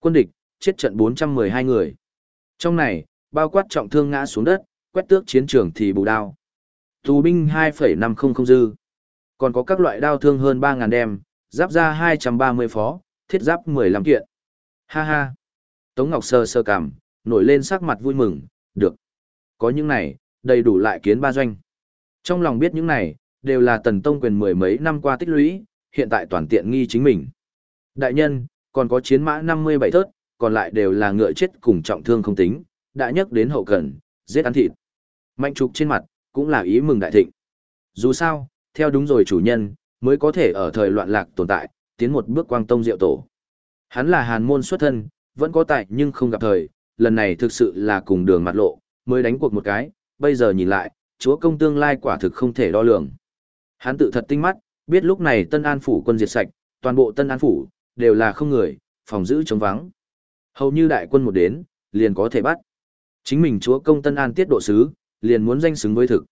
Quân địch, chết trận 412 người. Trong này, bao quát trọng thương ngã xuống đất, quét tước chiến trường thì bù đao. Tù binh 2,500 dư. Còn có các loại đao thương hơn 3.000 đem, giáp ra 230 phó, thiết giáp 15 kiện. Ha ha. Tống Ngọc sơ sơ cảm, nổi lên sắc mặt vui mừng, được. Có những này, đầy đủ lại kiến ba doanh. Trong lòng biết những này, đều là tần tông quyền mười mấy năm qua tích lũy, hiện tại toàn tiện nghi chính mình. Đại nhân, còn có chiến mã 57 thớt, còn lại đều là ngựa chết cùng trọng thương không tính, đã nhắc đến hậu cần, giết ăn thịt. Mạnh trục trên mặt, cũng là ý mừng đại thịnh. Dù sao, theo đúng rồi chủ nhân, mới có thể ở thời loạn lạc tồn tại, tiến một bước quang tông diệu tổ. Hắn là hàn môn xuất thân, vẫn có tài nhưng không gặp thời, lần này thực sự là cùng đường mặt lộ, mới đánh cuộc một cái, bây giờ nhìn lại, chúa công tương lai quả thực không thể đo lường. Hắn tự thật tinh mắt, biết lúc này Tân An phủ quân diệt sạch, toàn bộ Tân An phủ đều là không người, phòng giữ chống vắng. Hầu như đại quân một đến, liền có thể bắt. Chính mình chúa công Tân An tiết độ sứ, liền muốn danh xứng với thực.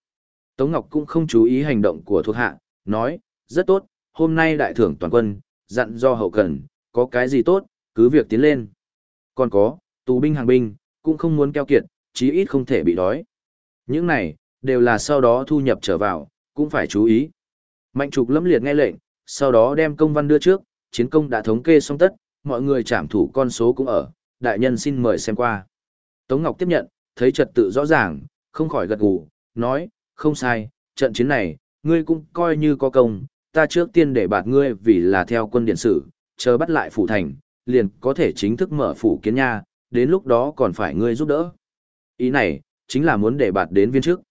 Tống Ngọc cũng không chú ý hành động của thuộc hạ, nói, rất tốt, hôm nay đại thưởng toàn quân, dặn do hậu cần, có cái gì tốt, cứ việc tiến lên. Còn có, tù binh hàng binh, cũng không muốn keo kiệt, chí ít không thể bị đói. Những này, đều là sau đó thu nhập trở vào, cũng phải chú ý. Mạnh trục lâm liệt nghe lệnh, sau đó đem công văn đưa trước, chiến công đã thống kê xong tất, mọi người trảm thủ con số cũng ở, đại nhân xin mời xem qua. Tống Ngọc tiếp nhận, thấy trật tự rõ ràng, không khỏi gật gù, nói, không sai, trận chiến này, ngươi cũng coi như có công, ta trước tiên để bạt ngươi vì là theo quân điện sử, chờ bắt lại phủ thành, liền có thể chính thức mở phủ kiến nha, đến lúc đó còn phải ngươi giúp đỡ. Ý này, chính là muốn để bạt đến viên trước.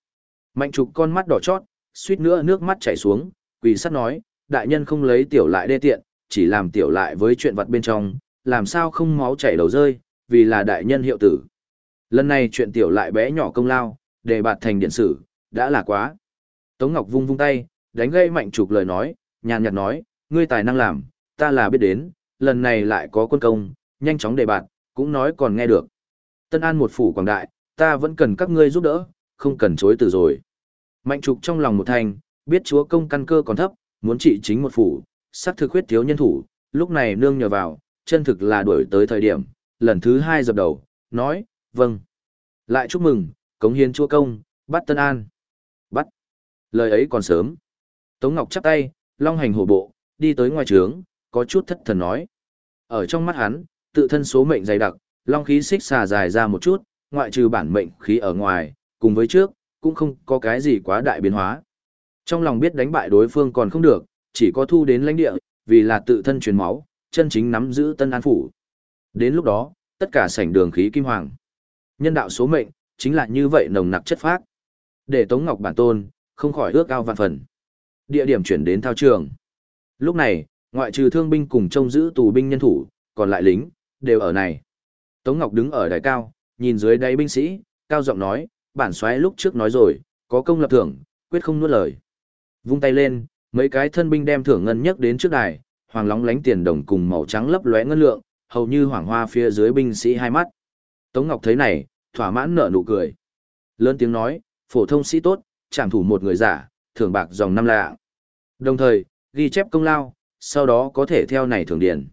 Mạnh trục con mắt đỏ chót, suýt nữa nước mắt chảy xuống, quỳ sắt nói, đại nhân không lấy tiểu lại đê tiện, chỉ làm tiểu lại với chuyện vật bên trong, làm sao không máu chảy đầu rơi, vì là đại nhân hiệu tử. Lần này chuyện tiểu lại bé nhỏ công lao, để bạt thành điện sử, đã là quá. Tống Ngọc vung vung tay, đánh gây mạnh trục lời nói, nhàn nhạt nói, ngươi tài năng làm, ta là biết đến, lần này lại có quân công, nhanh chóng đề bạt, cũng nói còn nghe được. Tân An một phủ quảng đại, ta vẫn cần các ngươi giúp đỡ, không cần chối từ rồi. Mạnh trục trong lòng một thành, biết chúa công căn cơ còn thấp, muốn trị chính một phủ, sắc thực huyết thiếu nhân thủ, lúc này nương nhờ vào, chân thực là đuổi tới thời điểm, lần thứ hai dập đầu, nói, vâng. Lại chúc mừng, cống hiến chúa công, bắt Tân An. Bắt. Lời ấy còn sớm. Tống Ngọc chắp tay, long hành hổ bộ, đi tới ngoài trướng, có chút thất thần nói. Ở trong mắt hắn, tự thân số mệnh dày đặc, long khí xích xà dài ra một chút, ngoại trừ bản mệnh khí ở ngoài, cùng với trước, cũng không có cái gì quá đại biến hóa. Trong lòng biết đánh bại đối phương còn không được, chỉ có thu đến lãnh địa, vì là tự thân truyền máu, chân chính nắm giữ Tân An phủ. Đến lúc đó, tất cả sảnh đường khí kim hoàng. Nhân đạo số mệnh, chính là như vậy nồng nặc chất phác. Để Tống Ngọc bản tôn, không khỏi ước ao vạn phần. Địa điểm chuyển đến thao trường. Lúc này, ngoại trừ thương binh cùng trông giữ tù binh nhân thủ, còn lại lính, đều ở này. Tống Ngọc đứng ở đài cao, nhìn dưới đáy binh sĩ, cao giọng nói, bản xoáy lúc trước nói rồi, có công lập thưởng, quyết không nuốt lời. Vung tay lên, mấy cái thân binh đem thưởng ngân nhất đến trước đài, hoàng lóng lánh tiền đồng cùng màu trắng lấp lóe ngân lượng, hầu như hoàng hoa phía dưới binh sĩ hai mắt. Tống Ngọc thấy này, thỏa mãn nở nụ cười. Lớn tiếng nói, phổ thông sĩ tốt, trảm thủ một người giả, thưởng bạc dòng năm lạ. Đồng thời, ghi chép công lao, sau đó có thể theo này thưởng điển.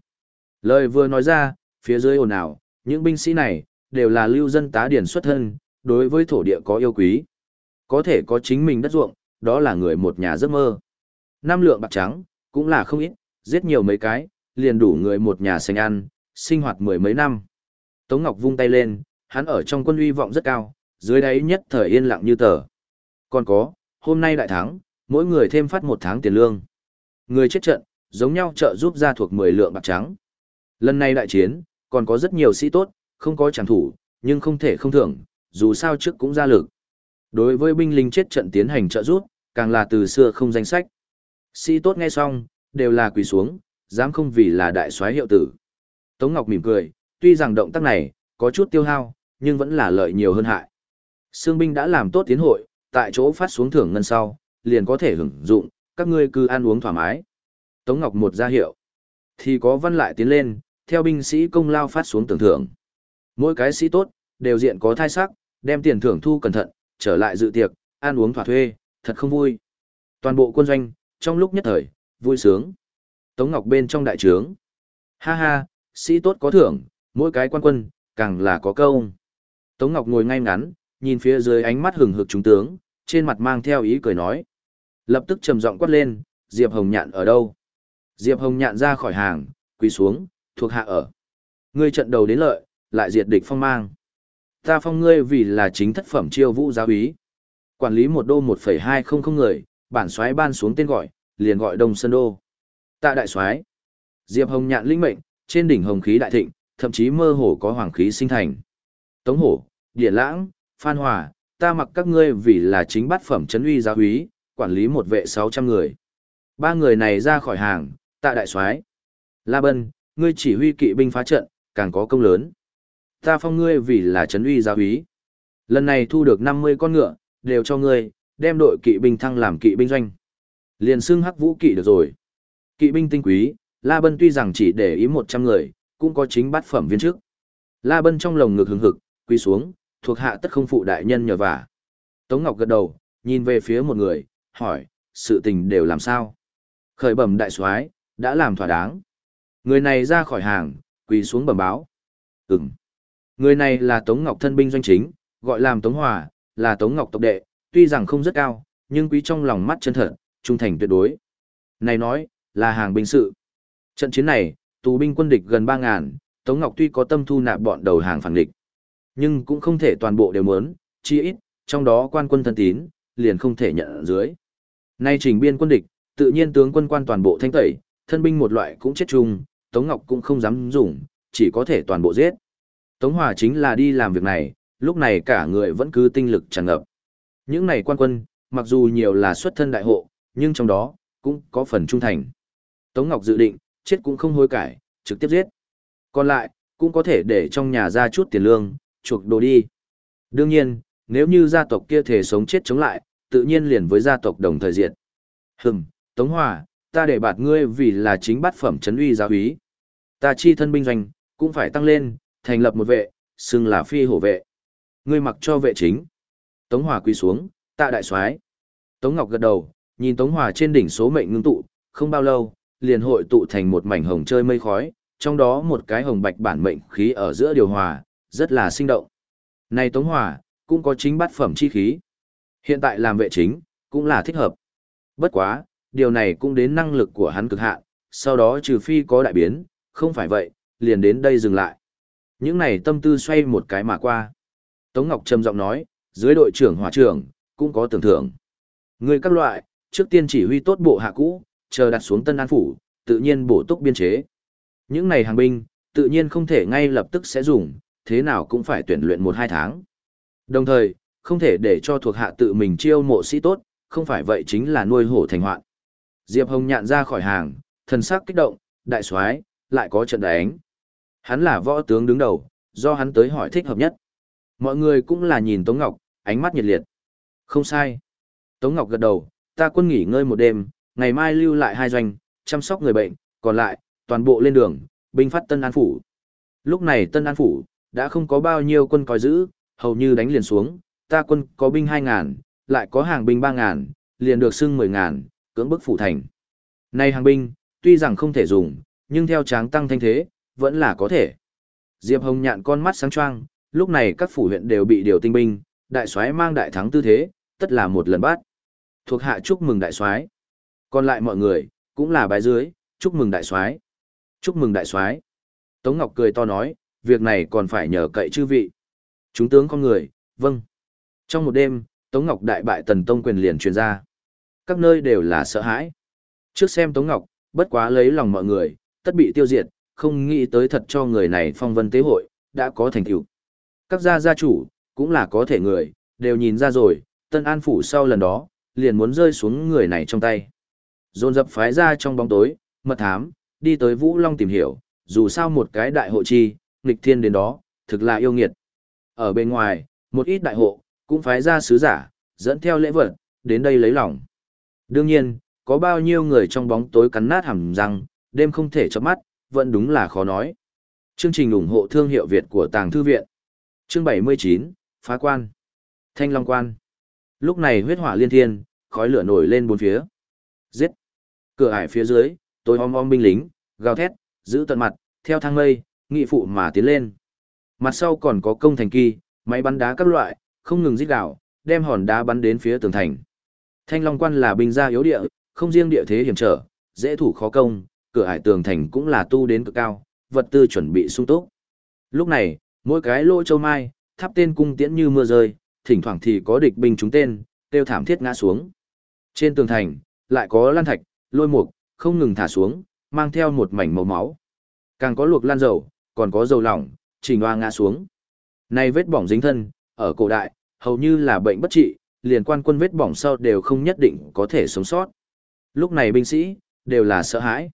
Lời vừa nói ra, phía dưới ồn ào, những binh sĩ này, đều là lưu dân tá điển xuất thân, đối với thổ địa có yêu quý. Có thể có chính mình đất ruộng, đó là người một nhà giấc mơ. Năm lượng bạc trắng, cũng là không ít, giết nhiều mấy cái, liền đủ người một nhà sinh ăn, sinh hoạt mười mấy năm. Tống Ngọc vung tay lên, hắn ở trong quân uy vọng rất cao, dưới đáy nhất thời yên lặng như tờ. Còn có, hôm nay đại thắng, mỗi người thêm phát một tháng tiền lương. Người chết trận, giống nhau trợ giúp ra thuộc 10 lượng bạc trắng. Lần này đại chiến, còn có rất nhiều sĩ tốt, không có chẳng thủ, nhưng không thể không thưởng, dù sao trước cũng ra lực. Đối với binh lính chết trận tiến hành trợ giúp, càng là từ xưa không danh sách. Sĩ tốt nghe xong, đều là quỳ xuống, dám không vì là đại soái hiệu tử. Tống Ngọc mỉm cười, tuy rằng động tác này, có chút tiêu hao, nhưng vẫn là lợi nhiều hơn hại. Sương binh đã làm tốt tiến hội, tại chỗ phát xuống thưởng ngân sau, liền có thể hưởng dụng, các ngươi cứ ăn uống thoải mái. Tống Ngọc một ra hiệu, thì có văn lại tiến lên, theo binh sĩ công lao phát xuống tưởng thưởng. Mỗi cái sĩ tốt, đều diện có thai sắc, đem tiền thưởng thu cẩn thận, trở lại dự tiệc, ăn uống thỏa thuê, thật không vui. Toàn bộ quân doanh, trong lúc nhất thời, vui sướng. Tống Ngọc bên trong đại trướng. Ha ha, sĩ tốt có thưởng, Mỗi cái quan quân, càng là có câu. Tống Ngọc ngồi ngay ngắn, nhìn phía dưới ánh mắt hừng hực trung tướng, trên mặt mang theo ý cười nói. Lập tức trầm giọng quát lên, Diệp Hồng Nhạn ở đâu? Diệp Hồng Nhạn ra khỏi hàng, quỳ xuống, thuộc hạ ở. Ngươi trận đầu đến lợi, lại diệt địch phong mang. Ta phong ngươi vì là chính thất phẩm chiêu vũ giáo úy. Quản lý một đô 1,200 người, bản soái ban xuống tên gọi, liền gọi Đông Sơn Đô. Tạ đại soái. Diệp Hồng Nhạn linh mệnh, trên đỉnh hồng khí đại thịnh, thậm chí mơ hồ có hoàng khí sinh thành. Tống Hổ, Điển Lãng, Phan Hòa, ta mặc các ngươi vì là chính bát phẩm chấn uy giáo úy, quản lý một vệ 600 người. Ba người này ra khỏi hàng, tạ đại soái. La Bân, ngươi chỉ huy kỵ binh phá trận, càng có công lớn. Ta phong ngươi vì là chấn uy giáo úy. Lần này thu được 50 con ngựa, đều cho ngươi, đem đội kỵ binh thăng làm kỵ binh doanh. Liền xưng hắc vũ kỵ được rồi. Kỵ binh tinh quý, La Bân tuy rằng chỉ để ý 100 người, cũng có chính bát phẩm viên trước. La Bân trong lồng ngực hừng hực, quy xuống, thuộc hạ tất không phụ đại nhân nhờ vả. Tống Ngọc gật đầu, nhìn về phía một người, hỏi, sự tình đều làm sao? Khởi bẩm đại soái, đã làm thỏa đáng. Người này ra khỏi hàng, quỳ xuống bẩm báo. Ừm. Người này là Tống Ngọc thân binh doanh chính, gọi làm Tống Hòa, là Tống Ngọc tộc đệ, tuy rằng không rất cao, nhưng quý trong lòng mắt chân thật, trung thành tuyệt đối. Này nói, là hàng binh sự. Trận chiến này, tù binh quân địch gần 3.000, Tống Ngọc tuy có tâm thu nạp bọn đầu hàng phản địch, nhưng cũng không thể toàn bộ đều muốn, chi ít, trong đó quan quân thân tín, liền không thể nhận ở dưới. Nay trình biên quân địch, tự nhiên tướng quân quan toàn bộ thanh tẩy, thân binh một loại cũng chết chung, Tống Ngọc cũng không dám dùng, chỉ có thể toàn bộ giết. Tống Hòa chính là đi làm việc này, lúc này cả người vẫn cứ tinh lực tràn ngập. Những này quan quân, mặc dù nhiều là xuất thân đại hộ, nhưng trong đó, cũng có phần trung thành. Tống Ngọc dự định, chết cũng không hối cải, trực tiếp giết. Còn lại, cũng có thể để trong nhà ra chút tiền lương, chuộc đồ đi. Đương nhiên, nếu như gia tộc kia thể sống chết chống lại, tự nhiên liền với gia tộc đồng thời diệt. Hừm, Tống Hòa, ta để bạt ngươi vì là chính bát phẩm chấn uy giáo úy. Ta chi thân binh doanh, cũng phải tăng lên, thành lập một vệ, xưng là phi hổ vệ. Ngươi mặc cho vệ chính. Tống Hòa quỳ xuống, tạ đại soái. Tống Ngọc gật đầu, nhìn Tống Hòa trên đỉnh số mệnh ngưng tụ, không bao lâu, liền hội tụ thành một mảnh hồng chơi mây khói, trong đó một cái hồng bạch bản mệnh khí ở giữa điều hòa, rất là sinh động. Này Tống Hòa, cũng có chính bát phẩm chi khí. Hiện tại làm vệ chính, cũng là thích hợp. Bất quá, điều này cũng đến năng lực của hắn cực hạn, sau đó trừ phi có đại biến, không phải vậy, liền đến đây dừng lại. Những này tâm tư xoay một cái mà qua. Tống Ngọc trầm giọng nói, dưới đội trưởng hỏa trưởng, cũng có tưởng thưởng. Người các loại, trước tiên chỉ huy tốt bộ hạ cũ, chờ đặt xuống Tân An Phủ, tự nhiên bổ túc biên chế. Những này hàng binh, tự nhiên không thể ngay lập tức sẽ dùng, thế nào cũng phải tuyển luyện một hai tháng. Đồng thời, không thể để cho thuộc hạ tự mình chiêu mộ sĩ tốt, không phải vậy chính là nuôi hổ thành hoạn. Diệp Hồng nhạn ra khỏi hàng, thần sắc kích động, đại soái lại có trận đánh. Hắn là võ tướng đứng đầu, do hắn tới hỏi thích hợp nhất. Mọi người cũng là nhìn Tống Ngọc, ánh mắt nhiệt liệt. Không sai. Tống Ngọc gật đầu, ta quân nghỉ ngơi một đêm, ngày mai lưu lại hai doanh, chăm sóc người bệnh, còn lại, toàn bộ lên đường, binh phát Tân An Phủ. Lúc này Tân An Phủ, đã không có bao nhiêu quân coi giữ, hầu như đánh liền xuống, ta quân có binh 2.000, lại có hàng binh 3.000, liền được xưng 10.000, cưỡng bức phủ thành. Này hàng binh, tuy rằng không thể dùng, nhưng theo tráng tăng thanh thế, vẫn là có thể. Diệp Hồng nhạn con mắt sáng choang, lúc này các phủ huyện đều bị điều tinh binh, đại soái mang đại thắng tư thế, tất là một lần bắt. Thuộc hạ chúc mừng đại soái. Còn lại mọi người, cũng là bái dưới, chúc mừng đại soái. Chúc mừng đại soái. Tống Ngọc cười to nói, việc này còn phải nhờ cậy chư vị. Chúng tướng con người, vâng. Trong một đêm, Tống Ngọc đại bại Tần Tông quyền liền truyền ra. Các nơi đều là sợ hãi. Trước xem Tống Ngọc, bất quá lấy lòng mọi người, tất bị tiêu diệt, không nghĩ tới thật cho người này phong vân tế hội, đã có thành tựu. Các gia gia chủ, cũng là có thể người, đều nhìn ra rồi, Tân An Phủ sau lần đó, liền muốn rơi xuống người này trong tay. Dồn dập phái ra trong bóng tối, mật thám, đi tới Vũ Long tìm hiểu, dù sao một cái đại hộ chi, nghịch thiên đến đó, thực là yêu nghiệt. Ở bên ngoài, một ít đại hộ, cũng phái ra sứ giả, dẫn theo lễ vật, đến đây lấy lòng. Đương nhiên, có bao nhiêu người trong bóng tối cắn nát hàm răng, đêm không thể chớp mắt, vẫn đúng là khó nói. Chương trình ủng hộ thương hiệu Việt của Tàng Thư Viện. Chương 79, Phá Quan. Thanh Long Quan. Lúc này huyết hỏa liên thiên, khói lửa nổi lên bốn phía. Giết. Cửa ải phía dưới, tôi om om binh lính, gào thét, giữ tận mặt, theo thang mây, nghị phụ mà tiến lên. Mặt sau còn có công thành kỳ, máy bắn đá các loại, không ngừng rít gào, đem hòn đá bắn đến phía tường thành. Thanh Long quan là binh gia yếu địa, không riêng địa thế hiểm trở, dễ thủ khó công, cửa ải tường thành cũng là tu đến cực cao, vật tư chuẩn bị sung túc. Lúc này, mỗi cái lỗ châu mai, tháp tên cung tiễn như mưa rơi, thỉnh thoảng thì có địch binh trúng tên, tiêu thảm thiết ngã xuống. Trên tường thành, lại có lan thạch, lôi mục, không ngừng thả xuống, mang theo một mảnh màu máu. Càng có luộc lan dầu, còn có dầu lỏng, trình hoa ngã xuống. Này vết bỏng dính thân, ở cổ đại, hầu như là bệnh bất trị, liền quan quân vết bỏng sau đều không nhất định có thể sống sót. Lúc này binh sĩ, đều là sợ hãi.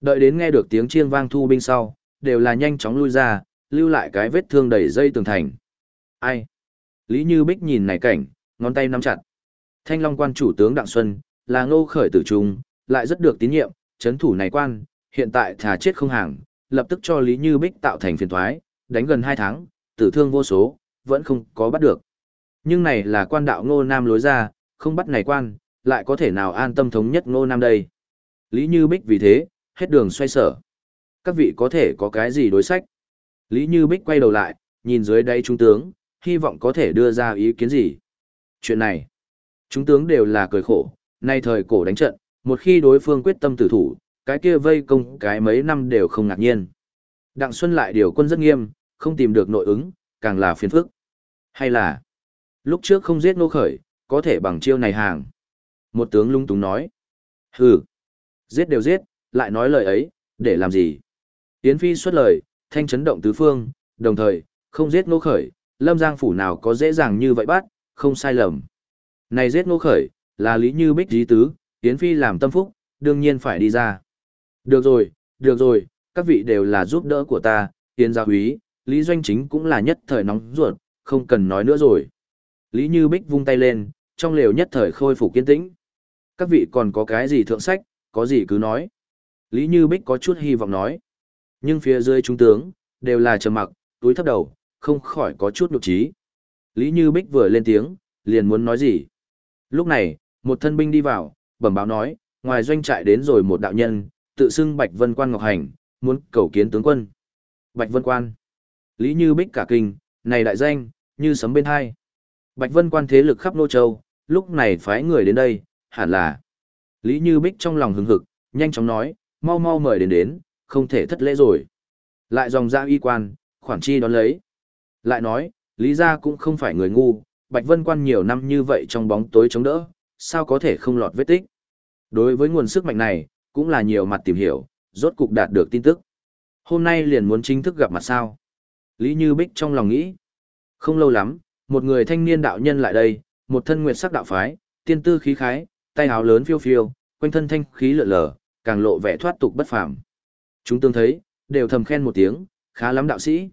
Đợi đến nghe được tiếng chiêng vang thu binh sau, đều là nhanh chóng lui ra, lưu lại cái vết thương đầy dây tường thành. Ai? Lý Như Bích nhìn này cảnh, ngón tay nắm chặt. Thanh Long quan chủ tướng Đặng Xuân, là ngô khởi tử trung, lại rất được tín nhiệm, chấn thủ này quan, hiện tại thà chết không hàng, lập tức cho Lý Như Bích tạo thành phiền thoái, đánh gần hai tháng, tử thương vô số, vẫn không có bắt được. Nhưng này là quan đạo ngô nam lối ra, không bắt này quan, lại có thể nào an tâm thống nhất ngô nam đây. Lý Như Bích vì thế, hết đường xoay sở. Các vị có thể có cái gì đối sách? Lý Như Bích quay đầu lại, nhìn dưới đây trung tướng, hy vọng có thể đưa ra ý kiến gì. Chuyện này, chúng tướng đều là cười khổ, nay thời cổ đánh trận, một khi đối phương quyết tâm tử thủ, cái kia vây công cái mấy năm đều không ngạc nhiên. Đặng Xuân lại điều quân rất nghiêm, không tìm được nội ứng, càng là phiền phức. Hay là, lúc trước không giết nô khởi, có thể bằng chiêu này hàng. Một tướng lung túng nói, hừ, giết đều giết, lại nói lời ấy, để làm gì? Yến Phi xuất lời, thanh chấn động tứ phương, đồng thời, không giết nô khởi, lâm giang phủ nào có dễ dàng như vậy bắt, không sai lầm. Này giết Ngô khởi, là lý như bích dí tứ, Yến Phi làm tâm phúc, đương nhiên phải đi ra. Được rồi, được rồi, các vị đều là giúp đỡ của ta, Yến gia húy, Lý Doanh Chính cũng là nhất thời nóng ruột, không cần nói nữa rồi. Lý Như Bích vung tay lên, trong lều nhất thời khôi phục kiên tĩnh. Các vị còn có cái gì thượng sách, có gì cứ nói. Lý Như Bích có chút hy vọng nói. Nhưng phía dưới trung tướng, đều là trầm mặc, túi thấp đầu, không khỏi có chút nhục trí. Lý Như Bích vừa lên tiếng, liền muốn nói gì. Lúc này, một thân binh đi vào, bẩm báo nói, ngoài doanh trại đến rồi một đạo nhân, tự xưng Bạch Vân Quan Ngọc Hành, muốn cầu kiến tướng quân. Bạch Vân Quan. Lý Như Bích cả kinh, này đại danh, như sấm bên hai. Bạch Vân Quan thế lực khắp Nô Châu, lúc này phái người đến đây, hẳn là. Lý Như Bích trong lòng hứng hực, nhanh chóng nói, mau mau mời đến đến, không thể thất lễ rồi. Lại dòng ra y quan, khoản chi đón lấy. Lại nói, Lý gia cũng không phải người ngu, Bạch Vân Quan nhiều năm như vậy trong bóng tối chống đỡ, sao có thể không lọt vết tích. Đối với nguồn sức mạnh này, cũng là nhiều mặt tìm hiểu, rốt cục đạt được tin tức. Hôm nay liền muốn chính thức gặp mặt sao. Lý Như Bích trong lòng nghĩ. Không lâu lắm, một người thanh niên đạo nhân lại đây, một thân nguyệt sắc đạo phái, tiên tư khí khái, tay áo lớn phiêu phiêu, quanh thân thanh khí lượn lờ, càng lộ vẻ thoát tục bất phàm. Chúng tương thấy, đều thầm khen một tiếng, khá lắm đạo sĩ.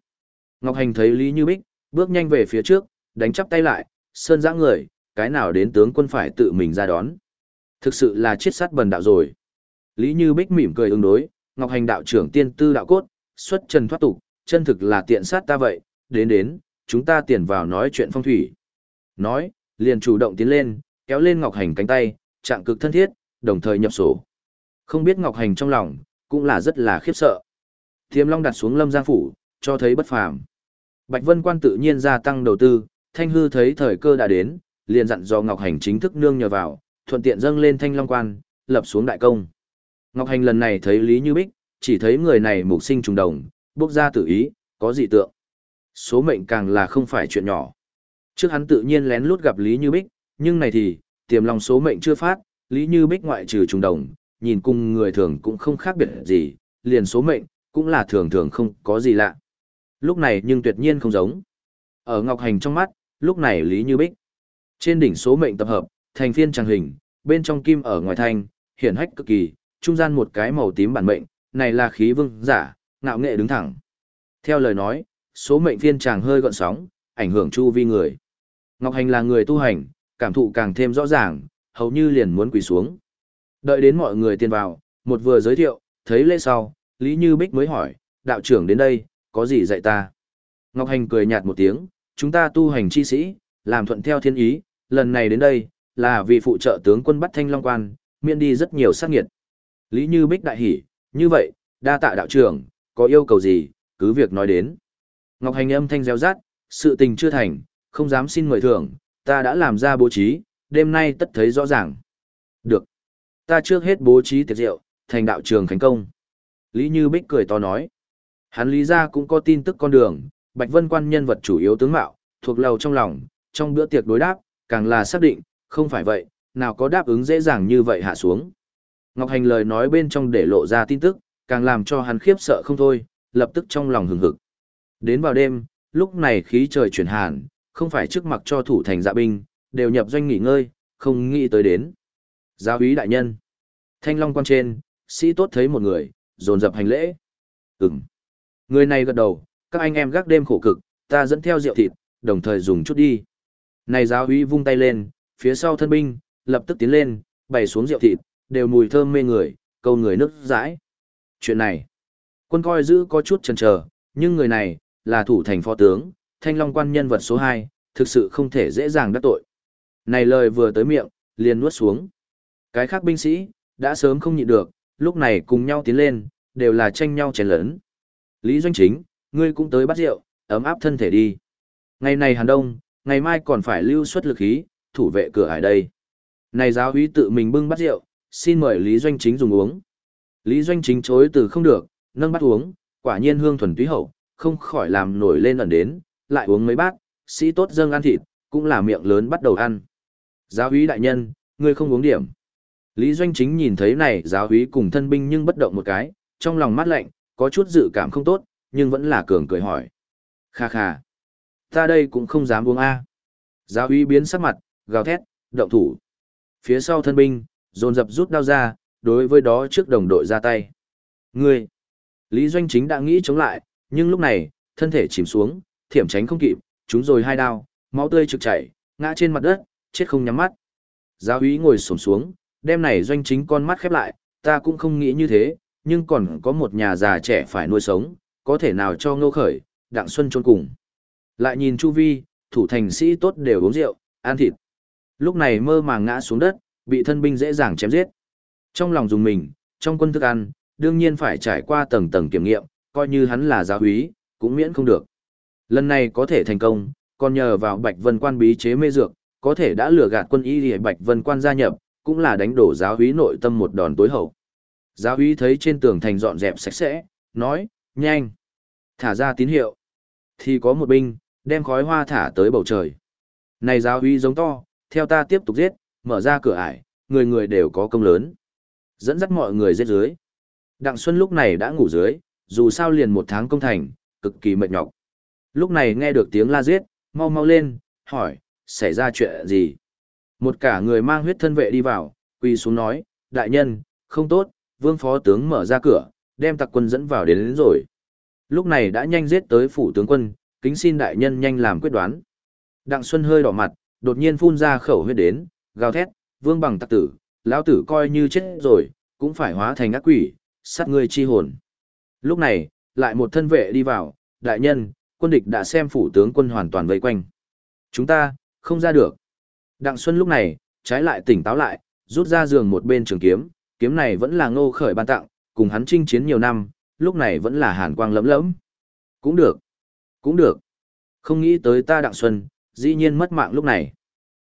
Ngọc Hành thấy Lý Như Bích, bước nhanh về phía trước, đánh chắp tay lại, sơn giã người, cái nào đến tướng quân phải tự mình ra đón. Thực sự là chết sát bần đạo rồi. Lý Như Bích mỉm cười ứng đối, Ngọc Hành đạo trưởng tiên tư đạo cốt, xuất trần thoát tục, chân thực là tiện sát ta vậy, đến đến, chúng ta tiền vào nói chuyện phong thủy. Nói, liền chủ động tiến lên, kéo lên Ngọc Hành cánh tay, trạng cực thân thiết, đồng thời nhập sổ. Không biết Ngọc Hành trong lòng, cũng là rất là khiếp sợ. Thiêm Long đặt xuống Lâm Giang Phủ, cho thấy bất phàm. Bạch Vân Quan tự nhiên gia tăng đầu tư, Thanh Hư thấy thời cơ đã đến, liền dặn dò Ngọc Hành chính thức nương nhờ vào, thuận tiện dâng lên Thanh Long Quan, lập xuống đại công. Ngọc Hành lần này thấy Lý Như Bích, chỉ thấy người này mục sinh trùng đồng, bước ra tự ý, có dị tượng. Số mệnh càng là không phải chuyện nhỏ. Trước hắn tự nhiên lén lút gặp Lý Như Bích, nhưng này thì, tiềm lòng số mệnh chưa phát, Lý Như Bích ngoại trừ trùng đồng, nhìn cùng người thường cũng không khác biệt gì, liền số mệnh, cũng là thường thường không có gì lạ. Lúc này nhưng tuyệt nhiên không giống. Ở Ngọc Hành trong mắt, lúc này Lý Như Bích. Trên đỉnh số mệnh tập hợp, thành phiên tràng hình, bên trong kim ở ngoài thanh, hiển hách cực kỳ, trung gian một cái màu tím bản mệnh, này là khí vương giả, ngạo nghệ đứng thẳng. Theo lời nói, số mệnh phiên tràng hơi gọn sóng, ảnh hưởng chu vi người. Ngọc Hành là người tu hành, cảm thụ càng thêm rõ ràng, hầu như liền muốn quỳ xuống. Đợi đến mọi người tiền vào, một vừa giới thiệu, thấy lễ sau, Lý Như Bích mới hỏi, đạo trưởng đến đây, có gì dạy ta? Ngọc Hành cười nhạt một tiếng, chúng ta tu hành chi sĩ, làm thuận theo thiên ý, lần này đến đây, là vì phụ trợ tướng quân bắt thanh long quan, miễn đi rất nhiều sát nghiệt. Lý Như Bích đại hỉ, như vậy, đa tạ đạo trưởng, có yêu cầu gì, cứ việc nói đến. Ngọc Hành âm thanh réo rát, sự tình chưa thành, không dám xin mời thưởng, ta đã làm ra bố trí, đêm nay tất thấy rõ ràng. Được. Ta trước hết bố trí tiệc rượu, thành đạo trường khánh công. Lý Như Bích cười to nói. Hắn lý ra cũng có tin tức con đường, Bạch Vân quan nhân vật chủ yếu tướng mạo, thuộc lầu trong lòng, trong bữa tiệc đối đáp, càng là xác định, không phải vậy, nào có đáp ứng dễ dàng như vậy hạ xuống. Ngọc Hành lời nói bên trong để lộ ra tin tức, càng làm cho hắn khiếp sợ không thôi, lập tức trong lòng hừng hực. Đến vào đêm, lúc này khí trời chuyển hàn, không phải trước mặt cho thủ thành dạ binh, đều nhập doanh nghỉ ngơi, không nghĩ tới đến. Giáo úy đại nhân. Thanh long quan trên, sĩ tốt thấy một người, dồn dập hành lễ. Ừm. Người này gật đầu, các anh em gác đêm khổ cực, ta dẫn theo rượu thịt, đồng thời dùng chút đi. Này giáo úy vung tay lên, phía sau thân binh, lập tức tiến lên, bày xuống rượu thịt, đều mùi thơm mê người, câu người nước dãi. Chuyện này, quân coi giữ có chút chần chờ, nhưng người này, là thủ thành phó tướng, thanh long quan nhân vật số 2, thực sự không thể dễ dàng đắc tội. Này lời vừa tới miệng, liền nuốt xuống. Cái khác binh sĩ, đã sớm không nhịn được, lúc này cùng nhau tiến lên, đều là tranh nhau chén lớn. Lý Doanh Chính, ngươi cũng tới bắt rượu, ấm áp thân thể đi. Ngày này Hàn Đông, ngày mai còn phải lưu xuất lực khí, thủ vệ cửa hải đây. Này giáo úy tự mình bưng bắt rượu, xin mời Lý Doanh Chính dùng uống. Lý Doanh Chính chối từ không được, nâng bắt uống, quả nhiên hương thuần túy hậu, không khỏi làm nổi lên ẩn đến, lại uống mấy bát, sĩ tốt dâng ăn thịt, cũng là miệng lớn bắt đầu ăn. Giáo úy đại nhân, ngươi không uống điểm. Lý Doanh Chính nhìn thấy này giáo úy cùng thân binh nhưng bất động một cái, trong lòng mát lạnh, có chút dự cảm không tốt, nhưng vẫn là cường cười hỏi. Kha kha. Ta đây cũng không dám uống A. Giáo uy biến sắc mặt, gào thét, động thủ. Phía sau thân binh, dồn dập rút đao ra, đối với đó trước đồng đội ra tay. Ngươi! Lý Doanh Chính đã nghĩ chống lại, nhưng lúc này, thân thể chìm xuống, thiểm tránh không kịp, chúng rồi hai đao, máu tươi trực chảy, ngã trên mặt đất, chết không nhắm mắt. Giáo úy ngồi xổm xuống, đem này Doanh Chính con mắt khép lại, ta cũng không nghĩ như thế, nhưng còn có một nhà già trẻ phải nuôi sống, có thể nào cho ngô khởi, đặng xuân trôn cùng. Lại nhìn Chu Vi, thủ thành sĩ tốt đều uống rượu, ăn thịt. Lúc này mơ màng ngã xuống đất, bị thân binh dễ dàng chém giết. Trong lòng dùng mình, trong quân thức ăn, đương nhiên phải trải qua tầng tầng kiểm nghiệm, coi như hắn là giáo úy, cũng miễn không được. Lần này có thể thành công, còn nhờ vào Bạch Vân Quan bí chế mê dược, có thể đã lừa gạt quân y để Bạch Vân Quan gia nhập, cũng là đánh đổ giáo úy nội tâm một đòn tối hậu. Giáo úy thấy trên tường thành dọn dẹp sạch sẽ, nói, nhanh, thả ra tín hiệu. Thì có một binh, đem khói hoa thả tới bầu trời. Này giáo úy giống to, theo ta tiếp tục giết, mở ra cửa ải, người người đều có công lớn. Dẫn dắt mọi người giết dưới. Đặng Xuân lúc này đã ngủ dưới, dù sao liền một tháng công thành, cực kỳ mệt nhọc. Lúc này nghe được tiếng la giết, mau mau lên, hỏi, xảy ra chuyện gì? Một cả người mang huyết thân vệ đi vào, quỳ xuống nói, đại nhân, không tốt, vương phó tướng mở ra cửa, đem tặc quân dẫn vào đến, đến rồi. Lúc này đã nhanh giết tới phủ tướng quân, kính xin đại nhân nhanh làm quyết đoán. Đặng Xuân hơi đỏ mặt, đột nhiên phun ra khẩu huyết đến, gào thét, vương bằng tặc tử, lão tử coi như chết rồi, cũng phải hóa thành ác quỷ, sát người chi hồn. Lúc này, lại một thân vệ đi vào, đại nhân, quân địch đã xem phủ tướng quân hoàn toàn vây quanh. Chúng ta, không ra được. Đặng Xuân lúc này, trái lại tỉnh táo lại, rút ra giường một bên trường kiếm, kiếm này vẫn là ngô khởi ban tặng, cùng hắn chinh chiến nhiều năm, lúc này vẫn là hàn quang lẫm lẫm. Cũng được, cũng được. Không nghĩ tới ta Đặng Xuân, dĩ nhiên mất mạng lúc này.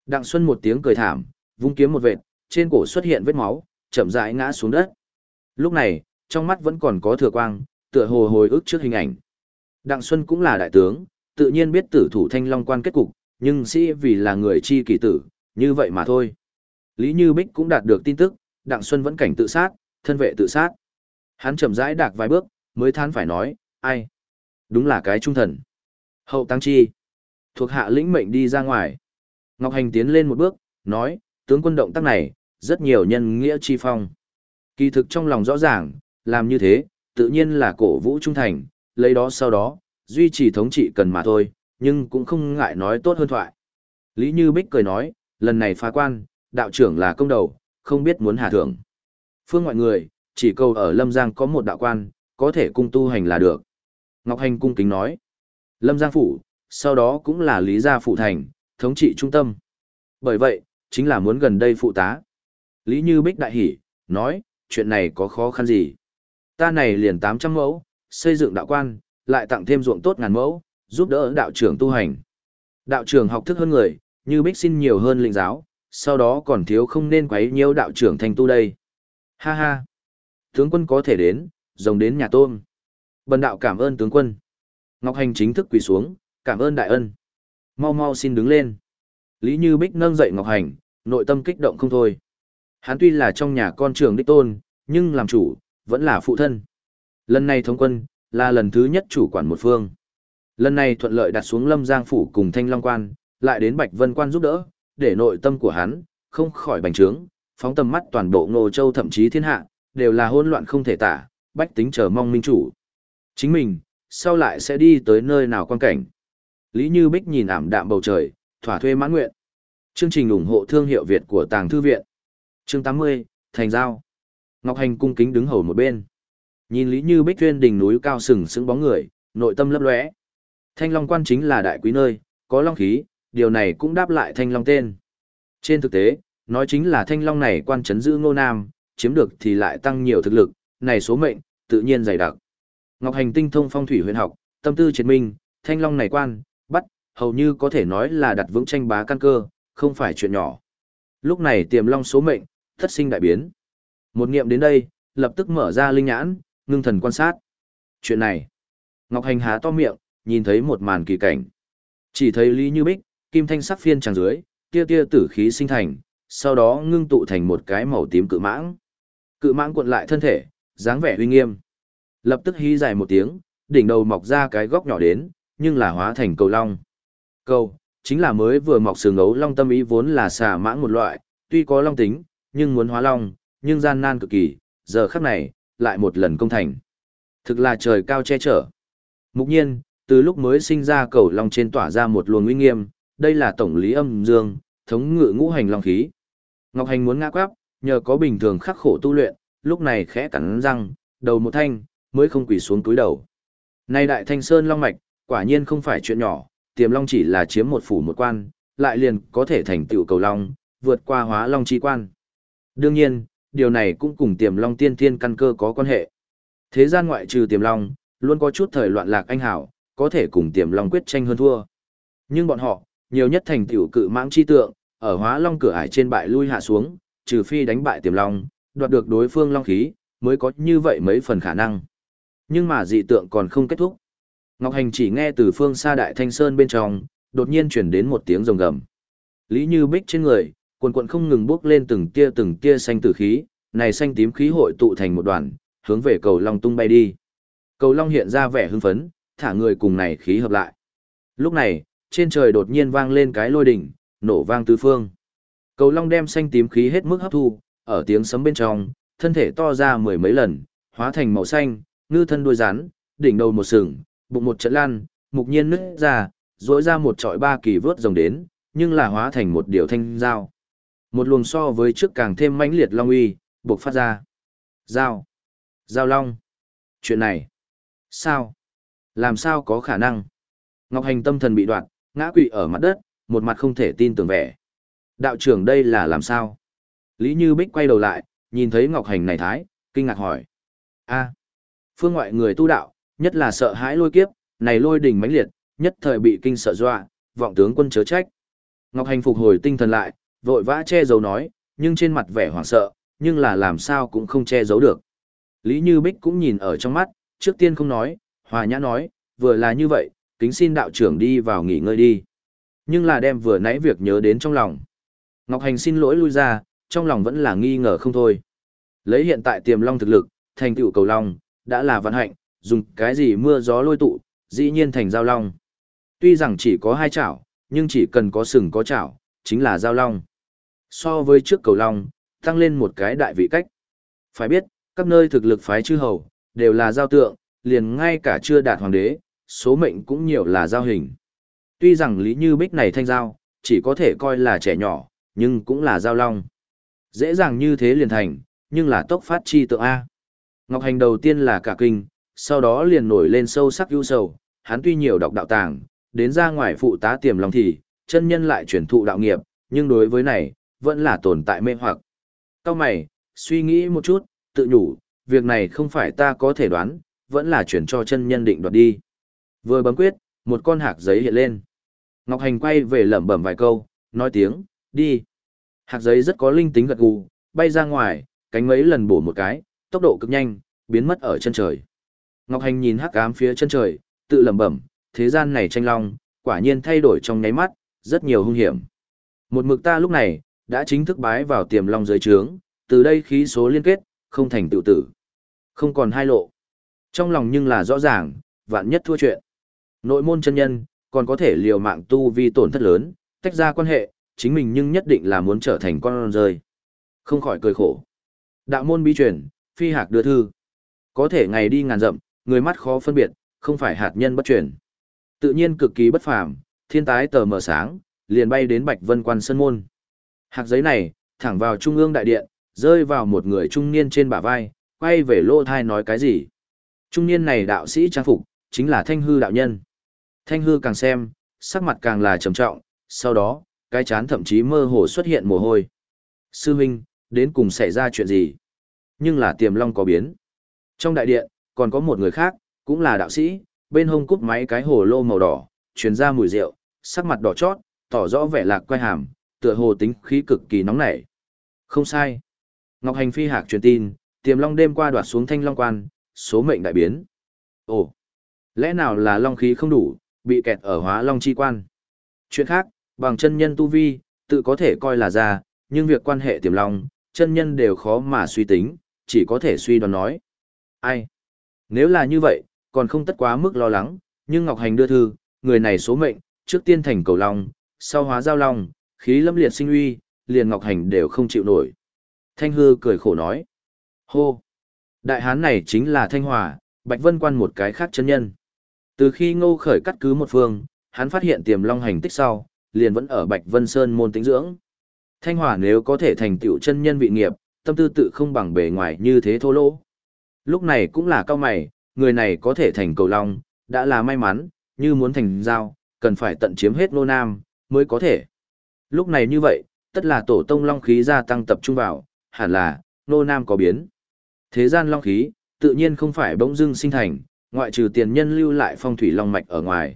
Đặng Xuân một tiếng cười thảm, vung kiếm một vệt, trên cổ xuất hiện vết máu, chậm rãi ngã xuống đất. Lúc này, trong mắt vẫn còn có thừa quang, tựa hồ hồi ức trước hình ảnh. Đặng Xuân cũng là đại tướng, tự nhiên biết tử thủ thanh long quan kết cục, nhưng sĩ vì là người chi kỳ tử, như vậy mà thôi. Lý Như Bích cũng đạt được tin tức, Đặng Xuân vẫn cảnh tự sát, thân vệ tự sát. Hắn chậm rãi đạc vài bước, mới than phải nói, ai? Đúng là cái trung thần. Hậu tăng chi. Thuộc hạ lĩnh mệnh đi ra ngoài. Ngọc Hành tiến lên một bước, nói, tướng quân động tác này, rất nhiều nhân nghĩa chi phong. Kỳ thực trong lòng rõ ràng, làm như thế, tự nhiên là cổ vũ trung thành, lấy đó sau đó, duy trì thống trị cần mà thôi, nhưng cũng không ngại nói tốt hơn thoại. Lý Như Bích cười nói, lần này phá quan, đạo trưởng là công đầu, không biết muốn hạ thưởng. Phương ngoại người, chỉ cầu ở Lâm Giang có một đạo quan, có thể cung tu hành là được. Ngọc Hành cung kính nói, Lâm Giang Phủ, sau đó cũng là Lý Gia Phủ Thành, thống trị trung tâm. Bởi vậy, chính là muốn gần đây phụ tá. Lý Như Bích đại hỉ, nói, chuyện này có khó khăn gì? Ta này liền 800 mẫu, xây dựng đạo quan, lại tặng thêm ruộng tốt ngàn mẫu, giúp đỡ đạo trưởng tu hành. Đạo trưởng học thức hơn người, như bích xin nhiều hơn linh giáo, sau đó còn thiếu không nên quấy nhiễu đạo trưởng thành tu đây. Ha ha! Tướng quân có thể đến, rồng đến nhà tôm. Bần đạo cảm ơn tướng quân. Ngọc Hành chính thức quỳ xuống, cảm ơn đại ân. Mau mau xin đứng lên. Lý Như Bích nâng dậy Ngọc Hành, nội tâm kích động không thôi. Hắn tuy là trong nhà con trưởng đích tôn, nhưng làm chủ, vẫn là phụ thân. Lần này thống quân, là lần thứ nhất chủ quản một phương. Lần này thuận lợi đặt xuống Lâm Giang Phủ cùng Thanh Long Quan, lại đến Bạch Vân Quan giúp đỡ, để nội tâm của hắn, không khỏi bành trướng, phóng tầm mắt toàn bộ Ngô Châu thậm chí thiên hạ, đều là hỗn loạn không thể tả, bách tính chờ mong minh chủ. Chính mình, sau lại sẽ đi tới nơi nào quan cảnh. Lý Như Bích nhìn ảm đạm bầu trời, thỏa thuê mãn nguyện. Chương trình ủng hộ thương hiệu Việt của Tàng Thư Viện. Chương 80, Thành Giao. Ngọc Hành cung kính đứng hầu một bên. Nhìn Lý Như Bích tuyên đỉnh núi cao sừng sững bóng người, nội tâm lấp lóe. Thanh Long quan chính là đại quý nơi, có long khí, điều này cũng đáp lại Thanh Long tên. Trên thực tế, nói chính là Thanh Long này quan chấn giữ Ngô Nam, chiếm được thì lại tăng nhiều thực lực, này số mệnh, tự nhiên dày đặc. Ngọc Hành tinh thông phong thủy huyền học, tâm tư triệt minh, Thanh Long này quan, bắt, hầu như có thể nói là đặt vững tranh bá căn cơ, không phải chuyện nhỏ. Lúc này tiềm long số mệnh, thất sinh đại biến. Một nghiệm đến đây, lập tức mở ra linh nhãn, ngưng thần quan sát. Chuyện này, Ngọc Hành há to miệng, nhìn thấy một màn kỳ cảnh. Chỉ thấy Lý Như Bích, kim thanh sắc phiên tràng dưới, tia tia tử khí sinh thành, sau đó ngưng tụ thành một cái màu tím cự mãng. Cự mãng cuộn lại thân thể, dáng vẻ uy nghiêm. Lập tức hí dài một tiếng, đỉnh đầu mọc ra cái góc nhỏ đến, nhưng là hóa thành cầu long. Cầu, chính là mới vừa mọc sừng ấu long tâm ý vốn là xà mãng một loại, tuy có long tính, nhưng muốn hóa long, nhưng gian nan cực kỳ, giờ khắc này, lại một lần công thành. Thực là trời cao che chở. Mục nhiên, từ lúc mới sinh ra cầu long trên tỏa ra một luồng uy nghiêm, đây là tổng lý âm dương, thống ngự ngũ hành long khí. Ngọc Hành muốn ngã quáp, nhờ có bình thường khắc khổ tu luyện, lúc này khẽ cắn răng, đầu một thanh, mới không quỳ xuống túi đầu. Nay đại thanh sơn long mạch, quả nhiên không phải chuyện nhỏ, tiềm long chỉ là chiếm một phủ một quan, lại liền có thể thành tựu cầu long, vượt qua hóa long chi quan. Đương nhiên, điều này cũng cùng tiềm long tiên thiên căn cơ có quan hệ. Thế gian ngoại trừ tiềm long, luôn có chút thời loạn lạc anh hảo, có thể cùng tiềm long quyết tranh hơn thua. Nhưng bọn họ, nhiều nhất thành tiểu cự mãng chi tượng, ở hóa long cửa ải trên bại lui hạ xuống, trừ phi đánh bại tiềm long, đoạt được đối phương long khí, mới có như vậy mấy phần khả năng. Nhưng mà dị tượng còn không kết thúc. Ngọc Hành chỉ nghe từ phương xa đại thanh sơn bên trong, đột nhiên chuyển đến một tiếng rồng gầm. Lý Như Bích trên người, quần quần không ngừng bước lên từng tia từng tia xanh tử khí, này xanh tím khí hội tụ thành một đoàn, hướng về cầu long tung bay đi. Cầu long hiện ra vẻ hưng phấn, thả người cùng này khí hợp lại. Lúc này, trên trời đột nhiên vang lên cái lôi đỉnh, nổ vang tứ phương. Cầu long đem xanh tím khí hết mức hấp thu, ở tiếng sấm bên trong, thân thể to ra mười mấy lần, hóa thành màu xanh, ngư thân đuôi rắn, đỉnh đầu một sừng, bụng một trận lan, mục nhiên nứt ra, rỗi ra một trọi ba kỳ vớt rồng đến, nhưng là hóa thành một điều thanh dao. Một luồng so với trước càng thêm mãnh liệt long uy, buộc phát ra. Dao. Dao long. Chuyện này. Sao? Làm sao có khả năng? Ngọc Hành tâm thần bị đoạn, ngã quỵ ở mặt đất, một mặt không thể tin tưởng vẻ. Đạo trưởng đây là làm sao? Lý Như Bích quay đầu lại, nhìn thấy Ngọc Hành này thái, kinh ngạc hỏi. a phương ngoại người tu đạo, nhất là sợ hãi lôi kiếp, này lôi đỉnh mãnh liệt, nhất thời bị kinh sợ dọa, vọng tướng quân chớ trách. Ngọc Hành phục hồi tinh thần lại, vội vã che giấu nói, nhưng trên mặt vẻ hoảng sợ, nhưng là làm sao cũng không che giấu được. Lý Như Bích cũng nhìn ở trong mắt, trước tiên không nói, hòa nhã nói, vừa là như vậy, kính xin đạo trưởng đi vào nghỉ ngơi đi. Nhưng là đem vừa nãy việc nhớ đến trong lòng. Ngọc Hành xin lỗi lui ra, trong lòng vẫn là nghi ngờ không thôi. Lấy hiện tại tiềm long thực lực, thành tựu cầu long, đã là vận hạnh, dùng cái gì mưa gió lôi tụ, dĩ nhiên thành giao long. Tuy rằng chỉ có hai chảo, nhưng chỉ cần có sừng có chảo, chính là giao long. So với trước cầu long, tăng lên một cái đại vị cách. Phải biết, các nơi thực lực phái chư hầu, đều là giao tượng, liền ngay cả chưa đạt hoàng đế, số mệnh cũng nhiều là giao hình. Tuy rằng Lý Như Bích này thanh giao, chỉ có thể coi là trẻ nhỏ, nhưng cũng là giao long. Dễ dàng như thế liền thành, nhưng là tốc phát chi tượng A. Ngọc Hành đầu tiên là cả kinh, sau đó liền nổi lên sâu sắc ưu sầu, hắn tuy nhiều đọc đạo tàng, đến ra ngoài phụ tá tiềm lòng thì, chân nhân lại chuyển thụ đạo nghiệp, nhưng đối với này, vẫn là tồn tại mê hoặc. Cao mày, suy nghĩ một chút, tự nhủ, việc này không phải ta có thể đoán, vẫn là chuyển cho chân nhân định đoạt đi. Vừa bấm quyết, một con hạc giấy hiện lên. Ngọc Hành quay về lẩm bẩm vài câu, nói tiếng, đi. Hạc giấy rất có linh tính gật gù, bay ra ngoài, cánh mấy lần bổ một cái, tốc độ cực nhanh, biến mất ở chân trời. Ngọc Hành nhìn hắc ám phía chân trời, tự lẩm bẩm, thế gian này tranh long, quả nhiên thay đổi trong nháy mắt, rất nhiều hung hiểm. Một mực ta lúc này, đã chính thức bái vào tiềm long dưới trướng, từ đây khí số liên kết, không thành tựu tử. Không còn hai lộ. Trong lòng nhưng là rõ ràng, vạn nhất thua chuyện. Nội môn chân nhân, còn có thể liều mạng tu vi tổn thất lớn, tách ra quan hệ, chính mình nhưng nhất định là muốn trở thành con rơi. Không khỏi cười khổ. Đạo môn bí truyền, phi hạc đưa thư. Có thể ngày đi ngàn dặm, người mắt khó phân biệt, không phải hạt nhân bất truyền. Tự nhiên cực kỳ bất phàm, thiên tái tờ mờ sáng, liền bay đến Bạch Vân Quan Sơn Môn. Hạc giấy này, thẳng vào trung ương đại điện, rơi vào một người trung niên trên bả vai, quay về lô thai nói cái gì. Trung niên này đạo sĩ trang phục, chính là thanh hư đạo nhân. Thanh hư càng xem, sắc mặt càng là trầm trọng, sau đó, cái chán thậm chí mơ hồ xuất hiện mồ hôi. Sư huynh, đến cùng xảy ra chuyện gì? Nhưng là tiềm long có biến. Trong đại điện, còn có một người khác, cũng là đạo sĩ, bên hông cúp máy cái hồ lô màu đỏ, truyền ra mùi rượu, sắc mặt đỏ chót, tỏ rõ vẻ lạc quay hàm, tựa hồ tính khí cực kỳ nóng nảy. Không sai. Ngọc Hành phi hạc truyền tin, tiềm long đêm qua đoạt xuống thanh long quan, số mệnh đại biến. Ồ, lẽ nào là long khí không đủ, bị kẹt ở hóa long chi quan. Chuyện khác, bằng chân nhân tu vi, tự có thể coi là ra, nhưng việc quan hệ tiềm long, chân nhân đều khó mà suy tính, chỉ có thể suy đoán nói. Ai? Nếu là như vậy, còn không tất quá mức lo lắng, nhưng Ngọc Hành đưa thư, người này số mệnh, trước tiên thành cầu long, sau hóa giao long, khí lâm liệt sinh uy, liền Ngọc Hành đều không chịu nổi. Thanh hư cười khổ nói. Hô! Đại hán này chính là Thanh Hòa, Bạch Vân Quan một cái khác chân nhân. Từ khi ngô khởi cắt cứ một phương, hắn phát hiện tiềm long hành tích sau, liền vẫn ở Bạch Vân Sơn môn tĩnh dưỡng. Thanh Hỏa nếu có thể thành tựu chân nhân vị nghiệp, tâm tư tự không bằng bề ngoài như thế thô lỗ. Lúc này cũng là cao mày, người này có thể thành cầu long, đã là may mắn, như muốn thành giao, cần phải tận chiếm hết nô nam, mới có thể. Lúc này như vậy, tất là tổ tông long khí gia tăng tập trung vào, hẳn là, nô nam có biến. Thế gian long khí, tự nhiên không phải bỗng dưng sinh thành, ngoại trừ tiền nhân lưu lại phong thủy long mạch ở ngoài.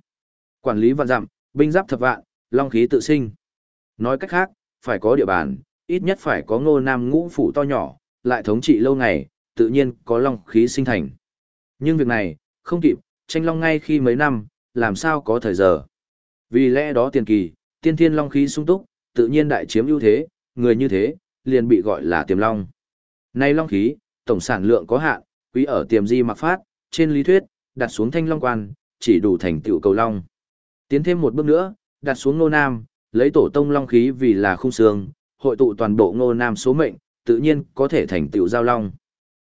Quản lý vạn dặm, binh giáp thập vạn, long khí tự sinh. Nói cách khác, phải có địa bàn, ít nhất phải có ngô nam ngũ phủ to nhỏ, lại thống trị lâu ngày, tự nhiên có long khí sinh thành. Nhưng việc này, không kịp, tranh long ngay khi mấy năm, làm sao có thời giờ. Vì lẽ đó tiền kỳ, tiên thiên long khí sung túc, tự nhiên đại chiếm ưu thế, người như thế, liền bị gọi là tiềm long. Nay long khí, tổng sản lượng có hạn, quý ở tiềm di mặc phát, trên lý thuyết, đặt xuống thanh long quan, chỉ đủ thành tựu cầu long. Tiến thêm một bước nữa, đặt xuống ngô nam, lấy tổ tông long khí vì là khung xương, hội tụ toàn bộ ngô nam số mệnh, tự nhiên có thể thành tựu giao long.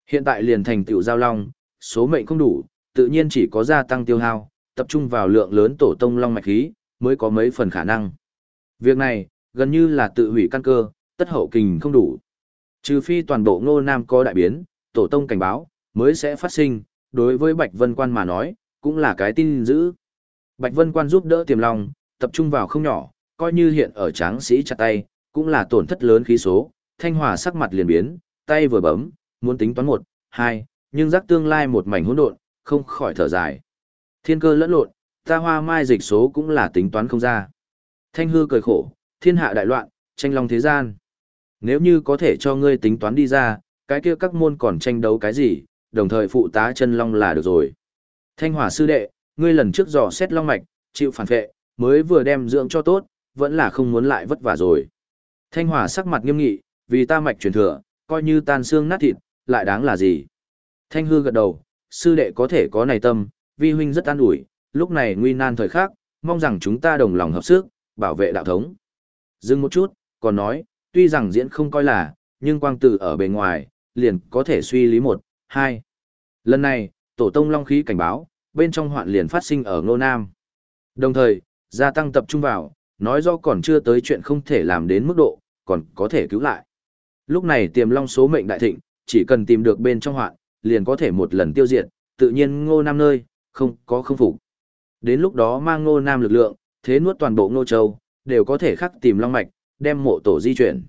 Hiện tại liền thành tựu giao long, số mệnh không đủ, tự nhiên chỉ có gia tăng tiêu hao, tập trung vào lượng lớn tổ tông long mạch khí, mới có mấy phần khả năng. Việc này, gần như là tự hủy căn cơ, tất hậu kình không đủ. Trừ phi toàn bộ ngô nam có đại biến, tổ tông cảnh báo, mới sẽ phát sinh, đối với Bạch Vân Quan mà nói, cũng là cái tin dữ. Bạch Vân Quan giúp đỡ tiềm long, tập trung vào không nhỏ, coi như hiện ở tráng sĩ chặt tay, cũng là tổn thất lớn khí số, thanh hòa sắc mặt liền biến, tay vừa bấm, muốn tính toán một, hai, nhưng giác tương lai một mảnh hỗn độn, không khỏi thở dài. Thiên cơ lẫn lộn, ta hoa mai dịch số cũng là tính toán không ra. Thanh hư cười khổ, thiên hạ đại loạn, tranh long thế gian. Nếu như có thể cho ngươi tính toán đi ra, cái kia các môn còn tranh đấu cái gì, đồng thời phụ tá chân long là được rồi. Thanh hỏa sư đệ, ngươi lần trước dò xét long mạch, chịu phản vệ, mới vừa đem dưỡng cho tốt, vẫn là không muốn lại vất vả rồi. Thanh hỏa sắc mặt nghiêm nghị, vì ta mạch truyền thừa, coi như tan xương nát thịt, lại đáng là gì. Thanh hư gật đầu, sư đệ có thể có này tâm, vi huynh rất an ủi, lúc này nguy nan thời khắc, mong rằng chúng ta đồng lòng hợp sức, bảo vệ đạo thống. Dừng một chút, còn nói, tuy rằng diễn không coi là, nhưng quang tử ở bề ngoài, liền có thể suy lý một, hai. Lần này, tổ tông long khí cảnh báo, bên trong hoạn liền phát sinh ở Ngô Nam. Đồng thời, gia tăng tập trung vào, nói do còn chưa tới chuyện không thể làm đến mức độ, còn có thể cứu lại. Lúc này tiềm long số mệnh đại thịnh, chỉ cần tìm được bên trong hoạn, liền có thể một lần tiêu diệt, tự nhiên Ngô Nam nơi, không có không phục. Đến lúc đó mang Ngô Nam lực lượng, thế nuốt toàn bộ Ngô Châu, đều có thể khắc tìm long mạch, đem mộ tổ di chuyển.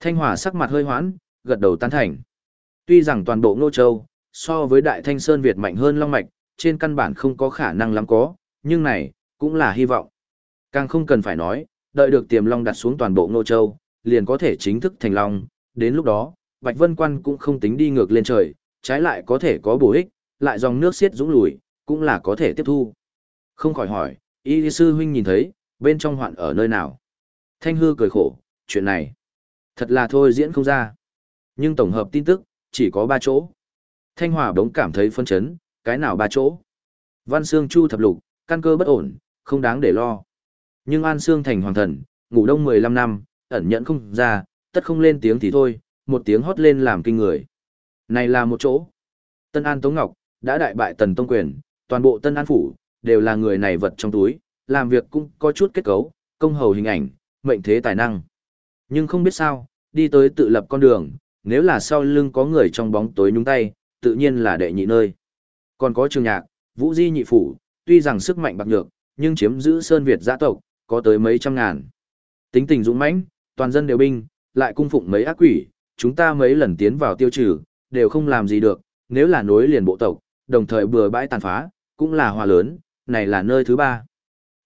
Thanh Hòa sắc mặt hơi hoãn, gật đầu tán thành. Tuy rằng toàn bộ Ngô Châu, so với Đại Thanh Sơn Việt mạnh hơn long mạch, trên căn bản không có khả năng lắm có, nhưng này, cũng là hy vọng. Càng không cần phải nói, đợi được tiềm long đặt xuống toàn bộ Ngô Châu, liền có thể chính thức thành long, đến lúc đó, Bạch Vân Quan cũng không tính đi ngược lên trời, trái lại có thể có bổ ích, lại dòng nước xiết dũng lùi, cũng là có thể tiếp thu. Không khỏi hỏi, y sư huynh nhìn thấy, bên trong hoạn ở nơi nào? Thanh hư cười khổ, chuyện này, thật là thôi diễn không ra. Nhưng tổng hợp tin tức, chỉ có ba chỗ. Thanh Hòa bỗng cảm thấy phân chấn, cái nào ba chỗ? Văn Sương Chu thập lục, căn cơ bất ổn, không đáng để lo. Nhưng An Sương thành hoàng thần, ngủ đông 15 năm, ẩn nhận không ra, tất không lên tiếng thì thôi, một tiếng hót lên làm kinh người. Này là một chỗ. Tân An Tống Ngọc, đã đại bại Tần Tông Quyền, toàn bộ Tân An Phủ, đều là người này vật trong túi, làm việc cũng có chút kết cấu, công hầu hình ảnh, mệnh thế tài năng. Nhưng không biết sao, đi tới tự lập con đường, nếu là sau lưng có người trong bóng tối nhúng tay, tự nhiên là đệ nhị nơi. Còn có trường nhạc, vũ di nhị phủ, tuy rằng sức mạnh bạc nhược, nhưng chiếm giữ Sơn Việt gia tộc, có tới mấy trăm ngàn. Tính tình dũng mãnh, toàn dân đều binh, lại cung phụng mấy ác quỷ, chúng ta mấy lần tiến vào tiêu trừ, đều không làm gì được, nếu là nối liền bộ tộc, đồng thời bừa bãi tàn phá, cũng là hòa lớn, này là nơi thứ ba.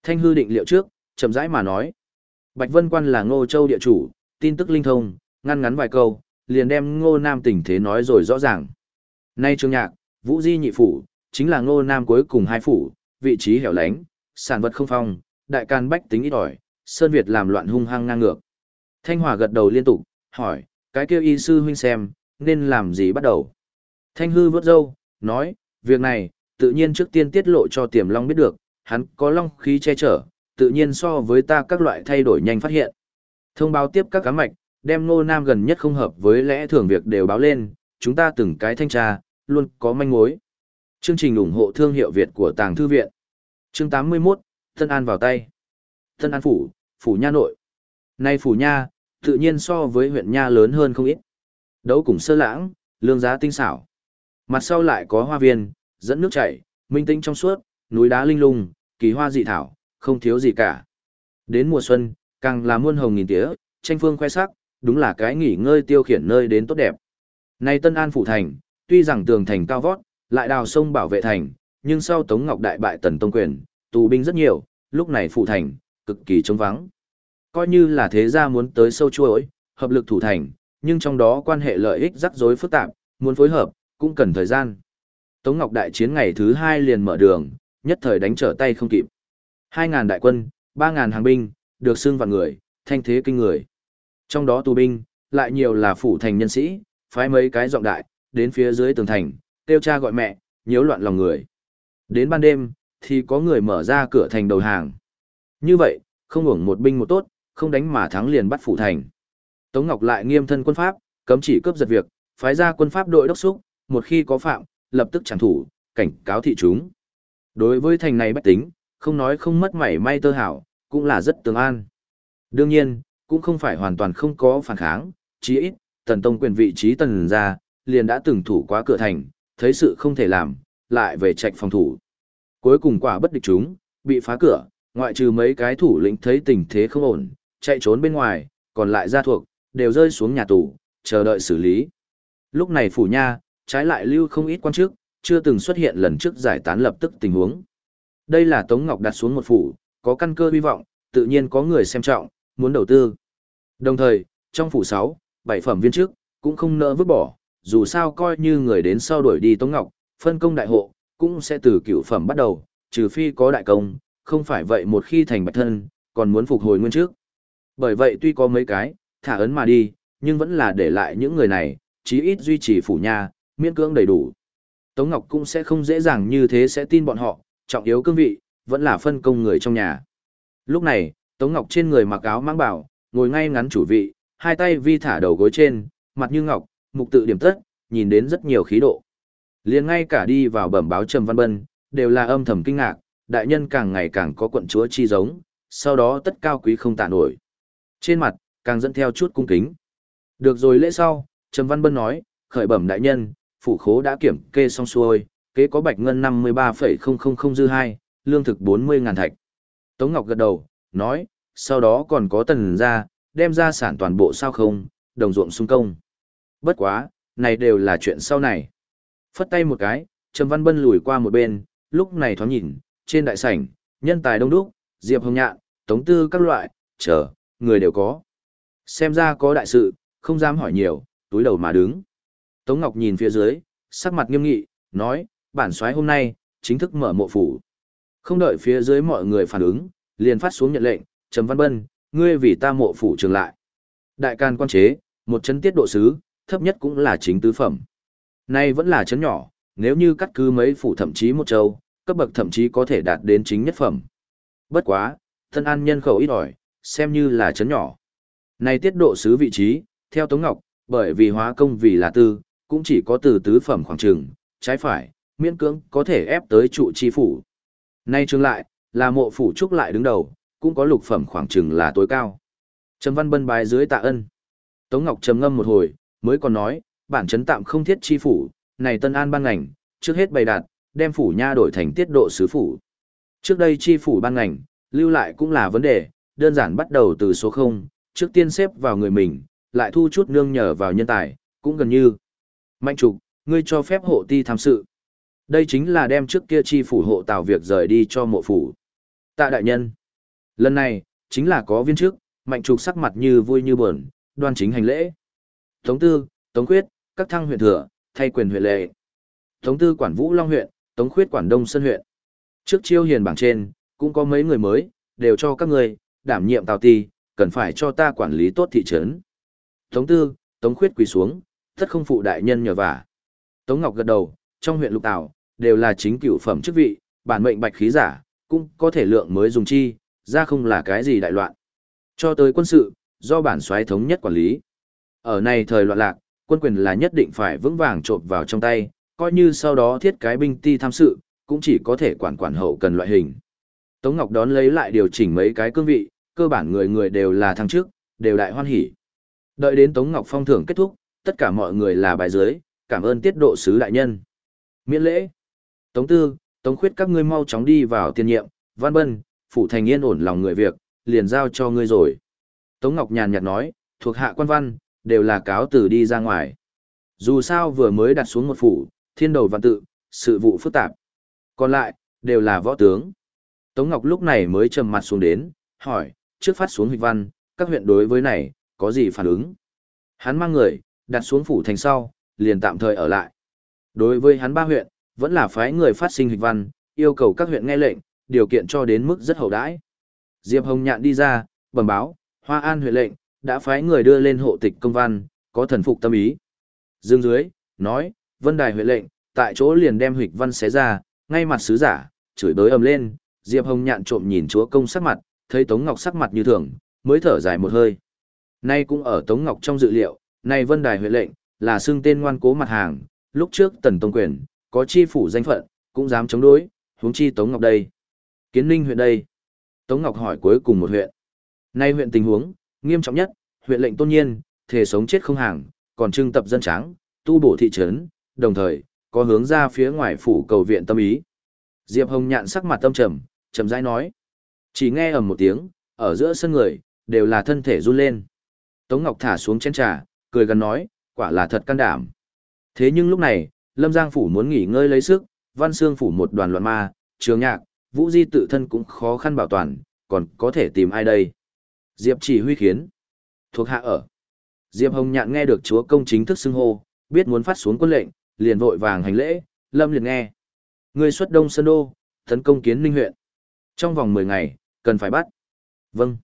Thanh hư định liệu trước, chậm rãi mà nói. Bạch Vân Quan là Ngô Châu địa chủ, tin tức linh thông, ngăn ngắn vài câu, liền đem Ngô Nam tình thế nói rồi rõ ràng. Nay Trương Nhạc, Vũ Di nhị phủ, chính là Ngô Nam cuối cùng hai phủ, vị trí hẻo lánh, sản vật không phong, đại can bách tính ít ỏi, Sơn Việt làm loạn hung hăng ngang ngược. Thanh Hòa gật đầu liên tục, hỏi, cái kêu y sư huynh xem, nên làm gì bắt đầu? Thanh hư vớt dâu, nói, việc này, tự nhiên trước tiên tiết lộ cho tiềm long biết được, hắn có long khí che chở, tự nhiên so với ta các loại thay đổi nhanh phát hiện. Thông báo tiếp các cá mạch, đem ngô nam gần nhất không hợp với lẽ thường việc đều báo lên, chúng ta từng cái thanh tra, luôn có manh mối. Chương trình ủng hộ thương hiệu Việt của Tàng Thư Viện. Chương 81, Tân An vào tay. Tân An Phủ, Phủ Nha Nội. Nay Phủ Nha, tự nhiên so với huyện Nha lớn hơn không ít. Đấu cùng sơ lãng, lương giá tinh xảo. Mặt sau lại có hoa viên, dẫn nước chảy, minh tinh trong suốt, núi đá linh lung, kỳ hoa dị thảo, không thiếu gì cả. Đến mùa xuân, càng là muôn hồng nghìn tía, tranh phương khoe sắc, đúng là cái nghỉ ngơi tiêu khiển nơi đến tốt đẹp. Nay Tân An phủ thành, tuy rằng tường thành cao vót, lại đào sông bảo vệ thành, nhưng sau Tống Ngọc đại bại Tần Tông quyền, tù binh rất nhiều, lúc này phủ thành cực kỳ trống vắng. Coi như là thế gia muốn tới sâu chuỗi, hợp lực thủ thành, nhưng trong đó quan hệ lợi ích rắc rối phức tạp, muốn phối hợp, cũng cần thời gian. Tống Ngọc đại chiến ngày thứ hai liền mở đường, nhất thời đánh trở tay không kịp. 2000 đại quân, 3000 hàng binh, được xương vào người, thanh thế kinh người. Trong đó tù binh, lại nhiều là phủ thành nhân sĩ, phái mấy cái giọng đại, đến phía dưới tường thành, tiêu cha gọi mẹ, nhiễu loạn lòng người. Đến ban đêm, thì có người mở ra cửa thành đầu hàng. Như vậy, không hưởng một binh một tốt, không đánh mà thắng liền bắt phủ thành. Tống Ngọc lại nghiêm thân quân pháp, cấm chỉ cướp giật việc, phái ra quân pháp đội đốc xúc, một khi có phạm, lập tức chẳng thủ, cảnh cáo thị chúng. Đối với thành này bách tính, không nói không mất mảy may tơ hảo, cũng là rất tường an. Đương nhiên, cũng không phải hoàn toàn không có phản kháng, chí ít, tần tông quyền vị trí tần ra, liền đã từng thủ quá cửa thành, thấy sự không thể làm, lại về trạch phòng thủ. Cuối cùng quả bất địch chúng, bị phá cửa, ngoại trừ mấy cái thủ lĩnh thấy tình thế không ổn, chạy trốn bên ngoài, còn lại gia thuộc, đều rơi xuống nhà tù, chờ đợi xử lý. Lúc này phủ nha, trái lại lưu không ít quan chức, chưa từng xuất hiện lần trước giải tán lập tức tình huống. Đây là Tống Ngọc đặt xuống một phủ, có căn cơ hy vọng, tự nhiên có người xem trọng, muốn đầu tư. Đồng thời, trong phủ 6, bảy phẩm viên trước cũng không nỡ vứt bỏ, dù sao coi như người đến sau đuổi đi Tống Ngọc, phân công đại hộ, cũng sẽ từ cửu phẩm bắt đầu, trừ phi có đại công, không phải vậy một khi thành bạch thân, còn muốn phục hồi nguyên trước. Bởi vậy tuy có mấy cái, thả ấn mà đi, nhưng vẫn là để lại những người này, chí ít duy trì phủ nhà, miễn cưỡng đầy đủ. Tống Ngọc cũng sẽ không dễ dàng như thế sẽ tin bọn họ, trọng yếu cương vị, vẫn là phân công người trong nhà. Lúc này, Tống Ngọc trên người mặc áo mang bảo, ngồi ngay ngắn chủ vị, hai tay vi thả đầu gối trên, mặt như ngọc, mục tự điểm tất, nhìn đến rất nhiều khí độ. liền ngay cả đi vào bẩm báo Trầm Văn Bân, đều là âm thầm kinh ngạc, đại nhân càng ngày càng có quận chúa chi giống, sau đó tất cao quý không tả nổi. Trên mặt, càng dẫn theo chút cung kính. Được rồi lễ sau, Trầm Văn Bân nói, khởi bẩm đại nhân, phủ khố đã kiểm kê xong xuôi, kế có bạch ngân 53,000 dư hai, lương thực 40 ngàn thạch. Tống Ngọc gật đầu, nói, sau đó còn có tần ra, đem ra sản toàn bộ sao không, đồng ruộng xung công. Bất quá, này đều là chuyện sau này. Phất tay một cái, Trầm Văn Bân lùi qua một bên, lúc này thoáng nhìn, trên đại sảnh, nhân tài đông đúc, Diệp Hồng Nhạn, Tống Tư các loại, chờ, người đều có. Xem ra có đại sự, không dám hỏi nhiều, túi đầu mà đứng. Tống Ngọc nhìn phía dưới, sắc mặt nghiêm nghị, nói, bản soái hôm nay, chính thức mở mộ phủ. Không đợi phía dưới mọi người phản ứng, liền phát xuống nhận lệnh, Trầm Văn Bân, ngươi vì ta mộ phủ trường lại. Đại can quan chế, một chấn tiết độ sứ, thấp nhất cũng là chính tứ phẩm. Nay vẫn là chấn nhỏ, nếu như cắt cứ mấy phủ thậm chí một châu, cấp bậc thậm chí có thể đạt đến chính nhất phẩm. Bất quá, thân an nhân khẩu ít ỏi, xem như là chấn nhỏ. Nay tiết độ sứ vị trí, theo Tống Ngọc, bởi vì hóa công vì là tư, cũng chỉ có từ tứ phẩm khoảng trường, trái phải, miễn cưỡng có thể ép tới trụ chi phủ. Nay trường lại, là mộ phủ trúc lại đứng đầu, cũng có lục phẩm khoảng trường là tối cao. Trầm Văn Bân bái dưới tạ ân. Tống Ngọc trầm ngâm một hồi, mới còn nói, bản chấn tạm không thiết chi phủ, này Tân An ban ngành, trước hết bày đặt, đem phủ nha đổi thành tiết độ sứ phủ. Trước đây chi phủ ban ngành, lưu lại cũng là vấn đề, đơn giản bắt đầu từ số 0, trước tiên xếp vào người mình, lại thu chút nương nhờ vào nhân tài, cũng gần như. Mạnh trục, ngươi cho phép hộ ti tham sự. Đây chính là đem trước kia chi phủ hộ tào việc rời đi cho mộ phủ. Tạ đại nhân. Lần này, chính là có viên trước, mạnh trục sắc mặt như vui như buồn, đoan chính hành lễ. Tống tư, tống quyết, các thăng huyện thừa, thay quyền huyện lệ. Tống tư quản vũ long huyện, tống khuyết quản đông sơn huyện. Trước chiêu hiền bảng trên, cũng có mấy người mới, đều cho các người, đảm nhiệm tào ti, cần phải cho ta quản lý tốt thị trấn. Tống tư, tống khuyết quỳ xuống, tất không phụ đại nhân nhờ vả. Tống Ngọc gật đầu, trong huyện lục tào, đều là chính cửu phẩm chức vị, bản mệnh bạch khí giả, cũng có thể lượng mới dùng chi, ra không là cái gì đại loạn. Cho tới quân sự, do bản soái thống nhất quản lý. Ở này thời loạn lạc, quân quyền là nhất định phải vững vàng trộn vào trong tay, coi như sau đó thiết cái binh ti tham sự, cũng chỉ có thể quản quản hậu cần loại hình. Tống Ngọc đón lấy lại điều chỉnh mấy cái cương vị, cơ bản người người đều là thăng trước, đều đại hoan hỉ. Đợi đến Tống Ngọc phong thưởng kết thúc, tất cả mọi người là bài dưới, cảm ơn tiết độ sứ đại nhân. Miễn lễ. Tống Tư, Tống Khuyết các ngươi mau chóng đi vào tiền nhiệm, Văn Bân, phủ thành yên ổn lòng người việc, liền giao cho ngươi rồi. Tống Ngọc nhàn nhạt nói, thuộc hạ quan văn, đều là cáo từ đi ra ngoài. Dù sao vừa mới đặt xuống một phủ, thiên đầu văn tự, sự vụ phức tạp. Còn lại, đều là võ tướng. Tống Ngọc lúc này mới trầm mặt xuống đến, hỏi, trước phát xuống hịch văn, các huyện đối với này, có gì phản ứng? Hắn mang người, đặt xuống phủ thành sau, liền tạm thời ở lại. Đối với hắn ba huyện, vẫn là phái người phát sinh hịch văn, yêu cầu các huyện nghe lệnh, điều kiện cho đến mức rất hậu đãi. Diệp Hồng Nhạn đi ra, bẩm báo, Hoa An huyện lệnh, đã phái người đưa lên hộ tịch công văn, có thần phục tâm ý. Dương dưới, nói, Vân Đài huyện lệnh, tại chỗ liền đem hịch văn xé ra, ngay mặt sứ giả, chửi bới ầm lên, Diệp Hồng Nhạn trộm nhìn chúa công sắc mặt, thấy Tống Ngọc sắc mặt như thường, mới thở dài một hơi. Nay cũng ở Tống Ngọc trong dự liệu, nay Vân Đài huyện lệnh, là xưng tên ngoan cố mặt hàng, lúc trước Tần Tông Quyền, có chi phủ danh phận, cũng dám chống đối, huống chi Tống Ngọc đây. Kiến Ninh huyện đây. Tống Ngọc hỏi cuối cùng một huyện. Nay huyện tình huống, nghiêm trọng nhất, huyện lệnh tôn nhiên, thể sống chết không hàng, còn trưng tập dân tráng, tu bổ thị trấn, đồng thời, có hướng ra phía ngoài phủ cầu viện tâm ý. Diệp Hồng nhạn sắc mặt tâm trầm, trầm rãi nói. Chỉ nghe ầm một tiếng, ở giữa sân người, đều là thân thể run lên. Tống Ngọc thả xuống chén trà, cười gần nói, quả là thật can đảm. Thế nhưng lúc này, Lâm Giang Phủ muốn nghỉ ngơi lấy sức, Văn Sương Phủ một đoàn loạn ma, trường nhạc, Vũ Di tự thân cũng khó khăn bảo toàn, còn có thể tìm ai đây? Diệp chỉ huy khiến. Thuộc hạ ở. Diệp Hồng Nhạn nghe được chúa công chính thức xưng hô, biết muốn phát xuống quân lệnh, liền vội vàng hành lễ, Lâm liền nghe. Người xuất Đông Sơn Đô, tấn công kiến ninh huyện. Trong vòng 10 ngày, cần phải bắt. Vâng.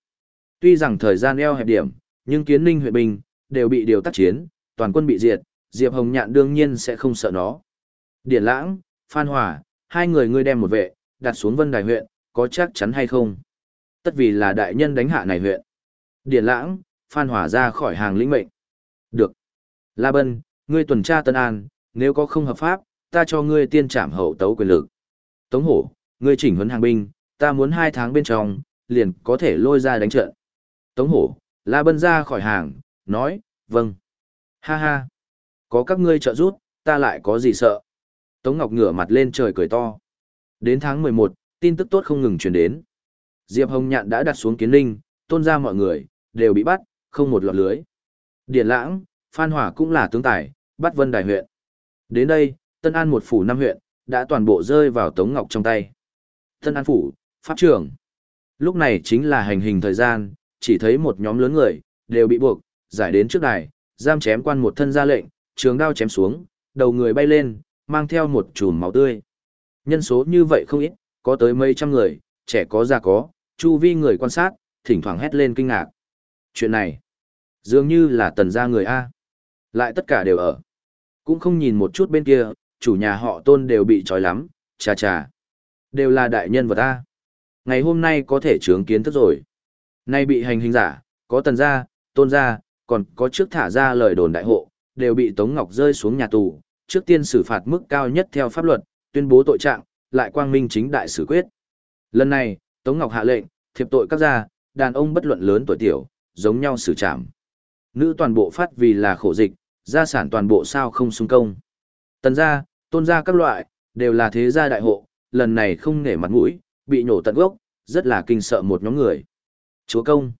Tuy rằng thời gian eo hẹp điểm, nhưng kiến ninh huyện bình, đều bị điều tác chiến, toàn quân bị diệt, Diệp Hồng Nhạn đương nhiên sẽ không sợ nó. Điển Lãng, Phan Hòa, hai người ngươi đem một vệ, đặt xuống Vân Đài huyện, có chắc chắn hay không? Tất vì là đại nhân đánh hạ này huyện. Điển Lãng, Phan Hòa ra khỏi hàng lĩnh mệnh. Được. La Bân, ngươi tuần tra Tân An, nếu có không hợp pháp, ta cho ngươi tiên trảm hậu tấu quyền lực. Tống Hổ, ngươi chỉnh huấn hàng binh, ta muốn hai tháng bên trong, liền có thể lôi ra đánh trận. Tống Hổ, La Bân ra khỏi hàng, nói, vâng. Ha ha. Có các ngươi trợ giúp, ta lại có gì sợ. Tống Ngọc ngửa mặt lên trời cười to. Đến tháng 11, tin tức tốt không ngừng truyền đến. Diệp Hồng Nhạn đã đặt xuống kiến linh, tôn ra mọi người, đều bị bắt, không một lọt lưới. Điển lãng, Phan Hỏa cũng là tướng tài, bắt Vân Đài huyện. Đến đây, Tân An một phủ năm huyện, đã toàn bộ rơi vào Tống Ngọc trong tay. Tân An Phủ, Pháp trưởng. Lúc này chính là hành hình thời gian, chỉ thấy một nhóm lớn người, đều bị buộc, giải đến trước đài, giam chém quan một thân ra lệnh, trường đao chém xuống, đầu người bay lên, mang theo một chùm máu tươi. Nhân số như vậy không ít, có tới mấy trăm người, trẻ có già có, chu vi người quan sát, thỉnh thoảng hét lên kinh ngạc. Chuyện này, dường như là tần gia người A. Lại tất cả đều ở. Cũng không nhìn một chút bên kia, chủ nhà họ tôn đều bị trói lắm, chà chà. Đều là đại nhân vật A. Ngày hôm nay có thể chứng kiến thức rồi. Nay bị hành hình giả, có tần gia, tôn gia, còn có trước thả ra lời đồn đại hộ, đều bị Tống Ngọc rơi xuống nhà tù, trước tiên xử phạt mức cao nhất theo pháp luật, tuyên bố tội trạng, lại quang minh chính đại xử quyết. Lần này, Tống Ngọc hạ lệnh, thiệp tội các gia, đàn ông bất luận lớn tuổi tiểu, giống nhau xử trảm. Nữ toàn bộ phát vì là khổ dịch, gia sản toàn bộ sao không xung công. Tần gia, tôn gia các loại, đều là thế gia đại hộ, lần này không nể mặt mũi, bị nổ tận gốc, rất là kinh sợ một nhóm người. Chúa công,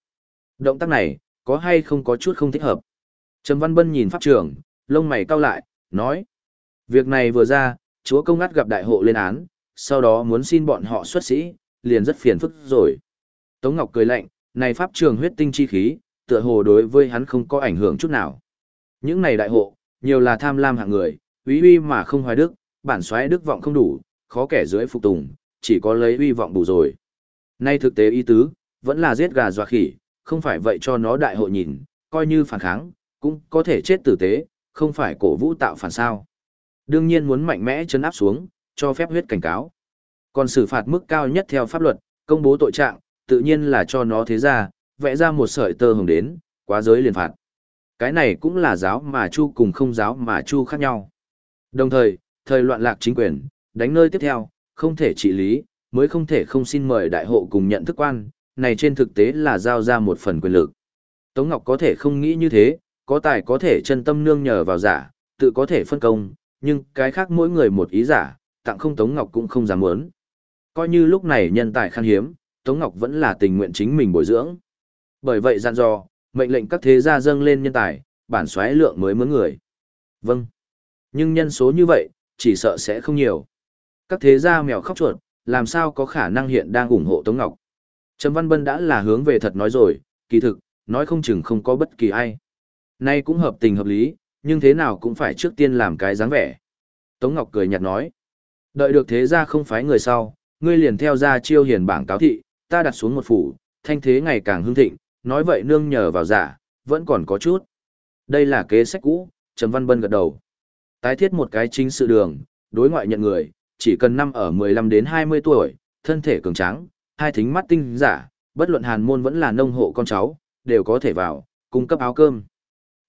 động tác này, có hay không có chút không thích hợp. Trầm Văn Bân nhìn pháp trưởng, lông mày cau lại, nói. Việc này vừa ra, chúa công ngắt gặp đại hộ lên án, sau đó muốn xin bọn họ xuất sĩ, liền rất phiền phức rồi. Tống Ngọc cười lạnh, này pháp trường huyết tinh chi khí, tựa hồ đối với hắn không có ảnh hưởng chút nào. Những này đại hộ, nhiều là tham lam hạng người, uy uy mà không hoài đức, bản xoáy đức vọng không đủ, khó kẻ dưới phục tùng, chỉ có lấy uy vọng bù rồi. Nay thực tế ý tứ, vẫn là giết gà dọa khỉ, không phải vậy cho nó đại hộ nhìn, coi như phản kháng, cũng có thể chết tử tế, không phải cổ vũ tạo phản sao. Đương nhiên muốn mạnh mẽ chấn áp xuống, cho phép huyết cảnh cáo. Còn xử phạt mức cao nhất theo pháp luật, công bố tội trạng, tự nhiên là cho nó thế ra, vẽ ra một sợi tơ hồng đến, quá giới liền phạt. Cái này cũng là giáo mà chu cùng không giáo mà chu khác nhau. Đồng thời, thời loạn lạc chính quyền, đánh nơi tiếp theo, không thể trị lý, mới không thể không xin mời đại hộ cùng nhận thức quan, này trên thực tế là giao ra một phần quyền lực. Tống Ngọc có thể không nghĩ như thế, có tài có thể chân tâm nương nhờ vào giả, tự có thể phân công, nhưng cái khác mỗi người một ý giả, tặng không Tống Ngọc cũng không dám muốn. Coi như lúc này nhân tài khan hiếm, Tống Ngọc vẫn là tình nguyện chính mình bồi dưỡng. Bởi vậy dặn dò, mệnh lệnh các thế gia dâng lên nhân tài, bản xoáy lượng mới mướn người. Vâng. Nhưng nhân số như vậy, chỉ sợ sẽ không nhiều. Các thế gia mèo khóc chuột, làm sao có khả năng hiện đang ủng hộ Tống Ngọc. Trầm Văn Bân đã là hướng về thật nói rồi, kỳ thực, nói không chừng không có bất kỳ ai. Nay cũng hợp tình hợp lý, nhưng thế nào cũng phải trước tiên làm cái dáng vẻ. Tống Ngọc cười nhạt nói, đợi được thế ra không phái người sau, ngươi liền theo ra chiêu hiền bảng cáo thị, ta đặt xuống một phủ, thanh thế ngày càng hưng thịnh, nói vậy nương nhờ vào giả, vẫn còn có chút. Đây là kế sách cũ, Trầm Văn Bân gật đầu. Tái thiết một cái chính sự đường, đối ngoại nhận người, chỉ cần năm ở 15 đến 20 tuổi, thân thể cường tráng, hai thính mắt tinh giả, bất luận hàn môn vẫn là nông hộ con cháu, đều có thể vào, cung cấp áo cơm.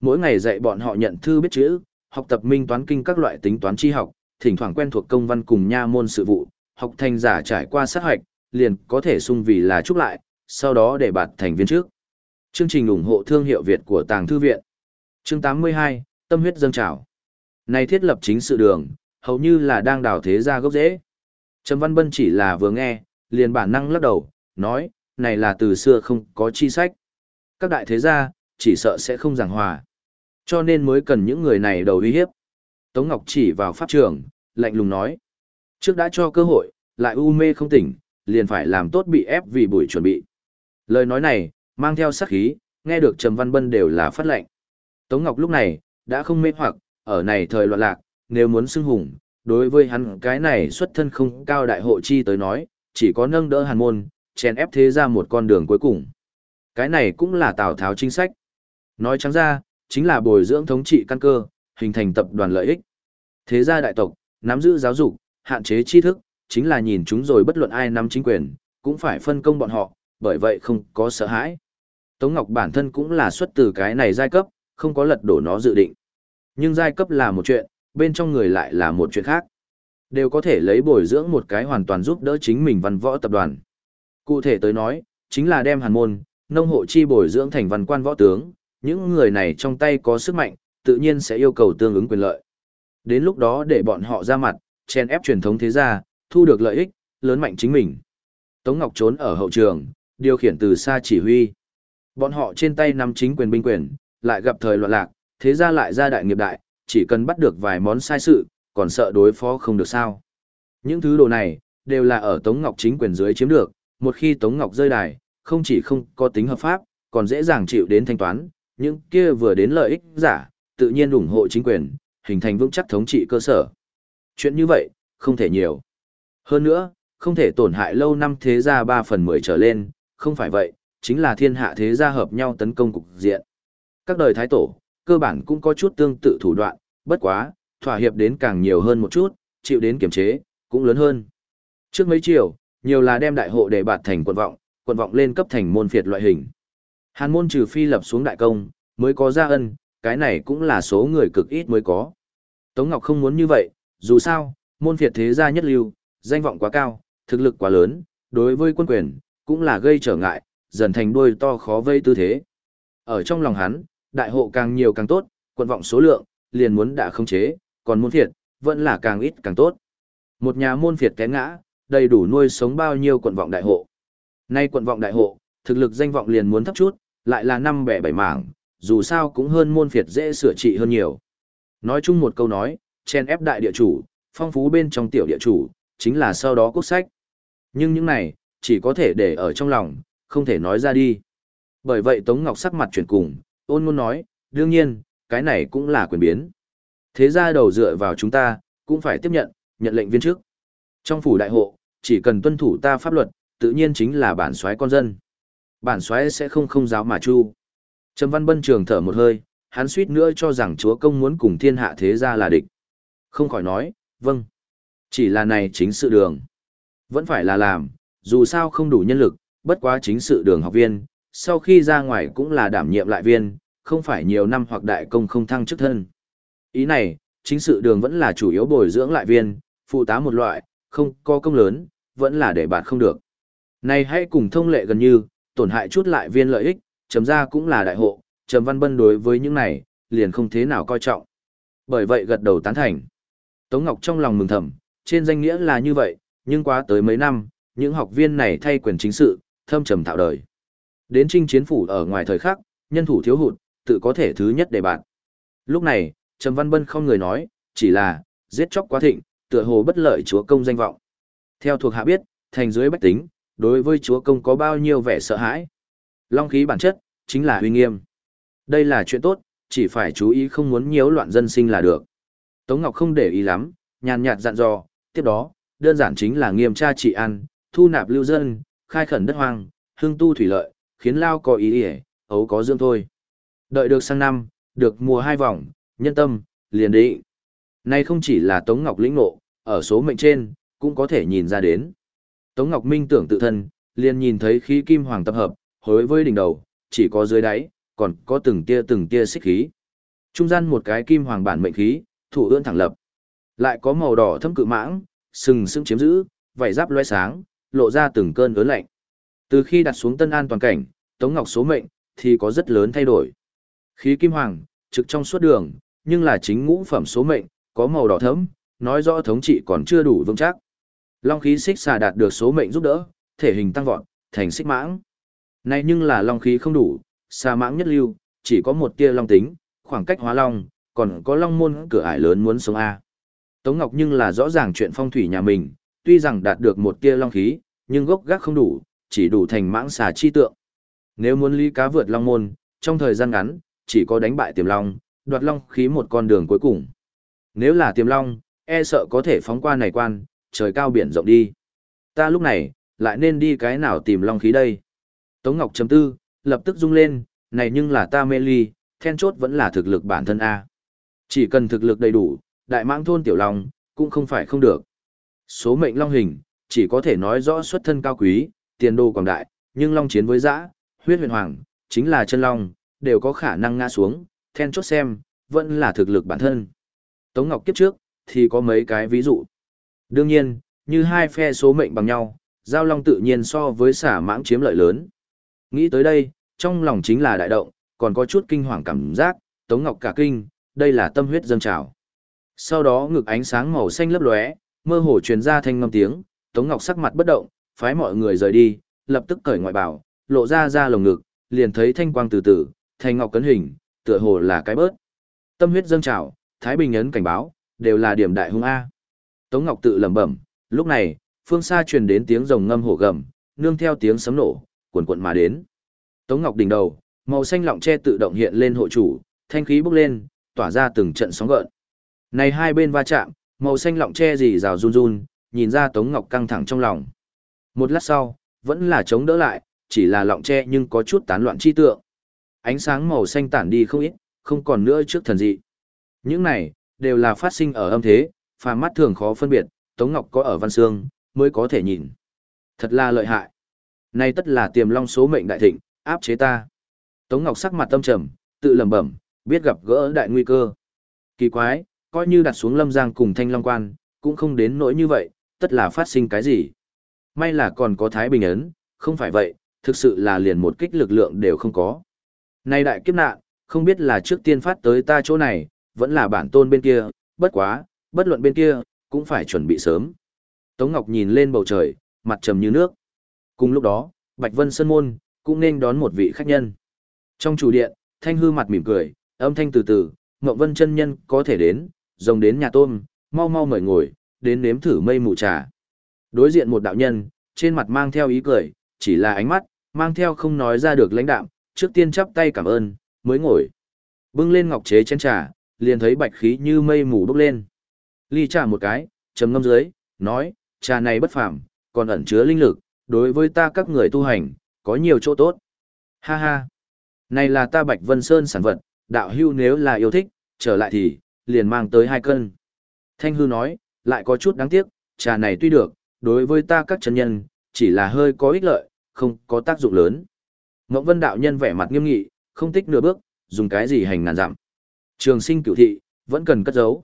Mỗi ngày dạy bọn họ nhận thư biết chữ, học tập minh toán kinh các loại tính toán tri học, thỉnh thoảng quen thuộc công văn cùng nha môn sự vụ, học thành giả trải qua sát hoạch, liền có thể sung vì là trúc lại, sau đó để bạt thành viên trước. Chương trình ủng hộ thương hiệu Việt của Tàng Thư Viện. Chương 82, Tâm huyết dâng trào. Này thiết lập chính sự đường, hầu như là đang đào thế ra gốc rễ. Trầm Văn Bân chỉ là vừa nghe, liền bản năng lắc đầu, nói, này là từ xưa không có chi sách. Các đại thế gia, chỉ sợ sẽ không giảng hòa. Cho nên mới cần những người này đầu uy hiếp. Tống Ngọc chỉ vào pháp trường, lạnh lùng nói. Trước đã cho cơ hội, lại u mê không tỉnh, liền phải làm tốt bị ép vì buổi chuẩn bị. Lời nói này, mang theo sát khí, nghe được Trầm Văn Bân đều là phát lệnh. Tống Ngọc lúc này, đã không mê hoặc, ở này thời loạn lạc, nếu muốn xưng hùng, đối với hắn cái này xuất thân không cao đại hộ chi tới nói, chỉ có nâng đỡ hàn môn, chèn ép thế ra một con đường cuối cùng. Cái này cũng là Tào Tháo chính sách. Nói trắng ra, chính là bồi dưỡng thống trị căn cơ, hình thành tập đoàn lợi ích. Thế gia đại tộc, nắm giữ giáo dục, hạn chế tri thức, chính là nhìn chúng rồi bất luận ai nắm chính quyền, cũng phải phân công bọn họ, bởi vậy không có sợ hãi. Tống Ngọc bản thân cũng là xuất từ cái này giai cấp, không có lật đổ nó dự định. Nhưng giai cấp là một chuyện, bên trong người lại là một chuyện khác. Đều có thể lấy bồi dưỡng một cái hoàn toàn giúp đỡ chính mình văn võ tập đoàn. Cụ thể tới nói, chính là đem hàn môn, nông hộ chi bồi dưỡng thành văn quan võ tướng, những người này trong tay có sức mạnh, tự nhiên sẽ yêu cầu tương ứng quyền lợi. Đến lúc đó để bọn họ ra mặt, chen ép truyền thống thế gia, thu được lợi ích, lớn mạnh chính mình. Tống Ngọc trốn ở hậu trường, điều khiển từ xa chỉ huy. Bọn họ trên tay nắm chính quyền binh quyền, lại gặp thời loạn lạc, thế gia lại ra đại nghiệp đại, chỉ cần bắt được vài món sai sự, còn sợ đối phó không được sao. Những thứ đồ này, đều là ở Tống Ngọc chính quyền dưới chiếm được, một khi Tống Ngọc rơi đài, không chỉ không có tính hợp pháp, còn dễ dàng chịu đến thanh toán, những kia vừa đến lợi ích giả, tự nhiên ủng hộ chính quyền, hình thành vững chắc thống trị cơ sở. Chuyện như vậy, không thể nhiều. Hơn nữa, không thể tổn hại lâu năm thế gia 3 phần 10 trở lên, không phải vậy, chính là thiên hạ thế gia hợp nhau tấn công cục diện. Các đời thái tổ, cơ bản cũng có chút tương tự thủ đoạn, bất quá, thỏa hiệp đến càng nhiều hơn một chút, chịu đến kiểm chế, cũng lớn hơn. Trước mấy chiều, nhiều là đem đại hộ để bạt thành quận vọng, quận vọng lên cấp thành môn phiệt loại hình. Hàn môn trừ phi lập xuống đại công, mới có gia ân, cái này cũng là số người cực ít mới có. Tống Ngọc không muốn như vậy, dù sao, môn phiệt thế gia nhất lưu, danh vọng quá cao, thực lực quá lớn, đối với quân quyền, cũng là gây trở ngại, dần thành đuôi to khó vây tư thế. Ở trong lòng hắn, đại hộ càng nhiều càng tốt, quân vọng số lượng, liền muốn đã không chế, còn môn phiệt, vẫn là càng ít càng tốt. Một nhà môn phiệt té ngã, đầy đủ nuôi sống bao nhiêu quận vọng đại hộ. Nay quận vọng đại hộ, thực lực danh vọng liền muốn thấp chút, lại là năm bẻ bảy mảng, dù sao cũng hơn môn phiệt dễ sửa trị hơn nhiều. Nói chung một câu nói, chen ép đại địa chủ, phong phú bên trong tiểu địa chủ, chính là sau đó quốc sách. Nhưng những này, chỉ có thể để ở trong lòng, không thể nói ra đi. Bởi vậy Tống Ngọc sắc mặt chuyển cùng, ôn ngôn nói, đương nhiên, cái này cũng là quyền biến. Thế ra đầu dựa vào chúng ta, cũng phải tiếp nhận, nhận lệnh viên trước. Trong phủ đại hộ, chỉ cần tuân thủ ta pháp luật, tự nhiên chính là bản soái con dân. Bản xoáy sẽ không không giáo mà chu. Trầm Văn Bân trường thở một hơi, hắn suýt nữa cho rằng chúa công muốn cùng thiên hạ thế gia là địch. Không khỏi nói, vâng. Chỉ là này chính sự đường. Vẫn phải là làm, dù sao không đủ nhân lực, bất quá chính sự đường học viên, sau khi ra ngoài cũng là đảm nhiệm lại viên, không phải nhiều năm hoặc đại công không thăng chức thân. Ý này, chính sự đường vẫn là chủ yếu bồi dưỡng lại viên, phụ tá một loại, không có công lớn, vẫn là để bạn không được. Này hãy cùng thông lệ gần như, tổn hại chút lại viên lợi ích, chấm ra cũng là đại hộ, Trầm Văn Bân đối với những này, liền không thế nào coi trọng. Bởi vậy gật đầu tán thành. Tống Ngọc trong lòng mừng thầm, trên danh nghĩa là như vậy, nhưng quá tới mấy năm, những học viên này thay quyền chính sự, thâm trầm tạo đời. Đến trinh chiến phủ ở ngoài thời khắc, nhân thủ thiếu hụt, tự có thể thứ nhất để bạn. Lúc này, Trầm Văn Bân không người nói, chỉ là, giết chóc quá thịnh, tựa hồ bất lợi chúa công danh vọng. Theo thuộc hạ biết, thành dưới bách tính, đối với chúa công có bao nhiêu vẻ sợ hãi. Long khí bản chất, chính là uy nghiêm. Đây là chuyện tốt, chỉ phải chú ý không muốn nhiễu loạn dân sinh là được. Tống Ngọc không để ý lắm, nhàn nhạt dặn dò, tiếp đó, đơn giản chính là nghiêm tra trị an, thu nạp lưu dân, khai khẩn đất hoang, hương tu thủy lợi, khiến lao có ý ỉa, ấu có dương thôi. Đợi được sang năm, được mùa hai vòng, nhân tâm, liền định. Này không chỉ là Tống Ngọc lĩnh ngộ, ở số mệnh trên, cũng có thể nhìn ra đến. Tống Ngọc Minh tưởng tự thân, liền nhìn thấy khí kim hoàng tập hợp, hối với đỉnh đầu, chỉ có dưới đáy, còn có từng tia từng tia xích khí. Trung gian một cái kim hoàng bản mệnh khí, thủ ưỡn thẳng lập. Lại có màu đỏ thâm cự mãng, sừng sững chiếm giữ, vảy giáp loe sáng, lộ ra từng cơn ớn lạnh. Từ khi đặt xuống tân an toàn cảnh, Tống Ngọc số mệnh, thì có rất lớn thay đổi. Khí kim hoàng, trực trong suốt đường, nhưng là chính ngũ phẩm số mệnh, có màu đỏ thẫm, nói rõ thống trị còn chưa đủ vững chắc. Long khí xích xà đạt được số mệnh giúp đỡ, thể hình tăng vọt, thành xích mãng. Nay nhưng là long khí không đủ, xà mãng nhất lưu, chỉ có một tia long tính, khoảng cách hóa long, còn có long môn cửa ải lớn muốn sống A. Tống Ngọc nhưng là rõ ràng chuyện phong thủy nhà mình, tuy rằng đạt được một tia long khí, nhưng gốc gác không đủ, chỉ đủ thành mãng xà chi tượng. Nếu muốn ly cá vượt long môn, trong thời gian ngắn, chỉ có đánh bại tiềm long, đoạt long khí một con đường cuối cùng. Nếu là tiềm long, e sợ có thể phóng qua này quan, trời cao biển rộng đi. Ta lúc này, lại nên đi cái nào tìm long khí đây? Tống Ngọc chấm tư, lập tức rung lên, này nhưng là ta mê ly, then chốt vẫn là thực lực bản thân A. Chỉ cần thực lực đầy đủ, đại mãng thôn tiểu long, cũng không phải không được. Số mệnh long hình, chỉ có thể nói rõ xuất thân cao quý, tiền đồ quảng đại, nhưng long chiến với dã, huyết huyền hoàng, chính là chân long, đều có khả năng ngã xuống, then chốt xem, vẫn là thực lực bản thân. Tống Ngọc kiếp trước, thì có mấy cái ví dụ. Đương nhiên, như hai phe số mệnh bằng nhau, giao long tự nhiên so với xả mãng chiếm lợi lớn. Nghĩ tới đây, trong lòng chính là đại động, còn có chút kinh hoàng cảm giác, Tống Ngọc cả kinh, đây là tâm huyết dâng trào. Sau đó ngực ánh sáng màu xanh lấp lóe, mơ hồ truyền ra thanh ngâm tiếng, Tống Ngọc sắc mặt bất động, phái mọi người rời đi, lập tức cởi ngoại bào lộ ra ra lồng ngực, liền thấy thanh quang từ từ, thanh ngọc cấn hình, tựa hồ là cái bớt. Tâm huyết dâng trào, Thái Bình ấn cảnh báo, đều là điểm đại hung A. Tống Ngọc tự lẩm bẩm, Lúc này, phương xa truyền đến tiếng rồng ngâm hổ gầm, nương theo tiếng sấm nổ, cuồn cuộn mà đến. Tống Ngọc đỉnh đầu, màu xanh lọng che tự động hiện lên hộ chủ, thanh khí bốc lên, tỏa ra từng trận sóng gợn. Này hai bên va chạm, màu xanh lọng che gì rào run run, nhìn ra Tống Ngọc căng thẳng trong lòng. Một lát sau, vẫn là chống đỡ lại, chỉ là lọng che nhưng có chút tán loạn chi tượng. Ánh sáng màu xanh tản đi không ít, không còn nữa trước thần dị. Những này, đều là phát sinh ở âm thế, phàm mắt thường khó phân biệt, Tống Ngọc có ở văn xương, mới có thể nhìn. Thật là lợi hại. Này tất là tiềm long số mệnh đại thịnh, áp chế ta. Tống Ngọc sắc mặt tâm trầm, tự lẩm bẩm, biết gặp gỡ đại nguy cơ. Kỳ quái, coi như đặt xuống Lâm Giang cùng Thanh Long Quan, cũng không đến nỗi như vậy, tất là phát sinh cái gì. May là còn có Thái Bình Ấn, không phải vậy, thực sự là liền một kích lực lượng đều không có. Này đại kiếp nạn, không biết là trước tiên phát tới ta chỗ này, vẫn là bản tôn bên kia, bất quá, bất luận bên kia, cũng phải chuẩn bị sớm. Tống Ngọc nhìn lên bầu trời, mặt trầm như nước. Cùng lúc đó, Bạch Vân Sơn Môn, cũng nên đón một vị khách nhân. Trong chủ điện, Thanh Hư mặt mỉm cười, âm thanh từ từ, Ngọc Vân chân nhân có thể đến, rồng đến nhà tôm, mau mau mời ngồi, đến nếm thử mây mù trà. Đối diện một đạo nhân, trên mặt mang theo ý cười, chỉ là ánh mắt, mang theo không nói ra được lãnh đạm, trước tiên chắp tay cảm ơn, mới ngồi. Bưng lên ngọc chế chén trà, liền thấy bạch khí như mây mù bốc lên. Ly trà một cái, trầm ngâm dưới, nói, trà này bất phàm, còn ẩn chứa linh lực, đối với ta các người tu hành, có nhiều chỗ tốt. Ha ha, này là ta Bạch Vân Sơn sản vật, đạo hưu nếu là yêu thích, trở lại thì, liền mang tới hai cân. Thanh hư nói, lại có chút đáng tiếc, trà này tuy được, đối với ta các chân nhân, chỉ là hơi có ích lợi, không có tác dụng lớn. Ngọc Vân đạo nhân vẻ mặt nghiêm nghị, không tích nửa bước, dùng cái gì hành ngàn dặm. Trường sinh cửu thị, vẫn cần cất giấu.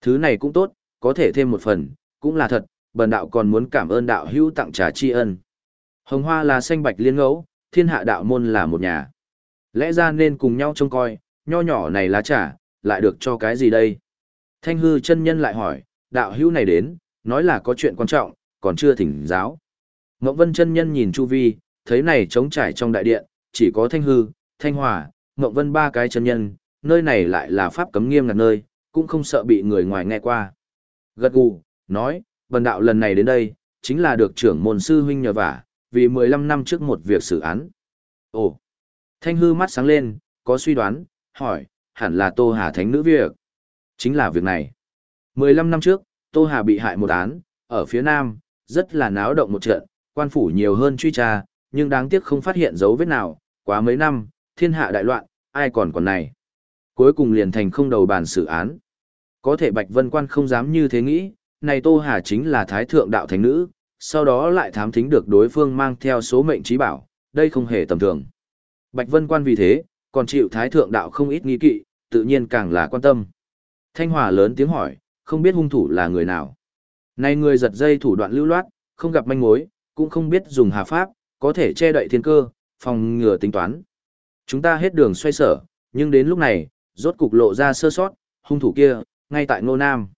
Thứ này cũng tốt, có thể thêm một phần, cũng là thật, bần đạo còn muốn cảm ơn đạo hữu tặng trà tri ân. Hồng hoa là xanh bạch liên ngẫu, thiên hạ đạo môn là một nhà. Lẽ ra nên cùng nhau trông coi, nho nhỏ này lá trà, lại được cho cái gì đây? Thanh hư chân nhân lại hỏi, đạo hữu này đến, nói là có chuyện quan trọng, còn chưa thỉnh giáo. Ngọc Vân chân nhân nhìn Chu Vi, thấy này trống trải trong đại điện, chỉ có Thanh hư, Thanh hòa, Ngọc Vân ba cái chân nhân, nơi này lại là pháp cấm nghiêm ngặt nơi, cũng không sợ bị người ngoài nghe qua. Gật gù, nói, bần đạo lần này đến đây, chính là được trưởng môn sư huynh nhờ vả, vì 15 năm trước một việc xử án. Ồ, thanh hư mắt sáng lên, có suy đoán, hỏi, hẳn là Tô Hà thánh nữ việc. Chính là việc này. 15 năm trước, Tô Hà bị hại một án, ở phía nam, rất là náo động một trận, quan phủ nhiều hơn truy tra, nhưng đáng tiếc không phát hiện dấu vết nào, quá mấy năm, thiên hạ đại loạn, ai còn còn này. Cuối cùng liền thành không đầu bàn xử án. Có thể Bạch Vân Quan không dám như thế nghĩ, này Tô Hà chính là thái thượng đạo thánh nữ, sau đó lại thám thính được đối phương mang theo số mệnh trí bảo, đây không hề tầm thường. Bạch Vân Quan vì thế, còn chịu thái thượng đạo không ít nghi kỵ, tự nhiên càng là quan tâm. Thanh Hòa lớn tiếng hỏi, không biết hung thủ là người nào. Này người giật dây thủ đoạn lưu loát, không gặp manh mối, cũng không biết dùng hà pháp, có thể che đậy thiên cơ, phòng ngừa tính toán. Chúng ta hết đường xoay sở, nhưng đến lúc này, rốt cục lộ ra sơ sót, hung thủ kia, ngay tại Ngô Nam.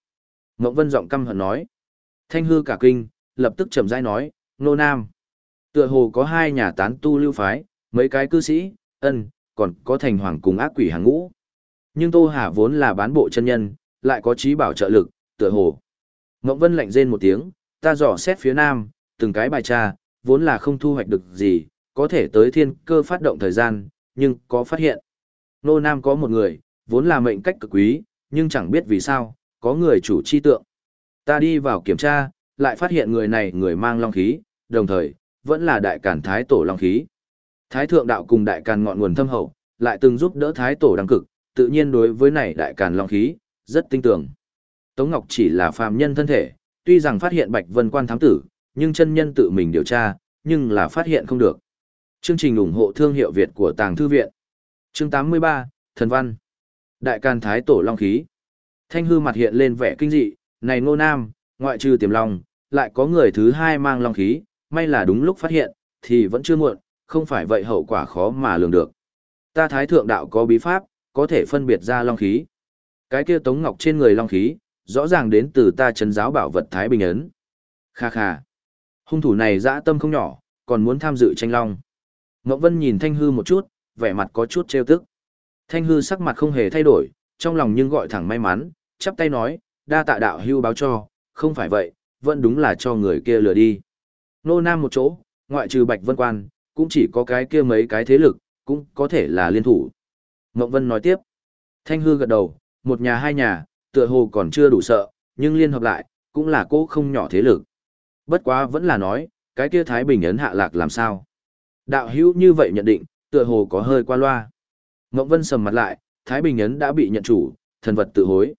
Ngộng Vân giọng căm hận nói. Thanh hư cả kinh, lập tức chậm rãi nói, Ngô Nam. Tựa hồ có hai nhà tán tu lưu phái, mấy cái cư sĩ, ân, còn có thành hoàng cùng ác quỷ hàng ngũ. Nhưng Tô Hà vốn là bán bộ chân nhân, lại có trí bảo trợ lực, tựa hồ. Ngộng Vân lạnh rên một tiếng, ta dò xét phía nam, từng cái bài tra, vốn là không thu hoạch được gì, có thể tới thiên cơ phát động thời gian, nhưng có phát hiện. Nô Nam có một người, vốn là mệnh cách cực quý, nhưng chẳng biết vì sao, có người chủ chi tượng. Ta đi vào kiểm tra, lại phát hiện người này người mang long khí, đồng thời, vẫn là đại cản thái tổ long khí. Thái thượng đạo cùng đại càn ngọn nguồn thâm hậu, lại từng giúp đỡ thái tổ đăng cực, tự nhiên đối với này đại càn long khí, rất tinh tưởng. Tống Ngọc chỉ là phàm nhân thân thể, tuy rằng phát hiện Bạch Vân Quan thám tử, nhưng chân nhân tự mình điều tra, nhưng là phát hiện không được. Chương trình ủng hộ thương hiệu Việt của Tàng Thư Viện. Chương 83, Thần Văn. Đại Càn Thái Tổ Long Khí. Thanh hư mặt hiện lên vẻ kinh dị, này ngô nam, ngoại trừ tiềm long, lại có người thứ hai mang long khí, may là đúng lúc phát hiện, thì vẫn chưa muộn, không phải vậy hậu quả khó mà lường được. Ta Thái Thượng Đạo có bí pháp, có thể phân biệt ra long khí. Cái kia tống ngọc trên người long khí, rõ ràng đến từ ta trấn giáo bảo vật Thái Bình Ấn. Kha kha. Hung thủ này dã tâm không nhỏ, còn muốn tham dự tranh long. Ngọc Vân nhìn Thanh Hư một chút, vẻ mặt có chút trêu tức. Thanh Hư sắc mặt không hề thay đổi, trong lòng nhưng gọi thẳng may mắn, chắp tay nói, đa tạ đạo hưu báo cho, không phải vậy, vẫn đúng là cho người kia lừa đi. Nô Nam một chỗ, ngoại trừ Bạch Vân Quan, cũng chỉ có cái kia mấy cái thế lực, cũng có thể là liên thủ. Mộng Vân nói tiếp. Thanh hư gật đầu, một nhà hai nhà, tựa hồ còn chưa đủ sợ, nhưng liên hợp lại, cũng là cô không nhỏ thế lực. Bất quá vẫn là nói, cái kia Thái Bình ấn hạ lạc làm sao. Đạo hữu như vậy nhận định, tựa hồ có hơi qua loa. Ngộng Vân sầm mặt lại, Thái Bình ấn đã bị nhận chủ, thần vật tự hối.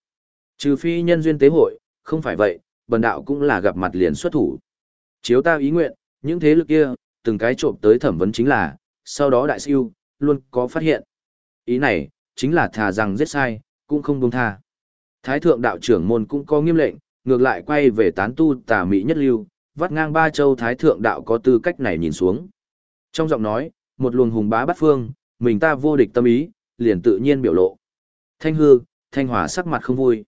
Trừ phi nhân duyên tế hội, không phải vậy, bần đạo cũng là gặp mặt liền xuất thủ. Chiếu ta ý nguyện, những thế lực kia, từng cái trộm tới thẩm vấn chính là, sau đó đại siêu, luôn có phát hiện. Ý này, chính là thà rằng giết sai, cũng không buông tha. Thái thượng đạo trưởng môn cũng có nghiêm lệnh, ngược lại quay về tán tu tà mỹ nhất lưu, vắt ngang ba châu thái thượng đạo có tư cách này nhìn xuống. Trong giọng nói, một luồng hùng bá bắt phương, mình ta vô địch tâm ý, liền tự nhiên biểu lộ. Thanh hư, thanh hòa sắc mặt không vui.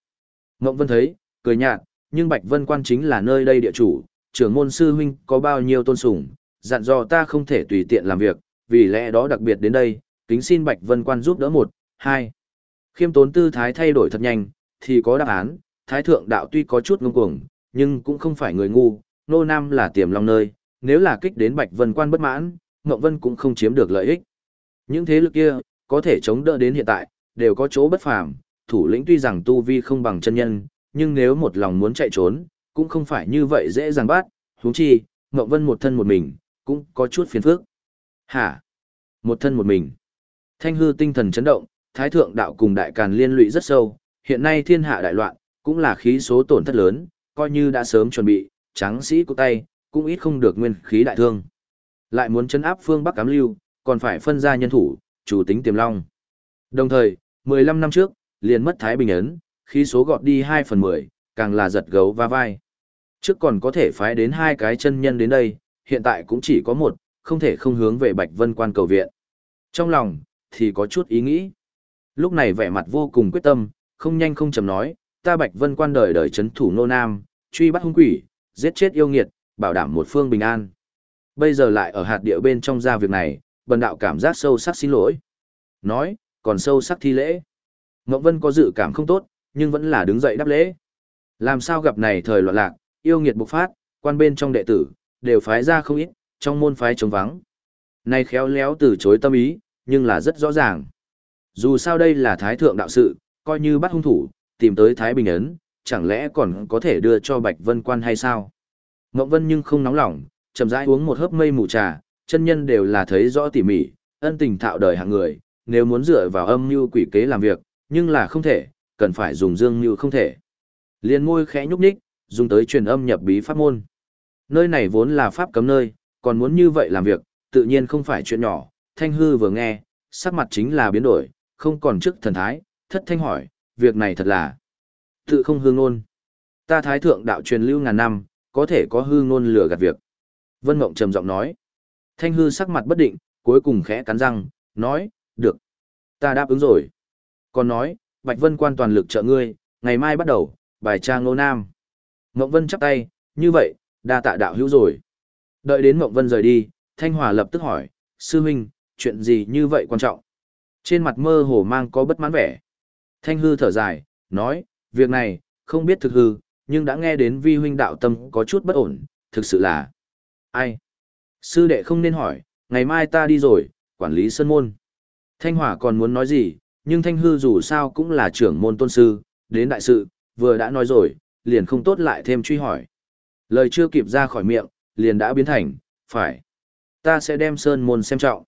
Ngộng Vân thấy, cười nhạt, nhưng Bạch Vân quan chính là nơi đây địa chủ, trưởng môn sư huynh có bao nhiêu tôn sùng, dặn dò ta không thể tùy tiện làm việc, vì lẽ đó đặc biệt đến đây, kính xin Bạch Vân quan giúp đỡ một, hai. Khiêm tốn tư thái thay đổi thật nhanh, thì có đáp án, thái thượng đạo tuy có chút ngông cuồng, nhưng cũng không phải người ngu, nô nam là tiềm long nơi, nếu là kích đến Bạch Vân quan bất mãn, Ngộng Vân cũng không chiếm được lợi ích. Những thế lực kia, có thể chống đỡ đến hiện tại, đều có chỗ bất phàm, thủ lĩnh tuy rằng tu vi không bằng chân nhân, nhưng nếu một lòng muốn chạy trốn, cũng không phải như vậy dễ dàng bắt, huống chi, Ngộng Vân một thân một mình, cũng có chút phiền phức. Hả? Một thân một mình. Thanh hư tinh thần chấn động, thái thượng đạo cùng đại càn liên lụy rất sâu, hiện nay thiên hạ đại loạn, cũng là khí số tổn thất lớn, coi như đã sớm chuẩn bị, trắng sĩ của tay, cũng ít không được nguyên khí đại thương. Lại muốn chấn áp phương Bắc cám lưu, còn phải phân ra nhân thủ, chủ tính tiềm long. Đồng thời, 15 năm trước, liền mất Thái Bình Ấn, khí số gọt đi 2 phần 10, càng là giật gấu va vai. Trước còn có thể phái đến hai cái chân nhân đến đây, hiện tại cũng chỉ có một, không thể không hướng về Bạch Vân quan cầu viện. Trong lòng, thì có chút ý nghĩ. Lúc này vẻ mặt vô cùng quyết tâm, không nhanh không chậm nói, ta Bạch Vân quan đời đời chấn thủ nô nam, truy bắt hung quỷ, giết chết yêu nghiệt, bảo đảm một phương bình an. Bây giờ lại ở hạt địa bên trong ra việc này, bần đạo cảm giác sâu sắc xin lỗi. Nói, còn sâu sắc thi lễ. Ngọc Vân có dự cảm không tốt, nhưng vẫn là đứng dậy đáp lễ. Làm sao gặp này thời loạn lạc, yêu nghiệt bộc phát, quan bên trong đệ tử, đều phái ra không ít, trong môn phái trống vắng. Này khéo léo từ chối tâm ý, nhưng là rất rõ ràng. Dù sao đây là thái thượng đạo sự, coi như bắt hung thủ, tìm tới Thái Bình Ấn, chẳng lẽ còn có thể đưa cho Bạch Vân quan hay sao? Ngọc Vân nhưng không nóng lòng, chậm rãi uống một hớp mây mù trà, chân nhân đều là thấy rõ tỉ mỉ, ân tình thạo đời hạng người, nếu muốn dựa vào âm mưu quỷ kế làm việc, nhưng là không thể, cần phải dùng dương mưu không thể. Liên môi khẽ nhúc nhích, dùng tới truyền âm nhập bí pháp môn. Nơi này vốn là pháp cấm nơi, còn muốn như vậy làm việc, tự nhiên không phải chuyện nhỏ, thanh hư vừa nghe, sắc mặt chính là biến đổi, không còn trước thần thái, thất thanh hỏi, việc này thật là tự không hương ngôn. Ta thái thượng đạo truyền lưu ngàn năm, có thể có hư ngôn lừa gạt việc. Vân Mộng trầm giọng nói. Thanh hư sắc mặt bất định, cuối cùng khẽ cắn răng, nói, được. Ta đáp ứng rồi. Còn nói, Bạch Vân quan toàn lực trợ ngươi, ngày mai bắt đầu, bài trang ngô nam. Mộng Vân chắp tay, như vậy, đa tạ đạo hữu rồi. Đợi đến Mộng Vân rời đi, Thanh Hòa lập tức hỏi, sư huynh, chuyện gì như vậy quan trọng? Trên mặt mơ hồ mang có bất mãn vẻ. Thanh hư thở dài, nói, việc này, không biết thực hư, nhưng đã nghe đến vi huynh đạo tâm có chút bất ổn, thực sự là... Ai? Sư đệ không nên hỏi, ngày mai ta đi rồi, quản lý sân môn. Thanh Hỏa còn muốn nói gì, nhưng Thanh Hư dù sao cũng là trưởng môn tôn sư, đến đại sự, vừa đã nói rồi, liền không tốt lại thêm truy hỏi. Lời chưa kịp ra khỏi miệng, liền đã biến thành, phải. Ta sẽ đem sơn môn xem trọng.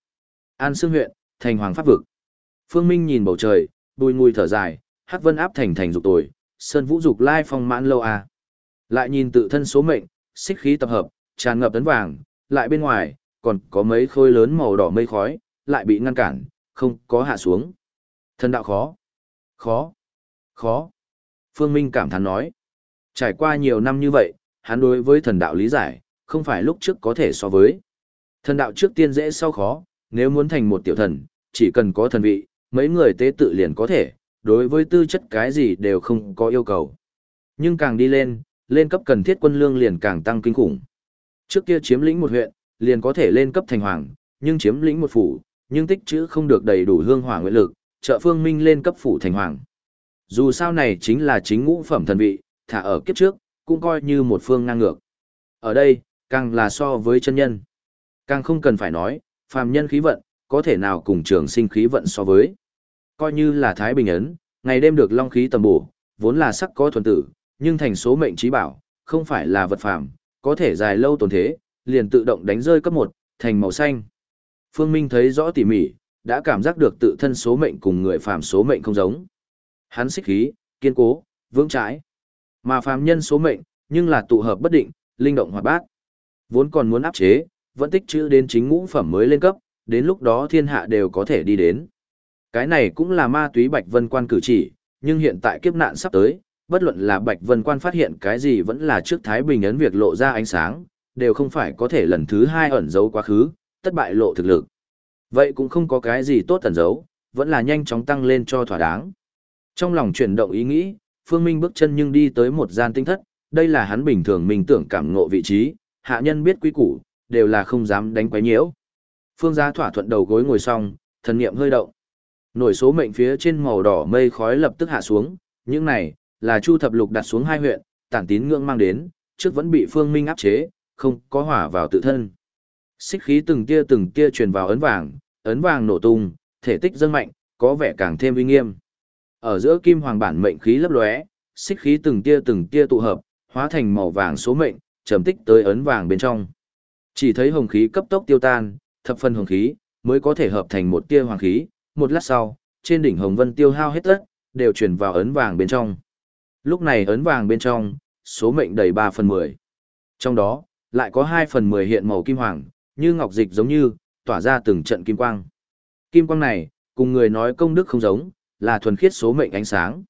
An Sương huyện, thành hoàng pháp vực. Phương Minh nhìn bầu trời, bùi ngùi thở dài, hắc vân áp thành thành dục tồi, sơn vũ dục lai phong mãn lâu à. Lại nhìn tự thân số mệnh, xích khí tập hợp, tràn ngập tấn vàng, lại bên ngoài, còn có mấy khôi lớn màu đỏ mây khói, lại bị ngăn cản, không có hạ xuống. Thần đạo khó, khó, khó. Phương Minh cảm thán nói. Trải qua nhiều năm như vậy, hắn đối với thần đạo lý giải, không phải lúc trước có thể so với. Thần đạo trước tiên dễ sau khó, nếu muốn thành một tiểu thần, chỉ cần có thần vị, mấy người tế tự liền có thể, đối với tư chất cái gì đều không có yêu cầu. Nhưng càng đi lên, lên cấp cần thiết quân lương liền càng tăng kinh khủng. Trước kia chiếm lĩnh một huyện, liền có thể lên cấp thành hoàng, nhưng chiếm lĩnh một phủ, nhưng tích chữ không được đầy đủ hương hỏa nguyện lực, trợ phương minh lên cấp phủ thành hoàng. Dù sao này chính là chính ngũ phẩm thần vị, thả ở kiếp trước, cũng coi như một phương ngang ngược. Ở đây, càng là so với chân nhân. Càng không cần phải nói, phàm nhân khí vận, có thể nào cùng trường sinh khí vận so với. Coi như là Thái Bình Ấn, ngày đêm được long khí tầm bổ, vốn là sắc có thuần tử, nhưng thành số mệnh trí bảo, không phải là vật phàm, có thể dài lâu tồn thế, liền tự động đánh rơi cấp 1, thành màu xanh. Phương Minh thấy rõ tỉ mỉ, đã cảm giác được tự thân số mệnh cùng người phàm số mệnh không giống. Hắn xích khí, kiên cố, vững chãi. Mà phàm nhân số mệnh, nhưng là tụ hợp bất định, linh động hoạt bát. Vốn còn muốn áp chế, vẫn tích trữ đến chính ngũ phẩm mới lên cấp, đến lúc đó thiên hạ đều có thể đi đến. Cái này cũng là ma túy Bạch Vân Quan cử chỉ, nhưng hiện tại kiếp nạn sắp tới, bất luận là Bạch Vân Quan phát hiện cái gì vẫn là trước Thái Bình ấn việc lộ ra ánh sáng, đều không phải có thể lần thứ hai ẩn giấu quá khứ, tất bại lộ thực lực. Vậy cũng không có cái gì tốt ẩn giấu, vẫn là nhanh chóng tăng lên cho thỏa đáng. Trong lòng chuyển động ý nghĩ, Phương Minh bước chân nhưng đi tới một gian tinh thất, đây là hắn bình thường mình tưởng cảm ngộ vị trí, hạ nhân biết quý củ, đều là không dám đánh quấy nhiễu. Phương gia thỏa thuận đầu gối ngồi xong, thần niệm hơi động. Nổi số mệnh phía trên màu đỏ mây khói lập tức hạ xuống, những này là Chu Thập Lục đặt xuống hai huyện, tản tín ngưỡng mang đến, trước vẫn bị Phương Minh áp chế, không có hỏa vào tự thân. Xích khí từng tia từng tia truyền vào ấn vàng, ấn vàng nổ tung, thể tích dâng mạnh, có vẻ càng thêm uy nghiêm. Ở giữa kim hoàng bản mệnh khí lấp lóe, xích khí từng tia từng tia tụ hợp, hóa thành màu vàng số mệnh, trầm tích tới ấn vàng bên trong. Chỉ thấy hồng khí cấp tốc tiêu tan, thập phân hồng khí mới có thể hợp thành một tia hoàng khí, một lát sau, trên đỉnh hồng vân tiêu hao hết tất, đều truyền vào ấn vàng bên trong. Lúc này ấn vàng bên trong, số mệnh đầy 3 phần 10. Trong đó, lại có 2 phần 10 hiện màu kim hoàng, như ngọc dịch giống như, tỏa ra từng trận kim quang. Kim quang này, cùng người nói công đức không giống, là thuần khiết số mệnh ánh sáng.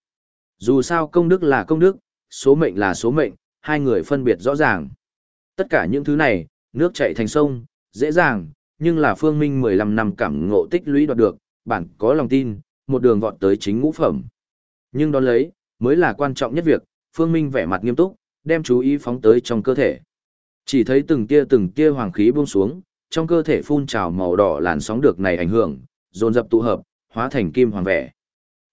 Dù sao công đức là công đức, số mệnh là số mệnh, hai người phân biệt rõ ràng. Tất cả những thứ này, nước chảy thành sông, dễ dàng, nhưng là phương minh 15 năm cảm ngộ tích lũy đoạt được, bản có lòng tin, một đường vọt tới chính ngũ phẩm. Nhưng đón lấy, mới là quan trọng nhất việc, phương minh vẻ mặt nghiêm túc, đem chú ý phóng tới trong cơ thể. Chỉ thấy từng tia từng tia hoàng khí buông xuống, trong cơ thể phun trào màu đỏ làn sóng được này ảnh hưởng, dồn dập tụ hợp, hóa thành kim hoàng vẻ.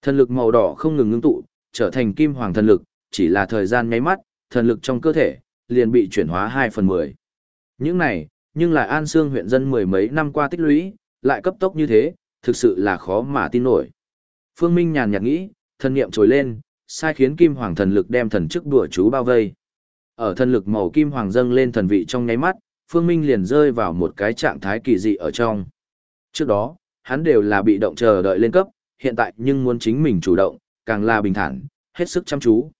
Thần lực màu đỏ không ngừng ngưng tụ, trở thành kim hoàng thần lực, chỉ là thời gian nháy mắt, thần lực trong cơ thể liền bị chuyển hóa 2 phần 10. Những này, nhưng lại An Sương huyện dân mười mấy năm qua tích lũy, lại cấp tốc như thế, thực sự là khó mà tin nổi. Phương Minh nhàn nhạt nghĩ, thần niệm trồi lên, sai khiến kim hoàng thần lực đem thần chức đùa chú bao vây. Ở thần lực màu kim hoàng dâng lên thần vị trong nháy mắt, Phương Minh liền rơi vào một cái trạng thái kỳ dị ở trong. Trước đó, hắn đều là bị động chờ đợi lên cấp, hiện tại nhưng muốn chính mình chủ động, càng là bình thản, hết sức chăm chú.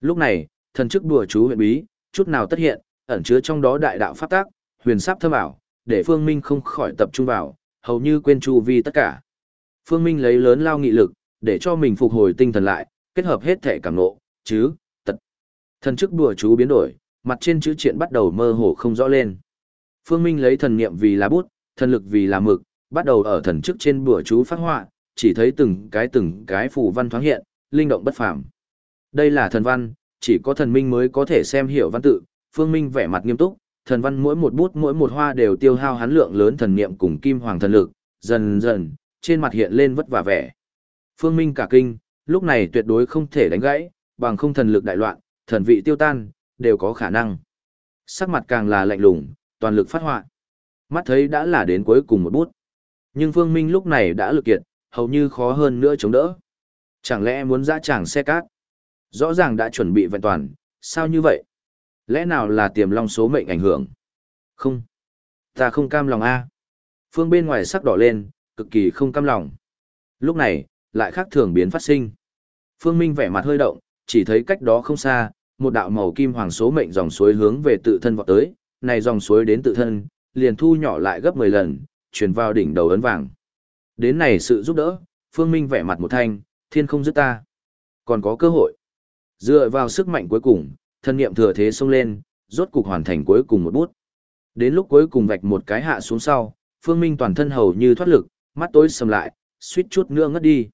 Lúc này, thần chức đùa chú huyện bí, chút nào tất hiện, ẩn chứa trong đó đại đạo pháp tác, huyền sáp thâm ảo, để Phương Minh không khỏi tập trung vào, hầu như quên chu vi tất cả. Phương Minh lấy lớn lao nghị lực, để cho mình phục hồi tinh thần lại, kết hợp hết thể cảm nộ, chứ, tật. Thần chức đùa chú biến đổi, mặt trên chữ triện bắt đầu mơ hồ không rõ lên. Phương Minh lấy thần niệm vì là bút, thần lực vì là mực, bắt đầu ở thần chức trên bùa chú phát họa, chỉ thấy từng cái từng cái phù văn thoáng hiện, linh động bất phàm. Đây là thần văn, chỉ có thần minh mới có thể xem hiểu văn tự, Phương Minh vẻ mặt nghiêm túc, thần văn mỗi một bút mỗi một hoa đều tiêu hao hắn lượng lớn thần niệm cùng kim hoàng thần lực, dần dần, trên mặt hiện lên vất vả vẻ. Phương Minh cả kinh, lúc này tuyệt đối không thể đánh gãy, bằng không thần lực đại loạn, thần vị tiêu tan, đều có khả năng. Sắc mặt càng là lạnh lùng, toàn lực phát họa. Mắt thấy đã là đến cuối cùng một bút. Nhưng Phương Minh lúc này đã lực kiệt, hầu như khó hơn nữa chống đỡ. Chẳng lẽ muốn dã tràng xe cát? Rõ ràng đã chuẩn bị vẹn toàn, sao như vậy? Lẽ nào là tiềm long số mệnh ảnh hưởng? Không. Ta không cam lòng a. Phương bên ngoài sắc đỏ lên, cực kỳ không cam lòng. Lúc này, lại khác thường biến phát sinh. Phương Minh vẻ mặt hơi động, chỉ thấy cách đó không xa, một đạo màu kim hoàng số mệnh dòng suối hướng về tự thân vọt tới, này dòng suối đến tự thân, liền thu nhỏ lại gấp 10 lần, truyền vào đỉnh đầu ấn vàng. Đến này sự giúp đỡ, Phương Minh vẻ mặt một thanh, thiên không dứt ta. Còn có cơ hội. Dựa vào sức mạnh cuối cùng, thân niệm thừa thế xông lên, rốt cục hoàn thành cuối cùng một bút. Đến lúc cuối cùng vạch một cái hạ xuống sau, Phương Minh toàn thân hầu như thoát lực, mắt tối sầm lại, suýt chút nữa ngất đi.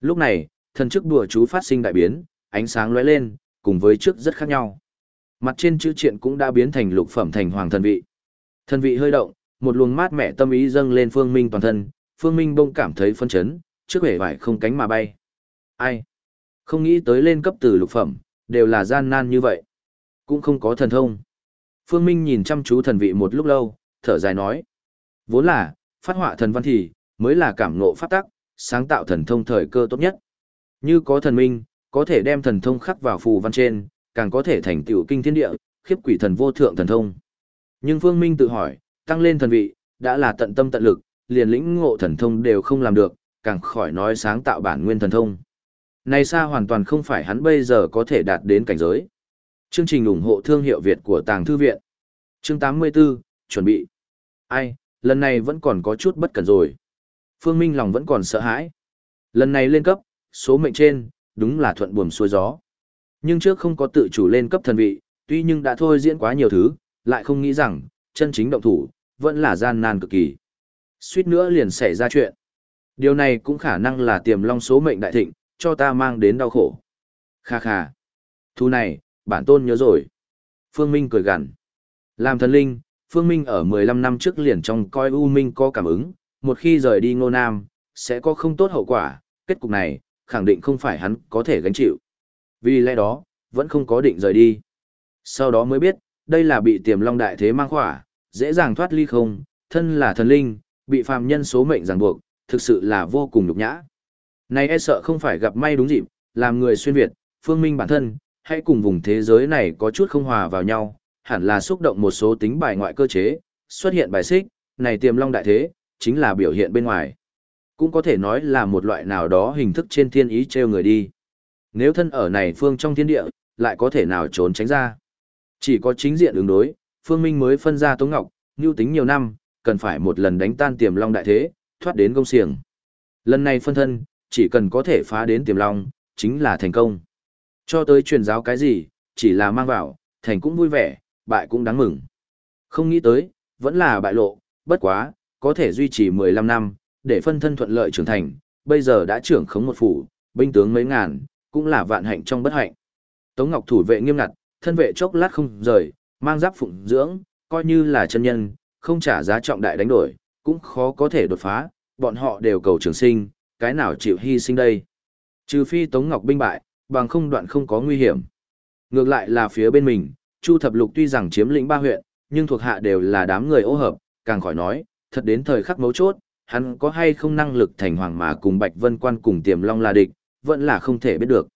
Lúc này, thần chức đùa chú phát sinh đại biến, ánh sáng lóe lên, cùng với trước rất khác nhau. Mặt trên chữ triện cũng đã biến thành lục phẩm thành hoàng thần vị. Thần vị hơi động, một luồng mát mẻ tâm ý dâng lên Phương Minh toàn thân, Phương Minh bông cảm thấy phân chấn, trước vẻ vải không cánh mà bay. Ai? Không nghĩ tới lên cấp từ lục phẩm, đều là gian nan như vậy. Cũng không có thần thông. Phương Minh nhìn chăm chú thần vị một lúc lâu, thở dài nói. Vốn là, phát họa thần văn thì, mới là cảm ngộ pháp tắc, sáng tạo thần thông thời cơ tốt nhất. Như có thần minh, có thể đem thần thông khắc vào phù văn trên, càng có thể thành tựu kinh thiên địa, khiếp quỷ thần vô thượng thần thông. Nhưng Phương Minh tự hỏi, tăng lên thần vị, đã là tận tâm tận lực, liền lĩnh ngộ thần thông đều không làm được, càng khỏi nói sáng tạo bản nguyên thần thông. Này xa hoàn toàn không phải hắn bây giờ có thể đạt đến cảnh giới. Chương trình ủng hộ thương hiệu Việt của Tàng Thư Viện. Chương 84, chuẩn bị. Ai, lần này vẫn còn có chút bất cẩn rồi. Phương Minh lòng vẫn còn sợ hãi. Lần này lên cấp, số mệnh trên, đúng là thuận buồm xuôi gió. Nhưng trước không có tự chủ lên cấp thần vị, tuy nhưng đã thôi diễn quá nhiều thứ, lại không nghĩ rằng, chân chính động thủ, vẫn là gian nan cực kỳ. Suýt nữa liền xảy ra chuyện. Điều này cũng khả năng là tiềm long số mệnh đại thịnh, cho ta mang đến đau khổ. Kha kha. Thu này, bản tôn nhớ rồi. Phương Minh cười gằn. Làm thần linh, Phương Minh ở 15 năm trước liền trong coi U Minh có cảm ứng, một khi rời đi Ngô Nam, sẽ có không tốt hậu quả, kết cục này, khẳng định không phải hắn có thể gánh chịu. Vì lẽ đó, vẫn không có định rời đi. Sau đó mới biết, đây là bị tiềm long đại thế mang khỏa, dễ dàng thoát ly không, thân là thần linh, bị phàm nhân số mệnh ràng buộc, thực sự là vô cùng nhục nhã. Này e sợ không phải gặp may đúng dịp, làm người xuyên Việt, phương minh bản thân, hay cùng vùng thế giới này có chút không hòa vào nhau, hẳn là xúc động một số tính bài ngoại cơ chế, xuất hiện bài xích, này tiềm long đại thế, chính là biểu hiện bên ngoài. Cũng có thể nói là một loại nào đó hình thức trên thiên ý treo người đi. Nếu thân ở này phương trong thiên địa, lại có thể nào trốn tránh ra. Chỉ có chính diện ứng đối, Phương Minh mới phân ra Tống Ngọc, như tính nhiều năm, cần phải một lần đánh tan tiềm long đại thế, thoát đến công xiềng. Lần này phân thân, chỉ cần có thể phá đến tiềm long, chính là thành công. Cho tới truyền giáo cái gì, chỉ là mang vào, thành cũng vui vẻ, bại cũng đáng mừng. Không nghĩ tới, vẫn là bại lộ, bất quá, có thể duy trì 15 năm, để phân thân thuận lợi trưởng thành, bây giờ đã trưởng khống một phủ, binh tướng mấy ngàn, cũng là vạn hạnh trong bất hạnh. Tống Ngọc thủ vệ nghiêm ngặt, thân vệ chốc lát không rời, mang giáp phụng dưỡng, coi như là chân nhân, không trả giá trọng đại đánh đổi, cũng khó có thể đột phá, bọn họ đều cầu trường sinh, cái nào chịu hy sinh đây. Trừ phi Tống Ngọc binh bại, bằng không đoạn không có nguy hiểm. Ngược lại là phía bên mình, Chu Thập Lục tuy rằng chiếm lĩnh ba huyện, nhưng thuộc hạ đều là đám người ô hợp, càng khỏi nói, thật đến thời khắc mấu chốt, hắn có hay không năng lực thành hoàng mà cùng Bạch Vân Quan cùng Tiềm Long là địch, vẫn là không thể biết được.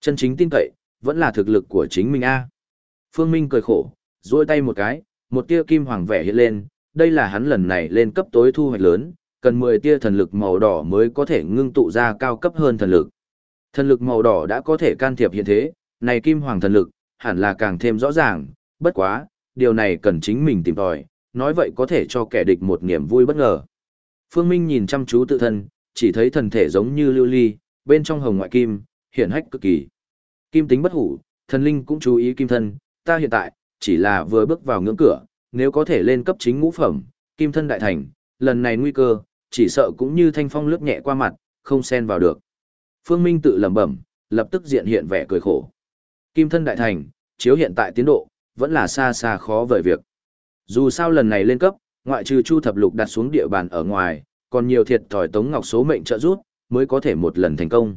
Chân chính tin cậy, vẫn là thực lực của chính mình a. Phương Minh cười khổ, duỗi tay một cái, một tia kim hoàng vẻ hiện lên, đây là hắn lần này lên cấp tối thu hoạch lớn, cần 10 tia thần lực màu đỏ mới có thể ngưng tụ ra cao cấp hơn thần lực. Thần lực màu đỏ đã có thể can thiệp hiện thế, này kim hoàng thần lực, hẳn là càng thêm rõ ràng, bất quá, điều này cần chính mình tìm tòi, nói vậy có thể cho kẻ địch một niềm vui bất ngờ. Phương Minh nhìn chăm chú tự thân, chỉ thấy thần thể giống như lưu ly, bên trong hồng ngoại kim, hiện hách cực kỳ. Kim tính bất hủ, thần linh cũng chú ý kim thân, ta hiện tại, chỉ là vừa bước vào ngưỡng cửa, nếu có thể lên cấp chính ngũ phẩm, kim thân đại thành, lần này nguy cơ, chỉ sợ cũng như thanh phong lướt nhẹ qua mặt, không xen vào được. Phương Minh tự lẩm bẩm, lập tức diện hiện vẻ cười khổ. Kim thân đại thành, chiếu hiện tại tiến độ, vẫn là xa xa khó vời việc. Dù sao lần này lên cấp, ngoại trừ Chu Thập Lục đặt xuống địa bàn ở ngoài, còn nhiều thiệt thòi Tống Ngọc số mệnh trợ giúp, mới có thể một lần thành công.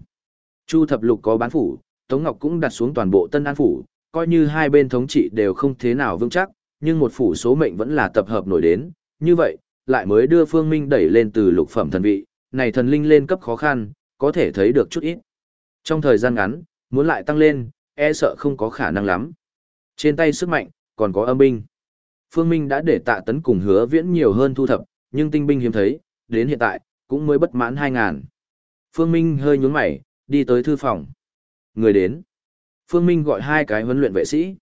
Chu Thập Lục có bán phủ, Tống Ngọc cũng đặt xuống toàn bộ Tân An phủ, coi như hai bên thống trị đều không thế nào vững chắc, nhưng một phủ số mệnh vẫn là tập hợp nổi đến, như vậy, lại mới đưa Phương Minh đẩy lên từ lục phẩm thần vị, này thần linh lên cấp khó khăn, có thể thấy được chút ít. Trong thời gian ngắn, muốn lại tăng lên, e sợ không có khả năng lắm. Trên tay sức mạnh, còn có âm binh. Phương Minh đã để tạ tấn cùng hứa viễn nhiều hơn thu thập, nhưng tinh binh hiếm thấy, đến hiện tại, cũng mới bất mãn hai ngàn. Phương Minh hơi nhún mày, đi tới thư phòng. Người đến. Phương Minh gọi hai cái huấn luyện vệ sĩ.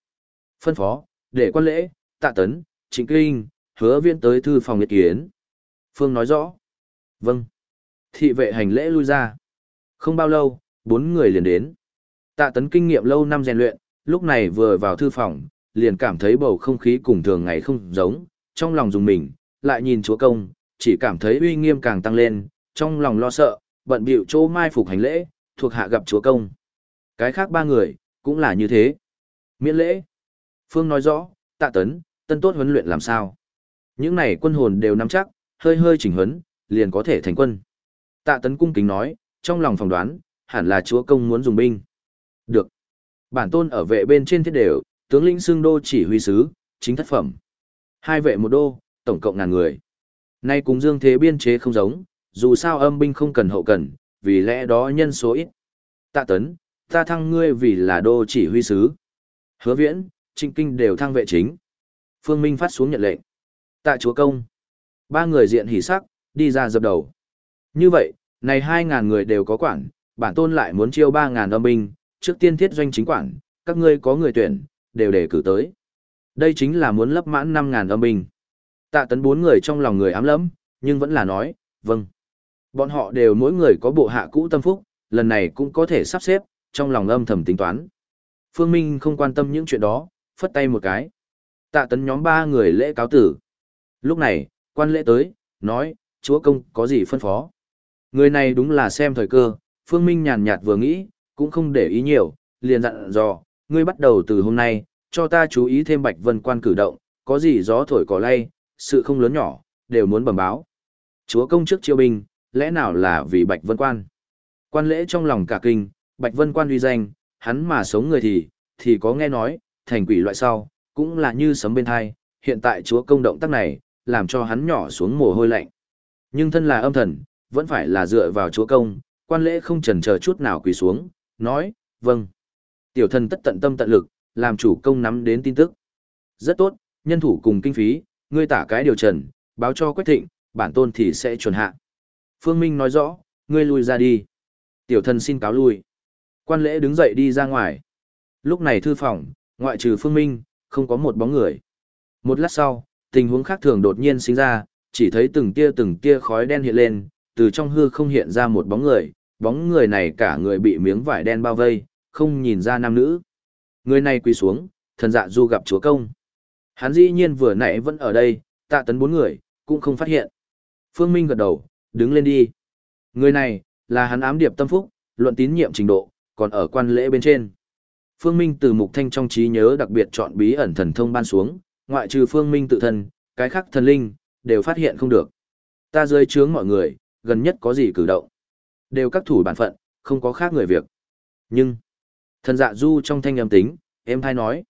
Phân phó, để quan lễ, tạ tấn, chính kinh, hứa Viên tới thư phòng nhật kiến. Phương nói rõ. Vâng. Thị vệ hành lễ lui ra. Không bao lâu, bốn người liền đến. Tạ tấn kinh nghiệm lâu năm rèn luyện, lúc này vừa vào thư phòng, liền cảm thấy bầu không khí cùng thường ngày không giống, trong lòng dùng mình, lại nhìn chúa công, chỉ cảm thấy uy nghiêm càng tăng lên, trong lòng lo sợ, bận bịu chỗ mai phục hành lễ, thuộc hạ gặp chúa công. Cái khác ba người, cũng là như thế. Miễn lễ. Phương nói rõ, tạ tấn, tân tốt huấn luyện làm sao. Những này quân hồn đều nắm chắc, hơi hơi chỉnh huấn, liền có thể thành quân. Tạ tấn cung kính nói, trong lòng phỏng đoán, hẳn là chúa công muốn dùng binh. Được. Bản tôn ở vệ bên trên thiết đều, tướng lĩnh xương đô chỉ huy sứ, chính thất phẩm. Hai vệ một đô, tổng cộng ngàn người. Nay cùng dương thế biên chế không giống, dù sao âm binh không cần hậu cần, vì lẽ đó nhân số ít. Tạ tấn, ta thăng ngươi vì là đô chỉ huy sứ. Hứa viễn, trịnh kinh đều thăng vệ chính. Phương Minh phát xuống nhận lệnh. Tạ chúa công. Ba người diện hỉ sắc, đi ra dập đầu. Như vậy, này hai ngàn người đều có quản, bản tôn lại muốn chiêu ba ngàn âm binh, trước tiên thiết doanh chính quản, các ngươi có người tuyển, đều để cử tới. Đây chính là muốn lấp mãn năm ngàn âm binh. Tạ tấn bốn người trong lòng người ám lẫm, nhưng vẫn là nói, vâng. Bọn họ đều mỗi người có bộ hạ cũ tâm phúc, lần này cũng có thể sắp xếp, trong lòng âm thầm tính toán. Phương Minh không quan tâm những chuyện đó, phất tay một cái. Tạ tấn nhóm ba người lễ cáo tử. Lúc này, quan lễ tới, nói, chúa công có gì phân phó. Người này đúng là xem thời cơ, Phương Minh nhàn nhạt vừa nghĩ, cũng không để ý nhiều, liền dặn dò, ngươi bắt đầu từ hôm nay, cho ta chú ý thêm Bạch Vân quan cử động, có gì gió thổi cỏ lay, sự không lớn nhỏ, đều muốn bẩm báo. Chúa công trước chiêu binh, lẽ nào là vì Bạch Vân quan? Quan lễ trong lòng cả kinh, Bạch Vân quan uy danh, hắn mà sống người thì, thì có nghe nói, thành quỷ loại sau, cũng là như sấm bên thai, hiện tại chúa công động tác này, làm cho hắn nhỏ xuống mồ hôi lạnh. Nhưng thân là âm thần, vẫn phải là dựa vào chúa công, quan lễ không chần chờ chút nào quỳ xuống, nói, vâng. Tiểu thần tất tận tâm tận lực, làm chủ công nắm đến tin tức. Rất tốt, nhân thủ cùng kinh phí, ngươi tả cái điều trần, báo cho Quách Thịnh, bản tôn thì sẽ chuẩn hạ. Phương Minh nói rõ, ngươi lui ra đi. Tiểu thần xin cáo lui. Quan lễ đứng dậy đi ra ngoài. Lúc này thư phòng, ngoại trừ Phương Minh, không có một bóng người. Một lát sau, tình huống khác thường đột nhiên sinh ra, chỉ thấy từng tia từng tia khói đen hiện lên, từ trong hư không hiện ra một bóng người, bóng người này cả người bị miếng vải đen bao vây, không nhìn ra nam nữ. Người này quỳ xuống, thần dạ du gặp chúa công. Hắn dĩ nhiên vừa nãy vẫn ở đây, tạ tấn bốn người, cũng không phát hiện. Phương Minh gật đầu, đứng lên đi. Người này, là hắn ám điệp tâm phúc, luận tín nhiệm trình độ, còn ở quan lễ bên trên. Phương Minh từ mục thanh trong trí nhớ đặc biệt chọn bí ẩn thần thông ban xuống, ngoại trừ Phương Minh tự thân, cái khác thần linh, đều phát hiện không được. Ta rơi chướng mọi người, gần nhất có gì cử động. Đều các thủ bản phận, không có khác người việc. Nhưng, thần dạ du trong thanh âm tính, em thai nói.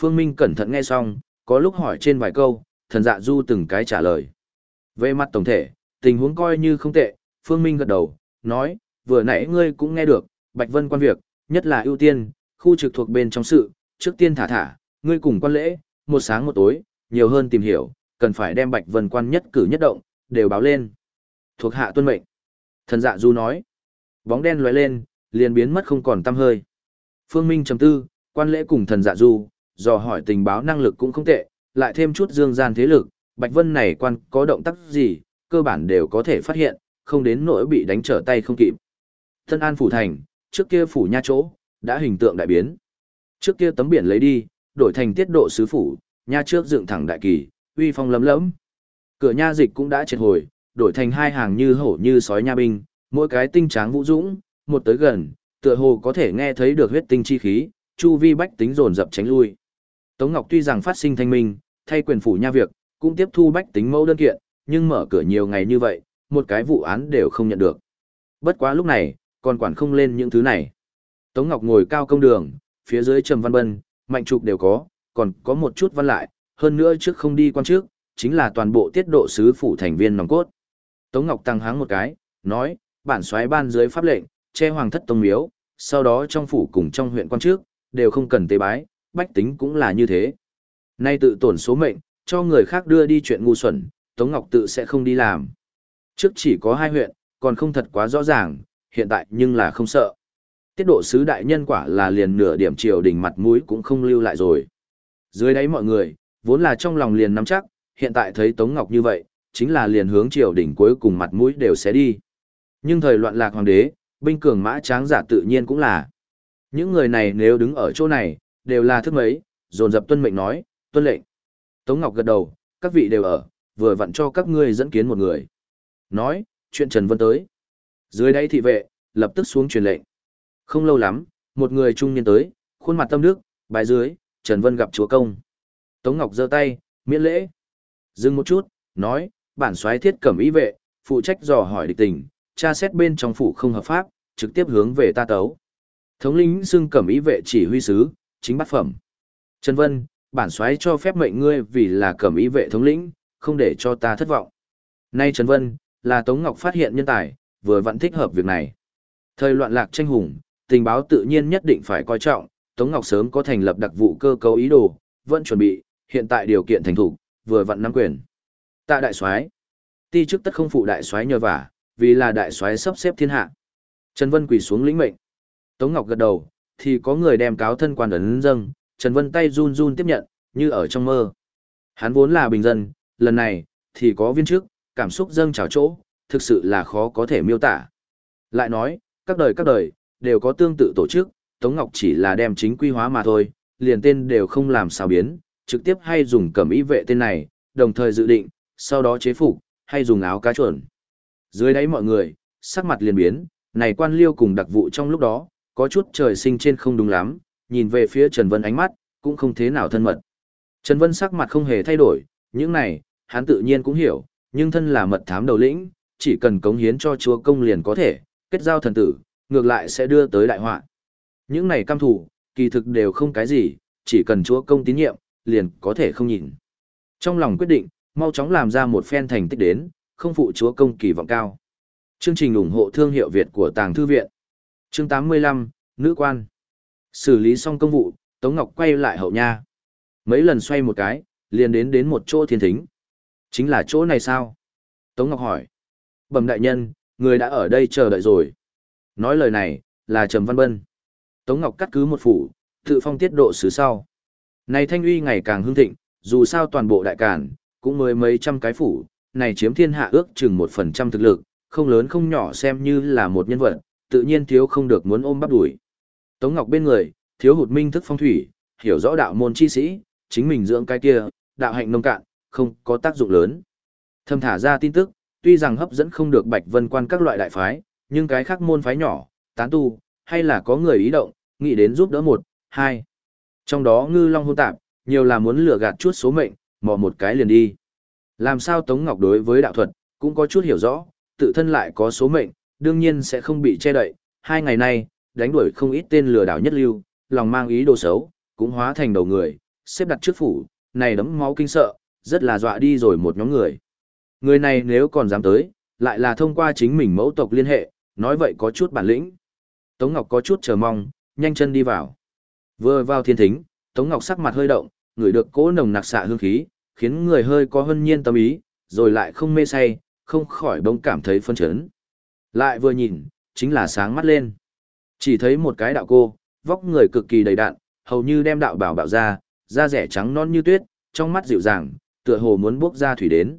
Phương Minh cẩn thận nghe xong, có lúc hỏi trên vài câu, thần dạ du từng cái trả lời. Về mặt tổng thể, tình huống coi như không tệ, Phương Minh gật đầu, nói, vừa nãy ngươi cũng nghe được, Bạch Vân quan việc, nhất là ưu tiên, khu trực thuộc bên trong sự, trước tiên thả thả, ngươi cùng quan lễ, một sáng một tối, nhiều hơn tìm hiểu, cần phải đem Bạch Vân quan nhất cử nhất động, đều báo lên. Thuộc hạ tuân mệnh. Thần dạ du nói. Bóng đen lóe lên, liền biến mất không còn tăm hơi. Phương Minh trầm tư, quan lễ cùng thần dạ du, dò hỏi tình báo năng lực cũng không tệ, lại thêm chút dương gian thế lực, Bạch Vân này quan có động tác gì, cơ bản đều có thể phát hiện, không đến nỗi bị đánh trở tay không kịp. Thân An phủ thành, trước kia phủ nha chỗ, đã hình tượng đại biến. Trước kia tấm biển lấy đi, đổi thành tiết độ sứ phủ, nha trước dựng thẳng đại kỳ, uy phong lấm lẫm. Cửa nha dịch cũng đã triệt hồi, đổi thành hai hàng như hổ như sói nha binh, mỗi cái tinh tráng vũ dũng, một tới gần, tựa hồ có thể nghe thấy được huyết tinh chi khí, chu vi bách tính dồn dập tránh lui. Tống Ngọc tuy rằng phát sinh thanh minh, thay quyền phủ nha việc, cũng tiếp thu bách tính mẫu đơn kiện, nhưng mở cửa nhiều ngày như vậy, một cái vụ án đều không nhận được. Bất quá lúc này, còn quản không lên những thứ này. Tống Ngọc ngồi cao công đường, phía dưới Trầm Văn Bân, Mạnh Trục đều có, còn có một chút văn lại, hơn nữa trước không đi quan trước, chính là toàn bộ tiết độ sứ phủ thành viên nòng cốt. Tống Ngọc tăng háng một cái, nói, bản xoáy ban dưới pháp lệnh, che hoàng thất tông miếu, sau đó trong phủ cùng trong huyện quan trước, đều không cần tế bái, bách tính cũng là như thế. Nay tự tổn số mệnh, cho người khác đưa đi chuyện ngu xuẩn, Tống Ngọc tự sẽ không đi làm. Trước chỉ có hai huyện, còn không thật quá rõ ràng, hiện tại nhưng là không sợ. Tiết độ sứ đại nhân quả là liền nửa điểm triều đình mặt mũi cũng không lưu lại rồi. Dưới đáy mọi người, vốn là trong lòng liền nắm chắc, hiện tại thấy Tống Ngọc như vậy, chính là liền hướng triều đình cuối cùng mặt mũi đều sẽ đi. Nhưng thời loạn lạc hoàng đế, binh cường mã tráng giả tự nhiên cũng là. Những người này nếu đứng ở chỗ này, đều là thức mấy, dồn dập tuân mệnh nói, tuân lệnh. Tống Ngọc gật đầu, các vị đều ở, vừa vặn cho các ngươi dẫn kiến một người. Nói, chuyện Trần Vân tới. Dưới đây thị vệ, lập tức xuống truyền lệnh. Không lâu lắm, một người trung niên tới, khuôn mặt tâm đức, bài dưới, Trần Vân gặp chúa công. Tống Ngọc giơ tay, miễn lễ. Dừng một chút, nói, bản soái thiết cẩm ý vệ, phụ trách dò hỏi địch tình, tra xét bên trong phủ không hợp pháp, trực tiếp hướng về ta tấu. Thống lĩnh xưng cẩm ý vệ chỉ huy sứ, chính bát phẩm. Trần Vân, bản soái cho phép mệnh ngươi vì là cẩm ý vệ thống lĩnh, không để cho ta thất vọng. Nay Trần Vân, là Tống Ngọc phát hiện nhân tài, vừa vẫn thích hợp việc này. Thời loạn lạc tranh hùng, tình báo tự nhiên nhất định phải coi trọng, Tống Ngọc sớm có thành lập đặc vụ cơ cấu ý đồ, vẫn chuẩn bị, hiện tại điều kiện thành thủ, vừa vẫn nắm quyền. Tạ đại soái, ti chức tất không phụ đại soái nhờ vả, vì là đại soái sắp xếp thiên hạ. Trần Vân quỳ xuống lĩnh mệnh. Tống Ngọc gật đầu, thì có người đem cáo thân quan ấn dâng, Trần Vân tay run run tiếp nhận, như ở trong mơ. Hắn vốn là bình dân, lần này, thì có viên chức, cảm xúc dâng trào chỗ, thực sự là khó có thể miêu tả. Lại nói, các đời các đời, đều có tương tự tổ chức, Tống Ngọc chỉ là đem chính quy hóa mà thôi, liền tên đều không làm sao biến, trực tiếp hay dùng cẩm y vệ tên này, đồng thời dự định, sau đó chế phục, hay dùng áo cá chuẩn. Dưới đáy mọi người, sắc mặt liền biến, này quan liêu cùng đặc vụ trong lúc đó, có chút trời sinh trên không đúng lắm, nhìn về phía Trần Vân ánh mắt, cũng không thế nào thân mật. Trần Vân sắc mặt không hề thay đổi, những này, hắn tự nhiên cũng hiểu, nhưng thân là mật thám đầu lĩnh, chỉ cần cống hiến cho chúa công liền có thể, kết giao thần tử, ngược lại sẽ đưa tới đại họa. Những này cam thủ, kỳ thực đều không cái gì, chỉ cần chúa công tín nhiệm, liền có thể không nhìn. Trong lòng quyết định, mau chóng làm ra một phen thành tích đến, không phụ chúa công kỳ vọng cao. Chương trình ủng hộ thương hiệu Việt của Tàng Thư Viện. Chương 85, Nữ quan. Xử lý xong công vụ, Tống Ngọc quay lại hậu nha. Mấy lần xoay một cái, liền đến đến một chỗ thiên thính. Chính là chỗ này sao? Tống Ngọc hỏi. Bẩm đại nhân, người đã ở đây chờ đợi rồi. Nói lời này, là Trầm Văn Bân. Tống Ngọc cắt cứ một phủ, tự phong tiết độ xứ sau. Này thanh uy ngày càng hưng thịnh, dù sao toàn bộ đại cản, cũng mới mấy trăm cái phủ, này chiếm thiên hạ ước chừng một phần trăm thực lực, không lớn không nhỏ xem như là một nhân vật, tự nhiên thiếu không được muốn ôm bắp đuổi. Tống Ngọc bên người, thiếu hụt minh thức phong thủy, hiểu rõ đạo môn chi sĩ, chính mình dưỡng cái kia, đạo hạnh nông cạn, không có tác dụng lớn. Thâm thả ra tin tức, tuy rằng hấp dẫn không được Bạch Vân quan các loại đại phái, nhưng cái khác môn phái nhỏ, tán tu, hay là có người ý động, nghĩ đến giúp đỡ một, hai. Trong đó ngư long hôn tạp, nhiều là muốn lừa gạt chút số mệnh, mò một cái liền đi. Làm sao Tống Ngọc đối với đạo thuật, cũng có chút hiểu rõ, tự thân lại có số mệnh, đương nhiên sẽ không bị che đậy. Hai ngày nay, đánh đuổi không ít tên lừa đảo nhất lưu, lòng mang ý đồ xấu, cũng hóa thành đầu người, xếp đặt trước phủ, này đấm máu kinh sợ, rất là dọa đi rồi một nhóm người. Người này nếu còn dám tới, lại là thông qua chính mình mẫu tộc liên hệ, nói vậy có chút bản lĩnh. Tống Ngọc có chút chờ mong, nhanh chân đi vào. Vừa vào thiên thính, Tống Ngọc sắc mặt hơi động, ngửi được cỗ nồng nặc xạ hương khí, khiến người hơi có hân nhiên tâm ý, rồi lại không mê say, không khỏi bỗng cảm thấy phân chấn. Lại vừa nhìn, chính là sáng mắt lên. Chỉ thấy một cái đạo cô, vóc người cực kỳ đầy đạn hầu như đem đạo bảo bạo ra, da rẻ trắng non như tuyết, trong mắt dịu dàng, tựa hồ muốn bước ra thủy đến.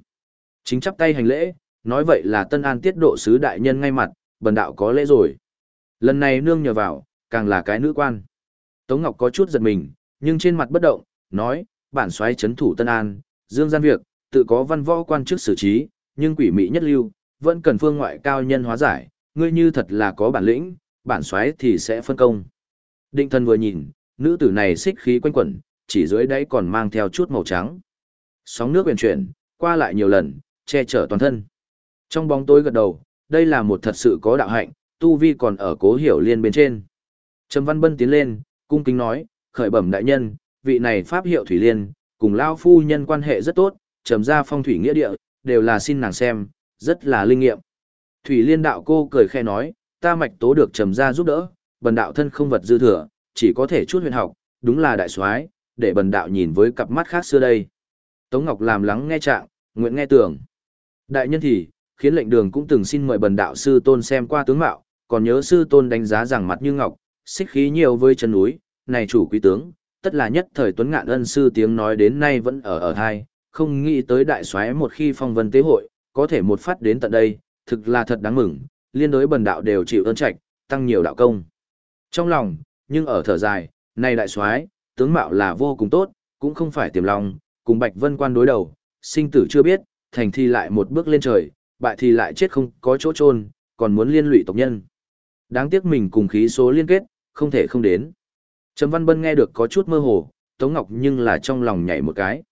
Chính chắp tay hành lễ, nói vậy là tân an tiết độ sứ đại nhân ngay mặt, bần đạo có lễ rồi. Lần này nương nhờ vào, càng là cái nữ quan. Tống Ngọc có chút giật mình, nhưng trên mặt bất động, nói, bản xoáy chấn thủ Tân An, dương gian việc, tự có văn võ quan chức xử trí, nhưng quỷ mỹ nhất lưu, vẫn cần phương ngoại cao nhân hóa giải, ngươi như thật là có bản lĩnh, bản xoáy thì sẽ phân công. Định thần vừa nhìn, nữ tử này xích khí quanh quẩn, chỉ dưới đáy còn mang theo chút màu trắng. Sóng nước huyền chuyển, qua lại nhiều lần, che chở toàn thân. Trong bóng tối gật đầu, đây là một thật sự có đạo hạnh, tu vi còn ở cố hiểu liên bên trên. Trầm Văn Bân tiến lên, cung kính nói, khởi bẩm đại nhân, vị này pháp hiệu Thủy Liên, cùng Lao Phu nhân quan hệ rất tốt, trầm ra phong thủy nghĩa địa, đều là xin nàng xem, rất là linh nghiệm. Thủy Liên đạo cô cười khẽ nói, ta mạch tố được trầm ra giúp đỡ, bần đạo thân không vật dư thừa, chỉ có thể chút huyền học, đúng là đại soái để bần đạo nhìn với cặp mắt khác xưa đây. Tống Ngọc làm lắng nghe trạng, nguyện nghe tưởng. Đại nhân thì, khiến lệnh đường cũng từng xin mời bần đạo sư tôn xem qua tướng mạo, còn nhớ sư tôn đánh giá rằng mặt như ngọc, xích khí nhiều với chân núi, này chủ quý tướng, tất là nhất thời tuấn ngạn ân sư tiếng nói đến nay vẫn ở ở hai, không nghĩ tới đại soái một khi phong vân tế hội, có thể một phát đến tận đây, thực là thật đáng mừng, liên đối bần đạo đều chịu ơn trạch, tăng nhiều đạo công. Trong lòng, nhưng ở thở dài, này đại soái, tướng mạo là vô cùng tốt, cũng không phải tiềm lòng, cùng Bạch Vân quan đối đầu, sinh tử chưa biết, thành thì lại một bước lên trời, bại thì lại chết không có chỗ chôn, còn muốn liên lụy tộc nhân. Đáng tiếc mình cùng khí số liên kết, không thể không đến. Trầm Văn Bân nghe được có chút mơ hồ, Tống Ngọc nhưng là trong lòng nhảy một cái.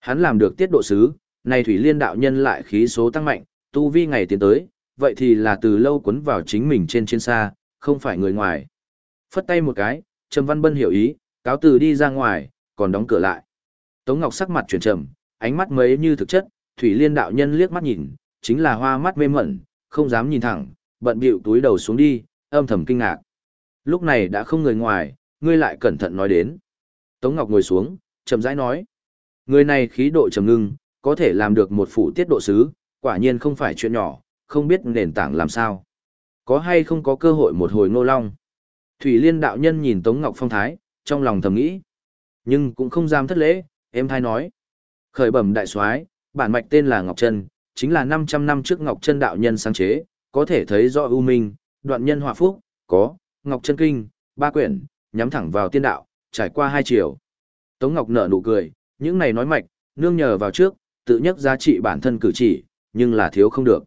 Hắn làm được tiết độ sứ, này Thủy Liên đạo nhân lại khí số tăng mạnh, tu vi ngày tiến tới, vậy thì là từ lâu quấn vào chính mình trên trên xa, không phải người ngoài. Phất tay một cái, Trầm Văn Bân hiểu ý, cáo từ đi ra ngoài, còn đóng cửa lại. Tống Ngọc sắc mặt chuyển trầm, ánh mắt mấy như thực chất, Thủy Liên đạo nhân liếc mắt nhìn, chính là hoa mắt mê mẩn, không dám nhìn thẳng, bận bịu túi đầu xuống đi, âm thầm kinh ngạc. Lúc này đã không người ngoài, ngươi lại cẩn thận nói đến. Tống Ngọc ngồi xuống, chậm rãi nói. Người này khí độ trầm ngưng, có thể làm được một phủ tiết độ sứ, quả nhiên không phải chuyện nhỏ, không biết nền tảng làm sao. Có hay không có cơ hội một hồi ngô long. Thủy Liên đạo nhân nhìn Tống Ngọc phong thái, trong lòng thầm nghĩ. Nhưng cũng không dám thất lễ, em thay nói. Khởi bẩm đại soái, bản mạch tên là Ngọc Trân, chính là 500 năm trước Ngọc Trân đạo nhân sáng chế, có thể thấy rõ ưu minh, đoạn nhân hòa phúc, có, Ngọc Trân Kinh, ba quyển, nhắm thẳng vào tiên đạo, trải qua hai chiều. Tống Ngọc nở nụ cười, những này nói mạch, nương nhờ vào trước, tự nhất giá trị bản thân cử chỉ, nhưng là thiếu không được.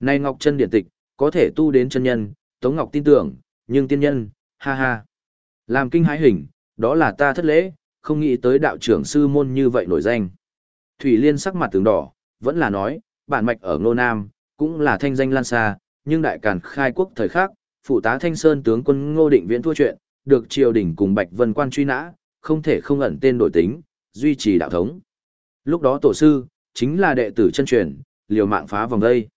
Nay Ngọc chân điện tịch, có thể tu đến chân nhân, Tống Ngọc tin tưởng, nhưng tiên nhân, ha ha. Làm kinh hãi hình, đó là ta thất lễ, không nghĩ tới đạo trưởng sư môn như vậy nổi danh. Thủy Liên sắc mặt tướng đỏ, vẫn là nói, bản mạch ở Ngô Nam, cũng là thanh danh lan xa, nhưng đại càn khai quốc thời khác, phụ tá thanh sơn tướng quân Ngô Định Viễn thua chuyện, được triều đình cùng Bạch Vân quan truy nã, không thể không ẩn tên đổi tính, duy trì đạo thống. Lúc đó tổ sư, chính là đệ tử chân truyền, liều mạng phá vòng đây.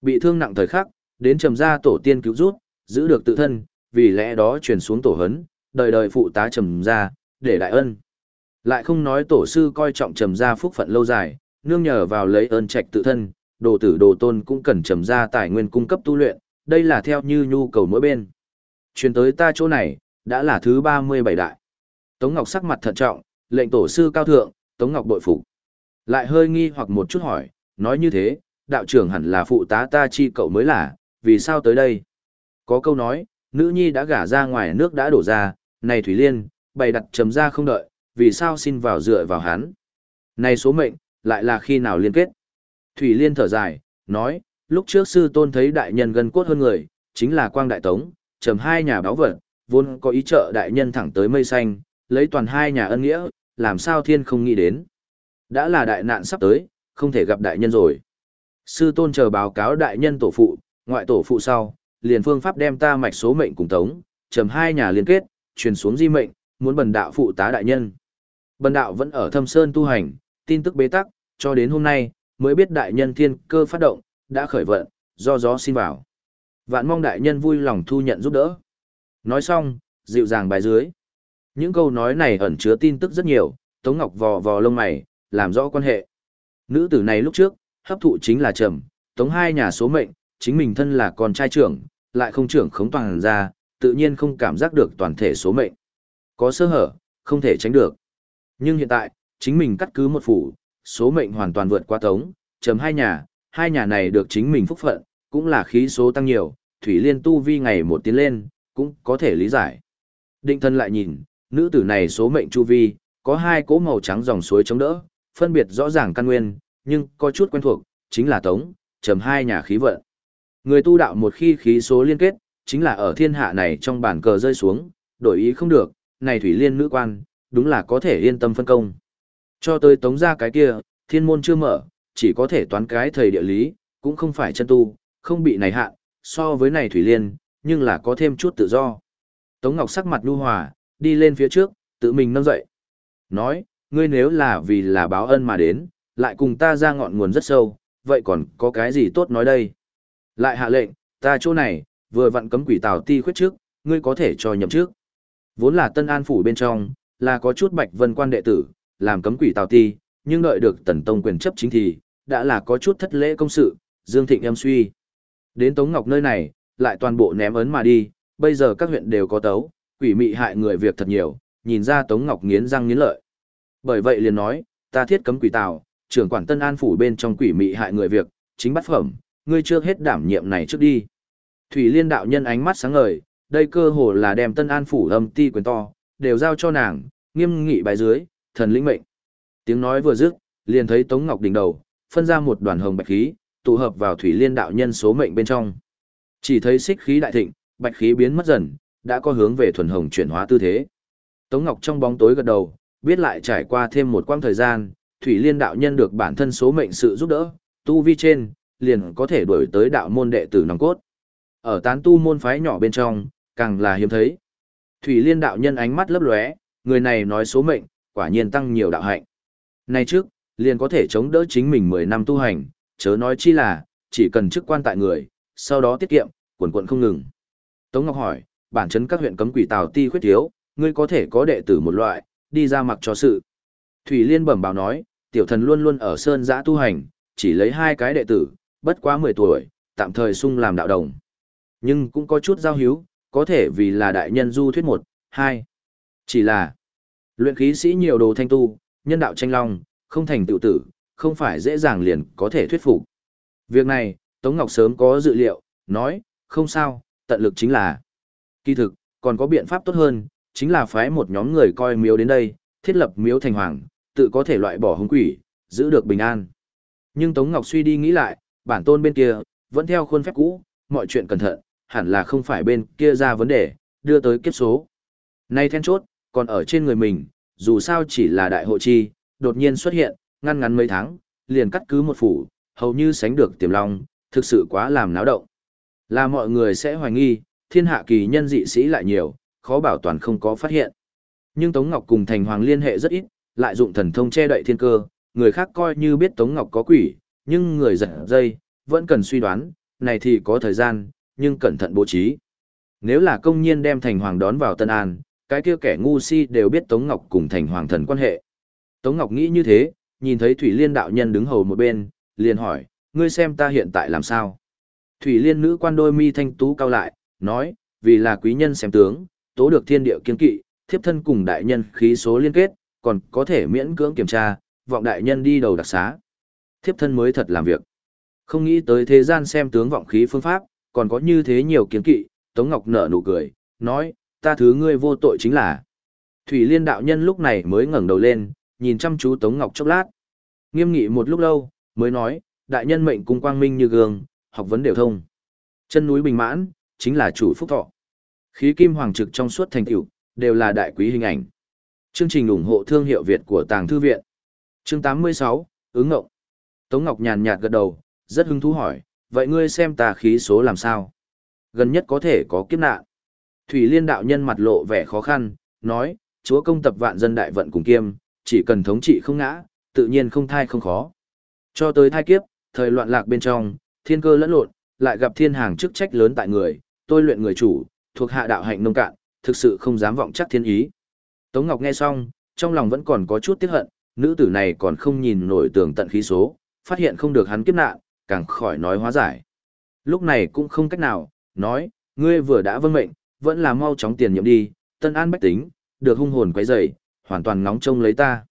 Bị thương nặng thời khắc, đến trầm gia tổ tiên cứu rút, giữ được tự thân, vì lẽ đó truyền xuống tổ hấn, đời đời phụ tá trầm gia, để đại ân. Lại không nói tổ sư coi trọng trầm gia phúc phận lâu dài, nương nhờ vào lấy ơn trạch tự thân, đồ tử đồ tôn cũng cần trầm gia tài nguyên cung cấp tu luyện, đây là theo như nhu cầu mỗi bên. Truyền tới ta chỗ này, đã là thứ 37 đại. Tống Ngọc sắc mặt thận trọng, lệnh tổ sư cao thượng, Tống Ngọc bội phục. Lại hơi nghi hoặc một chút hỏi, nói như thế, đạo trưởng hẳn là phụ tá ta chi cậu mới là, vì sao tới đây? Có câu nói, nữ nhi đã gả ra ngoài nước đã đổ ra, này Thủy Liên, bày đặt chấm ra không đợi, vì sao xin vào dựa vào hắn? Này số mệnh, lại là khi nào liên kết? Thủy Liên thở dài, nói, lúc trước sư tôn thấy đại nhân gần cốt hơn người, chính là quang đại tống, trầm hai nhà báo vật, vốn có ý trợ đại nhân thẳng tới mây xanh, lấy toàn hai nhà ân nghĩa, làm sao thiên không nghĩ đến. Đã là đại nạn sắp tới, không thể gặp đại nhân rồi. Sư tôn chờ báo cáo đại nhân tổ phụ, ngoại tổ phụ sau, liền phương pháp đem ta mạch số mệnh cùng tống, trầm hai nhà liên kết, truyền xuống di mệnh, muốn bần đạo phụ tá đại nhân. Bần đạo vẫn ở thâm sơn tu hành, tin tức bế tắc, cho đến hôm nay, mới biết đại nhân thiên cơ phát động, đã khởi vận, do gió xin vào. Vạn mong đại nhân vui lòng thu nhận giúp đỡ. Nói xong, dịu dàng bài dưới. Những câu nói này ẩn chứa tin tức rất nhiều, Tống Ngọc vò vò lông mày, làm rõ quan hệ. Nữ tử này lúc trước, hấp thụ chính là trầm, Tống hai nhà số mệnh, chính mình thân là con trai trưởng, lại không trưởng khống toàn ra, tự nhiên không cảm giác được toàn thể số mệnh. Có sơ hở, không thể tránh được. Nhưng hiện tại, chính mình cắt cứ một phủ, số mệnh hoàn toàn vượt qua Tống, trầm hai nhà, hai nhà này được chính mình phúc phận, cũng là khí số tăng nhiều, Thủy Liên tu vi ngày một tiến lên, cũng có thể lý giải. Định thân lại nhìn, nữ tử này số mệnh chu vi, có hai cỗ màu trắng dòng suối chống đỡ, phân biệt rõ ràng căn nguyên, nhưng có chút quen thuộc, chính là tống, trầm hai nhà khí vận. Người tu đạo một khi khí số liên kết, chính là ở thiên hạ này trong bản cờ rơi xuống, đổi ý không được, này thủy liên nữ quan, đúng là có thể yên tâm phân công. Cho tới tống ra cái kia, thiên môn chưa mở, chỉ có thể toán cái thời địa lý, cũng không phải chân tu, không bị này hạ, so với này thủy liên, nhưng là có thêm chút tự do. Tống Ngọc sắc mặt nhu hòa, đi lên phía trước, tự mình nâng dậy. Nói, ngươi nếu là vì là báo ân mà đến, lại cùng ta ra ngọn nguồn rất sâu, vậy còn có cái gì tốt nói đây? Lại hạ lệnh, ta chỗ này, vừa vặn cấm quỷ tào ti khuyết trước, ngươi có thể cho nhậm trước. Vốn là tân an phủ bên trong, là có chút bạch vân quan đệ tử, làm cấm quỷ tào ti, nhưng đợi được tần tông quyền chấp chính thì, đã là có chút thất lễ công sự, dương thịnh em suy. Đến Tống Ngọc nơi này, lại toàn bộ ném ấn mà đi, bây giờ các huyện đều có tấu, quỷ mị hại người việc thật nhiều, nhìn ra Tống Ngọc nghiến răng nghiến lợi. Bởi vậy liền nói, ta thiết cấm quỷ tào, trưởng quản Tân An phủ bên trong quỷ mị hại người việc, chính bắt phẩm, ngươi chưa hết đảm nhiệm này trước đi. Thủy Liên đạo nhân ánh mắt sáng ngời, đây cơ hồ là đem Tân An phủ âm ti quyền to, đều giao cho nàng, nghiêm nghị bài dưới, thần lĩnh mệnh. Tiếng nói vừa dứt, liền thấy Tống Ngọc đỉnh đầu, phân ra một đoàn hồng bạch khí, tụ hợp vào Thủy Liên đạo nhân số mệnh bên trong. Chỉ thấy xích khí đại thịnh, bạch khí biến mất dần, đã có hướng về thuần hồng chuyển hóa tư thế. Tống Ngọc trong bóng tối gật đầu, biết lại trải qua thêm một quãng thời gian, Thủy Liên đạo nhân được bản thân số mệnh sự giúp đỡ, tu vi trên, liền có thể đuổi tới đạo môn đệ tử nòng cốt. Ở tán tu môn phái nhỏ bên trong, càng là hiếm thấy. Thủy Liên đạo nhân ánh mắt lấp lóe, người này nói số mệnh, quả nhiên tăng nhiều đạo hạnh. Nay trước, liền có thể chống đỡ chính mình 10 năm tu hành, chớ nói chi là, chỉ cần chức quan tại người, sau đó tiết kiệm, quần quần không ngừng. Tống Ngọc hỏi, bản chấn các huyện cấm quỷ Tào Ti khuyết thiếu, ngươi có thể có đệ tử một loại, đi ra mặc cho sự. Thủy Liên bẩm báo nói, tiểu thần luôn luôn ở sơn giã tu hành, chỉ lấy hai cái đệ tử, bất quá 10 tuổi, tạm thời sung làm đạo đồng. Nhưng cũng có chút giao hiếu, có thể vì là đại nhân du thuyết một, hai. Chỉ là, luyện khí sĩ nhiều đồ thanh tu, nhân đạo tranh long, không thành tựu tử, không phải dễ dàng liền có thể thuyết phục. Việc này, Tống Ngọc sớm có dự liệu, nói, không sao, tận lực chính là. Kỳ thực, còn có biện pháp tốt hơn, chính là phái một nhóm người coi miếu đến đây, thiết lập miếu thành hoàng, tự có thể loại bỏ hung quỷ, giữ được bình an. Nhưng Tống Ngọc suy đi nghĩ lại, bản tôn bên kia, vẫn theo khuôn phép cũ, mọi chuyện cẩn thận, hẳn là không phải bên kia ra vấn đề, đưa tới kiếp số. Nay then chốt, còn ở trên người mình, dù sao chỉ là đại hộ chi, đột nhiên xuất hiện, ngăn ngắn mấy tháng, liền cắt cứ một phủ, hầu như sánh được tiềm long, thực sự quá làm náo động. Là mọi người sẽ hoài nghi, thiên hạ kỳ nhân dị sĩ lại nhiều, khó bảo toàn không có phát hiện. Nhưng Tống Ngọc cùng Thành Hoàng liên hệ rất ít, lại dụng thần thông che đậy thiên cơ, người khác coi như biết Tống Ngọc có quỷ, nhưng người giật dây, vẫn cần suy đoán, này thì có thời gian, nhưng cẩn thận bố trí. Nếu là công nhiên đem Thành Hoàng đón vào Tân An, cái kia kẻ ngu si đều biết Tống Ngọc cùng Thành Hoàng thần quan hệ. Tống Ngọc nghĩ như thế, nhìn thấy Thủy Liên đạo nhân đứng hầu một bên, liền hỏi, ngươi xem ta hiện tại làm sao? Thủy Liên nữ quan đôi mi thanh tú cao lại, nói, vì là quý nhân xem tướng, tố được thiên địa kiên kỵ, thiếp thân cùng đại nhân khí số liên kết, còn có thể miễn cưỡng kiểm tra, vọng đại nhân đi đầu đặc xá. Thiếp thân mới thật làm việc. Không nghĩ tới thế gian xem tướng vọng khí phương pháp, còn có như thế nhiều kiến kỵ, Tống Ngọc nở nụ cười, nói, ta thứ ngươi vô tội chính là. Thủy Liên đạo nhân lúc này mới ngẩng đầu lên, nhìn chăm chú Tống Ngọc chốc lát. Nghiêm nghị một lúc lâu, mới nói, đại nhân mệnh cung quang minh như gương, học vấn đều thông. Chân núi bình mãn, chính là chủ phúc thọ. Khí kim hoàng trực trong suốt thành tựu, đều là đại quý hình ảnh. Chương trình ủng hộ thương hiệu Việt của Tàng Thư Viện. Chương 86, ứng ngộng. Tống Ngọc nhàn nhạt gật đầu, rất hứng thú hỏi, vậy ngươi xem tà khí số làm sao? Gần nhất có thể có kiếp nạn. Thủy Liên đạo nhân mặt lộ vẻ khó khăn, nói, chúa công tập vạn dân đại vận cùng kiêm, chỉ cần thống trị không ngã, tự nhiên không thai không khó. Cho tới thai kiếp, thời loạn lạc bên trong, thiên cơ lẫn lộn, lại gặp thiên hàng chức trách lớn tại người, tôi luyện người chủ, thuộc hạ đạo hạnh nông cạn, thực sự không dám vọng chắc thiên ý. Tống Ngọc nghe xong, trong lòng vẫn còn có chút tiếc hận, nữ tử này còn không nhìn nổi tường tận khí số, phát hiện không được hắn kiếp nạn, càng khỏi nói hóa giải. Lúc này cũng không cách nào, nói, ngươi vừa đã vâng mệnh, vẫn là mau chóng tiền nhiệm đi, tân an bách tính, được hung hồn quấy rầy, hoàn toàn ngóng trông lấy ta.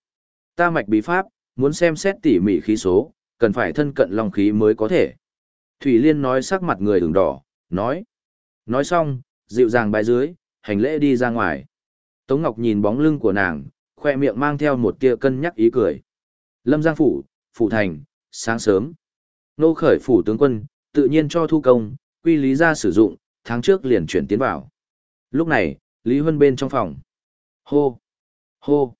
Ta mạch bí pháp, muốn xem xét tỉ mỉ khí số, cần phải thân cận lòng khí mới có thể. Thủy Liên nói sắc mặt người ửng đỏ, nói. Nói xong, dịu dàng bài dưới, hành lễ đi ra ngoài. Tống Ngọc nhìn bóng lưng của nàng, khoe miệng mang theo một tia cân nhắc ý cười. Lâm Giang Phủ, Phủ Thành, sáng sớm. Nô khởi Phủ tướng quân, tự nhiên cho thu công, quy lý ra sử dụng, tháng trước liền chuyển tiến vào. Lúc này, Lý Huân bên trong phòng. Hô! Hô!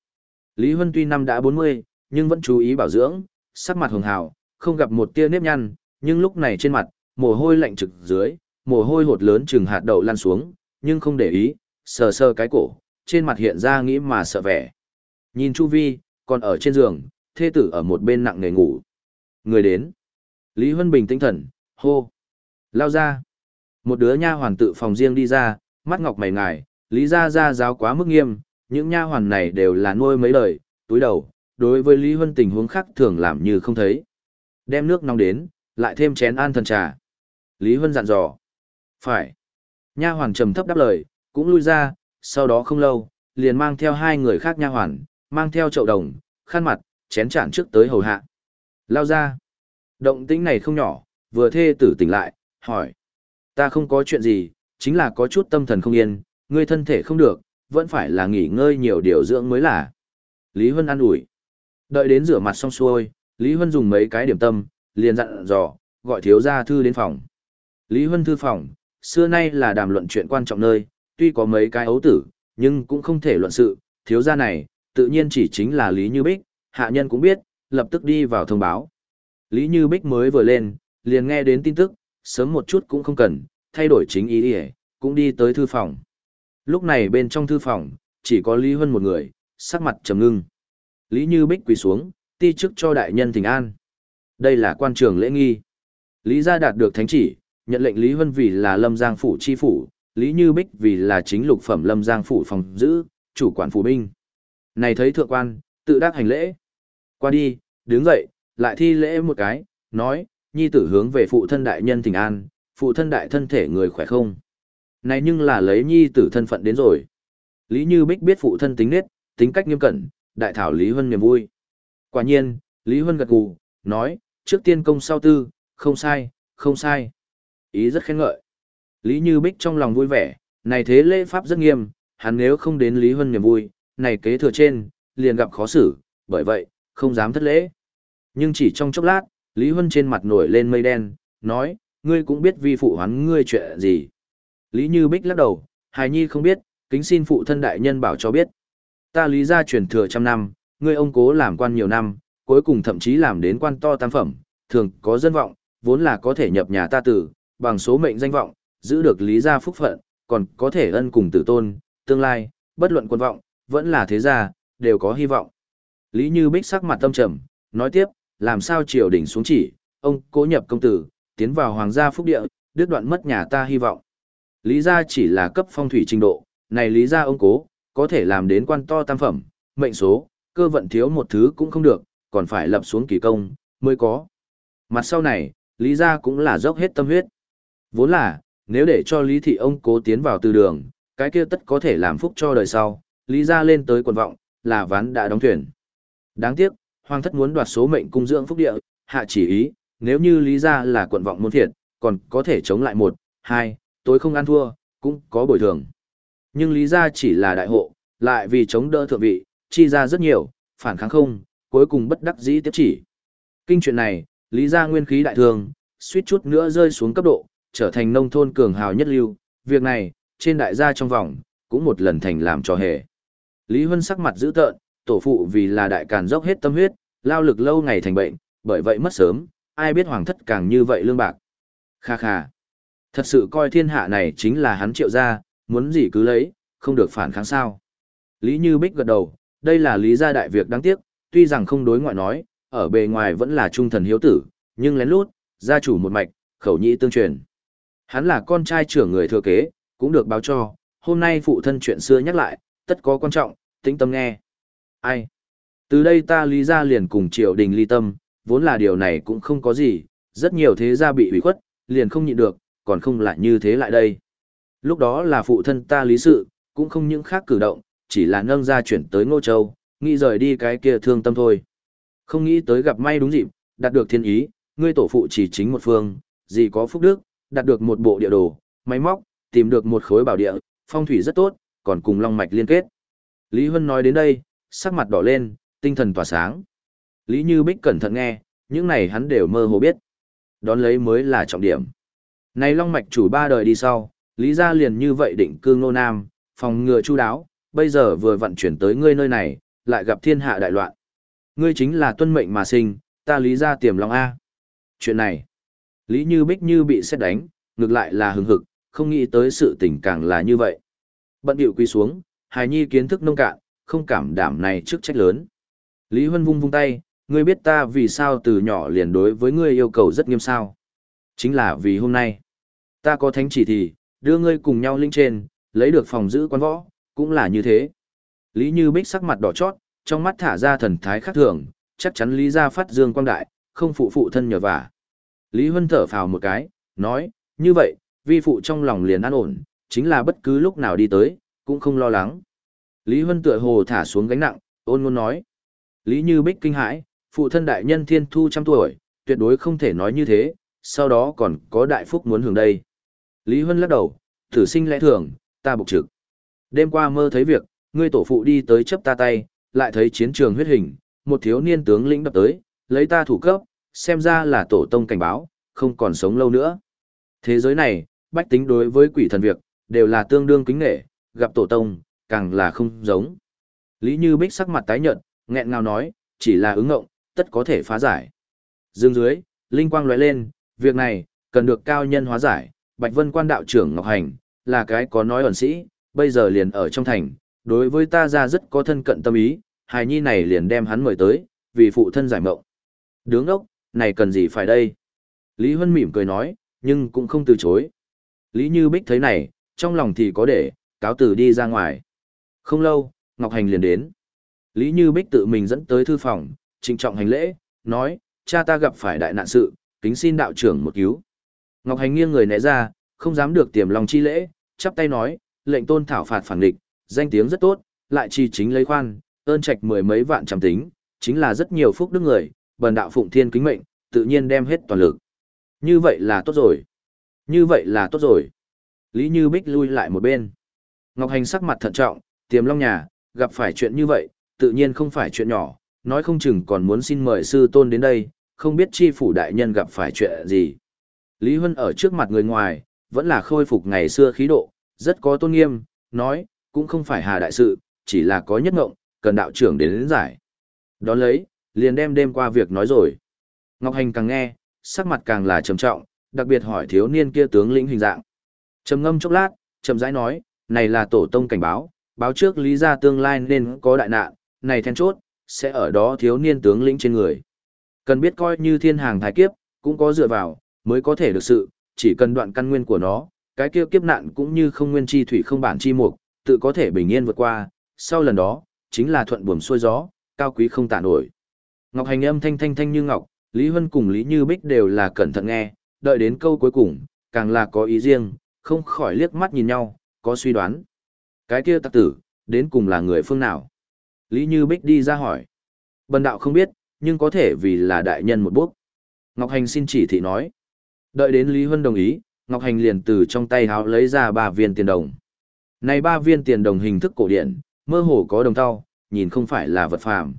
Lý Huân tuy năm đã 40, nhưng vẫn chú ý bảo dưỡng, sắc mặt hường hào, không gặp một tia nếp nhăn, nhưng lúc này trên mặt, mồ hôi lạnh trực dưới, mồ hôi hột lớn chừng hạt đậu lan xuống, nhưng không để ý, sờ sờ cái cổ, trên mặt hiện ra nghĩ mà sợ vẻ. Nhìn Chu Vi, còn ở trên giường, thê tử ở một bên nặng nề ngủ. Người đến. Lý Huân bình tinh thần, hô. Lao ra. Một đứa nha hoàn tự phòng riêng đi ra, mắt ngọc mày ngài, Lý gia gia giáo quá mức nghiêm, những nha hoàn này đều là nuôi mấy đời, túi đầu, đối với Lý Huân tình huống khác thường làm như không thấy. Đem nước nóng đến, lại thêm chén an thần trà. Lý Huân dặn dò. Phải. Nha hoàn trầm thấp đáp lời, cũng lui ra, sau đó không lâu, liền mang theo hai người khác nha hoàn, mang theo chậu đồng, khăn mặt, chén chản trước tới hầu hạ. Lao ra. Động tĩnh này không nhỏ, vừa thê tử tỉnh lại, hỏi. Ta không có chuyện gì, chính là có chút tâm thần không yên, ngươi thân thể không được, vẫn phải là nghỉ ngơi nhiều điều dưỡng mới là. Lý Huân ăn ủi. Đợi đến rửa mặt xong xuôi, Lý Huân dùng mấy cái điểm tâm, liền dặn dò, gọi thiếu gia thư đến phòng. Lý Huân thư phòng, xưa nay là đàm luận chuyện quan trọng nơi, tuy có mấy cái ấu tử, nhưng cũng không thể luận sự, thiếu gia này, tự nhiên chỉ chính là Lý Như Bích, hạ nhân cũng biết, lập tức đi vào thông báo. Lý Như Bích mới vừa lên, liền nghe đến tin tức, sớm một chút cũng không cần, thay đổi chính ý đi cũng đi tới thư phòng. Lúc này bên trong thư phòng, chỉ có Lý Huân một người, sắc mặt trầm ngưng. Lý Như Bích quỳ xuống, ti chức cho đại nhân thỉnh an. Đây là quan trường lễ nghi. Lý gia đạt được thánh chỉ, nhận lệnh Lý Huân vì là Lâm Giang phủ chi phủ, Lý Như Bích vì là chính lục phẩm Lâm Giang phủ phòng giữ, chủ quản phủ binh. Này thấy thượng quan, tự đắc hành lễ. Qua đi, đứng dậy, lại thi lễ một cái, nói, nhi tử hướng về phụ thân đại nhân thỉnh an, phụ thân đại thân thể người khỏe không. Này nhưng là lấy nhi tử thân phận đến rồi. Lý Như Bích biết phụ thân tính nết, tính cách nghiêm cẩn, đại thảo Lý Huân niềm vui. Quả nhiên, Lý Huân gật gù, nói, trước tiên công sau tư, không sai, không sai. Ý rất khen ngợi. Lý Như Bích trong lòng vui vẻ, này thế lễ pháp rất nghiêm, hắn nếu không đến Lý Huân niềm vui, này kế thừa trên, liền gặp khó xử, bởi vậy, không dám thất lễ. Nhưng chỉ trong chốc lát, Lý Huân trên mặt nổi lên mây đen, nói, ngươi cũng biết vi phụ hắn ngươi chuyện gì. Lý Như Bích lắc đầu, hài nhi không biết, kính xin phụ thân đại nhân bảo cho biết. Ta lý gia truyền thừa trăm năm, ngươi ông cố làm quan nhiều năm, cuối cùng thậm chí làm đến quan to tam phẩm, thường có dân vọng, vốn là có thể nhập nhà ta tử, bằng số mệnh danh vọng, giữ được lý gia phúc phận, còn có thể ân cùng tử tôn, tương lai, bất luận quân vọng, vẫn là thế gia, đều có hy vọng. Lý Như Bích sắc mặt tâm trầm, nói tiếp, làm sao triều đình xuống chỉ, ông cố nhập công tử, tiến vào hoàng gia phúc địa, đứt đoạn mất nhà ta hy vọng. Lý gia chỉ là cấp phong thủy trình độ, này lý gia ông cố, có thể làm đến quan to tam phẩm, mệnh số, cơ vận thiếu một thứ cũng không được, còn phải lập xuống kỳ công, mới có. Mặt sau này, lý gia cũng là dốc hết tâm huyết. Vốn là, nếu để cho lý thị ông cố tiến vào từ đường, cái kia tất có thể làm phúc cho đời sau, lý gia lên tới quần vọng, là ván đã đóng thuyền. Đáng tiếc, hoàng thất muốn đoạt số mệnh cung dưỡng phúc địa, hạ chỉ ý, nếu như lý gia là quận vọng môn thiệt, còn có thể chống lại một, hai, tối không ăn thua, cũng có bồi thường. Nhưng lý gia chỉ là đại hộ, lại vì chống đỡ thượng vị, chi ra rất nhiều, phản kháng không, cuối cùng bất đắc dĩ tiếp chỉ. Kinh chuyện này, lý gia nguyên khí đại thường, suýt chút nữa rơi xuống cấp độ, trở thành nông thôn cường hào nhất lưu, việc này, trên đại gia trong vòng, cũng một lần thành làm trò hề. Lý Huân sắc mặt dữ tợn, tổ phụ vì là đại càn dốc hết tâm huyết, lao lực lâu ngày thành bệnh, bởi vậy mất sớm, ai biết hoàng thất càng như vậy lương bạc. Kha kha. Thật sự coi thiên hạ này chính là hắn triệu gia, muốn gì cứ lấy, không được phản kháng sao. Lý Như Bích gật đầu, đây là lý gia đại việc đáng tiếc, tuy rằng không đối ngoại nói, ở bề ngoài vẫn là trung thần hiếu tử, nhưng lén lút, gia chủ một mạch, khẩu nhĩ tương truyền. Hắn là con trai trưởng người thừa kế, cũng được báo cho, hôm nay phụ thân chuyện xưa nhắc lại, tất có quan trọng, tĩnh tâm nghe. Ai? Từ đây ta lý ra liền cùng triều đình ly tâm, vốn là điều này cũng không có gì, rất nhiều thế gia bị ủy khuất, liền không nhịn được, còn không lại như thế lại đây. Lúc đó là phụ thân ta lý sự, cũng không những khác cử động, chỉ là nâng ra chuyển tới Ngô Châu, nghĩ rời đi cái kia thương tâm thôi. Không nghĩ tới gặp may đúng dịp, đạt được thiên ý, ngươi tổ phụ chỉ chính một phương, gì có phúc đức, đạt được một bộ địa đồ, máy móc, tìm được một khối bảo địa, phong thủy rất tốt, còn cùng long mạch liên kết. Lý Huân nói đến đây, sắc mặt đỏ lên, tinh thần tỏa sáng. Lý Như Bích cẩn thận nghe, những này hắn đều mơ hồ biết. Đón lấy mới là trọng điểm. Này long mạch chủ ba đời đi sau, Lý gia liền như vậy định cư Ngô Nam, phòng ngừa chu đáo, bây giờ vừa vận chuyển tới ngươi nơi này, lại gặp thiên hạ đại loạn. Ngươi chính là tuân mệnh mà sinh, ta Lý gia tiềm long A. Chuyện này, Lý Như Bích như bị xét đánh, ngược lại là hừng hực, không nghĩ tới sự tình càng là như vậy. Bận điệu quy xuống, hài nhi kiến thức nông cạn, không cảm đảm này trước trách lớn. Lý Huân vung vung tay, ngươi biết ta vì sao từ nhỏ liền đối với ngươi yêu cầu rất nghiêm sao. Chính là vì hôm nay, ta có thánh chỉ thì, đưa ngươi cùng nhau linh trên, lấy được phòng giữ quan võ, cũng là như thế. Lý Như Bích sắc mặt đỏ chót, trong mắt thả ra thần thái khác thường, chắc chắn Lý gia phát dương quang đại, không phụ phụ thân nhờ vả. Lý Huân thở phào một cái, nói, như vậy, vi phụ trong lòng liền an ổn, chính là bất cứ lúc nào đi tới, cũng không lo lắng. Lý Huân tựa hồ thả xuống gánh nặng, ôn ngôn nói. Lý Như Bích kinh hãi, phụ thân đại nhân thiên thu trăm tuổi, tuyệt đối không thể nói như thế, sau đó còn có đại phúc muốn hưởng đây. Lý Huân lắc đầu, thử sinh lẽ thường, ta bục trực. Đêm qua mơ thấy việc, ngươi tổ phụ đi tới chấp ta tay, lại thấy chiến trường huyết hình, một thiếu niên tướng lĩnh đập tới, lấy ta thủ cấp, xem ra là tổ tông cảnh báo, không còn sống lâu nữa. Thế giới này, bách tính đối với quỷ thần việc, đều là tương đương kính nghệ, gặp tổ tông, càng là không giống. Lý Như Bích sắc mặt tái nhợt, nghẹn ngào nói, chỉ là ứng ngộng, tất có thể phá giải. Dương dưới, linh quang lóe lên, việc này, cần được cao nhân hóa giải, Bạch Vân quan đạo trưởng Ngọc Hành, là cái có nói ẩn sĩ, bây giờ liền ở trong thành, đối với ta ra rất có thân cận tâm ý, hài nhi này liền đem hắn mời tới, vì phụ thân giải mộng. Đứng ốc, này cần gì phải đây? Lý Huân mỉm cười nói, nhưng cũng không từ chối. Lý Như Bích thấy này, trong lòng thì có để, cáo từ đi ra ngoài. Không lâu, Ngọc Hành liền đến. Lý Như Bích tự mình dẫn tới thư phòng, trịnh trọng hành lễ, nói, cha ta gặp phải đại nạn sự, kính xin đạo trưởng một cứu. Ngọc Hành nghiêng người né ra, không dám được tiềm lòng chi lễ, chắp tay nói, lệnh tôn thảo phạt phản địch, danh tiếng rất tốt, lại chi chính lấy khoan, ơn trạch mười mấy vạn trăm tính, chính là rất nhiều phúc đức người, bần đạo phụng thiên kính mệnh, tự nhiên đem hết toàn lực. Như vậy là tốt rồi. Như vậy là tốt rồi. Lý Như Bích lui lại một bên. Ngọc Hành sắc mặt thận trọng, tiềm long nhà, gặp phải chuyện như vậy, tự nhiên không phải chuyện nhỏ, nói không chừng còn muốn xin mời sư tôn đến đây, không biết chi phủ đại nhân gặp phải chuyện gì. Lý Huân ở trước mặt người ngoài, vẫn là khôi phục ngày xưa khí độ, rất có tôn nghiêm, nói, cũng không phải hà đại sự, chỉ là có nhất ngộng, cần đạo trưởng đến, đến giải. Đón lấy, liền đem đêm qua việc nói rồi. Ngọc Hành càng nghe, sắc mặt càng là trầm trọng, đặc biệt hỏi thiếu niên kia tướng lĩnh hình dạng. Trầm ngâm chốc lát, trầm rãi nói, này là tổ tông cảnh báo, báo trước lý ra tương lai nên có đại nạn, này then chốt, sẽ ở đó thiếu niên tướng lĩnh trên người. Cần biết coi như thiên hàng thái kiếp, cũng có dựa vào, mới có thể được sự, chỉ cần đoạn căn nguyên của nó, cái kia kiếp nạn cũng như không nguyên chi thủy không bản chi mục, tự có thể bình yên vượt qua, sau lần đó, chính là thuận buồm xuôi gió, cao quý không tả nổi. Ngọc Hành âm thanh thanh thanh như ngọc, Lý Huân cùng Lý Như Bích đều là cẩn thận nghe, đợi đến câu cuối cùng, càng là có ý riêng, không khỏi liếc mắt nhìn nhau, có suy đoán. Cái kia tặc tử, đến cùng là người phương nào? Lý Như Bích đi ra hỏi. Bần đạo không biết, nhưng có thể vì là đại nhân một bước. Ngọc Hành xin chỉ thị nói. Đợi đến Lý Huân đồng ý, Ngọc Hành liền từ trong tay háo lấy ra ba viên tiền đồng. Này ba viên tiền đồng hình thức cổ điển, mơ hồ có đồng tao, nhìn không phải là vật phàm.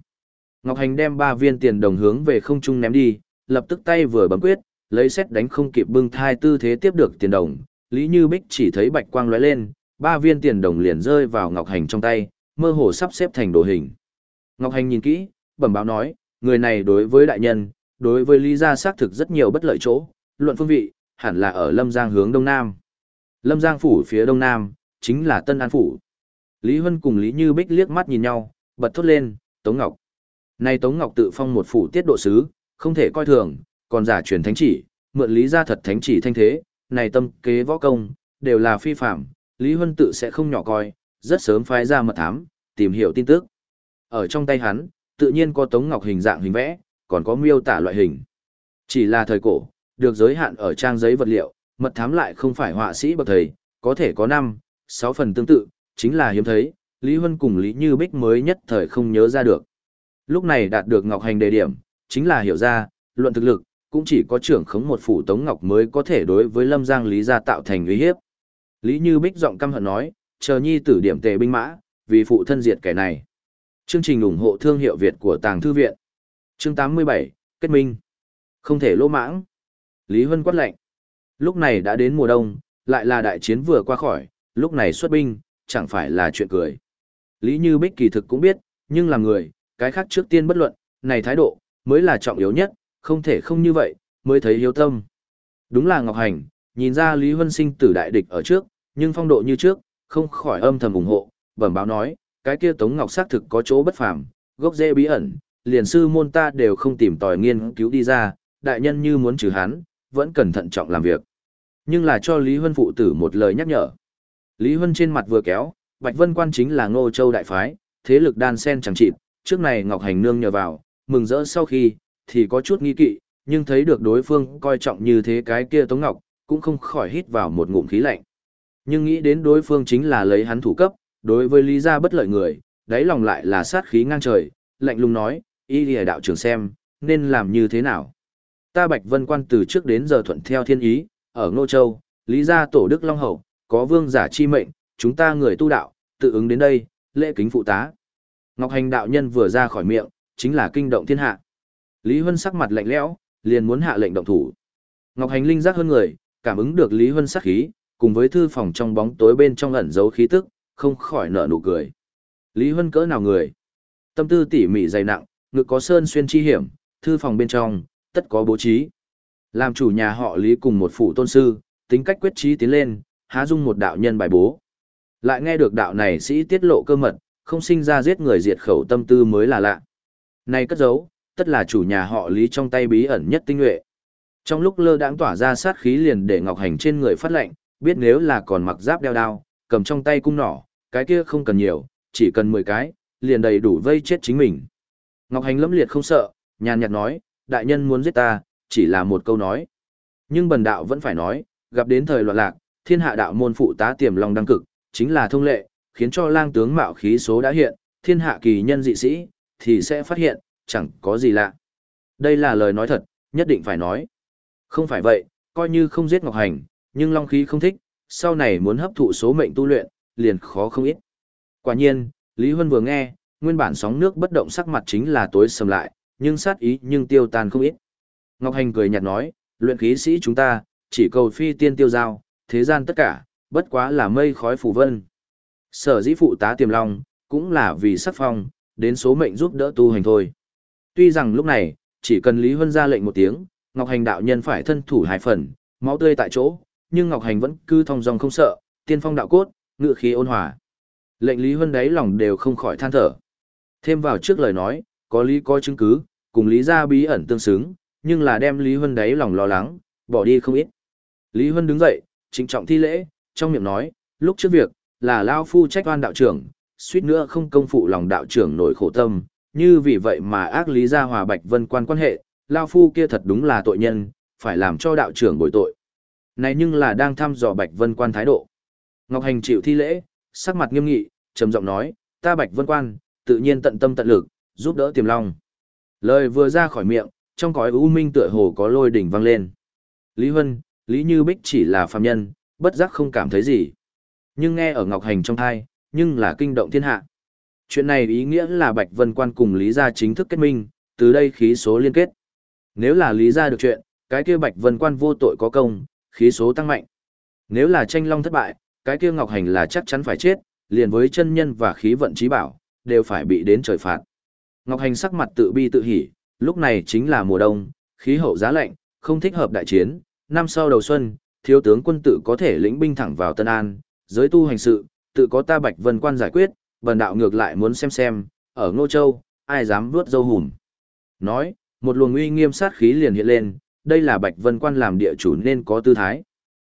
Ngọc Hành đem ba viên tiền đồng hướng về không trung ném đi, lập tức tay vừa bấm quyết, lấy xét đánh không kịp bưng thai tư thế tiếp được tiền đồng. Lý Như Bích chỉ thấy bạch quang lóe lên, ba viên tiền đồng liền rơi vào Ngọc Hành trong tay, mơ hồ sắp xếp thành đồ hình. Ngọc Hành nhìn kỹ, bẩm báo nói, người này đối với đại nhân, đối với Lý gia xác thực rất nhiều bất lợi chỗ, luận phương vị, hẳn là ở Lâm Giang hướng đông nam. Lâm Giang phủ phía đông nam, chính là Tân An phủ. Lý Huân cùng Lý Như Bích liếc mắt nhìn nhau, bật thốt lên, Tống Ngọc. Nay Tống Ngọc tự phong một phủ tiết độ sứ, không thể coi thường, còn giả truyền thánh chỉ, mượn lý gia thật thánh chỉ thanh thế, này tâm kế võ công, đều là phi phạm, Lý Huân tự sẽ không nhỏ coi, rất sớm phái ra mật thám, tìm hiểu tin tức. Ở trong tay hắn, tự nhiên có Tống Ngọc hình dạng hình vẽ, còn có miêu tả loại hình. Chỉ là thời cổ, được giới hạn ở trang giấy vật liệu, mật thám lại không phải họa sĩ bậc thầy, có thể có 5, 6 phần tương tự, chính là hiếm thấy, Lý Huân cùng Lý Như Bích mới nhất thời không nhớ ra được. Lúc này đạt được Ngọc Hành đề điểm, chính là hiểu ra, luận thực lực, cũng chỉ có trưởng khống một phủ Tống Ngọc mới có thể đối với Lâm Giang Lý gia tạo thành uy hiếp. Lý Như Bích giọng căm hận nói, chờ nhi tử điểm tề binh mã, vì phụ thân diệt kẻ này. Chương trình ủng hộ thương hiệu Việt của Tàng Thư Viện. Chương 87, Kết Minh. Không thể lỗ mãng. Lý Huân quát lệnh. Lúc này đã đến mùa đông, lại là đại chiến vừa qua khỏi, lúc này xuất binh, chẳng phải là chuyện cười. Lý Như Bích kỳ thực cũng biết, nhưng là người, cái khác trước tiên bất luận, này thái độ, mới là trọng yếu nhất, không thể không như vậy, mới thấy hiếu tâm. Đúng là Ngọc Hành, nhìn ra Lý Huân sinh tử đại địch ở trước, nhưng phong độ như trước, không khỏi âm thầm ủng hộ, bẩm báo nói, cái kia Tống Ngọc xác thực có chỗ bất phàm, gốc rễ bí ẩn, liền sư môn ta đều không tìm tòi nghiên cứu đi ra, đại nhân như muốn trừ hắn, vẫn cần thận trọng làm việc. Nhưng là cho Lý Huân phụ tử một lời nhắc nhở. Lý Huân trên mặt vừa kéo, Bạch Vân Quan chính là Ngô Châu đại phái, thế lực đan sen chẳng chịt, trước này Ngọc Hành nương nhờ vào, mừng rỡ sau khi, thì có chút nghi kỵ, nhưng thấy được đối phương coi trọng như thế cái kia Tống Ngọc, cũng không khỏi hít vào một ngụm khí lạnh. Nhưng nghĩ đến đối phương chính là lấy hắn thủ cấp, đối với lý gia bất lợi người, đáy lòng lại là sát khí ngang trời, lạnh lùng nói, y lìa đạo trưởng xem, nên làm như thế nào. Ta Bạch Vân Quan từ trước đến giờ thuận theo thiên ý, ở Ngô Châu, lý gia tổ đức Long Hậu, có vương giả chi mệnh, chúng ta người tu đạo, tự ứng đến đây, lễ kính phụ tá. Ngọc Hành đạo nhân vừa ra khỏi miệng, chính là kinh động thiên hạ. Lý Huân sắc mặt lạnh lẽo, liền muốn hạ lệnh động thủ. Ngọc Hành linh giác hơn người, cảm ứng được Lý Huân sát khí, cùng với thư phòng trong bóng tối bên trong ẩn giấu khí tức, không khỏi nở nụ cười. Lý Huân cỡ nào người? Tâm tư tỉ mỉ dày nặng, ngực có sơn xuyên chi hiểm, thư phòng bên trong, tất có bố trí. Làm chủ nhà họ Lý cùng một phụ tôn sư, tính cách quyết trí tiến lên, há dung một đạo nhân bài bố. Lại nghe được đạo này sĩ tiết lộ cơ mật, không sinh ra giết người diệt khẩu tâm tư mới là lạ. Này cất giấu, tất là chủ nhà họ Lý trong tay bí ẩn nhất tinh nhuệ. Trong lúc lơ đãng tỏa ra sát khí liền để Ngọc Hành trên người phát lệnh, biết nếu là còn mặc giáp đeo đao, cầm trong tay cung nỏ, cái kia không cần nhiều, chỉ cần 10 cái, liền đầy đủ vây chết chính mình. Ngọc Hành lâm liệt không sợ, nhàn nhạt nói, đại nhân muốn giết ta, chỉ là một câu nói. Nhưng bần đạo vẫn phải nói, gặp đến thời loạn lạc, thiên hạ đạo môn phụ tá tiềm long đăng cực, chính là thông lệ, khiến cho lang tướng mạo khí số đã hiện, thiên hạ kỳ nhân dị sĩ, thì sẽ phát hiện, chẳng có gì lạ. Đây là lời nói thật, nhất định phải nói. Không phải vậy, coi như không giết Ngọc Hành, nhưng long khí không thích, sau này muốn hấp thụ số mệnh tu luyện, liền khó không ít. Quả nhiên, Lý Huân vừa nghe, nguyên bản sóng nước bất động sắc mặt chính là tối sầm lại, nhưng sát ý nhưng tiêu tan không ít. Ngọc Hành cười nhạt nói, luyện khí sĩ chúng ta, chỉ cầu phi tiên tiêu giao, thế gian tất cả, bất quá là mây khói phủ vân. Sở dĩ phụ tá tiềm long, cũng là vì sắc phong, đến số mệnh giúp đỡ tu hành thôi. Tuy rằng lúc này, chỉ cần Lý Huân ra lệnh một tiếng, Ngọc Hành đạo nhân phải thân thủ hai phần, máu tươi tại chỗ, nhưng Ngọc Hành vẫn cứ thong dong không sợ, tiên phong đạo cốt, ngự khí ôn hòa. Lệnh Lý Huân đáy lòng đều không khỏi than thở. Thêm vào trước lời nói, có lý có chứng cứ, cùng lý gia bí ẩn tương xứng, nhưng là đem Lý Huân đáy lòng lo lắng, bỏ đi không ít. Lý Huân đứng dậy, trịnh trọng thi lễ, trong miệng nói, lúc trước việc, là Lao Phu trách oan đạo trưởng, suýt nữa không công phụ lòng đạo trưởng nổi khổ tâm, như vì vậy mà ác lý gia hòa bạch vân quan quan hệ, Lao Phu kia thật đúng là tội nhân, phải làm cho đạo trưởng bồi tội. Này nhưng là đang thăm dò bạch vân quan thái độ. Ngọc Hành chịu thi lễ, sắc mặt nghiêm nghị, trầm giọng nói, ta bạch vân quan, tự nhiên tận tâm tận lực, giúp đỡ tiềm long. Lời vừa ra khỏi miệng, trong cõi u minh tựa hồ có lôi đỉnh vang lên. Lý Huân, Lý Như Bích chỉ là phàm nhân, bất giác không cảm thấy gì. Nhưng nghe ở Ngọc Hành trong thai, nhưng là kinh động thiên hạ. Chuyện này ý nghĩa là Bạch Vân Quan cùng Lý Gia chính thức kết minh, từ đây khí số liên kết. Nếu là Lý Gia được chuyện, cái kia Bạch Vân Quan vô tội có công, khí số tăng mạnh. Nếu là tranh long thất bại, cái kia Ngọc Hành là chắc chắn phải chết, liền với chân nhân và khí vận trí bảo, đều phải bị đến trời phạt. Ngọc Hành sắc mặt tự bi tự hỉ, lúc này chính là mùa đông, khí hậu giá lạnh, không thích hợp đại chiến, năm sau đầu xuân, thiếu tướng quân tự có thể lĩnh binh thẳng vào Tân An, giới tu hành sự, tự có ta Bạch Vân Quan giải quyết, bần đạo ngược lại muốn xem xem, ở Ngô Châu, ai dám vuốt dâu hùm. Nói, một luồng uy nghiêm sát khí liền hiện lên, đây là Bạch Vân Quan làm địa chủ nên có tư thái.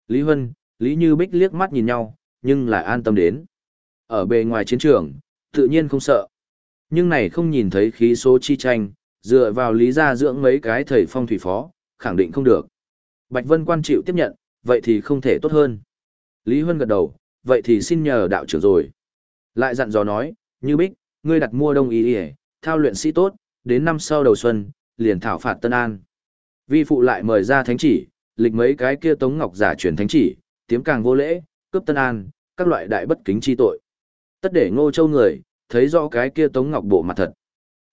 Lý Huân, Lý Như Bích liếc mắt nhìn nhau, nhưng lại an tâm đến. Ở bề ngoài chiến trường, tự nhiên không sợ. Nhưng này không nhìn thấy khí số chi tranh, dựa vào lý gia dưỡng mấy cái thầy phong thủy phó, khẳng định không được. Bạch Vân quan chịu tiếp nhận, vậy thì không thể tốt hơn. Lý Huân gật đầu, vậy thì xin nhờ đạo trưởng rồi. Lại dặn dò nói, như bích, ngươi đặt mua đông y y, thao luyện sĩ tốt, đến năm sau đầu xuân, liền thảo phạt Tân An. Vi phụ lại mời ra thánh chỉ, lịch mấy cái kia tống ngọc giả truyền thánh chỉ, tiếm càng vô lễ, cướp Tân An, các loại đại bất kính chi tội. Tất để ngô châu người, thấy rõ cái kia tống ngọc bộ mặt thật.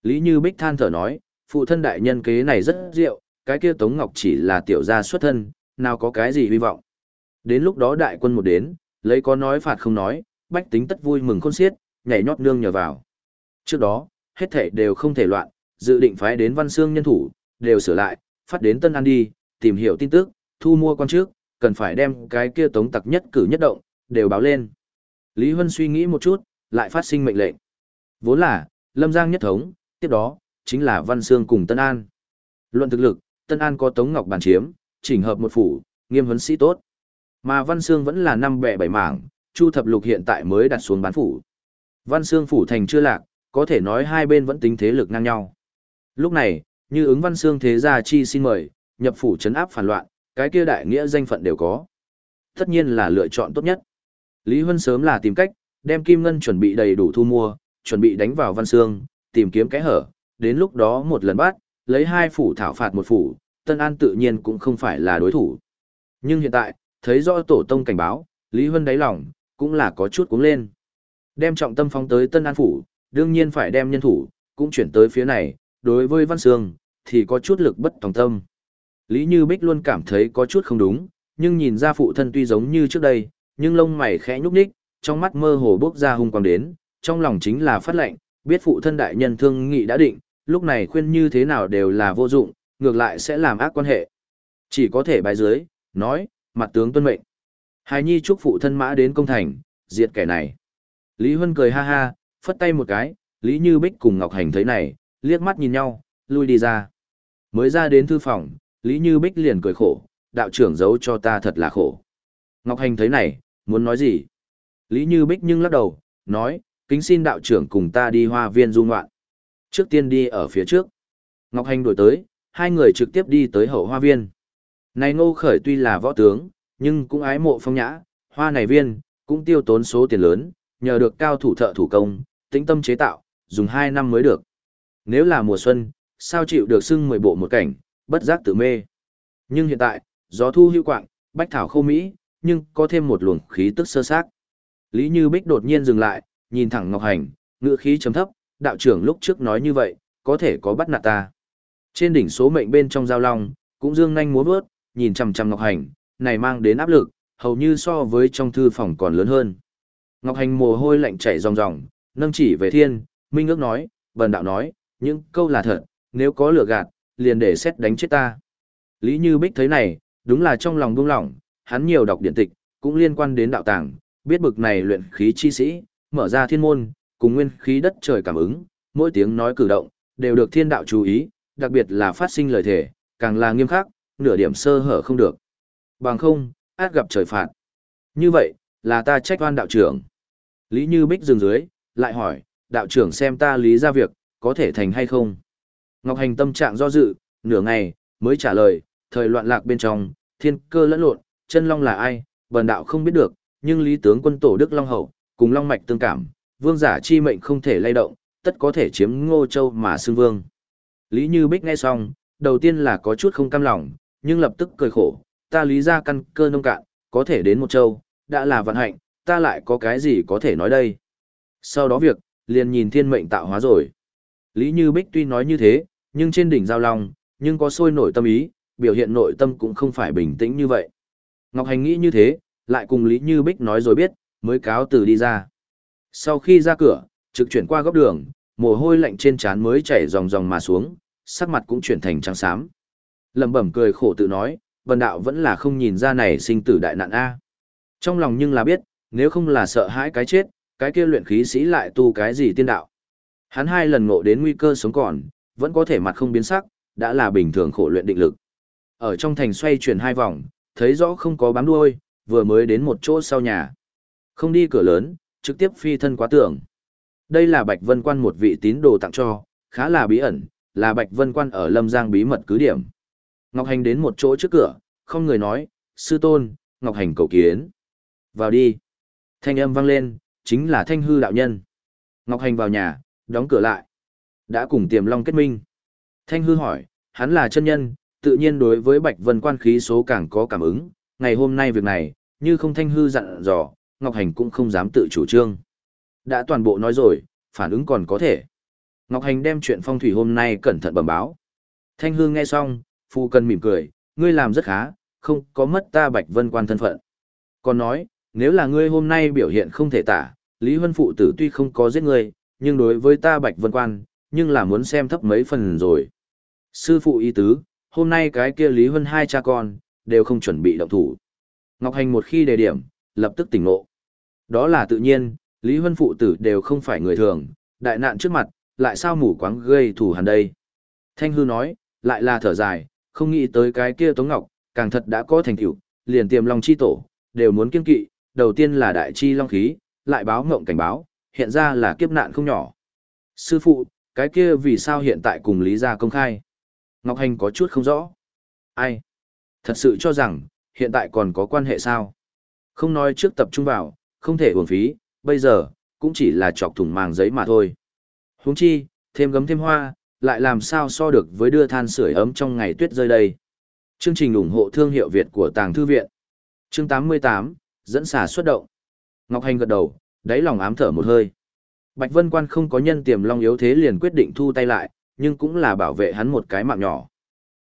Lý Như Bích than thở nói, phụ thân đại nhân kế này rất diệu, cái kia tống ngọc chỉ là tiểu gia xuất thân, nào có cái gì hy vọng. Đến lúc đó đại quân một đến, lấy có nói phạt không nói, bách tính tất vui mừng khôn xiết, nhảy nhót nương nhờ vào. Trước đó, hết thể đều không thể loạn, dự định phái đến văn xương nhân thủ, đều sửa lại, phát đến Tân An đi, tìm hiểu tin tức, thu mua quan trước, cần phải đem cái kia tống tặc nhất cử nhất động, đều báo lên. Lý Huân suy nghĩ một chút, lại phát sinh mệnh lệnh. Vốn là, Lâm Giang nhất thống, tiếp đó, chính là Văn Sương cùng Tân An. Luận thực lực, Tân An có Tống Ngọc bàn chiếm, chỉnh hợp một phủ, nghiêm huấn sĩ tốt. Mà Văn Sương vẫn là năm bẻ bảy mảng, Chu Thập Lục hiện tại mới đặt xuống bán phủ. Văn Sương phủ thành chưa lạc, có thể nói hai bên vẫn tính thế lực ngang nhau. Lúc này, như ứng Văn Sương thế gia chi xin mời, nhập phủ trấn áp phản loạn, cái kia đại nghĩa danh phận đều có. Tất nhiên là lựa chọn tốt nhất. Lý Huân sớm là tìm cách, đem kim ngân chuẩn bị đầy đủ thu mua, chuẩn bị đánh vào Văn Sương, tìm kiếm cái hở, đến lúc đó một lần bắt, lấy hai phủ thảo phạt một phủ, Tân An tự nhiên cũng không phải là đối thủ. Nhưng hiện tại, thấy rõ tổ tông cảnh báo, Lý Huân đáy lòng, cũng là có chút cuống lên. Đem trọng tâm phóng tới Tân An phủ, đương nhiên phải đem nhân thủ, cũng chuyển tới phía này, đối với Văn Sương, thì có chút lực bất tòng tâm. Lý Như Bích luôn cảm thấy có chút không đúng, nhưng nhìn ra phụ thân tuy giống như trước đây, nhưng lông mày khẽ nhúc nhích, trong mắt mơ hồ bốc ra hung quang đến, trong lòng chính là phát lệnh, biết phụ thân đại nhân thương nghị đã định, lúc này khuyên như thế nào đều là vô dụng, ngược lại sẽ làm ác quan hệ. Chỉ có thể bài dưới, nói, mặt tướng tuân mệnh. Hài nhi chúc phụ thân mã đến công thành, diệt kẻ này. Lý Huân cười ha ha, Phất tay một cái, Lý Như Bích cùng Ngọc Hành thấy này, liếc mắt nhìn nhau, lui đi ra. Mới ra đến thư phòng, Lý Như Bích liền cười khổ, đạo trưởng giấu cho ta thật là khổ. Ngọc Hành thấy này, muốn nói gì? Lý Như Bích nhưng lắc đầu, nói, kính xin đạo trưởng cùng ta đi hoa viên du ngoạn. Trước tiên đi ở phía trước. Ngọc Hành đổi tới, hai người trực tiếp đi tới hậu hoa viên. Này ngô khởi tuy là võ tướng, nhưng cũng ái mộ phong nhã, hoa này viên, cũng tiêu tốn số tiền lớn, nhờ được cao thủ thợ thủ công, tĩnh tâm chế tạo, dùng hai năm mới được. Nếu là mùa xuân, sao chịu được xưng mười bộ một cảnh, bất giác tự mê. Nhưng hiện tại, gió thu hữu quạng, bách thảo khô mỹ, nhưng có thêm một luồng khí tức sơ xác. Lý Như Bích đột nhiên dừng lại, nhìn thẳng Ngọc Hành, ngựa khí chấm thấp, đạo trưởng lúc trước nói như vậy, có thể có bắt nạt ta. Trên đỉnh số mệnh bên trong giao long, cũng dương nhanh múa vớt, nhìn chằm chằm Ngọc Hành, này mang đến áp lực, hầu như so với trong thư phòng còn lớn hơn. Ngọc Hành mồ hôi lạnh chảy ròng ròng, nâng chỉ về thiên, minh ước nói, bần đạo nói, những câu là thật, nếu có lửa gạt, liền để xét đánh chết ta. Lý Như Bích thấy này, đúng là trong lòng buông lỏng, hắn nhiều đọc điện tịch, cũng liên quan đến đạo tàng, biết bực này luyện khí chi sĩ, mở ra thiên môn, cùng nguyên khí đất trời cảm ứng, mỗi tiếng nói cử động, đều được thiên đạo chú ý, đặc biệt là phát sinh lời thể, càng là nghiêm khắc, nửa điểm sơ hở không được. Bằng không, át gặp trời phạt. Như vậy, là ta trách oan đạo trưởng. Lý Như Bích dừng dưới, lại hỏi, đạo trưởng xem ta lý ra việc, có thể thành hay không? Ngọc Hành tâm trạng do dự, nửa ngày, mới trả lời, thời loạn lạc bên trong, thiên cơ lẫn lộn, chân long là ai, bần đạo không biết được, nhưng lý tướng quân tổ Đức Long Hậu, cùng Long Mạch tương cảm, vương giả chi mệnh không thể lay động, tất có thể chiếm ngô châu mà xưng vương. Lý Như Bích nghe xong, đầu tiên là có chút không cam lòng, nhưng lập tức cười khổ, ta lý ra căn cơ nông cạn, có thể đến một châu, đã là vận hạnh, ta lại có cái gì có thể nói đây. Sau đó việc, liền nhìn thiên mệnh tạo hóa rồi. Lý Như Bích tuy nói như thế, nhưng trên đỉnh giao long, nhưng có sôi nổi tâm ý, biểu hiện nội tâm cũng không phải bình tĩnh như vậy. Ngọc Hành nghĩ như thế, lại cùng Lý Như Bích nói rồi biết, mới cáo từ đi ra. Sau khi ra cửa, trực chuyển qua góc đường, mồ hôi lạnh trên trán mới chảy ròng ròng mà xuống, sắc mặt cũng chuyển thành trắng xám. Lẩm bẩm cười khổ tự nói, vần đạo vẫn là không nhìn ra này sinh tử đại nạn a. Trong lòng nhưng là biết, nếu không là sợ hãi cái chết, cái kia luyện khí sĩ lại tu cái gì tiên đạo. Hắn hai lần ngộ đến nguy cơ sống còn, vẫn có thể mặt không biến sắc, đã là bình thường khổ luyện định lực. Ở trong thành xoay chuyển hai vòng, thấy rõ không có bám đuôi, vừa mới đến một chỗ sau nhà. Không đi cửa lớn, trực tiếp phi thân quá tường. Đây là Bạch Vân Quan một vị tín đồ tặng cho, khá là bí ẩn, là Bạch Vân Quan ở Lâm Giang bí mật cứ điểm. Ngọc Hành đến một chỗ trước cửa, không người nói, sư tôn, Ngọc Hành cầu kiến. Vào đi. Thanh âm vang lên, chính là thanh hư đạo nhân. Ngọc Hành vào nhà, đóng cửa lại. Đã cùng tiềm long kết minh. Thanh hư hỏi, hắn là chân nhân, tự nhiên đối với Bạch Vân quan khí số càng có cảm ứng. Ngày hôm nay việc này, như không thanh hư dặn dò, Ngọc Hành cũng không dám tự chủ trương. Đã toàn bộ nói rồi, phản ứng còn có thể. Ngọc Hành đem chuyện phong thủy hôm nay cẩn thận bẩm báo. Thanh hư nghe xong, phu cân mỉm cười, ngươi làm rất khá, không có mất ta Bạch Vân quan thân phận. Còn nói, nếu là ngươi hôm nay biểu hiện không thể tả, Lý Vân Phụ tử tuy không có giết ngươi, nhưng đối với ta Bạch Vân Quan, nhưng là muốn xem thấp mấy phần rồi. Sư phụ ý tứ, hôm nay cái kia Lý Vân hai cha con, đều không chuẩn bị động thủ. Ngọc Hành một khi đề điểm, lập tức tỉnh ngộ. Đó là tự nhiên, Lý Vân Phụ tử đều không phải người thường, đại nạn trước mặt, lại sao mù quáng gây thủ hẳn đây. Thanh Hư nói, lại là thở dài, không nghĩ tới cái kia Tống Ngọc, càng thật đã có thành tựu, liền tiềm lòng chi tổ, đều muốn kiên kỵ, đầu tiên là đại chi long khí, lại báo ngộng cảnh báo, hiện ra là kiếp nạn không nhỏ. Sư phụ, cái kia vì sao hiện tại cùng Lý gia công khai? Ngọc Hành có chút không rõ. Ai? Thật sự cho rằng, hiện tại còn có quan hệ sao? Không nói trước tập trung vào, không thể uổng phí, bây giờ, cũng chỉ là chọc thủng màng giấy mà thôi. Huống chi, thêm gấm thêm hoa, lại làm sao so được với đưa than sưởi ấm trong ngày tuyết rơi đây. Chương trình ủng hộ thương hiệu Việt của Tàng Thư Viện. Chương 88, dẫn xà xuất động. Ngọc Hành gật đầu, đáy lòng ám thở một hơi. Bạch Vân Quan không có nhân tiềm long yếu thế liền quyết định thu tay lại, nhưng cũng là bảo vệ hắn một cái mạng nhỏ.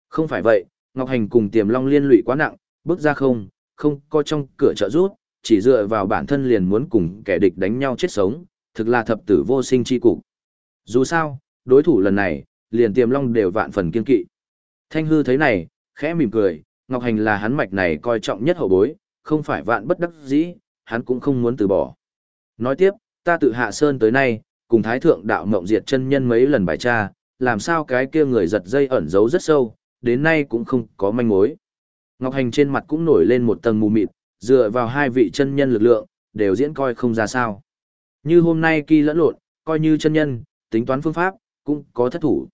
Không phải vậy, Ngọc Hành cùng tiềm long liên lụy quá nặng, bước ra không, không có trong cửa trợ rút, chỉ dựa vào bản thân liền muốn cùng kẻ địch đánh nhau chết sống, thực là thập tử vô sinh chi cục. Dù sao, đối thủ lần này, liền tiềm long đều vạn phần kiên kỵ. Thanh hư thấy này, khẽ mỉm cười, Ngọc Hành là hắn mạch này coi trọng nhất hậu bối, không phải vạn bất đắc dĩ, hắn cũng không muốn từ bỏ. Nói tiếp, ta tự hạ sơn tới nay, cùng thái thượng đạo mộng diệt chân nhân mấy lần bài tra, làm sao cái kia người giật dây ẩn giấu rất sâu, đến nay cũng không có manh mối. Ngọc Hành trên mặt cũng nổi lên một tầng mù mịt, dựa vào hai vị chân nhân lực lượng, đều diễn coi không ra sao. Như hôm nay kỳ lẫn lộn, coi như chân nhân, tính toán phương pháp, cũng có thất thủ.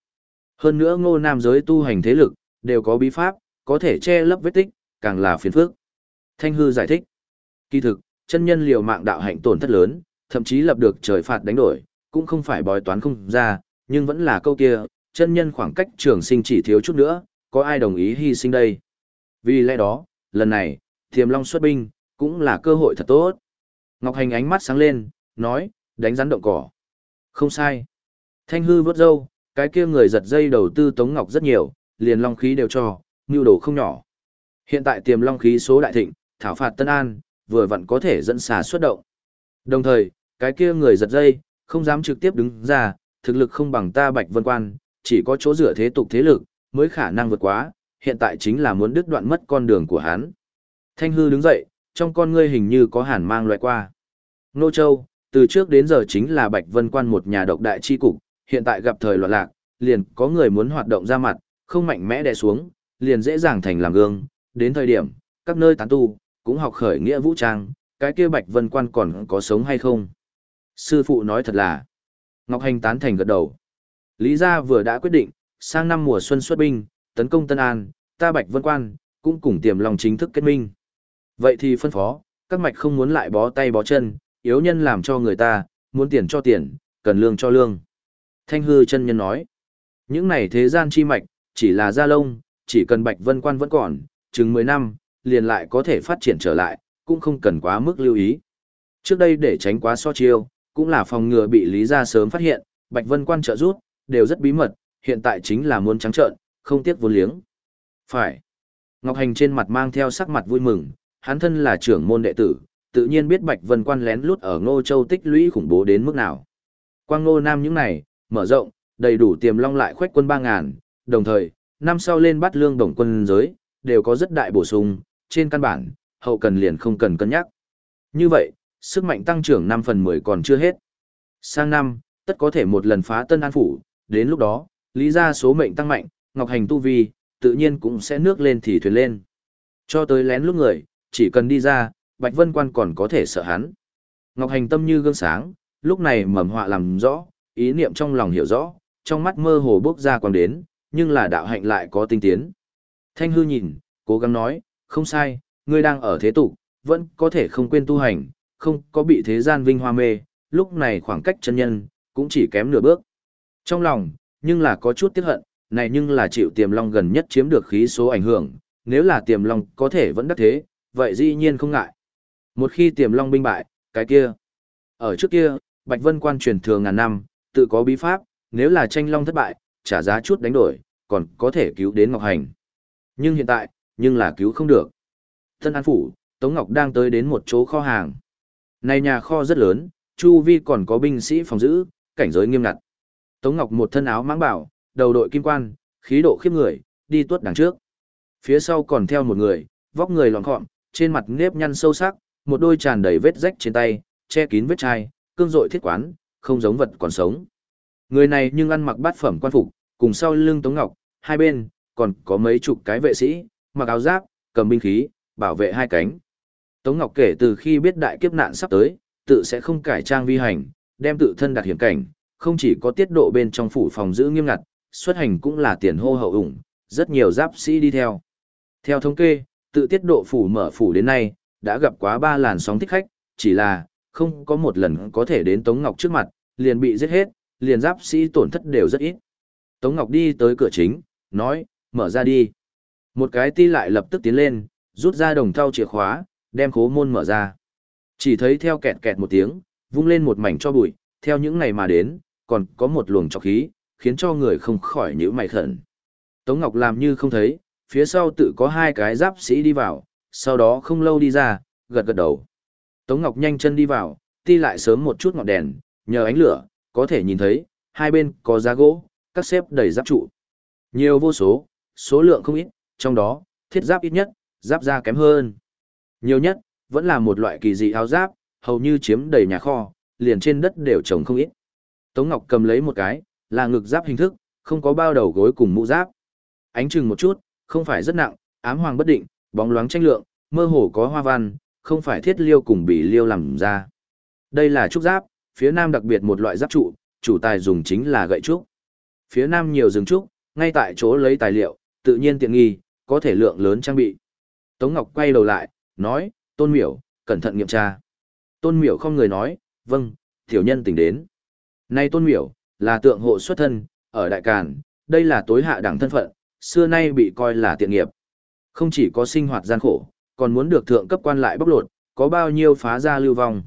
Hơn nữa ngô nam giới tu hành thế lực, đều có bí pháp, có thể che lấp vết tích, càng là phiền phức. Thanh hư giải thích. Kỳ thực, chân nhân liều mạng đạo hạnh tổn thất lớn, thậm chí lập được trời phạt đánh đổi, cũng không phải bói toán không ra, nhưng vẫn là câu kia, chân nhân khoảng cách trường sinh chỉ thiếu chút nữa, có ai đồng ý hy sinh đây. Vì lẽ đó, lần này, thiềm long xuất binh, cũng là cơ hội thật tốt. Ngọc Hành ánh mắt sáng lên, nói, đánh rắn động cỏ. Không sai. Thanh hư vớt râu cái kia người giật dây đầu tư Tống Ngọc rất nhiều, liền long khí đều cho, nhu đồ không nhỏ. Hiện tại tiềm long khí số đại thịnh, thảo phạt Tân An, vừa vặn có thể dẫn xà xuất động. Đồng thời, cái kia người giật dây, không dám trực tiếp đứng ra, thực lực không bằng ta Bạch Vân Quan, chỉ có chỗ dựa thế tục thế lực, mới khả năng vượt quá, hiện tại chính là muốn đứt đoạn mất con đường của hắn. Thanh hư đứng dậy, trong con ngươi hình như có hàn mang loại qua. Nô Châu, từ trước đến giờ chính là Bạch Vân Quan một nhà độc đại chi cục, hiện tại gặp thời loạn lạc, liền có người muốn hoạt động ra mặt, không mạnh mẽ đè xuống, liền dễ dàng thành làm gương, đến thời điểm, các nơi tán tu, cũng học khởi nghĩa vũ trang, cái kia Bạch Vân Quan còn có sống hay không? Sư phụ nói thật là, Ngọc Hành tán thành gật đầu. Lý gia vừa đã quyết định, sang năm mùa xuân xuất binh, tấn công Tân An, ta Bạch Vân Quan, cũng cùng tiềm lòng chính thức kết minh. Vậy thì phân phó, các mạch không muốn lại bó tay bó chân, yếu nhân làm cho người ta, muốn tiền cho tiền, cần lương cho lương. Thanh hư chân nhân nói, những này thế gian chi mạch, chỉ là da lông, chỉ cần Bạch Vân Quan vẫn còn, chừng 10 năm, liền lại có thể phát triển trở lại, cũng không cần quá mức lưu ý. Trước đây để tránh quá so chiêu, cũng là phòng ngừa bị Lý Gia sớm phát hiện, Bạch Vân Quan trợ rút, đều rất bí mật, hiện tại chính là muốn trắng trợn, không tiếc vốn liếng. Phải. Ngọc Hành trên mặt mang theo sắc mặt vui mừng, hắn thân là trưởng môn đệ tử, tự nhiên biết Bạch Vân Quan lén lút ở Ngô Châu tích lũy khủng bố đến mức nào. Quang Ngô Nam những này, mở rộng, đầy đủ tiềm long lại khoách quân 3000, đồng thời, năm sau lên bắt lương đồng quân giới, đều có rất đại bổ sung, trên căn bản, hậu cần liền không cần cân nhắc. Như vậy, sức mạnh tăng trưởng 5 phần 10 còn chưa hết. Sang năm, tất có thể một lần phá Tân An Phủ, đến lúc đó, lý ra số mệnh tăng mạnh, Ngọc Hành tu vi, tự nhiên cũng sẽ nước lên thì thuyền lên. Cho tới lén lúc người, chỉ cần đi ra, Bạch Vân Quan còn có thể sợ hắn. Ngọc Hành tâm như gương sáng, lúc này mầm họa làm rõ, ý niệm trong lòng hiểu rõ, trong mắt mơ hồ bốc ra quang đến, nhưng là đạo hạnh lại có tinh tiến. Thanh hư nhìn, cố gắng nói, không sai, ngươi đang ở thế tục, vẫn có thể không quên tu hành, không có bị thế gian vinh hoa mê, lúc này khoảng cách chân nhân, cũng chỉ kém nửa bước. Trong lòng, nhưng là có chút tiếc hận, này nhưng là chịu tiềm long gần nhất chiếm được khí số ảnh hưởng, nếu là tiềm long có thể vẫn đắc thế, vậy dĩ nhiên không ngại. Một khi tiềm long binh bại, cái kia. Ở trước kia, Bạch Vân quan truyền thừa ngàn năm, tự có bí pháp, nếu là tranh long thất bại, trả giá chút đánh đổi, còn có thể cứu đến Ngọc Hành. Nhưng hiện tại, nhưng là cứu không được. Thân An Phủ, Tống Ngọc đang tới đến một chỗ kho hàng. Này nhà kho rất lớn, chu vi còn có binh sĩ phòng giữ, cảnh giới nghiêm ngặt. Tống Ngọc một thân áo mãng bảo, đầu đội kim quan, khí độ khiếp người, đi tuốt đằng trước. Phía sau còn theo một người, vóc người lọn khọm, trên mặt nếp nhăn sâu sắc, một đôi tràn đầy vết rách trên tay, che kín vết chai, cương dội thiết quán, không giống vật còn sống. Người này nhưng ăn mặc bát phẩm quan phục, cùng sau lưng Tống Ngọc, hai bên, còn có mấy chục cái vệ sĩ, mặc áo giáp, cầm binh khí, bảo vệ hai cánh. Tống Ngọc kể từ khi biết đại kiếp nạn sắp tới, tự sẽ không cải trang vi hành, đem tự thân đặt hiểm cảnh, không chỉ có tiết độ bên trong phủ phòng giữ nghiêm ngặt, xuất hành cũng là tiền hô hậu ủng, rất nhiều giáp sĩ đi theo. Theo thống kê, tự tiết độ phủ mở phủ đến nay, đã gặp quá ba làn sóng thích khách, chỉ là, không có một lần có thể đến Tống Ngọc trước mặt, liền bị giết hết, liền giáp sĩ tổn thất đều rất ít. Tống Ngọc đi tới cửa chính, nói, mở ra đi. Một cái ti lại lập tức tiến lên, rút ra đồng thau chìa khóa, đem khố môn mở ra. Chỉ thấy theo kẹt kẹt một tiếng, vung lên một mảnh cho bụi, theo những ngày mà đến, còn có một luồng trọc khí, khiến cho người không khỏi nhíu mày khẩn. Tống Ngọc làm như không thấy, phía sau tự có hai cái giáp sĩ đi vào, sau đó không lâu đi ra, gật gật đầu. Tống Ngọc nhanh chân đi vào, ti lại sớm một chút ngọn đèn, nhờ ánh lửa, có thể nhìn thấy, hai bên có giá gỗ, các xếp đầy giáp trụ. Nhiều vô số, số lượng không ít, trong đó, thiết giáp ít nhất, giáp da kém hơn. Nhiều nhất, vẫn là một loại kỳ dị áo giáp, hầu như chiếm đầy nhà kho, liền trên đất đều trồng không ít. Tống Ngọc cầm lấy một cái, là ngực giáp hình thức, không có bao đầu gối cùng mũ giáp. Ánh chừng một chút, không phải rất nặng, ám hoàng bất định, bóng loáng tranh lượng, mơ hồ có hoa văn, không phải thiết liêu cùng bị liêu làm ra. Đây là trúc giáp, phía nam đặc biệt một loại giáp trụ, chủ tài dùng chính là gậy trúc. Phía nam nhiều rừng trúc, ngay tại chỗ lấy tài liệu, tự nhiên tiện nghi, có thể lượng lớn trang bị. Tống Ngọc quay đầu lại, nói, Tôn Miểu, cẩn thận nghiệm tra. Tôn Miểu không người nói, vâng, tiểu nhân tỉnh đến. Nay Tôn Miểu, là tượng hộ xuất thân, ở Đại Càn, đây là tối hạ đẳng thân phận, xưa nay bị coi là tiện nghiệp. Không chỉ có sinh hoạt gian khổ, còn muốn được thượng cấp quan lại bóc lột, có bao nhiêu phá ra lưu vong.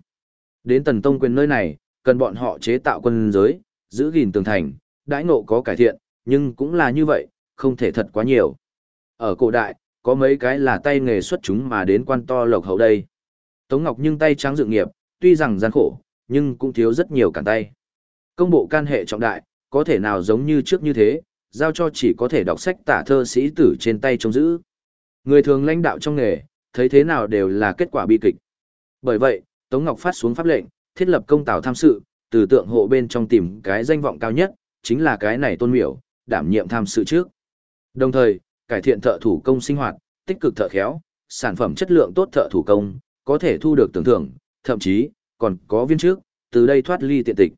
Đến tần tông quyền nơi này, cần bọn họ chế tạo quân giới, giữ gìn tường thành, đãi ngộ có cải thiện, nhưng cũng là như vậy, không thể thật quá nhiều. Ở cổ đại, có mấy cái là tay nghề xuất chúng mà đến quan to lộc hậu đây. Tống Ngọc nhưng tay trắng dự nghiệp, tuy rằng gian khổ, nhưng cũng thiếu rất nhiều cản tay. Công bộ can hệ trọng đại, có thể nào giống như trước như thế, giao cho chỉ có thể đọc sách tả thơ sĩ tử trên tay trông giữ. Người thường lãnh đạo trong nghề, thấy thế nào đều là kết quả bi kịch. Bởi vậy, Tống Ngọc phát xuống pháp lệnh, thiết lập công tào tham sự, từ tượng hộ bên trong tìm cái danh vọng cao nhất, chính là cái này tôn miểu, đảm nhiệm tham sự trước. Đồng thời, cải thiện thợ thủ công sinh hoạt, tích cực thợ khéo, sản phẩm chất lượng tốt thợ thủ công, có thể thu được tưởng thưởng, thậm chí, còn có viên trước, từ đây thoát ly tiện tịch.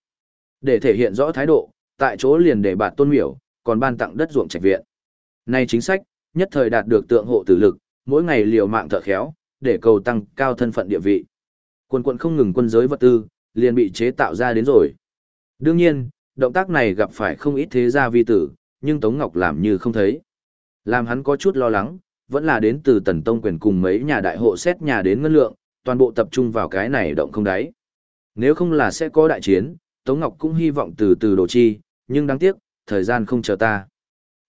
Để thể hiện rõ thái độ, tại chỗ liền để bạt tôn miểu, còn ban tặng đất ruộng trạch viện. Nay chính sách, nhất thời đạt được tượng hộ tử lực, mỗi ngày liều mạng thợ khéo, để cầu tăng cao thân phận địa vị. Quân quận không ngừng quân giới vật tư, liền bị chế tạo ra đến rồi. Đương nhiên, động tác này gặp phải không ít thế gia vi tử, nhưng Tống Ngọc làm như không thấy. Làm hắn có chút lo lắng, vẫn là đến từ tần tông quyền cùng mấy nhà đại hộ xét nhà đến ngân lượng, toàn bộ tập trung vào cái này động không đáy. Nếu không là sẽ có đại chiến, Tống Ngọc cũng hy vọng từ từ đồ chi, nhưng đáng tiếc, thời gian không chờ ta.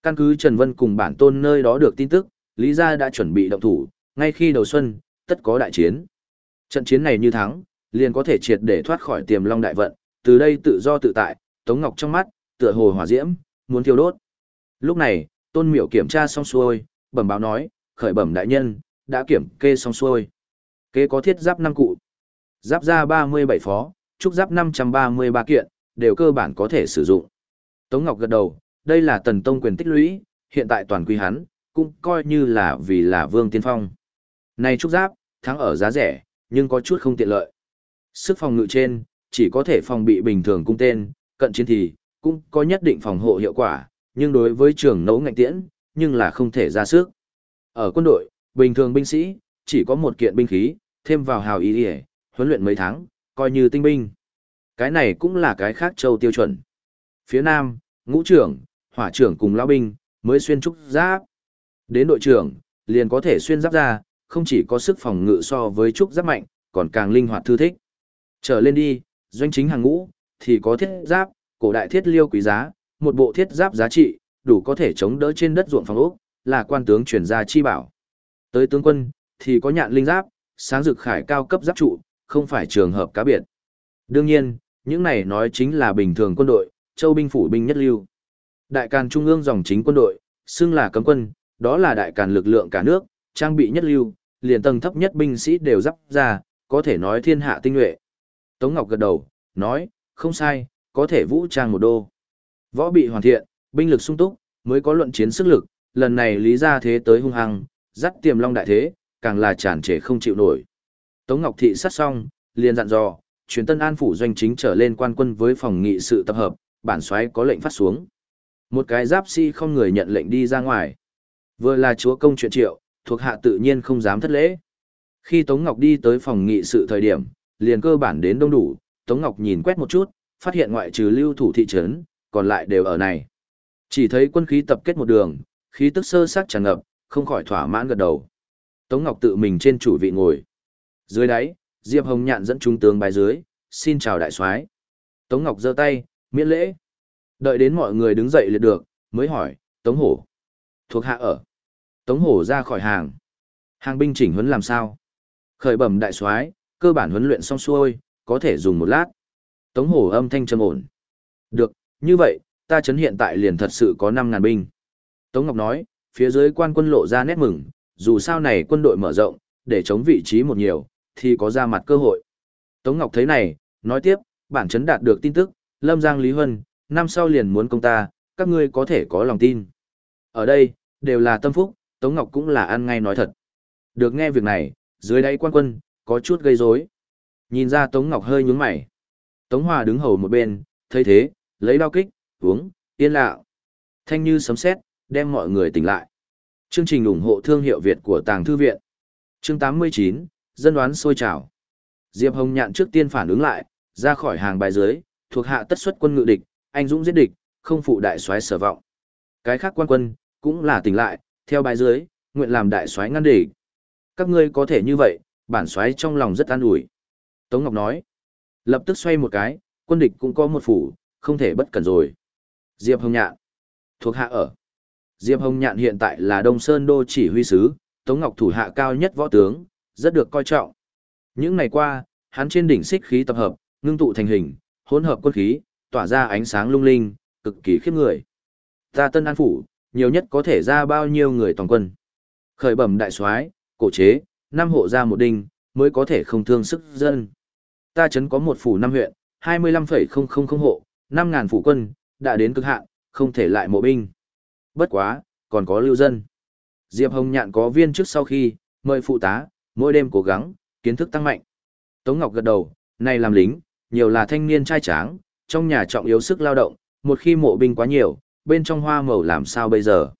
Căn cứ Trần Vân cùng bản tôn nơi đó được tin tức, Lý Gia đã chuẩn bị động thủ, ngay khi đầu xuân, tất có đại chiến. Trận chiến này như thắng, liền có thể triệt để thoát khỏi tiềm long đại vận, từ đây tự do tự tại, Tống Ngọc trong mắt, tựa hồ hỏa diễm, muốn thiêu đốt. Lúc này, Tôn Miểu kiểm tra xong xuôi, bẩm báo nói, khởi bẩm đại nhân, đã kiểm kê xong xuôi. Kế có thiết giáp năm cụ. Giáp ra 37 phó, trúc giáp 533 kiện, đều cơ bản có thể sử dụng. Tống Ngọc gật đầu, đây là tần tông quyền tích lũy, hiện tại toàn quy hắn, cũng coi như là vì là vương tiên phong. Này trúc giáp, thắng ở giá rẻ, nhưng có chút không tiện lợi. Sức phòng ngự trên, chỉ có thể phòng bị bình thường cung tên, cận chiến thì, cũng có nhất định phòng hộ hiệu quả, nhưng đối với trường nấu ngạnh tiễn, nhưng là không thể ra sức. Ở quân đội, bình thường binh sĩ, chỉ có một kiện binh khí, thêm vào hào ý địa, huấn luyện mấy tháng, coi như tinh binh. Cái này cũng là cái khác châu tiêu chuẩn. Phía Nam, ngũ trưởng, hỏa trưởng cùng lão binh, mới xuyên trúc giáp. Đến đội trưởng, liền có thể xuyên giáp ra, không chỉ có sức phòng ngự so với trúc giáp mạnh, còn càng linh hoạt thư thích. Trở lên đi, doanh chính hàng ngũ, thì có thiết giáp, cổ đại thiết liêu quý giá, một bộ thiết giáp giá trị, đủ có thể chống đỡ trên đất ruộng phòng ốc, là quan tướng chuyển ra chi bảo. Tới tướng quân, thì có nhạn linh giáp, sáng dực khải cao cấp giáp trụ, không phải trường hợp cá biệt. Đương nhiên, những này nói chính là bình thường quân đội, châu binh phủ binh nhất lưu. Đại càn trung ương dòng chính quân đội, xưng là cấm quân, đó là đại càn lực lượng cả nước, trang bị nhất lưu, liền tầng thấp nhất binh sĩ đều dắp ra, có thể nói thiên hạ tinh nhuệ. Tống Ngọc gật đầu, nói, không sai, có thể vũ trang một đô. Võ bị hoàn thiện, binh lực sung túc, mới có luận chiến sức lực, lần này lý ra thế tới hung hăng, dắt tiềm long đại thế, càng là tràn trề không chịu nổi. Tống Ngọc thị sát xong, liền dặn dò, truyền Tân An phủ doanh chính trở lên quan quân với phòng nghị sự tập hợp, bản soái có lệnh phát xuống. Một cái giáp si không người nhận lệnh đi ra ngoài. Vừa là chúa công chuyện triệu, thuộc hạ tự nhiên không dám thất lễ. Khi Tống Ngọc đi tới phòng nghị sự thời điểm, liền cơ bản đến đông đủ, Tống Ngọc nhìn quét một chút, phát hiện ngoại trừ lưu thủ thị trấn, còn lại đều ở này. Chỉ thấy quân khí tập kết một đường, khí tức sơ sát tràn ngập, không khỏi thỏa mãn gật đầu. Tống Ngọc tự mình trên chủ vị ngồi. Dưới đáy, Diệp Hồng Nhạn dẫn trung tướng bài dưới, xin chào đại soái. Tống Ngọc giơ tay, miễn lễ. Đợi đến mọi người đứng dậy liệt được, mới hỏi, Tống Hổ. Thuộc hạ ở. Tống Hổ ra khỏi hàng. Hàng binh chỉnh huấn làm sao? Khởi bẩm đại soái, cơ bản huấn luyện xong xuôi, có thể dùng một lát. Tống Hổ âm thanh trầm ổn. Được, như vậy, ta chấn hiện tại liền thật sự có 5.000 binh. Tống Ngọc nói, phía dưới quan quân lộ ra nét mừng, dù sao này quân đội mở rộng, để chống vị trí một nhiều, thì có ra mặt cơ hội. Tống Ngọc thấy này, nói tiếp, bản chấn đạt được tin tức, Lâm Giang Lý Huân, năm sau liền muốn công ta, các ngươi có thể có lòng tin. Ở đây, đều là tâm phúc, Tống Ngọc cũng là ăn ngay nói thật. Được nghe việc này, dưới đáy quan quân, có chút gây rối. Nhìn ra Tống Ngọc hơi nhướng mày. Tống Hòa đứng hầu một bên, thấy thế, lấy đao kích, uống, yên lạo. Thanh như sấm sét, đem mọi người tỉnh lại. Chương trình ủng hộ thương hiệu Việt của Tàng Thư Viện. Chương 89, dân đoán sôi trào. Diệp Hồng nhạn trước tiên phản ứng lại, ra khỏi hàng bài dưới, thuộc hạ tất xuất quân ngự địch, anh dũng giết địch, không phụ đại soái sở vọng. Cái khác quan quân, cũng là tỉnh lại, theo bài dưới, nguyện làm đại soái ngăn địch. Các ngươi có thể như vậy, bản soái trong lòng rất an ủi. Tống Ngọc nói, lập tức xoay một cái, quân địch cũng có một phủ, không thể bất cẩn rồi. Diệp Hồng Nhạn, thuộc hạ ở. Diệp Hồng Nhạn hiện tại là Đông Sơn Đô chỉ huy sứ, Tống Ngọc thủ hạ cao nhất võ tướng, rất được coi trọng. Những ngày qua, hắn trên đỉnh xích khí tập hợp, ngưng tụ thành hình, hỗn hợp quân khí, tỏa ra ánh sáng lung linh, cực kỳ khiếp người. Ta Tân An phủ, nhiều nhất có thể ra bao nhiêu người toàn quân. Khởi bẩm đại soái, cổ chế, năm hộ ra một đinh, mới có thể không thương sức dân. Ta chấn có một phủ năm huyện, 25,000 hộ, 5.000 phủ quân, đã đến cực hạn, không thể lại mộ binh. Bất quá, còn có lưu dân. Diệp Hồng Nhạn có viên trước sau khi, mời phụ tá, mỗi đêm cố gắng, kiến thức tăng mạnh. Tống Ngọc gật đầu, này làm lính, nhiều là thanh niên trai tráng, trong nhà trọng yếu sức lao động, một khi mộ binh quá nhiều, bên trong hoa màu làm sao bây giờ.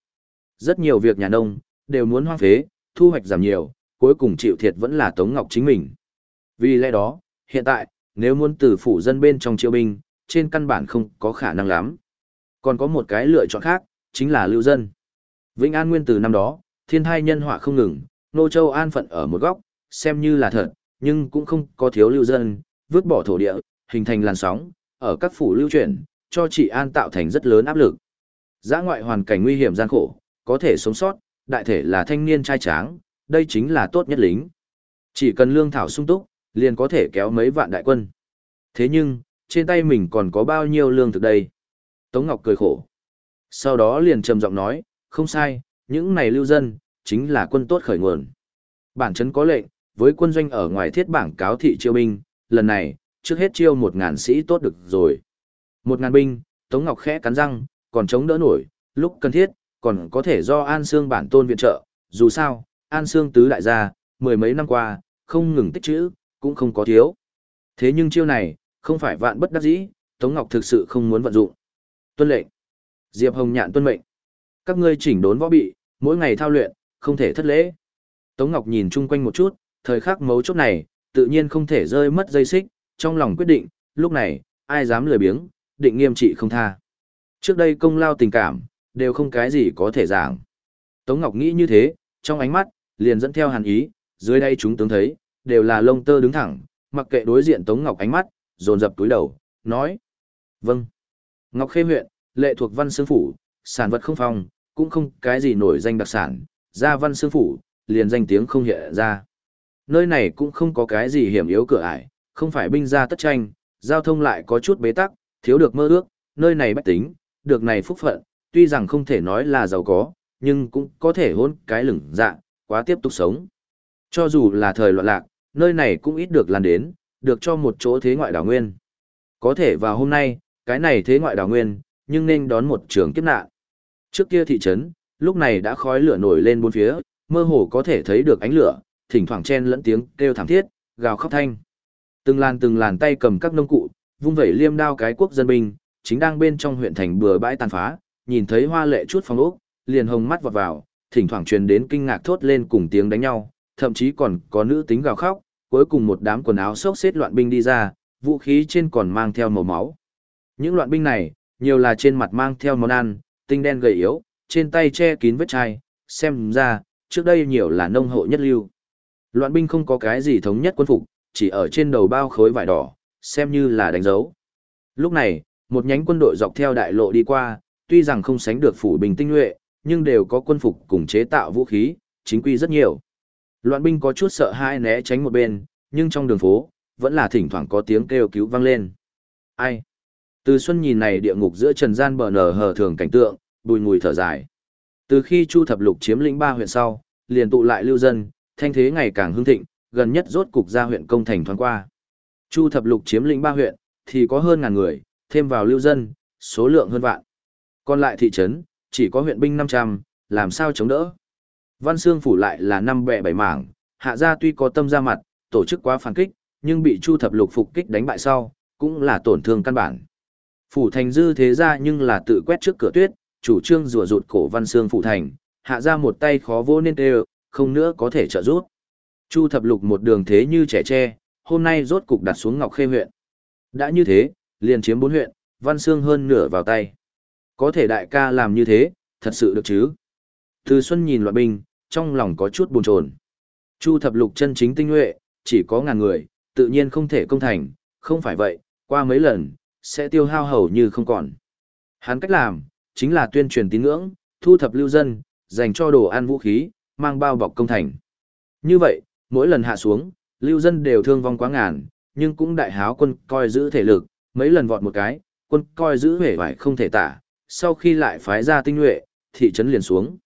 Rất nhiều việc nhà nông, đều muốn hoang phế, thu hoạch giảm nhiều, cuối cùng chịu thiệt vẫn là Tống Ngọc chính mình. Vì lẽ đó, hiện tại, nếu muốn từ phủ dân bên trong triều binh, trên căn bản không có khả năng lắm. Còn có một cái lựa chọn khác, chính là lưu dân. Vĩnh An nguyên từ năm đó, thiên thai nhân họa không ngừng, Nô Châu an phận ở một góc, xem như là thật, nhưng cũng không có thiếu lưu dân, vứt bỏ thổ địa, hình thành làn sóng, ở các phủ lưu chuyển, cho chỉ an tạo thành rất lớn áp lực. Giã ngoại hoàn cảnh nguy hiểm gian khổ, có thể sống sót, đại thể là thanh niên trai tráng, đây chính là tốt nhất lính. Chỉ cần lương thảo sung túc, liền có thể kéo mấy vạn đại quân. Thế nhưng, trên tay mình còn có bao nhiêu lương thực đây? Tống Ngọc cười khổ. Sau đó liền trầm giọng nói, không sai, những này lưu dân, chính là quân tốt khởi nguồn. Bản chấn có lệnh, với quân doanh ở ngoài thiết bảng cáo thị chiêu binh, lần này, trước hết chiêu một ngàn sĩ tốt được rồi. Một ngàn binh, Tống Ngọc khẽ cắn răng, còn chống đỡ nổi, lúc cần thiết, còn có thể do An Sương bản tôn viện trợ, dù sao, An Sương tứ đại gia, mười mấy năm qua, không ngừng tích trữ, cũng không có thiếu. Thế nhưng chiêu này, không phải vạn bất đắc dĩ, Tống Ngọc thực sự không muốn vận dụng. Tuân lệnh. Diệp Hồng nhạn tuân mệnh. Các ngươi chỉnh đốn võ bị, mỗi ngày thao luyện, không thể thất lễ. Tống Ngọc nhìn chung quanh một chút, thời khắc mấu chốt này, tự nhiên không thể rơi mất dây xích, trong lòng quyết định, lúc này, ai dám lười biếng, định nghiêm trị không tha. Trước đây công lao tình cảm, đều không cái gì có thể giảng. Tống Ngọc nghĩ như thế, trong ánh mắt, liền dẫn theo hàn ý, dưới đây chúng tướng thấy, đều là lông tơ đứng thẳng, mặc kệ đối diện Tống Ngọc ánh mắt, dồn dập túi đầu, nói. Vâng. Ngọc Khê huyện, lệ thuộc văn xương phủ, sản vật không phong, cũng không cái gì nổi danh đặc sản, ra văn xương phủ, liền danh tiếng không hiện ra. Nơi này cũng không có cái gì hiểm yếu cửa ải, không phải binh ra tất tranh, giao thông lại có chút bế tắc, thiếu được mơ ước, nơi này bách tính, được này phúc phận, tuy rằng không thể nói là giàu có, nhưng cũng có thể hôn cái lửng dạ, quá tiếp tục sống. Cho dù là thời loạn lạc, nơi này cũng ít được lan đến, được cho một chỗ thế ngoại đảo nguyên. Có thể vào hôm nay, cái này thế ngoại đảo nguyên, nhưng nên đón một trường kiếp nạn. Trước kia thị trấn, lúc này đã khói lửa nổi lên bốn phía, mơ hồ có thể thấy được ánh lửa, thỉnh thoảng chen lẫn tiếng kêu thảm thiết, gào khóc thanh. Từng làn từng làn tay cầm các nông cụ, vung vẩy liêm đao cái quốc dân binh, chính đang bên trong huyện thành bừa bãi tàn phá, nhìn thấy hoa lệ chút phong ốc, liền hồng mắt vọt vào, thỉnh thoảng truyền đến kinh ngạc thốt lên cùng tiếng đánh nhau, thậm chí còn có nữ tính gào khóc, cuối cùng một đám quần áo xốc xếp loạn binh đi ra, vũ khí trên còn mang theo màu máu. Những loạn binh này, nhiều là trên mặt mang theo món ăn, tinh đen gầy yếu, trên tay che kín vết chai, xem ra, trước đây nhiều là nông hộ nhất lưu. Loạn binh không có cái gì thống nhất quân phục, chỉ ở trên đầu bao khối vải đỏ, xem như là đánh dấu. Lúc này, một nhánh quân đội dọc theo đại lộ đi qua, tuy rằng không sánh được phủ bình tinh nhuệ, nhưng đều có quân phục cùng chế tạo vũ khí, chính quy rất nhiều. Loạn binh có chút sợ hãi né tránh một bên, nhưng trong đường phố, vẫn là thỉnh thoảng có tiếng kêu cứu vang lên. Ai? Từ xuân nhìn này địa ngục giữa trần gian bờ nở hờ thường cảnh tượng, bùi ngùi thở dài. Từ khi Chu Thập Lục chiếm lĩnh ba huyện sau, liền tụ lại lưu dân, thanh thế ngày càng hưng thịnh, gần nhất rốt cục ra huyện công thành thoáng qua. Chu Thập Lục chiếm lĩnh ba huyện, thì có hơn ngàn người, thêm vào lưu dân, số lượng hơn vạn. Còn lại thị trấn, chỉ có huyện binh 500, làm sao chống đỡ. Văn Xương phủ lại là năm bè bảy mảng, hạ gia tuy có tâm ra mặt, tổ chức quá phản kích, nhưng bị Chu Thập Lục phục kích đánh bại sau, cũng là tổn thương căn bản. Phủ thành dư thế ra nhưng là tự quét trước cửa tuyết, chủ trương rùa rụt cổ Văn Xương phủ thành, hạ ra một tay khó vô nên đều, không nữa có thể trợ giúp. Chu Thập Lục một đường thế như trẻ tre, hôm nay rốt cục đặt xuống Ngọc Khê huyện. Đã như thế, liền chiếm bốn huyện, Văn Xương hơn nửa vào tay. Có thể đại ca làm như thế, thật sự được chứ? Từ Xuân nhìn loạn binh, trong lòng có chút buồn chồn. Chu thập lục chân chính tinh nhuệ, chỉ có ngàn người, tự nhiên không thể công thành, không phải vậy, qua mấy lần, sẽ tiêu hao hầu như không còn. Hắn cách làm, chính là tuyên truyền tín ngưỡng, thu thập lưu dân, dành cho đồ ăn vũ khí, mang bao bọc công thành. Như vậy, mỗi lần hạ xuống, lưu dân đều thương vong quá ngàn, nhưng cũng đại háo quân coi giữ thể lực, mấy lần vọt một cái, quân coi giữ hề vải không thể tả, sau khi lại phái ra tinh nhuệ, thị trấn liền xuống.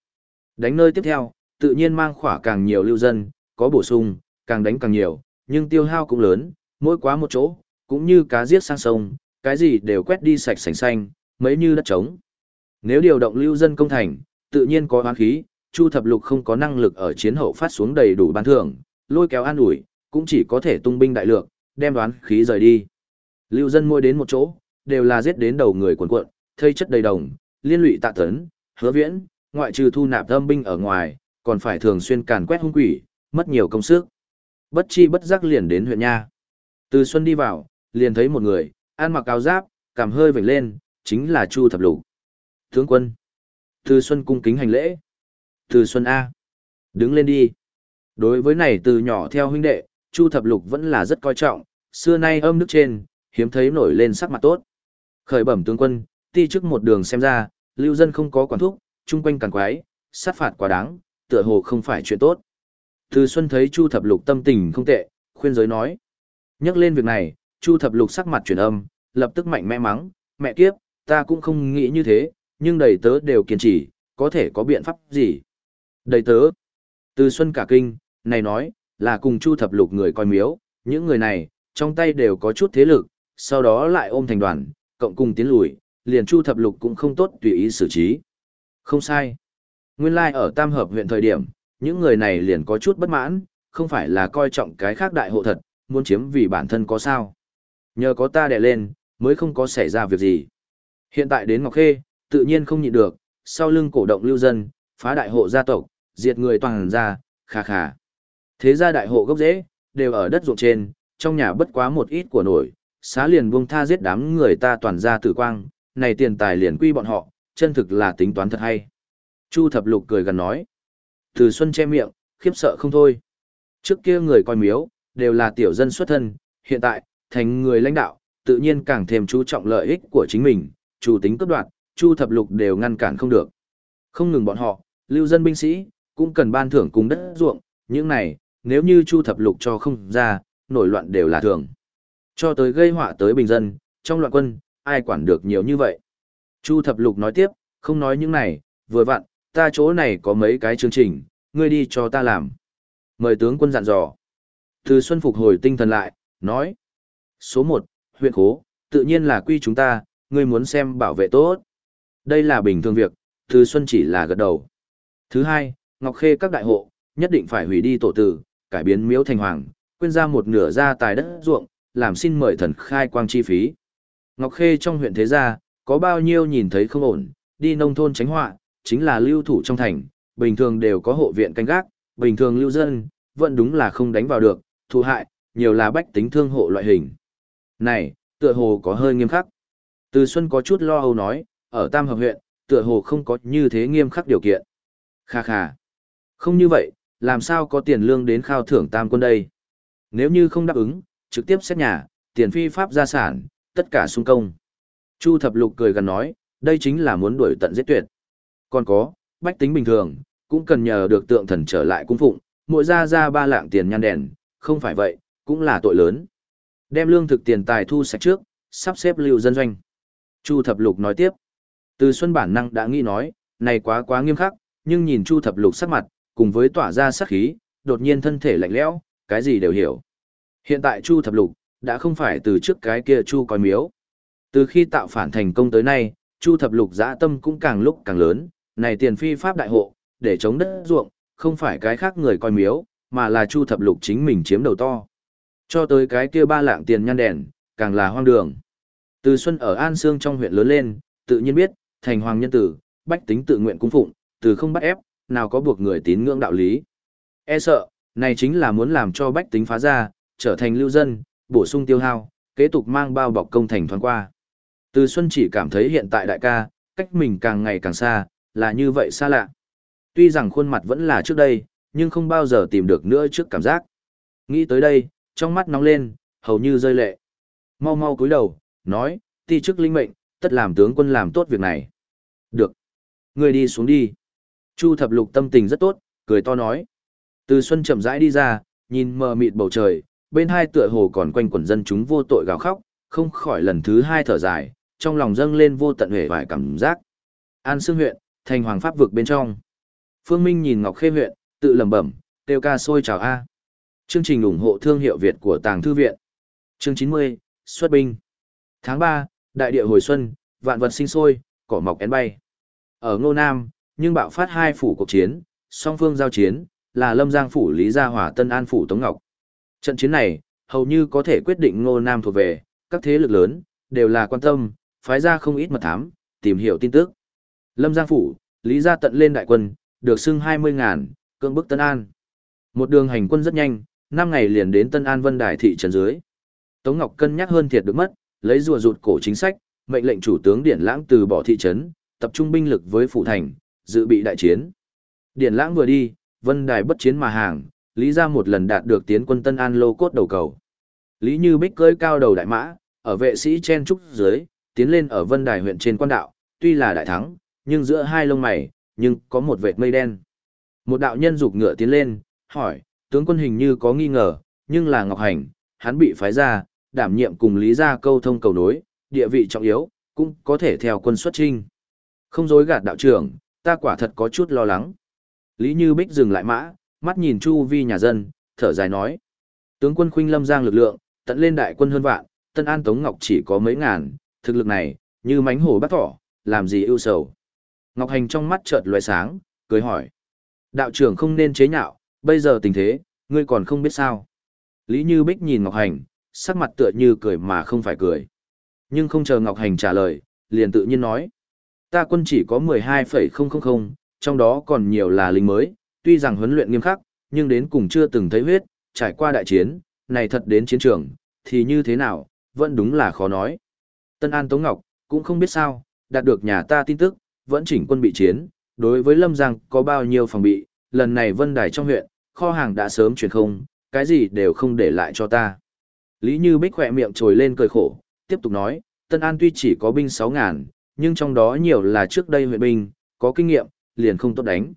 Đánh nơi tiếp theo, tự nhiên mang khỏa càng nhiều lưu dân, có bổ sung, càng đánh càng nhiều, nhưng tiêu hao cũng lớn, mỗi quá một chỗ, cũng như cá giết sang sông, cái gì đều quét đi sạch sành xanh, mấy như đất trống. Nếu điều động lưu dân công thành, tự nhiên có hoán khí, Chu Thập Lục không có năng lực ở chiến hậu phát xuống đầy đủ ban thưởng, lôi kéo an ủi, cũng chỉ có thể tung binh đại lược, đem đoán khí rời đi. Lưu dân mua đến một chỗ, đều là giết đến đầu người cuồn cuộn, thây chất đầy đồng, liên lụy tạ tấn, hứa viễn, ngoại trừ thu nạp âm binh ở ngoài, còn phải thường xuyên càn quét hung quỷ, mất nhiều công sức. Bất chi bất giác liền đến huyện nha. Từ Xuân đi vào, liền thấy một người, ăn mặc áo giáp, cảm hơi vểnh lên, chính là Chu Thập Lục. Tướng quân. Từ Xuân cung kính hành lễ. Từ Xuân A. Đứng lên đi. Đối với này từ nhỏ theo huynh đệ, Chu Thập Lục vẫn là rất coi trọng, xưa nay âm nước trên, hiếm thấy nổi lên sắc mặt tốt. Khởi bẩm tướng quân, ti trước một đường xem ra, lưu dân không có quản thúc, chung quanh càng quái, sát phạt quá đáng, tựa hồ không phải chuyện tốt. Từ Xuân thấy Chu Thập Lục tâm tình không tệ, khuyên giới nói. Nhắc lên việc này, Chu Thập Lục sắc mặt chuyển âm, lập tức mạnh mẽ mắng, mẹ kiếp, ta cũng không nghĩ như thế, nhưng đầy tớ đều kiên trì, có thể có biện pháp gì. Đầy tớ. Từ Xuân cả kinh, này nói, là cùng Chu Thập Lục người coi miếu, những người này, trong tay đều có chút thế lực, sau đó lại ôm thành đoàn, cộng cùng tiến lùi, liền Chu Thập Lục cũng không tốt tùy ý xử trí. Không sai. Nguyên lai like ở Tam Hợp huyện thời điểm, những người này liền có chút bất mãn, không phải là coi trọng cái khác đại hộ thật, muốn chiếm vì bản thân có sao. Nhờ có ta đè lên, mới không có xảy ra việc gì. Hiện tại đến Ngọc Khê, tự nhiên không nhịn được, sau lưng cổ động lưu dân, phá đại hộ gia tộc, diệt người toàn ra, khà khà. Thế ra đại hộ gốc rễ, đều ở đất ruộng trên, trong nhà bất quá một ít của nổi, xá liền buông tha giết đám người ta toàn ra tử quang, này tiền tài liền quy bọn họ, chân thực là tính toán thật hay. Chu thập lục cười gần nói. Từ Xuân che miệng, khiếp sợ không thôi. Trước kia người coi miếu, đều là tiểu dân xuất thân, hiện tại, thành người lãnh đạo, tự nhiên càng thêm chú trọng lợi ích của chính mình, chủ tính cấp đoạt, Chu thập lục đều ngăn cản không được. Không ngừng bọn họ, lưu dân binh sĩ, cũng cần ban thưởng cùng đất ruộng, những này, nếu như Chu thập lục cho không ra, nổi loạn đều là thường. Cho tới gây họa tới bình dân, trong loạn quân, ai quản được nhiều như vậy. Chu thập lục nói tiếp, không nói những này, vừa vặn, ta chỗ này có mấy cái chương trình, ngươi đi cho ta làm. Mời tướng quân dặn dò. Từ Xuân phục hồi tinh thần lại, nói. Số 1, huyện khố, tự nhiên là quy chúng ta, ngươi muốn xem bảo vệ tốt. Đây là bình thường việc, Từ Xuân chỉ là gật đầu. Thứ hai, Ngọc Khê các đại hộ, nhất định phải hủy đi tổ tử, cải biến miếu thành hoàng, quên ra một nửa ra tài đất ruộng, làm xin mời thần khai quang chi phí. Ngọc Khê trong huyện thế gia, có bao nhiêu nhìn thấy không ổn, đi nông thôn tránh họa, chính là lưu thủ trong thành, bình thường đều có hộ viện canh gác, bình thường lưu dân, vẫn đúng là không đánh vào được, thụ hại, nhiều là bách tính thương hộ loại hình. Này, tựa hồ có hơi nghiêm khắc. Từ Xuân có chút lo âu nói, ở Tam Hợp huyện, tựa hồ không có như thế nghiêm khắc điều kiện. Kha kha. Không như vậy, làm sao có tiền lương đến khao thưởng Tam quân đây? Nếu như không đáp ứng, trực tiếp xét nhà, tiền phi pháp gia sản, tất cả sung công. Chu Thập Lục cười gần nói, đây chính là muốn đuổi tận giết tuyệt. Còn có, bách tính bình thường, cũng cần nhờ được tượng thần trở lại cung phụng, mỗi ra ra ba lạng tiền nhan đèn, không phải vậy, cũng là tội lớn. Đem lương thực tiền tài thu sạch trước, sắp xếp lưu dân doanh. Chu Thập Lục nói tiếp. Từ Xuân bản năng đã nghĩ nói, này quá quá nghiêm khắc, nhưng nhìn Chu Thập Lục sắc mặt, cùng với tỏa ra sát khí, đột nhiên thân thể lạnh lẽo, cái gì đều hiểu. Hiện tại Chu Thập Lục, đã không phải từ trước cái kia Chu coi miếu. Từ khi tạo phản thành công tới nay, Chu thập lục dã tâm cũng càng lúc càng lớn, này tiền phi pháp đại hộ, để chống đất ruộng, không phải cái khác người coi miếu, mà là Chu thập lục chính mình chiếm đầu to. Cho tới cái kia ba lạng tiền nhan đèn, càng là hoang đường. Từ Xuân ở An Sương trong huyện lớn lên, tự nhiên biết, thành hoàng nhân tử, bách tính tự nguyện cung phụng, từ không bắt ép, nào có buộc người tín ngưỡng đạo lý. E sợ, này chính là muốn làm cho bách tính phá ra, trở thành lưu dân, bổ sung tiêu hao, kế tục mang bao bọc công thành thoáng qua. Từ Xuân chỉ cảm thấy hiện tại đại ca, cách mình càng ngày càng xa, là như vậy xa lạ. Tuy rằng khuôn mặt vẫn là trước đây, nhưng không bao giờ tìm được nữa trước cảm giác. Nghĩ tới đây, trong mắt nóng lên, hầu như rơi lệ. Mau mau cúi đầu, nói, ti chức linh mệnh, tất làm tướng quân làm tốt việc này. Được. Người đi xuống đi. Chu thập lục tâm tình rất tốt, cười to nói. Từ xuân chậm rãi đi ra, nhìn mờ mịt bầu trời, bên hai tựa hồ còn quanh quẩn dân chúng vô tội gào khóc, không khỏi lần thứ hai thở dài, trong lòng dâng lên vô tận hề vài cảm giác. An Sương huyện, thành hoàng pháp vực bên trong. Phương Minh nhìn Ngọc Khê huyện, tự lẩm bẩm, kêu ca sôi chào A. Chương trình ủng hộ thương hiệu Việt của Tàng Thư Viện. Chương 90, xuất binh. Tháng 3, đại địa hồi xuân, vạn vật sinh sôi, cỏ mọc én bay. Ở Ngô Nam, nhưng bạo phát hai phủ cuộc chiến, song phương giao chiến, là Lâm Giang phủ Lý Gia Hòa Tân An phủ Tống Ngọc. Trận chiến này, hầu như có thể quyết định Ngô Nam thuộc về, các thế lực lớn, đều là quan tâm, phái ra không ít mật thám, tìm hiểu tin tức. Lâm Giang phủ, Lý Gia tận lên đại quân, được xưng 20 ngàn, cưỡng bức Tân An. Một đường hành quân rất nhanh, 5 ngày liền đến Tân An Vân Đài thị trấn dưới. Tống Ngọc cân nhắc hơn thiệt được mất, lấy rùa rụt cổ chính sách, mệnh lệnh chủ tướng Điển Lãng từ bỏ thị trấn, tập trung binh lực với phủ thành, dự bị đại chiến. Điển Lãng vừa đi, Vân Đài bất chiến mà hàng, Lý Gia một lần đạt được tiến quân Tân An lô cốt đầu cầu. Lý Như Bích cưỡi cao đầu đại mã, ở vệ sĩ chen trúc dưới, tiến lên ở Vân Đài huyện trên quan đạo, tuy là đại thắng, nhưng giữa hai lông mày, nhưng có một vệt mây đen. Một đạo nhân dục ngựa tiến lên, hỏi, tướng quân hình như có nghi ngờ, nhưng là Ngọc Hành, hắn bị phái ra, đảm nhiệm cùng Lý Gia câu thông cầu nối, địa vị trọng yếu, cũng có thể theo quân xuất trinh. Không dối gạt đạo trưởng, ta quả thật có chút lo lắng. Lý Như Bích dừng lại mã, mắt nhìn chu vi nhà dân, thở dài nói. Tướng quân khuynh lâm giang lực lượng, tận lên đại quân hơn vạn, Tân An Tống Ngọc chỉ có mấy ngàn, thực lực này, như mánh hổ bắt thỏ, làm gì ưu sầu. Ngọc Hành trong mắt chợt loé sáng, cười hỏi. Đạo trưởng không nên chế nhạo, bây giờ tình thế, ngươi còn không biết sao. Lý Như Bích nhìn Ngọc Hành, sắc mặt tựa như cười mà không phải cười. Nhưng không chờ Ngọc Hành trả lời, liền tự nhiên nói. Ta quân chỉ có 12,000, trong đó còn nhiều là lính mới, tuy rằng huấn luyện nghiêm khắc, nhưng đến cùng chưa từng thấy huyết, trải qua đại chiến, này thật đến chiến trường, thì như thế nào, vẫn đúng là khó nói. Tân An Tống Ngọc, cũng không biết sao, đạt được nhà ta tin tức, vẫn chỉnh quân bị chiến, đối với Lâm Giang có bao nhiêu phòng bị, lần này vân đài trong huyện, kho hàng đã sớm chuyển không, cái gì đều không để lại cho ta. Lý Như Bích khỏe miệng trồi lên cười khổ, tiếp tục nói, Tân An tuy chỉ có binh 6.000, nhưng trong đó nhiều là trước đây huyện binh, có kinh nghiệm, liền không tốt đánh.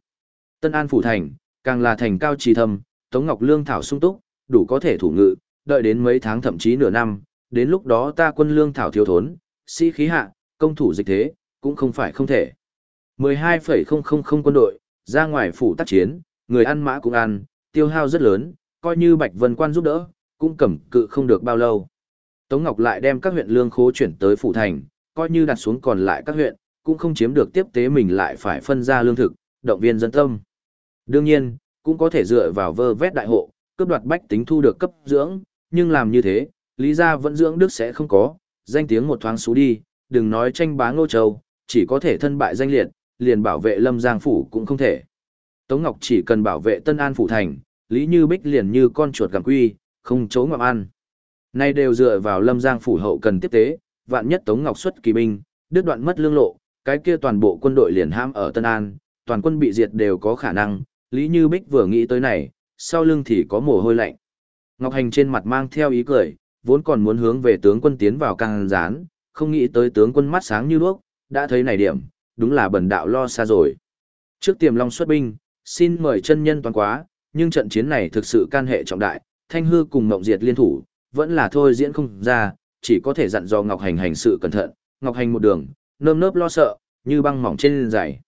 Tân An phủ thành, càng là thành cao trì thâm, Tống Ngọc Lương thảo sung túc, đủ có thể thủ ngự, đợi đến mấy tháng thậm chí nửa năm, đến lúc đó ta quân lương thảo thiếu thốn, sĩ khí hạ, công thủ dịch thế, cũng không phải không thể. 12,000 quân đội, ra ngoài phủ tác chiến, người ăn mã cũng ăn, tiêu hao rất lớn, coi như Bạch Vân Quan giúp đỡ, cũng cầm cự không được bao lâu. Tống Ngọc lại đem các huyện lương khố chuyển tới phủ thành, coi như đặt xuống còn lại các huyện, cũng không chiếm được tiếp tế mình lại phải phân ra lương thực, động viên dân tâm. Đương nhiên, cũng có thể dựa vào vơ vét đại hộ, cướp đoạt bách tính thu được cấp dưỡng, nhưng làm như thế, lý gia vẫn dưỡng đức sẽ không có, danh tiếng một thoáng xú đi, đừng nói tranh bá ngô châu, chỉ có thể thân bại danh liệt, liền bảo vệ lâm giang phủ cũng không thể. Tống Ngọc chỉ cần bảo vệ Tân An phủ thành, Lý Như Bích liền như con chuột gặm quy, không chấu ngậm ăn. Nay đều dựa vào lâm giang phủ hậu cần tiếp tế, vạn nhất Tống Ngọc xuất kỳ binh, đứt đoạn mất lương lộ, cái kia toàn bộ quân đội liền ham ở Tân An, toàn quân bị diệt đều có khả năng, Lý Như Bích vừa nghĩ tới này, sau lưng thì có mồ hôi lạnh. Ngọc Hành trên mặt mang theo ý cười, vốn còn muốn hướng về tướng quân tiến vào càng rán, không nghĩ tới tướng quân mắt sáng như đuốc, đã thấy này điểm, đúng là bần đạo lo xa rồi. Trước tiềm long xuất binh, xin mời chân nhân toàn quá, nhưng trận chiến này thực sự can hệ trọng đại, thanh hư cùng mộng diệt liên thủ, vẫn là thôi diễn không ra, chỉ có thể dặn dò Ngọc Hành hành sự cẩn thận, Ngọc Hành một đường, nơm nớp lo sợ, như băng mỏng trên giày.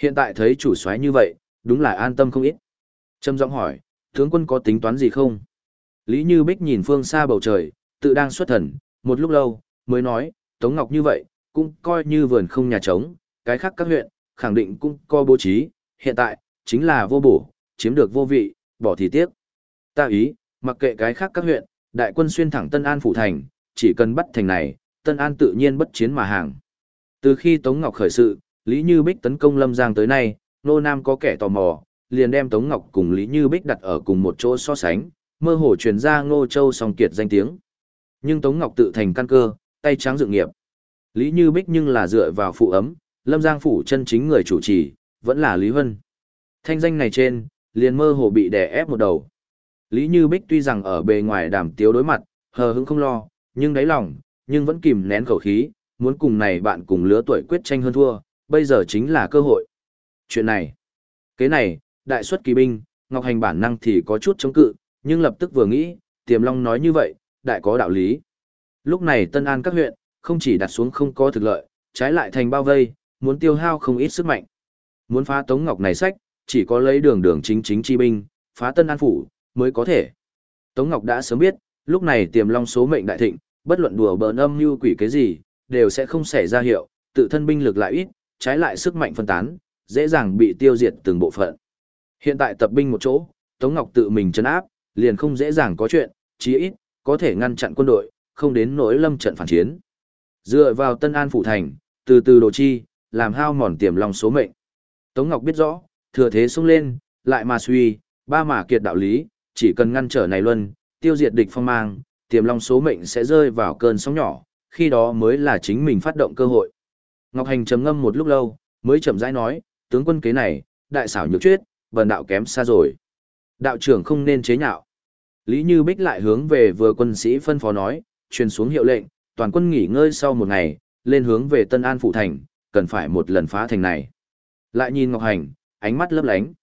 Hiện tại thấy chủ soái như vậy, đúng là an tâm không ít. Trâm giọng hỏi, tướng quân có tính toán gì không? Lý Như Bích nhìn phương xa bầu trời, tự đang xuất thần, một lúc lâu, mới nói, Tống Ngọc như vậy, cũng coi như vườn không nhà trống, cái khác các huyện, khẳng định cũng coi bố trí, hiện tại, chính là vô bổ, chiếm được vô vị, bỏ thì tiếc. Ta ý, mặc kệ cái khác các huyện, đại quân xuyên thẳng Tân An phủ thành, chỉ cần bắt thành này, Tân An tự nhiên bất chiến mà hàng. Từ khi Tống Ngọc khởi sự, Lý Như Bích tấn công Lâm Giang tới nay, Nô Nam có kẻ tò mò, liền đem Tống Ngọc cùng Lý Như Bích đặt ở cùng một chỗ so sánh, mơ hồ truyền ra Ngô Châu song kiệt danh tiếng. Nhưng Tống Ngọc tự thành căn cơ, tay trắng dự nghiệp. Lý Như Bích nhưng là dựa vào phụ ấm, Lâm Giang phủ chân chính người chủ trì, vẫn là Lý Hân. Thanh danh này trên, liền mơ hồ bị đè ép một đầu. Lý Như Bích tuy rằng ở bề ngoài đàm tiếu đối mặt, hờ hững không lo, nhưng đáy lòng, nhưng vẫn kìm nén khẩu khí, muốn cùng này bạn cùng lứa tuổi quyết tranh hơn thua, bây giờ chính là cơ hội. Chuyện này, cái này, đại xuất kỳ binh, Ngọc Hành bản năng thì có chút chống cự, nhưng lập tức vừa nghĩ, Tiềm Long nói như vậy, đại có đạo lý. Lúc này Tân An các huyện, không chỉ đặt xuống không có thực lợi, trái lại thành bao vây, muốn tiêu hao không ít sức mạnh. Muốn phá Tống Ngọc này sách, chỉ có lấy đường đường chính chính chi binh, phá Tân An phủ, mới có thể. Tống Ngọc đã sớm biết, lúc này tiềm long số mệnh đại thịnh, bất luận đùa bỡn âm như quỷ cái gì, đều sẽ không xảy ra hiệu, tự thân binh lực lại ít, trái lại sức mạnh phân tán, dễ dàng bị tiêu diệt từng bộ phận. Hiện tại tập binh một chỗ, Tống Ngọc tự mình chấn áp, liền không dễ dàng có chuyện, chí ít, có thể ngăn chặn quân đội, không đến nỗi lâm trận phản chiến. Dựa vào Tân An phủ thành, từ từ đồ chi, làm hao mòn tiềm long số mệnh. Tống Ngọc biết rõ, thừa thế xông lên, lại mà suy, ba mà kiệt đạo lý, chỉ cần ngăn trở này luân, tiêu diệt địch phong mang, tiềm long số mệnh sẽ rơi vào cơn sóng nhỏ, khi đó mới là chính mình phát động cơ hội. Ngọc Hành trầm ngâm một lúc lâu, mới chậm rãi nói, tướng quân kế này, đại xảo nhược chuyết, bần đạo kém xa rồi. Đạo trưởng không nên chế nhạo. Lý Như Bích lại hướng về vừa quân sĩ phân phó nói, truyền xuống hiệu lệnh, toàn quân nghỉ ngơi sau một ngày, lên hướng về Tân An Phụ Thành, cần phải một lần phá thành này. Lại nhìn Ngọc Hành, ánh mắt lấp lánh.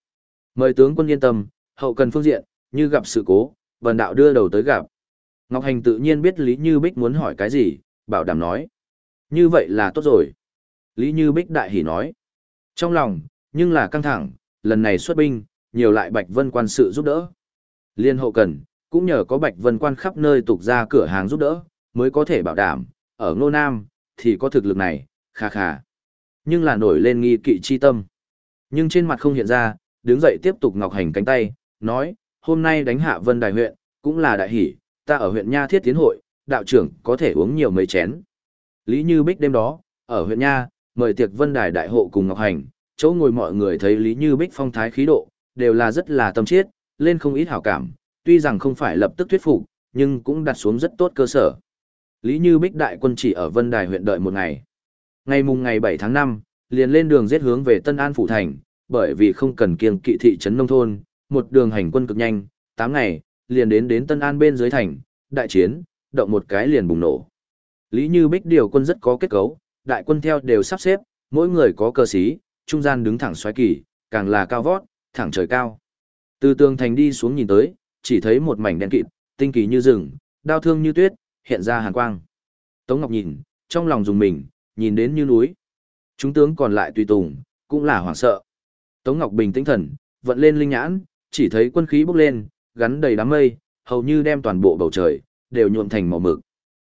Mời tướng quân yên tâm, hậu cần phương diện, như gặp sự cố, bần đạo đưa đầu tới gặp. Ngọc Hành tự nhiên biết Lý Như Bích muốn hỏi cái gì, bảo đảm nói. Như vậy là tốt rồi. Lý Như Bích đại hỉ nói. Trong lòng, nhưng là căng thẳng, lần này xuất binh, nhiều lại Bạch Vân quan sự giúp đỡ. Liên hậu cần, cũng nhờ có Bạch Vân quan khắp nơi tục ra cửa hàng giúp đỡ, mới có thể bảo đảm, ở Ngô Nam, thì có thực lực này, khà khà. Nhưng là nổi lên nghi kỵ chi tâm. Nhưng trên mặt không hiện ra, đứng dậy tiếp tục ngọc hành cánh tay, nói, hôm nay đánh hạ Vân Đài huyện, cũng là đại hỷ, ta ở huyện Nha thiết tiến hội, đạo trưởng có thể uống nhiều mấy chén. Lý Như Bích đêm đó, ở huyện Nha, mời tiệc Vân Đài đại hộ cùng Ngọc Hành, chỗ ngồi mọi người thấy Lý Như Bích phong thái khí độ, đều là rất là tâm chiết, lên không ít hảo cảm, tuy rằng không phải lập tức thuyết phục, nhưng cũng đặt xuống rất tốt cơ sở. Lý Như Bích đại quân chỉ ở Vân Đài huyện đợi một ngày. Ngày mùng ngày 7 tháng 5, liền lên đường giết hướng về Tân An Phủ Thành, bởi vì không cần kiêng kỵ thị trấn nông thôn, một đường hành quân cực nhanh, 8 ngày, liền đến đến Tân An bên dưới thành, đại chiến, động một cái liền bùng nổ. Lý Như Bích điều quân rất có kết cấu, đại quân theo đều sắp xếp, mỗi người có cơ sĩ, trung gian đứng thẳng xoáy kỳ, càng là cao vót, thẳng trời cao. Từ tường thành đi xuống nhìn tới, chỉ thấy một mảnh đen kịt, tinh kỳ như rừng, đao thương như tuyết, hiện ra hàn quang. Tống Ngọc nhìn, trong lòng dùng mình, nhìn đến như núi. Chúng tướng còn lại tùy tùng, cũng là hoảng sợ. Tống Ngọc bình tĩnh thần, vận lên linh nhãn, chỉ thấy quân khí bốc lên, gắn đầy đám mây, hầu như đem toàn bộ bầu trời, đều nhuộm thành màu mực.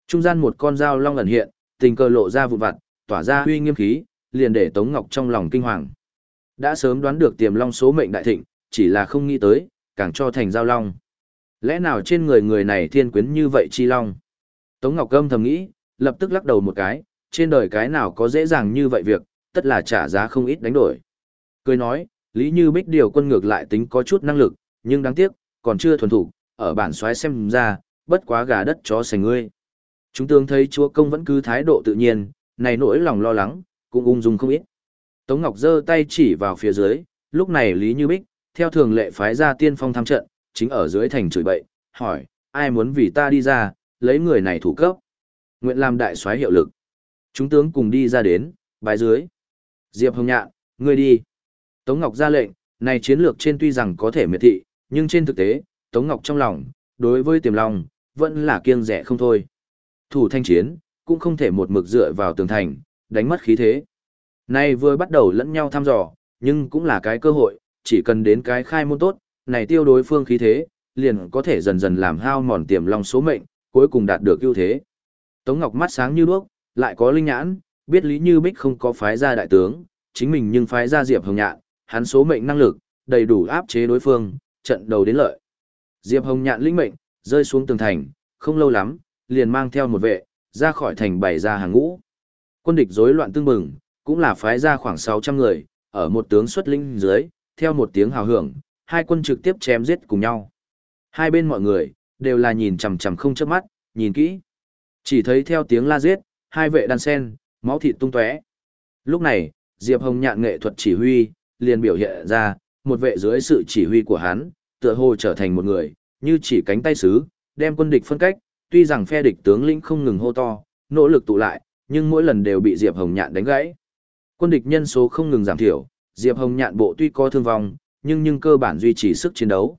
Trung gian một con dao long ẩn hiện, tình cờ lộ ra vụn vặt, tỏa ra huy nghiêm khí, liền để Tống Ngọc trong lòng kinh hoàng. Đã sớm đoán được tiềm long số mệnh đại thịnh, chỉ là không nghĩ tới, càng cho thành giao long. Lẽ nào trên người người này thiên quyến như vậy chi long? Tống Ngọc Câm thầm nghĩ, lập tức lắc đầu một cái, trên đời cái nào có dễ dàng như vậy việc, tất là trả giá không ít đánh đổi. Cười nói, Lý Như Bích điều quân ngược lại tính có chút năng lực, nhưng đáng tiếc, còn chưa thuần thủ, ở bản xoáy xem ra, bất quá gà đất chó sành ngươi. Chúng tướng thấy chúa công vẫn cứ thái độ tự nhiên, này nỗi lòng lo lắng, cũng ung dung không ít. Tống Ngọc giơ tay chỉ vào phía dưới, lúc này Lý Như Bích, theo thường lệ phái ra tiên phong tham trận, chính ở dưới thành chửi bậy, hỏi, ai muốn vì ta đi ra, lấy người này thủ cấp. Nguyện làm đại soái hiệu lực. Chúng tướng cùng đi ra đến, bài dưới. Diệp Hồng Nhạn, ngươi đi. Tống Ngọc ra lệnh, này chiến lược trên tuy rằng có thể miệt thị, nhưng trên thực tế, Tống Ngọc trong lòng, đối với tiềm long, vẫn là kiêng rẻ không thôi. Thủ thanh chiến, cũng không thể một mực dựa vào tường thành, đánh mất khí thế. Này vừa bắt đầu lẫn nhau thăm dò, nhưng cũng là cái cơ hội, chỉ cần đến cái khai môn tốt, này tiêu đối phương khí thế, liền có thể dần dần làm hao mòn tiềm long số mệnh, cuối cùng đạt được ưu thế. Tống Ngọc mắt sáng như đuốc, lại có linh nhãn, biết Lý Như Bích không có phái ra đại tướng, chính mình nhưng phái ra Diệp Hồng Nhạn, hắn số mệnh năng lực, đầy đủ áp chế đối phương, trận đầu đến lợi. Diệp Hồng Nhạn linh mệnh, rơi xuống tường thành, không lâu lắm, liền mang theo một vệ, ra khỏi thành bày ra hàng ngũ. Quân địch rối loạn tương bừng, cũng là phái ra khoảng 600 người, ở một tướng xuất linh dưới, theo một tiếng hào hưởng, hai quân trực tiếp chém giết cùng nhau. Hai bên mọi người, đều là nhìn chằm chằm không chớp mắt, nhìn kỹ. Chỉ thấy theo tiếng la giết, hai vệ đan sen, máu thịt tung tóe. Lúc này, Diệp Hồng nhạn nghệ thuật chỉ huy, liền biểu hiện ra, một vệ dưới sự chỉ huy của hắn, tựa hồ trở thành một người, như chỉ cánh tay sứ, đem quân địch phân cách, tuy rằng phe địch tướng lĩnh không ngừng hô to, nỗ lực tụ lại, nhưng mỗi lần đều bị Diệp Hồng nhạn đánh gãy. Quân địch nhân số không ngừng giảm thiểu, Diệp Hồng nhạn bộ tuy có thương vong, nhưng nhưng cơ bản duy trì sức chiến đấu.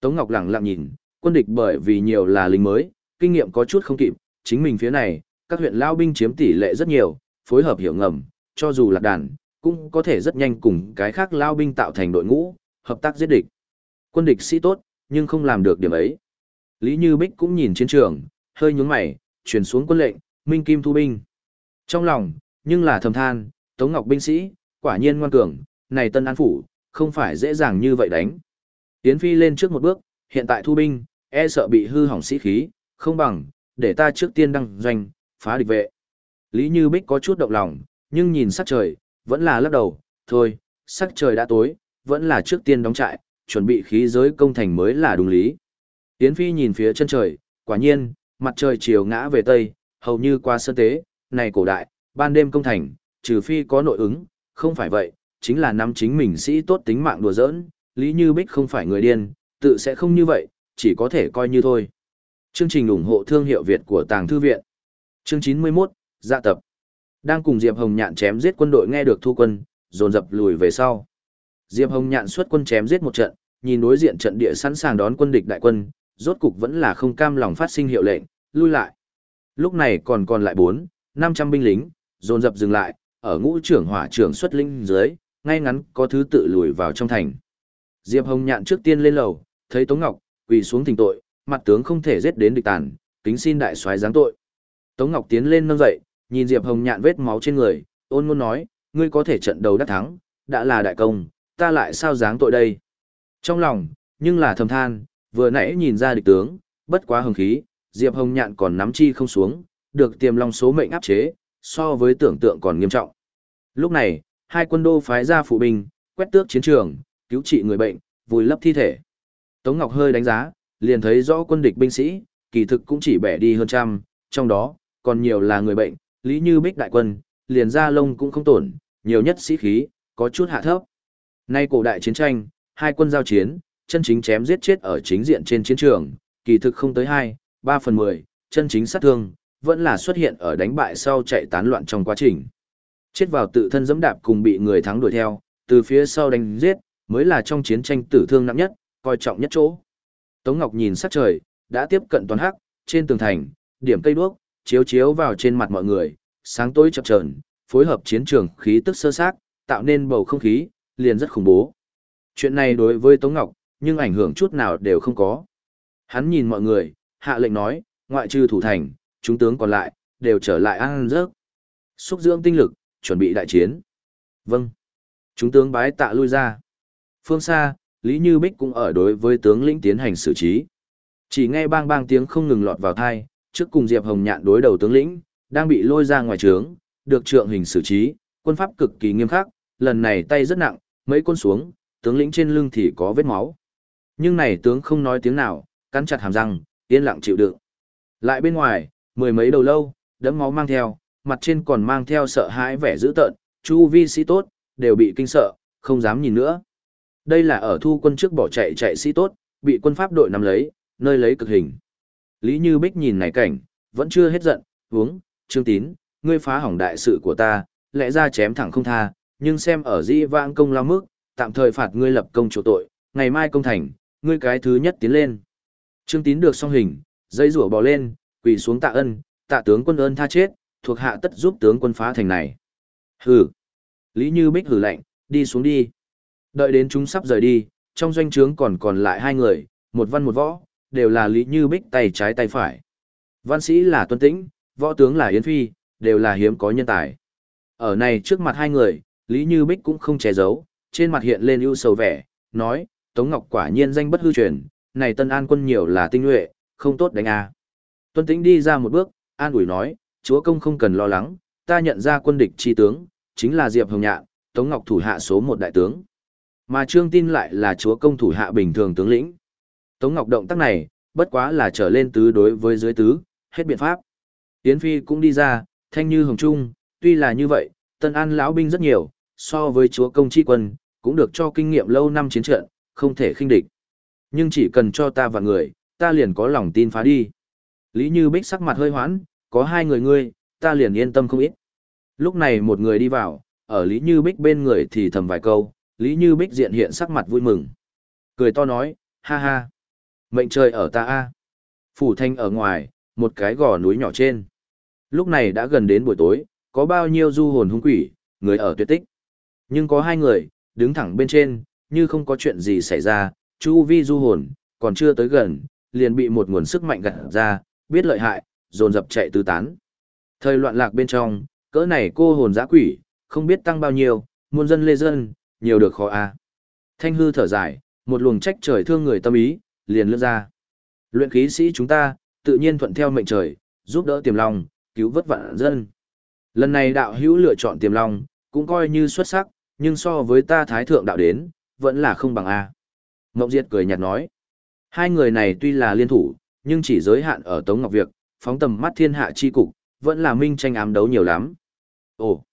Tống Ngọc lặng lặng nhìn, quân địch bởi vì nhiều là lính mới, kinh nghiệm có chút không kịp, chính mình phía này, các huyện lao binh chiếm tỷ lệ rất nhiều, phối hợp hiểu ngầm, cho dù là đàn, cũng có thể rất nhanh cùng cái khác lao binh tạo thành đội ngũ, hợp tác giết địch. Quân địch sĩ tốt, nhưng không làm được điểm ấy. Lý Như Bích cũng nhìn chiến trường, hơi nhướng mày, truyền xuống quân lệnh, Minh Kim thu binh. Trong lòng, nhưng là thầm than, Tống Ngọc binh sĩ, quả nhiên ngoan cường, này Tân An Phủ, không phải dễ dàng như vậy đánh. Tiến Phi lên trước một bước, hiện tại thu binh, e sợ bị hư hỏng sĩ khí, không bằng, để ta trước tiên đăng doanh, phá địch vệ. Lý Như Bích có chút động lòng, nhưng nhìn sắc trời, vẫn là lắc đầu, thôi, sắc trời đã tối, vẫn là trước tiên đóng trại, chuẩn bị khí giới công thành mới là đúng lý. Yến Phi nhìn phía chân trời, quả nhiên, mặt trời chiều ngã về tây, hầu như qua sơn tế, này cổ đại, ban đêm công thành, trừ phi có nội ứng, không phải vậy, chính là năm chính mình sĩ tốt tính mạng đùa giỡn, Lý Như Bích không phải người điên, tự sẽ không như vậy, chỉ có thể coi như thôi. Chương trình ủng hộ thương hiệu Việt của Tàng Thư Viện Chương 91, Dạ tập Đang cùng Diệp Hồng Nhạn chém giết quân đội nghe được thu quân, dồn dập lùi về sau. Diệp Hồng Nhạn xuất quân chém giết một trận, nhìn đối diện trận địa sẵn sàng đón quân địch đại quân, rốt cục vẫn là không cam lòng phát sinh hiệu lệnh, lui lại. Lúc này còn còn lại 4, 500 binh lính, dồn dập dừng lại, ở ngũ trưởng hỏa trưởng xuất linh dưới, ngay ngắn có thứ tự lùi vào trong thành. Diệp Hồng Nhạn trước tiên lên lầu, thấy Tống Ngọc quỳ xuống thỉnh tội, mặt tướng không thể giết đến địch tàn, kính xin đại soái giáng tội. Tống Ngọc tiến lên nâng dậy, nhìn Diệp Hồng Nhạn vết máu trên người, ôn ngôn nói, ngươi có thể trận đầu đắc thắng, đã là đại công, ta lại sao giáng tội đây? Trong lòng, nhưng là thầm than, vừa nãy nhìn ra địch tướng, bất quá hồng khí, Diệp Hồng Nhạn còn nắm chi không xuống, được tiềm long số mệnh áp chế, so với tưởng tượng còn nghiêm trọng. Lúc này, hai quân đô phái ra phụ binh, quét tước chiến trường, cứu trị người bệnh, vùi lấp thi thể. Tống Ngọc hơi đánh giá, liền thấy rõ quân địch binh sĩ, kỳ thực cũng chỉ bẻ đi hơn trăm, trong đó, còn nhiều là người bệnh, lý như bích đại quân, liền ra lông cũng không tổn, nhiều nhất sĩ khí, có chút hạ thấp. Nay cổ đại chiến tranh, hai quân giao chiến, chân chính chém giết chết ở chính diện trên chiến trường, kỳ thực không tới 2, 3 phần 10, chân chính sát thương, vẫn là xuất hiện ở đánh bại sau chạy tán loạn trong quá trình. Chết vào tự thân dẫm đạp cùng bị người thắng đuổi theo, từ phía sau đánh giết, mới là trong chiến tranh tử thương nặng nhất, coi trọng nhất chỗ. Tống Ngọc nhìn sắc trời, đã tiếp cận toàn hắc, trên tường thành, điểm cây đuốc, chiếu chiếu vào trên mặt mọi người, sáng tối chập chờn, phối hợp chiến trường khí tức sơ sát, tạo nên bầu không khí, liền rất khủng bố. Chuyện này đối với Tống Ngọc, nhưng ảnh hưởng chút nào đều không có. Hắn nhìn mọi người, hạ lệnh nói, ngoại trừ thủ thành, chúng tướng còn lại, đều trở lại ăn rớt. Xúc dưỡng tinh lực, chuẩn bị đại chiến. Vâng. Chúng tướng bái tạ lui ra. Phương xa, Lý Như Bích cũng ở đối với tướng lĩnh tiến hành xử trí. Chỉ nghe bang bang tiếng không ngừng lọt vào thai, trước cùng Diệp Hồng Nhạn đối đầu tướng lĩnh, đang bị lôi ra ngoài trướng, được trượng hình xử trí, quân pháp cực kỳ nghiêm khắc, lần này tay rất nặng, mấy quân xuống, tướng lĩnh trên lưng thì có vết máu. Nhưng này tướng không nói tiếng nào, cắn chặt hàm răng, yên lặng chịu đựng. Lại bên ngoài, mười mấy đầu lâu, đẫm máu mang theo, mặt trên còn mang theo sợ hãi vẻ dữ tợn, chu vi sĩ tốt, đều bị kinh sợ, không dám nhìn nữa. Đây là ở thu quân trước bỏ chạy chạy sĩ tốt, bị quân pháp đội nắm lấy, nơi lấy cực hình. Lý Như Bích nhìn này cảnh, vẫn chưa hết giận, uống, trương tín, ngươi phá hỏng đại sự của ta, lẽ ra chém thẳng không tha, nhưng xem ở di vãng công lao mức, tạm thời phạt ngươi lập công chỗ tội, ngày mai công thành, ngươi cái thứ nhất tiến lên. Trương tín được song hình, dây rủa bò lên, quỳ xuống tạ ân, tạ tướng quân ơn tha chết, thuộc hạ tất giúp tướng quân phá thành này. Hừ. Lý Như Bích hừ lạnh, đi xuống đi. Đợi đến chúng sắp rời đi, trong doanh trướng còn còn lại hai người, một văn một võ, đều là Lý Như Bích tay trái tay phải. Văn sĩ là Tuân Tĩnh, võ tướng là Yến Phi, đều là hiếm có nhân tài. Ở này trước mặt hai người, Lý Như Bích cũng không che giấu, trên mặt hiện lên ưu sầu vẻ, nói, Tống Ngọc quả nhiên danh bất hư truyền, này Tân An quân nhiều là tinh nhuệ, không tốt đánh a. Tuân Tĩnh đi ra một bước, an ủi nói, chúa công không cần lo lắng, ta nhận ra quân địch chi tướng, chính là Diệp Hồng Nhạn, Tống Ngọc thủ hạ số một đại tướng. Mà Trương Tin lại là chúa công thủ hạ bình thường tướng lĩnh. Tống Ngọc động tác này, bất quá là trở lên tứ đối với dưới tứ, hết biện pháp. Tiến Phi cũng đi ra, thanh như hồng trung, tuy là như vậy, Tân An lão binh rất nhiều, so với chúa công chi quân, cũng được cho kinh nghiệm lâu năm chiến trận, không thể khinh địch. Nhưng chỉ cần cho ta và người, ta liền có lòng tin phá đi. Lý Như Bích sắc mặt hơi hoãn, có hai người ngươi, ta liền yên tâm không ít. Lúc này một người đi vào, ở Lý Như Bích bên người thì thầm vài câu, Lý Như Bích diện hiện sắc mặt vui mừng. Cười to nói, ha ha, mệnh trời ở ta a. Phủ thanh ở ngoài, một cái gò núi nhỏ trên. Lúc này đã gần đến buổi tối, có bao nhiêu du hồn hung quỷ, người ở tuyệt tích. Nhưng có hai người, đứng thẳng bên trên, như không có chuyện gì xảy ra, chu vi du hồn, còn chưa tới gần, liền bị một nguồn sức mạnh gặt ra, biết lợi hại, dồn dập chạy tứ tán. Thời loạn lạc bên trong, cỡ này cô hồn giã quỷ, không biết tăng bao nhiêu, muôn dân lê dân, nhiều được khó a. Thanh hư thở dài, một luồng trách trời thương người tâm ý, liền lướt ra. Luyện khí sĩ chúng ta, tự nhiên thuận theo mệnh trời, giúp đỡ tiềm long, cứu vất vạn dân. Lần này đạo hữu lựa chọn tiềm long, cũng coi như xuất sắc, nhưng so với ta thái thượng đạo đến, vẫn là không bằng A. Mộng Diệt cười nhạt nói, hai người này tuy là liên thủ, nhưng chỉ giới hạn ở Tống Ngọc Việc, phóng tầm mắt thiên hạ chi cục, vẫn là minh tranh ám đấu nhiều lắm. Ồ,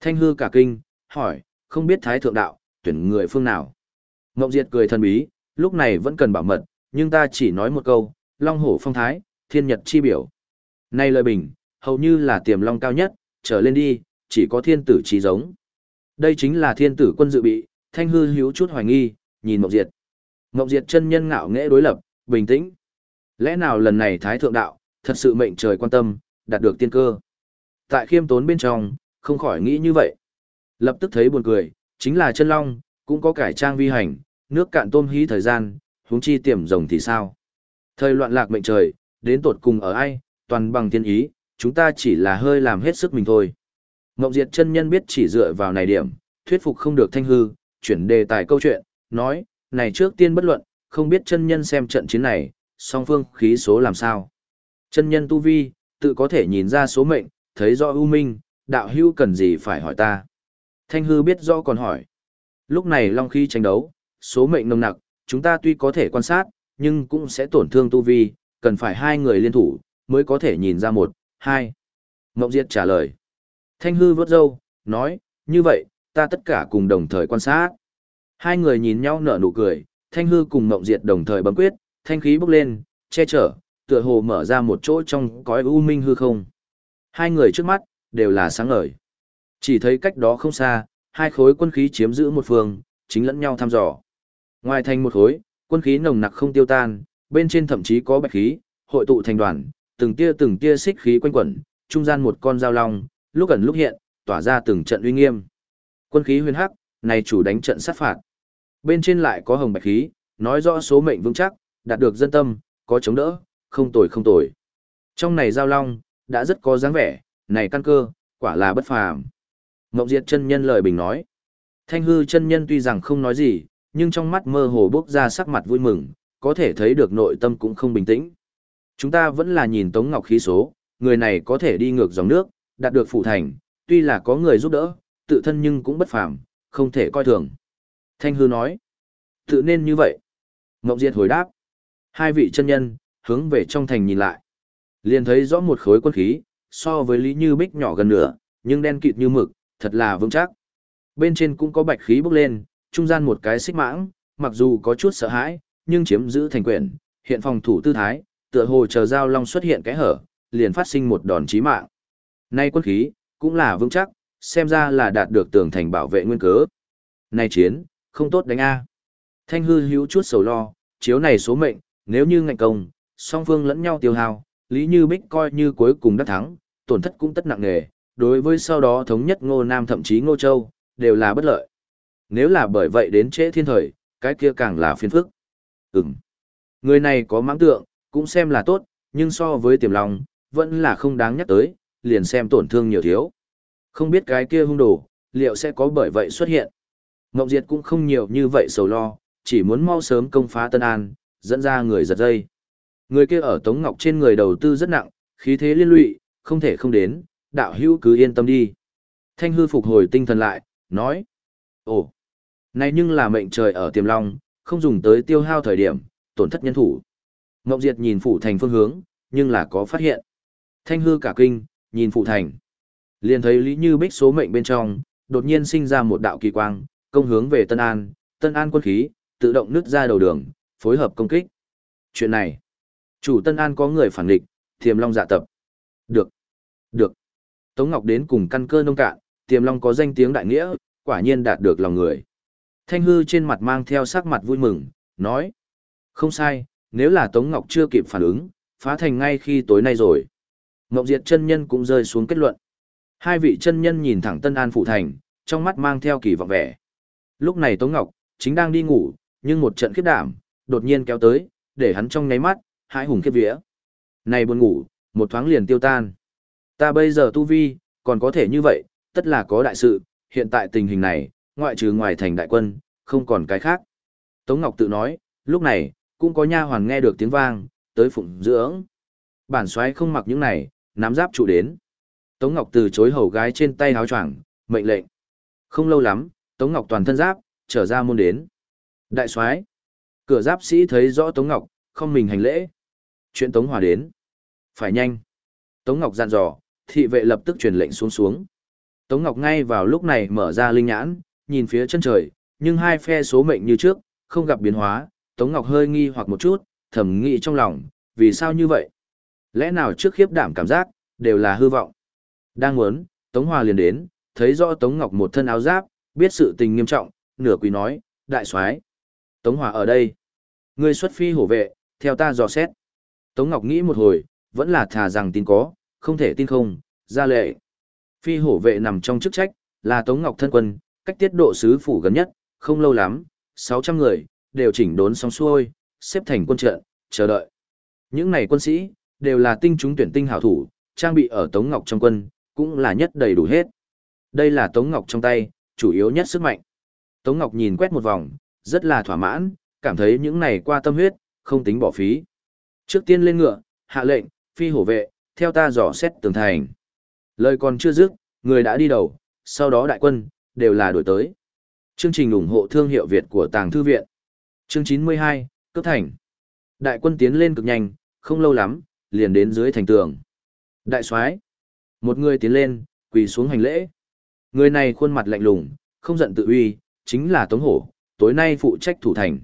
thanh hư cả kinh, hỏi, không biết thái thượng đạo, tuyển người phương nào. Mộng Diệt cười thần bí, lúc này vẫn cần bảo mật, nhưng ta chỉ nói một câu, long hổ phong thái, thiên nhật chi biểu. Nay lời bình, hầu như là tiềm long cao nhất, trở lên đi, chỉ có thiên tử trí giống. Đây chính là thiên tử quân dự bị, thanh hư hiếu chút hoài nghi, nhìn Mộng Diệt. Mộng Diệt chân nhân ngạo nghễ đối lập, bình tĩnh. Lẽ nào lần này Thái Thượng Đạo, thật sự mệnh trời quan tâm, đạt được tiên cơ. Tại khiêm tốn bên trong, không khỏi nghĩ như vậy. Lập tức thấy buồn cười, chính là chân long, cũng có cải trang vi hành, nước cạn tôm hí thời gian, huống chi tiềm rồng thì sao. Thời loạn lạc mệnh trời, đến tột cùng ở ai, toàn bằng tiên ý, chúng ta chỉ là hơi làm hết sức mình thôi. Ngộng Diệt chân nhân biết chỉ dựa vào này điểm, thuyết phục không được thanh hư, chuyển đề tài câu chuyện, nói, này trước tiên bất luận, không biết chân nhân xem trận chiến này, song phương khí số làm sao. Chân nhân tu vi, tự có thể nhìn ra số mệnh, thấy rõ ưu minh, đạo hưu cần gì phải hỏi ta. Thanh hư biết rõ còn hỏi. Lúc này long khí tranh đấu, số mệnh nồng nặc, chúng ta tuy có thể quan sát, nhưng cũng sẽ tổn thương tu vi, cần phải hai người liên thủ, mới có thể nhìn ra một, hai. Ngọc Diệt trả lời. Thanh hư vớt râu, nói, như vậy, ta tất cả cùng đồng thời quan sát. Hai người nhìn nhau nở nụ cười, Thanh hư cùng mộng Diệt đồng thời bấm quyết, thanh khí bốc lên, che chở, tựa hồ mở ra một chỗ trong cõi u minh hư không. Hai người trước mắt, đều là sáng ngời. Chỉ thấy cách đó không xa, hai khối quân khí chiếm giữ một phương, chính lẫn nhau thăm dò. Ngoài thành một khối, quân khí nồng nặc không tiêu tan, bên trên thậm chí có bạch khí, hội tụ thành đoàn, từng tia từng tia xích khí quanh quẩn, trung gian một con dao long, lúc ẩn lúc hiện, tỏa ra từng trận uy nghiêm. Quân khí huyền hắc, này chủ đánh trận sát phạt. Bên trên lại có hồng bạch khí, nói rõ số mệnh vững chắc, đạt được dân tâm, có chống đỡ, không tồi không tồi. Trong này giao long, đã rất có dáng vẻ, này căn cơ, quả là bất phàm. Ngọc Diệt chân nhân lời bình nói. Thanh hư chân nhân tuy rằng không nói gì, nhưng trong mắt mơ hồ bốc ra sắc mặt vui mừng, có thể thấy được nội tâm cũng không bình tĩnh. Chúng ta vẫn là nhìn Tống Ngọc khí số, người này có thể đi ngược dòng nước, đạt được phủ thành, tuy là có người giúp đỡ, tự thân nhưng cũng bất phàm, không thể coi thường. Thanh hư nói. Tự nên như vậy. Ngọc Diệt hồi đáp. Hai vị chân nhân, hướng về trong thành nhìn lại. Liền thấy rõ một khối quân khí, so với Lý Như Bích nhỏ gần nửa, nhưng đen kịt như mực, thật là vững chắc. Bên trên cũng có bạch khí bốc lên, trung gian một cái xích mãng, mặc dù có chút sợ hãi, nhưng chiếm giữ thành quyền, hiện phòng thủ tư thái, tựa hồ chờ giao long xuất hiện cái hở, liền phát sinh một đòn chí mạng. Nay quân khí, cũng là vững chắc, xem ra là đạt được tường thành bảo vệ nguyên cớ. Nay chiến, không tốt đánh A. Thanh hư hữu chút sầu lo, chiếu này số mệnh, nếu như ngạnh công, song phương lẫn nhau tiêu hao, Lý Như Bích coi như cuối cùng đắc thắng, tổn thất cũng tất nặng nề, đối với sau đó thống nhất Ngô Nam thậm chí Ngô Châu, đều là bất lợi. Nếu là bởi vậy đến trễ thiên thời, cái kia càng là phiền phức. Ừm. Người này có mãng tượng, cũng xem là tốt, nhưng so với tiềm lòng, vẫn là không đáng nhắc tới, liền xem tổn thương nhiều thiếu. Không biết cái kia hung đồ, liệu sẽ có bởi vậy xuất hiện. Ngọc Diệt cũng không nhiều như vậy sầu lo, chỉ muốn mau sớm công phá Tân An, dẫn ra người giật dây. Người kia ở Tống Ngọc trên người đầu tư rất nặng, khí thế liên lụy, không thể không đến, đạo hữu cứ yên tâm đi. Thanh hư phục hồi tinh thần lại, nói. Ồ, này nhưng là mệnh trời ở tiềm long, không dùng tới tiêu hao thời điểm, tổn thất nhân thủ. Ngọc Diệt nhìn phủ thành phương hướng, nhưng là có phát hiện. Thanh hư cả kinh, nhìn phủ thành. Liền thấy Lý Như Bích số mệnh bên trong, đột nhiên sinh ra một đạo kỳ quang, công hướng về Tân An, Tân An quân khí, tự động nứt ra đầu đường, phối hợp công kích. Chuyện này, chủ Tân An có người phản địch, Thiềm Long dạ tập. Được, được. Tống Ngọc đến cùng căn cơ nông cạn, Tiềm Long có danh tiếng đại nghĩa, quả nhiên đạt được lòng người. Thanh hư trên mặt mang theo sắc mặt vui mừng, nói. Không sai, nếu là Tống Ngọc chưa kịp phản ứng, phá thành ngay khi tối nay rồi. Ngọc Diệt chân nhân cũng rơi xuống kết luận. Hai vị chân nhân nhìn thẳng Tân An Phụ Thành, trong mắt mang theo kỳ vọng vẻ. Lúc này Tống Ngọc, chính đang đi ngủ, nhưng một trận khiếp đảm, đột nhiên kéo tới, để hắn trong nháy mắt, hãi hùng khiếp vía. Này buồn ngủ, một thoáng liền tiêu tan. Ta bây giờ tu vi, còn có thể như vậy, tất là có đại sự, hiện tại tình hình này, ngoại trừ ngoài thành đại quân, không còn cái khác. Tống Ngọc tự nói, lúc này, cũng có nha hoàn nghe được tiếng vang, tới phụng dưỡng. Bản xoáy không mặc những này, nắm giáp trụ đến. Tống Ngọc từ chối hầu gái trên tay áo choàng, mệnh lệnh. Không lâu lắm, Tống Ngọc toàn thân giáp, trở ra môn đến. Đại soái, cửa giáp sĩ thấy rõ Tống Ngọc, không mình hành lễ. Chuyện Tống Hòa đến. Phải nhanh. Tống Ngọc dặn dò, thị vệ lập tức truyền lệnh xuống xuống. Tống Ngọc ngay vào lúc này mở ra linh nhãn, nhìn phía chân trời, nhưng hai phe số mệnh như trước, không gặp biến hóa. Tống Ngọc hơi nghi hoặc một chút, thầm nghĩ trong lòng, vì sao như vậy? Lẽ nào trước khiếp đảm cảm giác, đều là hư vọng? Đang muốn, Tống Hòa liền đến, thấy rõ Tống Ngọc một thân áo giáp, biết sự tình nghiêm trọng, nửa quỳ nói, đại soái Tống Hòa ở đây. Ngươi xuất phi hổ vệ, theo ta dò xét. Tống Ngọc nghĩ một hồi, vẫn là thà rằng tin có, không thể tin không, ra lệ. Phi hổ vệ nằm trong chức trách, là Tống Ngọc thân quân, cách tiết độ sứ phủ gần nhất, không lâu lắm, 600 người, đều chỉnh đốn xong xuôi, xếp thành quân trận, chờ đợi. Những này quân sĩ, đều là tinh chúng tuyển tinh hảo thủ, trang bị ở Tống Ngọc trong quân, cũng là nhất đầy đủ hết. Đây là Tống Ngọc trong tay, chủ yếu nhất sức mạnh. Tống Ngọc nhìn quét một vòng, rất là thỏa mãn, cảm thấy những này qua tâm huyết, không tính bỏ phí. Trước tiên lên ngựa, hạ lệnh, phi hổ vệ, theo ta dò xét tường thành. Lời còn chưa dứt, người đã đi đầu, sau đó đại quân, đều là đổi tới. Chương trình ủng hộ thương hiệu Việt của Tàng Thư Viện. Chương 92, Cấp Thành. Đại quân tiến lên cực nhanh, không lâu lắm, liền đến dưới thành tường. Đại soái một người tiến lên, quỳ xuống hành lễ. Người này khuôn mặt lạnh lùng, không giận tự uy, chính là Tống Hổ, tối nay phụ trách thủ thành.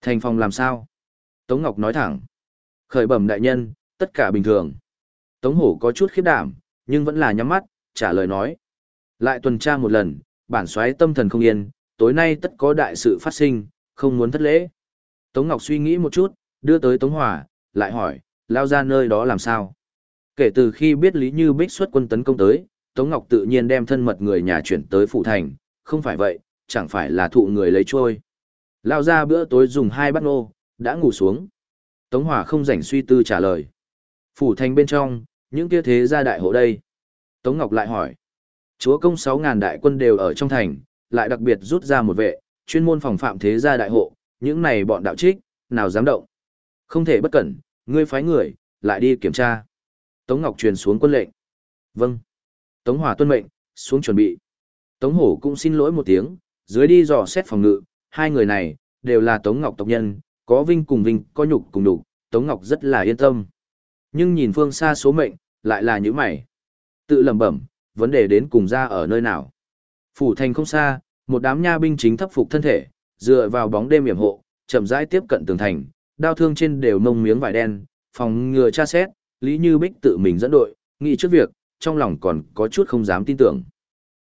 Thành phòng làm sao? Tống Ngọc nói thẳng. Khởi bẩm đại nhân, tất cả bình thường. Tống Hổ có chút khiếp đảm, nhưng vẫn là nhắm mắt, trả lời nói. Lại tuần tra một lần, bản xoáy tâm thần không yên, tối nay tất có đại sự phát sinh, không muốn thất lễ. Tống Ngọc suy nghĩ một chút, đưa tới Tống Hòa, lại hỏi, lao ra nơi đó làm sao? Kể từ khi biết Lý Như Bích xuất quân tấn công tới, Tống Ngọc tự nhiên đem thân mật người nhà chuyển tới phủ thành, không phải vậy, chẳng phải là thụ người lấy trôi. Lao ra bữa tối dùng hai bát nô, đã ngủ xuống. Tống Hòa không rảnh suy tư trả lời. Phủ thành bên trong, những kia thế gia đại hộ đây. Tống Ngọc lại hỏi. Chúa công 6.000 đại quân đều ở trong thành, lại đặc biệt rút ra một vệ, chuyên môn phòng phạm thế gia đại hộ, những này bọn đạo trích, nào dám động. Không thể bất cẩn, ngươi phái người, lại đi kiểm tra. Tống Ngọc truyền xuống quân lệnh. Vâng. Tống Hòa tuân mệnh, xuống chuẩn bị. Tống Hổ cũng xin lỗi một tiếng, dưới đi dò xét phòng ngự, hai người này, đều là Tống Ngọc tộc nhân, có vinh cùng vinh, có nhục cùng nhục, Tống Ngọc rất là yên tâm. Nhưng nhìn phương xa số mệnh, lại là những mày. Tự lẩm bẩm, vấn đề đến cùng ra ở nơi nào. Phủ thành không xa, một đám nha binh chính thấp phục thân thể, dựa vào bóng đêm yểm hộ, chậm rãi tiếp cận tường thành, đao thương trên đều mông miếng vải đen, phòng ngừa tra xét, Lý Như Bích tự mình dẫn đội, nghĩ trước việc, trong lòng còn có chút không dám tin tưởng.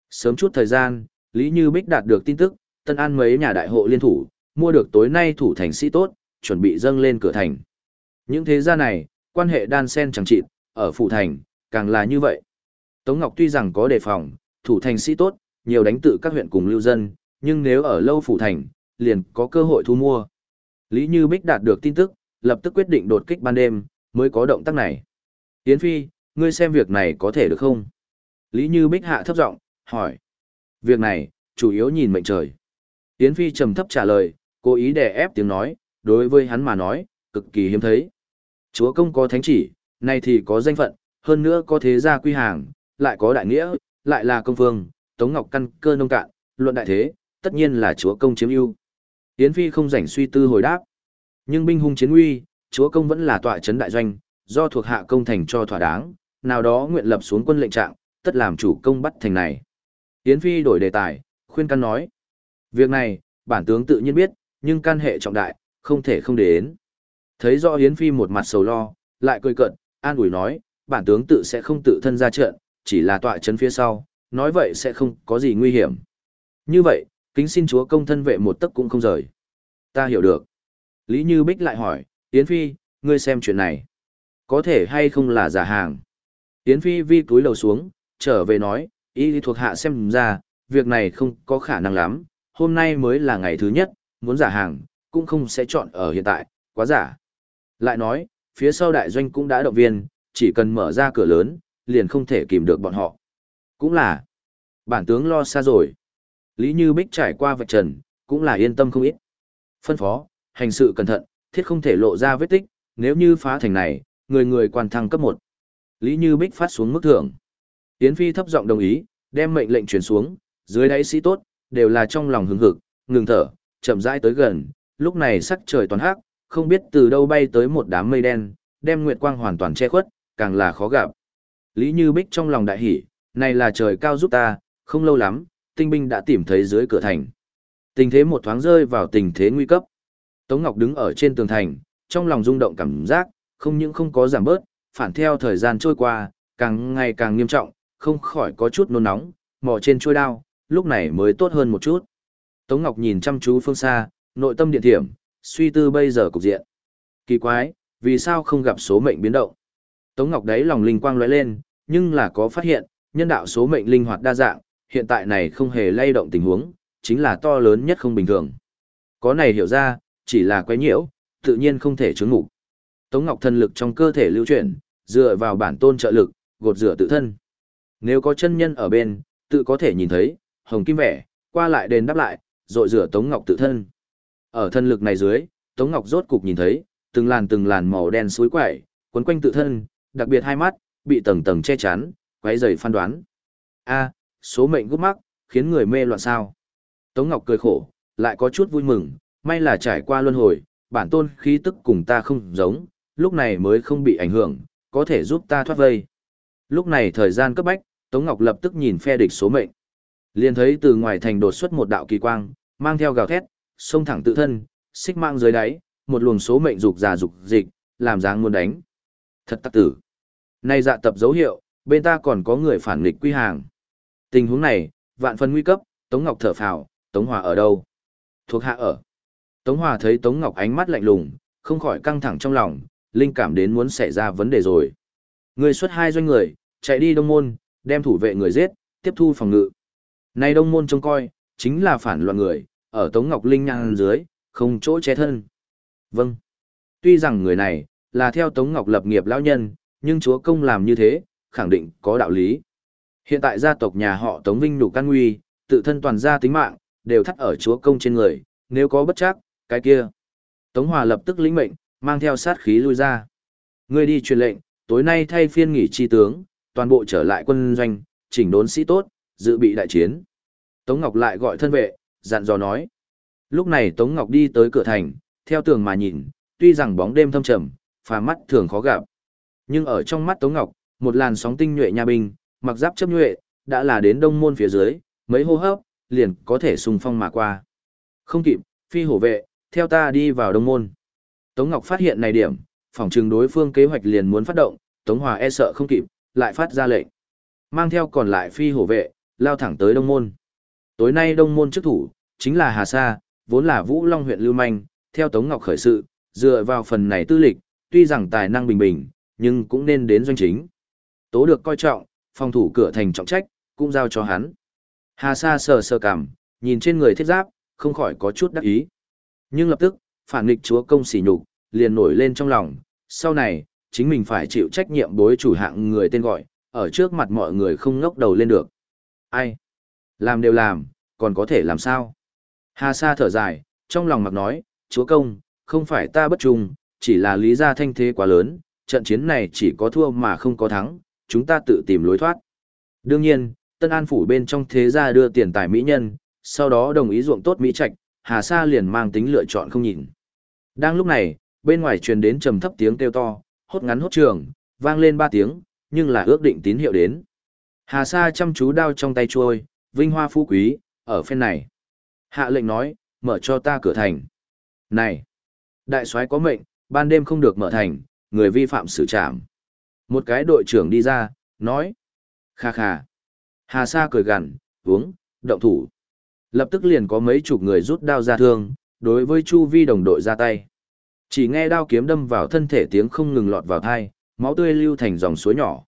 Sớm chút thời gian, Lý Như Bích đạt được tin tức, Tân An mấy nhà đại hộ liên thủ, mua được tối nay thủ thành sĩ tốt, chuẩn bị dâng lên cửa thành. Những thế gia này, quan hệ đan sen chẳng chịt, ở phủ thành, càng là như vậy. Tống Ngọc tuy rằng có đề phòng, thủ thành sĩ tốt, nhiều đánh tự các huyện cùng lưu dân, nhưng nếu ở lâu phủ thành, liền có cơ hội thu mua. Lý Như Bích đạt được tin tức, lập tức quyết định đột kích ban đêm, mới có động tác này. Yến Phi, ngươi xem việc này có thể được không? Lý Như Bích hạ thấp giọng hỏi. Việc này, chủ yếu nhìn mệnh trời. Yến Phi trầm thấp trả lời, cố ý đè ép tiếng nói, đối với hắn mà nói, cực kỳ hiếm thấy. Chúa công có thánh chỉ, này thì có danh phận, hơn nữa có thế gia quy hàng, lại có đại nghĩa, lại là công phương, Tống Ngọc căn cơ nông cạn, luận đại thế, tất nhiên là chúa công chiếm ưu. Yến Phi không rảnh suy tư hồi đáp. Nhưng binh hung chiến uy, chúa công vẫn là tọa trấn đại doanh, do thuộc hạ công thành cho thỏa đáng, nào đó nguyện lập xuống quân lệnh trạng, tất làm chủ công bắt thành này. Yến Phi đổi đề tài, khuyên can nói. Việc này, bản tướng tự nhiên biết, nhưng can hệ trọng đại, không thể không để đến. Thấy rõ Yến Phi một mặt sầu lo, lại cười cận, an ủi nói, bản tướng tự sẽ không tự thân ra trận, chỉ là tọa chấn phía sau, nói vậy sẽ không có gì nguy hiểm. Như vậy, kính xin chúa công thân vệ một tấc cũng không rời. Ta hiểu được. Lý Như Bích lại hỏi, Yến Phi, ngươi xem chuyện này. Có thể hay không là giả hàng. Yến Phi vi túi lầu xuống, trở về nói, y thuộc hạ xem ra, việc này không có khả năng lắm, hôm nay mới là ngày thứ nhất, muốn giả hàng, cũng không sẽ chọn ở hiện tại, quá giả. Lại nói, phía sau đại doanh cũng đã động viên, chỉ cần mở ra cửa lớn, liền không thể kìm được bọn họ. Cũng là, bản tướng lo xa rồi. Lý Như Bích trải qua vạch trần, cũng là yên tâm không ít. Phân phó, hành sự cẩn thận, thiết không thể lộ ra vết tích, nếu như phá thành này, người người quan thăng cấp 1. Lý Như Bích phát xuống mức thưởng. Yến Phi thấp giọng đồng ý, đem mệnh lệnh truyền xuống, dưới đáy sĩ tốt, đều là trong lòng hứng hực, ngừng thở, chậm rãi tới gần, lúc này sắc trời toàn hắc, không biết từ đâu bay tới một đám mây đen, đem nguyệt quang hoàn toàn che khuất, càng là khó gặp. Lý Như Bích trong lòng đại hỉ, này là trời cao giúp ta, không lâu lắm, tinh binh đã tìm thấy dưới cửa thành. Tình thế một thoáng rơi vào tình thế nguy cấp. Tống Ngọc đứng ở trên tường thành, trong lòng rung động cảm giác, không những không có giảm bớt, phản theo thời gian trôi qua, càng ngày càng nghiêm trọng, không khỏi có chút nôn nóng, mò trên trôi đao, lúc này mới tốt hơn một chút. Tống Ngọc nhìn chăm chú phương xa, nội tâm điện thiểm, suy tư bây giờ cục diện. Kỳ quái, vì sao không gặp số mệnh biến động? Tống Ngọc đấy lòng linh quang lóe lên, nhưng là có phát hiện, nhân đạo số mệnh linh hoạt đa dạng, hiện tại này không hề lay động tình huống, chính là to lớn nhất không bình thường. Có này hiểu ra, chỉ là quấy nhiễu, tự nhiên không thể chứng ngủ. Tống Ngọc thần lực trong cơ thể lưu chuyển, dựa vào bản tôn trợ lực, gột rửa tự thân. Nếu có chân nhân ở bên, tự có thể nhìn thấy, hồng kim vẻ, qua lại đền đáp lại, rồi rửa Tống Ngọc tự thân. Ở thân lực này dưới, Tống Ngọc rốt cục nhìn thấy, từng làn từng làn màu đen suối quẩy, quấn quanh tự thân, đặc biệt hai mắt, bị tầng tầng che chắn, quấy rầy phán đoán. A, số mệnh gút mắc, khiến người mê loạn sao. Tống Ngọc cười khổ, lại có chút vui mừng, may là trải qua luân hồi, bản tôn khí tức cùng ta không giống, lúc này mới không bị ảnh hưởng, có thể giúp ta thoát vây. Lúc này thời gian cấp bách, Tống Ngọc lập tức nhìn phe địch số mệnh. Liền thấy từ ngoài thành đột xuất một đạo kỳ quang, mang theo gào thét, xông thẳng tự thân, xích mang dưới đáy, một luồng số mệnh dục già dục dịch, làm dáng muốn đánh. Thật tắc tử. Nay dạ tập dấu hiệu, bên ta còn có người phản nghịch quy hàng. Tình huống này, vạn phần nguy cấp, Tống Ngọc thở phào, Tống Hòa ở đâu? Thuộc hạ ở. Tống Hòa thấy Tống Ngọc ánh mắt lạnh lùng, không khỏi căng thẳng trong lòng, linh cảm đến muốn xảy ra vấn đề rồi. Người xuất hai doanh người, chạy đi đông môn, đem thủ vệ người giết, tiếp thu phòng ngự. Nay đông môn trông coi, chính là phản loạn người, ở Tống Ngọc Linh nhăn dưới, không chỗ che thân. Vâng. Tuy rằng người này, là theo Tống Ngọc lập nghiệp lão nhân, nhưng chúa công làm như thế, khẳng định có đạo lý. Hiện tại gia tộc nhà họ Tống Vinh đủ căn nguy, tự thân toàn gia tính mạng, đều thắt ở chúa công trên người, nếu có bất chắc, cái kia. Tống Hòa lập tức lĩnh mệnh, mang theo sát khí lui ra. Người đi truyền lệnh, tối nay thay phiên nghỉ chi tướng, toàn bộ trở lại quân doanh, chỉnh đốn sĩ tốt, dự bị đại chiến. Tống Ngọc lại gọi thân vệ, dặn dò nói. Lúc này Tống Ngọc đi tới cửa thành, theo tường mà nhìn, tuy rằng bóng đêm thâm trầm, phà mắt thường khó gặp. Nhưng ở trong mắt Tống Ngọc, một làn sóng tinh nhuệ nha binh, mặc giáp chấp nhuệ, đã là đến đông môn phía dưới, mấy hô hấp, liền có thể xung phong mà qua. Không kịp, phi hổ vệ, theo ta đi vào đông môn. Tống Ngọc phát hiện này điểm, phòng trường đối phương kế hoạch liền muốn phát động, Tống Hòa e sợ không kịp, lại phát ra lệnh. Mang theo còn lại phi hổ vệ, lao thẳng tới đông môn. Tối nay đông môn chức thủ, chính là Hà Sa, vốn là Vũ Long huyện Lưu Manh, theo Tống Ngọc khởi sự, dựa vào phần này tư lịch, tuy rằng tài năng bình bình, nhưng cũng nên đến doanh chính. Tố được coi trọng, phòng thủ cửa thành trọng trách, cũng giao cho hắn. Hà Sa sờ sờ cảm, nhìn trên người thiết giáp, không khỏi có chút đắc ý. Nhưng lập tức, phản nghịch chúa công sỉ nhục, liền nổi lên trong lòng, sau này, chính mình phải chịu trách nhiệm bối chủ hạng người tên gọi, ở trước mặt mọi người không ngốc đầu lên được. Ai? Làm đều làm, còn có thể làm sao? Hà Sa thở dài, trong lòng mặc nói, chúa công, không phải ta bất trung, chỉ là lý gia thanh thế quá lớn, trận chiến này chỉ có thua mà không có thắng, chúng ta tự tìm lối thoát. Đương nhiên, Tân An phủ bên trong thế gia đưa tiền tài mỹ nhân, sau đó đồng ý ruộng tốt mỹ trạch, Hà Sa liền mang tính lựa chọn không nhìn. Đang lúc này, bên ngoài truyền đến trầm thấp tiếng kêu to, hốt ngắn hốt trường, vang lên ba tiếng, nhưng là ước định tín hiệu đến. Hà Sa chăm chú đao trong tay trôi, vinh hoa phú quý, ở phen này. Hạ lệnh nói, mở cho ta cửa thành. Này! Đại soái có mệnh, ban đêm không được mở thành, người vi phạm xử trảm. Một cái đội trưởng đi ra, nói. Kha kha. Hà Sa cười gằn, uống, động thủ. Lập tức liền có mấy chục người rút đao ra thương, đối với Chu Vi đồng đội ra tay. Chỉ nghe đao kiếm đâm vào thân thể tiếng không ngừng lọt vào thai, máu tươi lưu thành dòng suối nhỏ.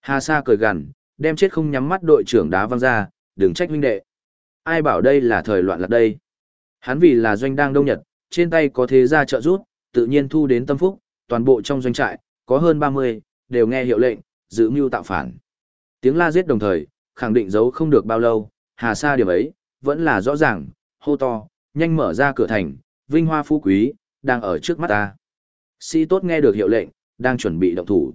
Hà Sa cười gằn, đem chết không nhắm mắt đội trưởng đá văng ra, đừng trách huynh đệ. Ai bảo đây là thời loạn lạc đây. Hắn vì là doanh đang đông nhật, trên tay có thế gia trợ rút, tự nhiên thu đến tâm phúc, toàn bộ trong doanh trại, có hơn 30, đều nghe hiệu lệnh, giữ mưu tạo phản. Tiếng la giết đồng thời, khẳng định giấu không được bao lâu, hà sa điểm ấy, vẫn là rõ ràng, hô to, nhanh mở ra cửa thành, vinh hoa phú quý, đang ở trước mắt ta. Sĩ tốt nghe được hiệu lệnh, đang chuẩn bị động thủ.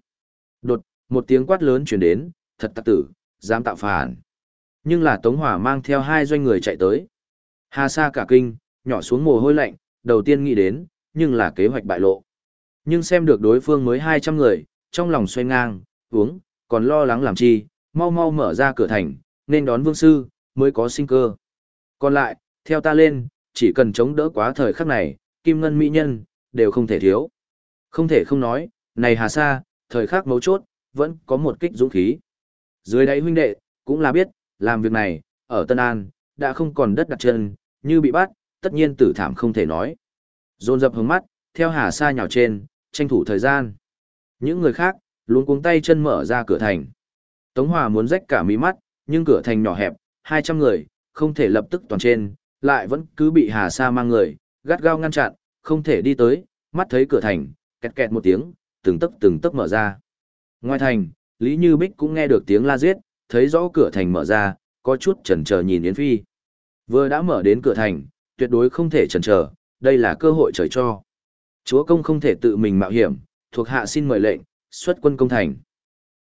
Đột, một tiếng quát lớn truyền đến, thật tặc tử, dám tạo phản. Nhưng là Tống Hỏa mang theo hai doanh người chạy tới. Hà Sa cả kinh, nhỏ xuống mồ hôi lạnh, đầu tiên nghĩ đến, nhưng là kế hoạch bại lộ. Nhưng xem được đối phương mới 200 người, trong lòng xoay ngang, uống, còn lo lắng làm chi, mau mau mở ra cửa thành, nên đón vương sư, mới có sinh cơ. Còn lại, theo ta lên, chỉ cần chống đỡ quá thời khắc này, kim ngân mỹ nhân, đều không thể thiếu. Không thể không nói, này hà sa, thời khắc mấu chốt, vẫn có một kích dũng khí. Dưới đáy huynh đệ, cũng là biết, làm việc này, ở Tân An, đã không còn đất đặt chân, như bị bắt, tất nhiên tử thảm không thể nói. Dồn dập hướng mắt, theo hà sa nhào trên, tranh thủ thời gian. Những người khác, luôn cuống tay chân mở ra cửa thành. Tống Hòa muốn rách cả mí mắt, nhưng cửa thành nhỏ hẹp, 200 người, không thể lập tức toàn trên, lại vẫn cứ bị Hà Sa mang người, gắt gao ngăn chặn, không thể đi tới, mắt thấy cửa thành, kẹt kẹt một tiếng, từng tấc từng tấc mở ra. Ngoài thành, Lý Như Bích cũng nghe được tiếng la giết, thấy rõ cửa thành mở ra, có chút chần chờ nhìn Yến Phi. Vừa đã mở đến cửa thành, tuyệt đối không thể chần chờ, đây là cơ hội trời cho. Chúa công không thể tự mình mạo hiểm, thuộc hạ xin mời lệnh, xuất quân công thành.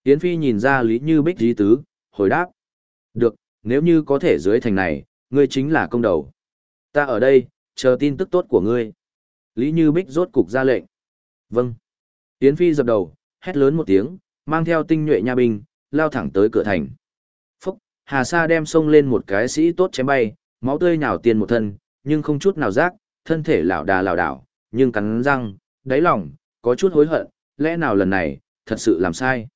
Yến Phi nhìn ra Lý Như Bích dí tứ, hồi đáp. Được, nếu như có thể dưới thành này, ngươi chính là công đầu. Ta ở đây, chờ tin tức tốt của ngươi. Lý Như Bích rốt cục ra lệnh. Vâng. Yến Phi dập đầu, hét lớn một tiếng, mang theo tinh nhuệ nha binh, lao thẳng tới cửa thành. Phúc, Hà Sa đem xông lên một cái sĩ tốt chém bay, máu tươi nhào tiền một thân, nhưng không chút nào rác, thân thể lảo đà lảo đảo, nhưng cắn răng, đáy lòng, có chút hối hận, lẽ nào lần này, thật sự làm sai.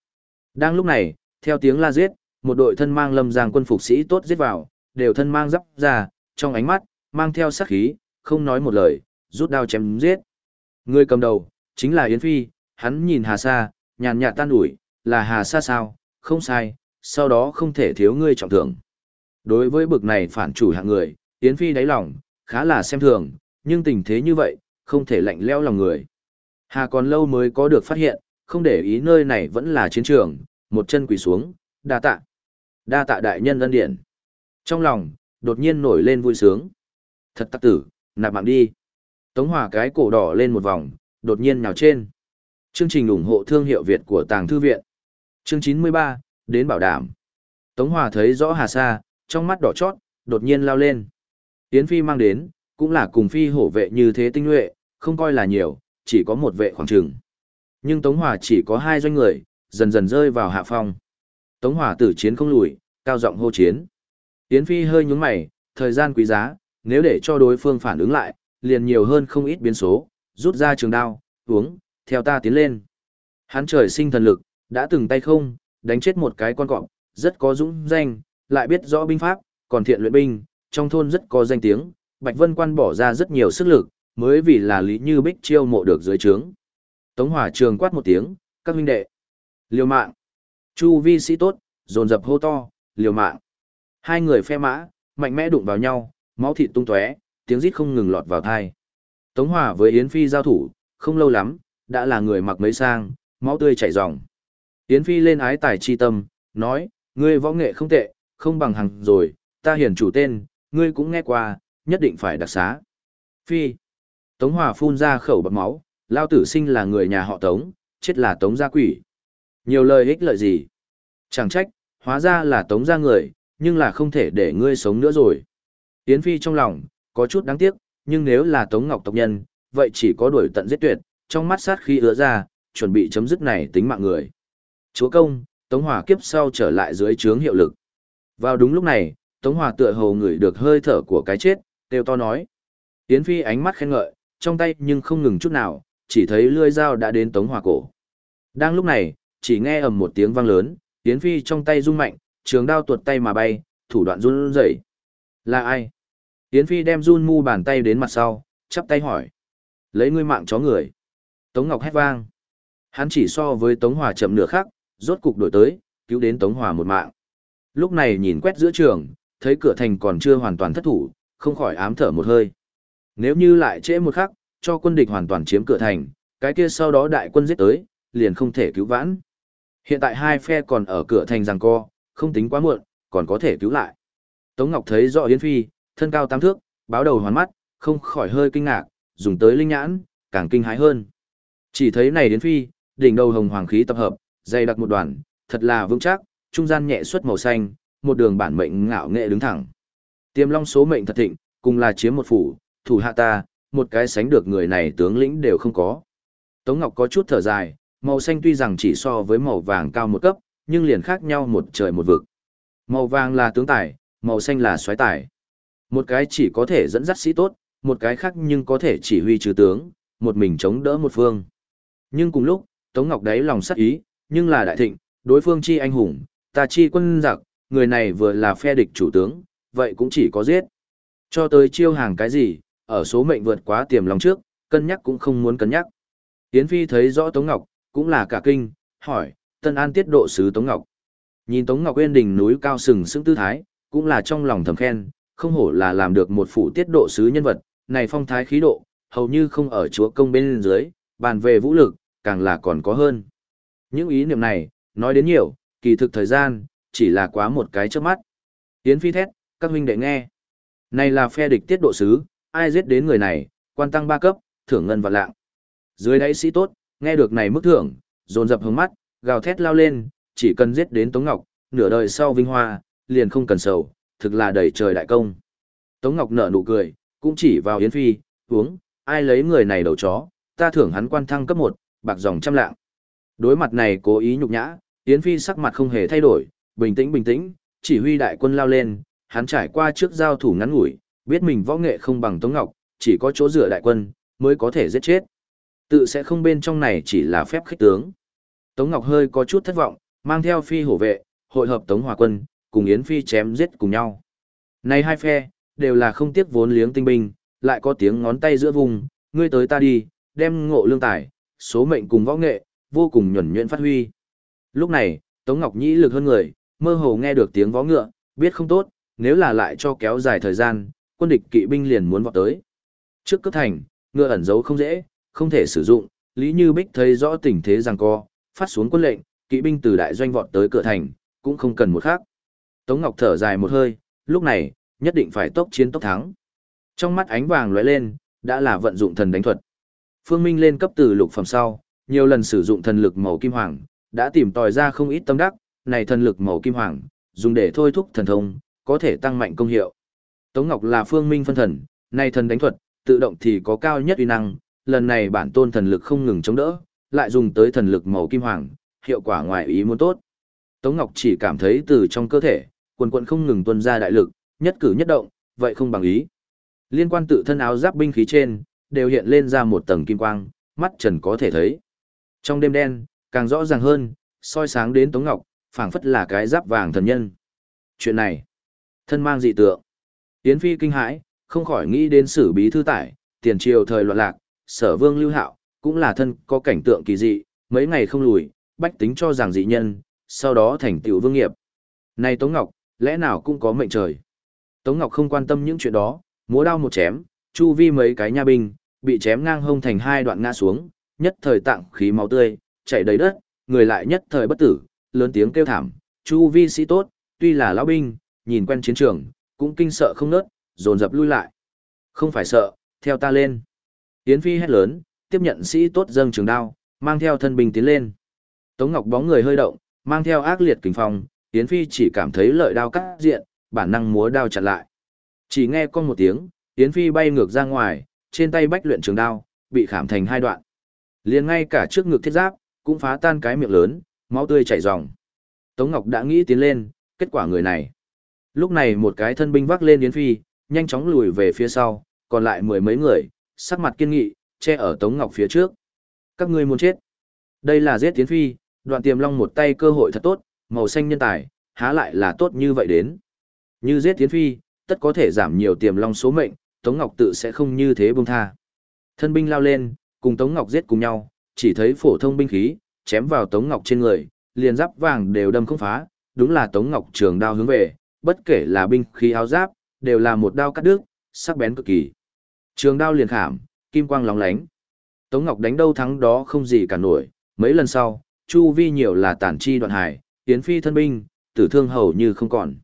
Đang lúc này, theo tiếng la giết, một đội thân mang lâm giang quân phục sĩ tốt giết vào, đều thân mang giáp ra, trong ánh mắt, mang theo sát khí, không nói một lời, rút đao chém giết. Người cầm đầu, chính là Yến Phi, hắn nhìn Hà Sa, nhàn nhạt tan ủi, là Hà Sa sao, không sai, sau đó không thể thiếu ngươi trọng thưởng. Đối với bực này phản chủ hạng người, Yến Phi đáy lòng, khá là xem thường, nhưng tình thế như vậy, không thể lạnh leo lòng người. Hà còn lâu mới có được phát hiện, không để ý nơi này vẫn là chiến trường, một chân quỳ xuống, đa tạ. Đa tạ đại nhân ân điển. Trong lòng, đột nhiên nổi lên vui sướng. Thật tắc tử, nạp mạng đi. Tống Hòa cái cổ đỏ lên một vòng, đột nhiên nhào trên. Chương trình ủng hộ thương hiệu Việt của Tàng Thư Viện. Chương 93, đến bảo đảm. Tống Hòa thấy rõ Hà Sa, trong mắt đỏ chót, đột nhiên lao lên. Yến Phi mang đến, cũng là cùng Phi hổ vệ như thế tinh nhuệ, không coi là nhiều, chỉ có một vệ khoảng trường. Nhưng Tống Hòa chỉ có hai doanh người, dần dần rơi vào hạ phong. Tống Hòa tử chiến không lùi, cao giọng hô chiến. Yến Phi hơi nhún mày, thời gian quý giá, nếu để cho đối phương phản ứng lại, liền nhiều hơn không ít biến số, rút ra trường đao, uống, theo ta tiến lên. Hắn trời sinh thần lực, đã từng tay không, đánh chết một cái con cọp, rất có dũng danh, lại biết rõ binh pháp, còn thiện luyện binh, trong thôn rất có danh tiếng, Bạch Vân Quan bỏ ra rất nhiều sức lực, mới vì là Lý Như Bích chiêu mộ được dưới trướng. Tống Hỏa Trường quát một tiếng, các huynh đệ. Liều mạng. Chu vi sĩ tốt, dồn dập hô to, liều mạng. Hai người phe mã, mạnh mẽ đụng vào nhau, máu thịt tung tóe, tiếng rít không ngừng lọt vào tai. Tống Hòa với Yến Phi giao thủ, không lâu lắm, đã là người mặc mấy sang, máu tươi chảy ròng. Yến Phi lên ái tài chi tâm, nói, ngươi võ nghệ không tệ, không bằng hằng rồi, ta hiển chủ tên, ngươi cũng nghe qua, nhất định phải đặc xá. Phi. Tống Hòa phun ra khẩu bọt máu, lao tử sinh là người nhà họ Tống, chết là Tống gia quỷ. Nhiều lời ích lợi gì? Chẳng trách, hóa ra là Tống gia người, nhưng là không thể để ngươi sống nữa rồi. Yến Phi trong lòng, có chút đáng tiếc, nhưng nếu là Tống Ngọc tộc nhân, vậy chỉ có đuổi tận giết tuyệt, trong mắt sát khí ứa ra, chuẩn bị chấm dứt này tính mạng người. Chúa công, Tống Hòa kiếp sau trở lại dưới trướng hiệu lực. Vào đúng lúc này, Tống Hòa tựa hồ ngửi được hơi thở của cái chết, kêu to nói. Yến Phi ánh mắt khen ngợi, trong tay nhưng không ngừng chút nào, chỉ thấy lưỡi dao đã đến Tống Hòa cổ. Đang lúc này, chỉ nghe ầm một tiếng vang lớn, Yến Phi trong tay rung mạnh, trường đao tuột tay mà bay, thủ đoạn run rẩy. Là ai? Yến Phi đem run mu bàn tay đến mặt sau, chắp tay hỏi. Lấy ngươi mạng chó người. Tống Ngọc hét vang. Hắn chỉ so với Tống Hòa chậm nửa khắc, rốt cục đổi tới, cứu đến Tống Hòa một mạng. Lúc này nhìn quét giữa trường, thấy cửa thành còn chưa hoàn toàn thất thủ, không khỏi ám thở một hơi. Nếu như lại trễ một khắc, cho quân địch hoàn toàn chiếm cửa thành, cái kia sau đó đại quân giết tới, liền không thể cứu vãn. Hiện tại hai phe còn ở cửa thành giằng co, không tính quá muộn, còn có thể cứu lại. Tống Ngọc thấy rõ Yến Phi, thân cao tám thước, báo đầu hoàn mắt, không khỏi hơi kinh ngạc, dùng tới linh nhãn, càng kinh hãi hơn. Chỉ thấy này Yến Phi, đỉnh đầu hồng hoàng khí tập hợp, dày đặc một đoàn, thật là vững chắc, trung gian nhẹ xuất màu xanh, một đường bản mệnh ngạo nghệ đứng thẳng. tiêm long số mệnh thật thịnh, cùng là chiếm một phủ, thủ hạ ta, một cái sánh được người này tướng lĩnh đều không có. Tống Ngọc có chút thở dài, màu xanh tuy rằng chỉ so với màu vàng cao một cấp, nhưng liền khác nhau một trời một vực. Màu vàng là tướng tài, màu xanh là soái tài. Một cái chỉ có thể dẫn dắt sĩ tốt, một cái khác nhưng có thể chỉ huy trừ tướng, một mình chống đỡ một phương. Nhưng cùng lúc, Tống Ngọc đáy lòng sắc ý, nhưng là đại thịnh, đối phương chi anh hùng, ta chi quân giặc, người này vừa là phe địch chủ tướng, vậy cũng chỉ có giết. Cho tới chiêu hàng cái gì, ở số mệnh vượt quá tiềm lòng trước, cân nhắc cũng không muốn cân nhắc. Yến Phi thấy rõ Tống Ngọc, cũng là cả kinh, hỏi, Tân An tiết độ sứ Tống Ngọc. Nhìn Tống Ngọc Uyên đỉnh núi cao sừng sững tư thái, cũng là trong lòng thầm khen, không hổ là làm được một phụ tiết độ sứ nhân vật, này phong thái khí độ, hầu như không ở chúa công bên dưới, bàn về vũ lực, càng là còn có hơn. Những ý niệm này, nói đến nhiều, kỳ thực thời gian, chỉ là quá một cái trước mắt. tiến Phi thét, các huynh đệ nghe. Này là phe địch tiết độ sứ, ai giết đến người này, quan tăng ba cấp, thưởng ngân và lạng. Dưới đáy sĩ tốt, nghe được này mức thưởng, dồn dập hướng mắt, gào thét lao lên, chỉ cần giết đến Tống Ngọc, nửa đời sau vinh hoa, liền không cần sầu, thực là đầy trời đại công. Tống Ngọc nở nụ cười, cũng chỉ vào Yến Phi, uống, ai lấy người này đầu chó, ta thưởng hắn quan thăng cấp 1, bạc dòng trăm lạng. Đối mặt này cố ý nhục nhã, Yến Phi sắc mặt không hề thay đổi, bình tĩnh bình tĩnh, chỉ huy đại quân lao lên, hắn trải qua trước giao thủ ngắn ngủi, biết mình võ nghệ không bằng Tống Ngọc, chỉ có chỗ dựa đại quân, mới có thể giết chết. Tự sẽ không bên trong này chỉ là phép khích tướng. Tống Ngọc hơi có chút thất vọng, mang theo phi hổ vệ, hội hợp Tống Hòa quân, cùng Yến Phi chém giết cùng nhau. Này hai phe, đều là không tiếc vốn liếng tinh binh, lại có tiếng ngón tay giữa vùng, ngươi tới ta đi, đem ngộ lương tài, số mệnh cùng võ nghệ, vô cùng nhuẩn nhuyễn phát huy. Lúc này, Tống Ngọc Nhĩ lực hơn người, mơ hồ nghe được tiếng vó ngựa, biết không tốt, nếu là lại cho kéo dài thời gian, quân địch kỵ binh liền muốn vọt tới. Trước cấp thành, ngựa ẩn giấu không dễ, không thể sử dụng, Lý Như Bích thấy rõ tình thế rằng co, phát xuống quân lệnh, kỵ binh từ đại doanh vọt tới cửa thành, cũng không cần một khác. Tống Ngọc thở dài một hơi, lúc này, nhất định phải tốc chiến tốc thắng. Trong mắt ánh vàng lóe lên, đã là vận dụng thần đánh thuật. Phương Minh lên cấp từ lục phẩm sau, nhiều lần sử dụng thần lực màu kim hoàng, đã tìm tòi ra không ít tâm đắc, này thần lực màu kim hoàng, dùng để thôi thúc thần thông, có thể tăng mạnh công hiệu. Tống Ngọc là Phương Minh phân thần, này thần đánh thuật, tự động thì có cao nhất uy năng, lần này bản tôn thần lực không ngừng chống đỡ, lại dùng tới thần lực màu kim hoàng, hiệu quả ngoài ý muốn tốt. Tống Ngọc chỉ cảm thấy từ trong cơ thể, quần quần không ngừng tuôn ra đại lực, nhất cử nhất động, vậy không bằng ý. Liên quan tự thân áo giáp binh khí trên, đều hiện lên ra một tầng kim quang, mắt trần có thể thấy. Trong đêm đen, càng rõ ràng hơn, soi sáng đến Tống Ngọc, phảng phất là cái giáp vàng thần nhân. Chuyện này, thân mang dị tượng. Yến Phi kinh hãi, không khỏi nghĩ đến sử bí thư tải, tiền triều thời loạn lạc, sở vương lưu hạo, cũng là thân có cảnh tượng kỳ dị, mấy ngày không lùi, bách tính cho rằng dị nhân, sau đó thành tiểu vương nghiệp. Này Tống Ngọc, lẽ nào cũng có mệnh trời. Tống Ngọc không quan tâm những chuyện đó, múa đao một chém, chu vi mấy cái nha binh, bị chém ngang hông thành hai đoạn ngã xuống, nhất thời tạng khí máu tươi, chạy đầy đất, người lại nhất thời bất tử, lớn tiếng kêu thảm, chu vi sĩ tốt, tuy là lão binh, nhìn quen chiến trường, cũng kinh sợ không nớt, dồn dập lui lại. Không phải sợ, theo ta lên. Yến Phi hét lớn, tiếp nhận sĩ tốt dâng trường đao, mang theo thân binh tiến lên. Tống Ngọc bóng người hơi động, mang theo ác liệt kình phong, Yến Phi chỉ cảm thấy lợi đao cắt diện, bản năng múa đao chặn lại. Chỉ nghe con một tiếng, Yến Phi bay ngược ra ngoài, trên tay bách luyện trường đao, bị khảm thành hai đoạn. Liền ngay cả trước ngực thiết giáp, cũng phá tan cái miệng lớn, máu tươi chảy ròng. Tống Ngọc đã nghĩ tiến lên, kết quả người này. Lúc này một cái thân binh vác lên Yến Phi, nhanh chóng lùi về phía sau, còn lại mười mấy người, sắc mặt kiên nghị, che ở Tống Ngọc phía trước. Các ngươi muốn chết. Đây là giết Yến Phi, đoạn tiềm long một tay cơ hội thật tốt, màu xanh nhân tài, há lại là tốt như vậy đến. Như giết tiến Phi, tất có thể giảm nhiều tiềm long số mệnh, Tống Ngọc tự sẽ không như thế buông tha. Thân binh lao lên, cùng Tống Ngọc giết cùng nhau, chỉ thấy phổ thông binh khí, chém vào Tống Ngọc trên người, liền giáp vàng đều đâm không phá, đúng là Tống Ngọc trường đao hướng về, bất kể là binh khí áo giáp, đều là một đao cắt đứt, sắc bén cực kỳ. Trường đao liền khảm, kim quang lóng lánh. Tống Ngọc đánh đâu thắng đó không gì cả nổi, mấy lần sau, chu vi nhiều là tản chi đoạn hải, Yến phi thân binh, tử thương hầu như không còn.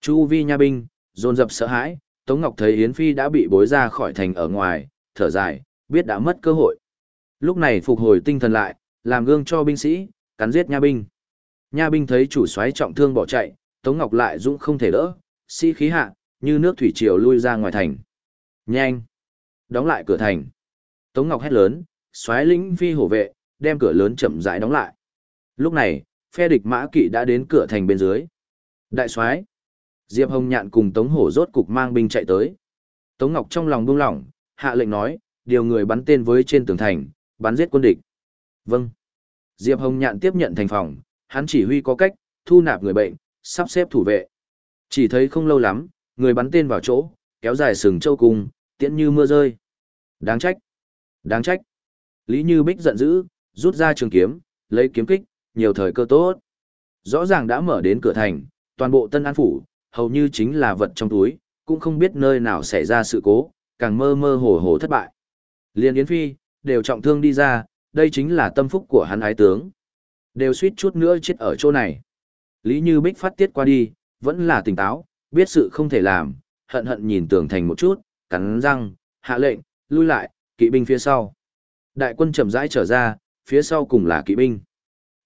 Chu vi nha binh, dồn dập sợ hãi, Tống Ngọc thấy Yến Phi đã bị bối ra khỏi thành ở ngoài, thở dài, biết đã mất cơ hội. Lúc này phục hồi tinh thần lại, làm gương cho binh sĩ, cắn giết nha binh. Nha binh thấy chủ soái trọng thương bỏ chạy, Tống Ngọc lại dũng không thể đỡ, sĩ khí hạ, như nước thủy triều lui ra ngoài thành. Nhanh! Đóng lại cửa thành. Tống Ngọc hét lớn, soái lĩnh phi hổ vệ, đem cửa lớn chậm rãi đóng lại. Lúc này, phe địch mã kỵ đã đến cửa thành bên dưới. Đại soái, Diệp Hồng Nhạn cùng Tống Hổ rốt cục mang binh chạy tới. Tống Ngọc trong lòng buông lỏng, hạ lệnh nói, điều người bắn tên với trên tường thành, bắn giết quân địch. Vâng. Diệp Hồng Nhạn tiếp nhận thành phòng, hắn chỉ huy có cách, thu nạp người bệnh, sắp xếp thủ vệ. Chỉ thấy không lâu lắm, người bắn tên vào chỗ, kéo dài sừng châu cùng, tiễn như mưa rơi. Đáng trách. Đáng trách. Lý Như Bích giận dữ, rút ra trường kiếm, lấy kiếm kích, nhiều thời cơ tốt. Rõ ràng đã mở đến cửa thành, toàn bộ Tân An Phủ, hầu như chính là vật trong túi, cũng không biết nơi nào xảy ra sự cố, càng mơ mơ hồ hồ thất bại. Liên Yến Phi, đều trọng thương đi ra, đây chính là tâm phúc của hắn ái tướng. Đều suýt chút nữa chết ở chỗ này. Lý Như Bích phát tiết qua đi, vẫn là tỉnh táo, biết sự không thể làm, hận hận nhìn tường thành một chút, cắn răng, hạ lệnh, lui lại, kỵ binh phía sau. Đại quân chậm rãi trở ra, phía sau cùng là kỵ binh.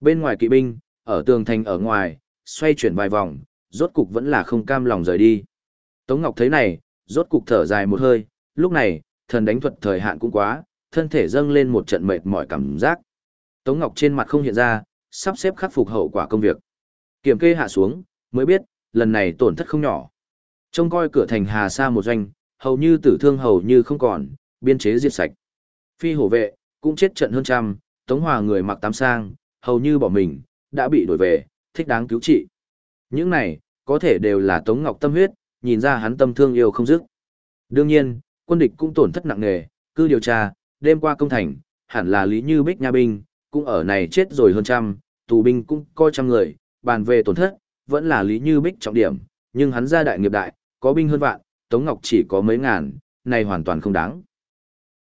Bên ngoài kỵ binh, ở tường thành ở ngoài, xoay chuyển vài vòng, rốt cục vẫn là không cam lòng rời đi. Tống Ngọc thấy này, rốt cục thở dài một hơi, lúc này, thần đánh thuật thời hạn cũng quá, thân thể dâng lên một trận mệt mỏi cảm giác. Tống Ngọc trên mặt không hiện ra, sắp xếp khắc phục hậu quả công việc. Kiểm kê hạ xuống, mới biết, lần này tổn thất không nhỏ. Trông coi cửa thành Hà Sa một doanh, hầu như tử thương hầu như không còn, biên chế diệt sạch. Phi hổ vệ, cũng chết trận hơn trăm, Tống Hòa người mặc tám sang, hầu như bỏ mình, đã bị đổi về, thích đáng cứu trị. Những này, có thể đều là Tống Ngọc tâm huyết, nhìn ra hắn tâm thương yêu không dứt. Đương nhiên, quân địch cũng tổn thất nặng nề, cứ điều tra, đêm qua công thành, hẳn là Lý Như Bích Nha Binh, cũng ở này chết rồi hơn trăm, tù binh cũng coi trăm người, bàn về tổn thất, vẫn là Lý Như Bích trọng điểm, nhưng hắn ra đại nghiệp đại, có binh hơn vạn, Tống Ngọc chỉ có mấy ngàn, này hoàn toàn không đáng.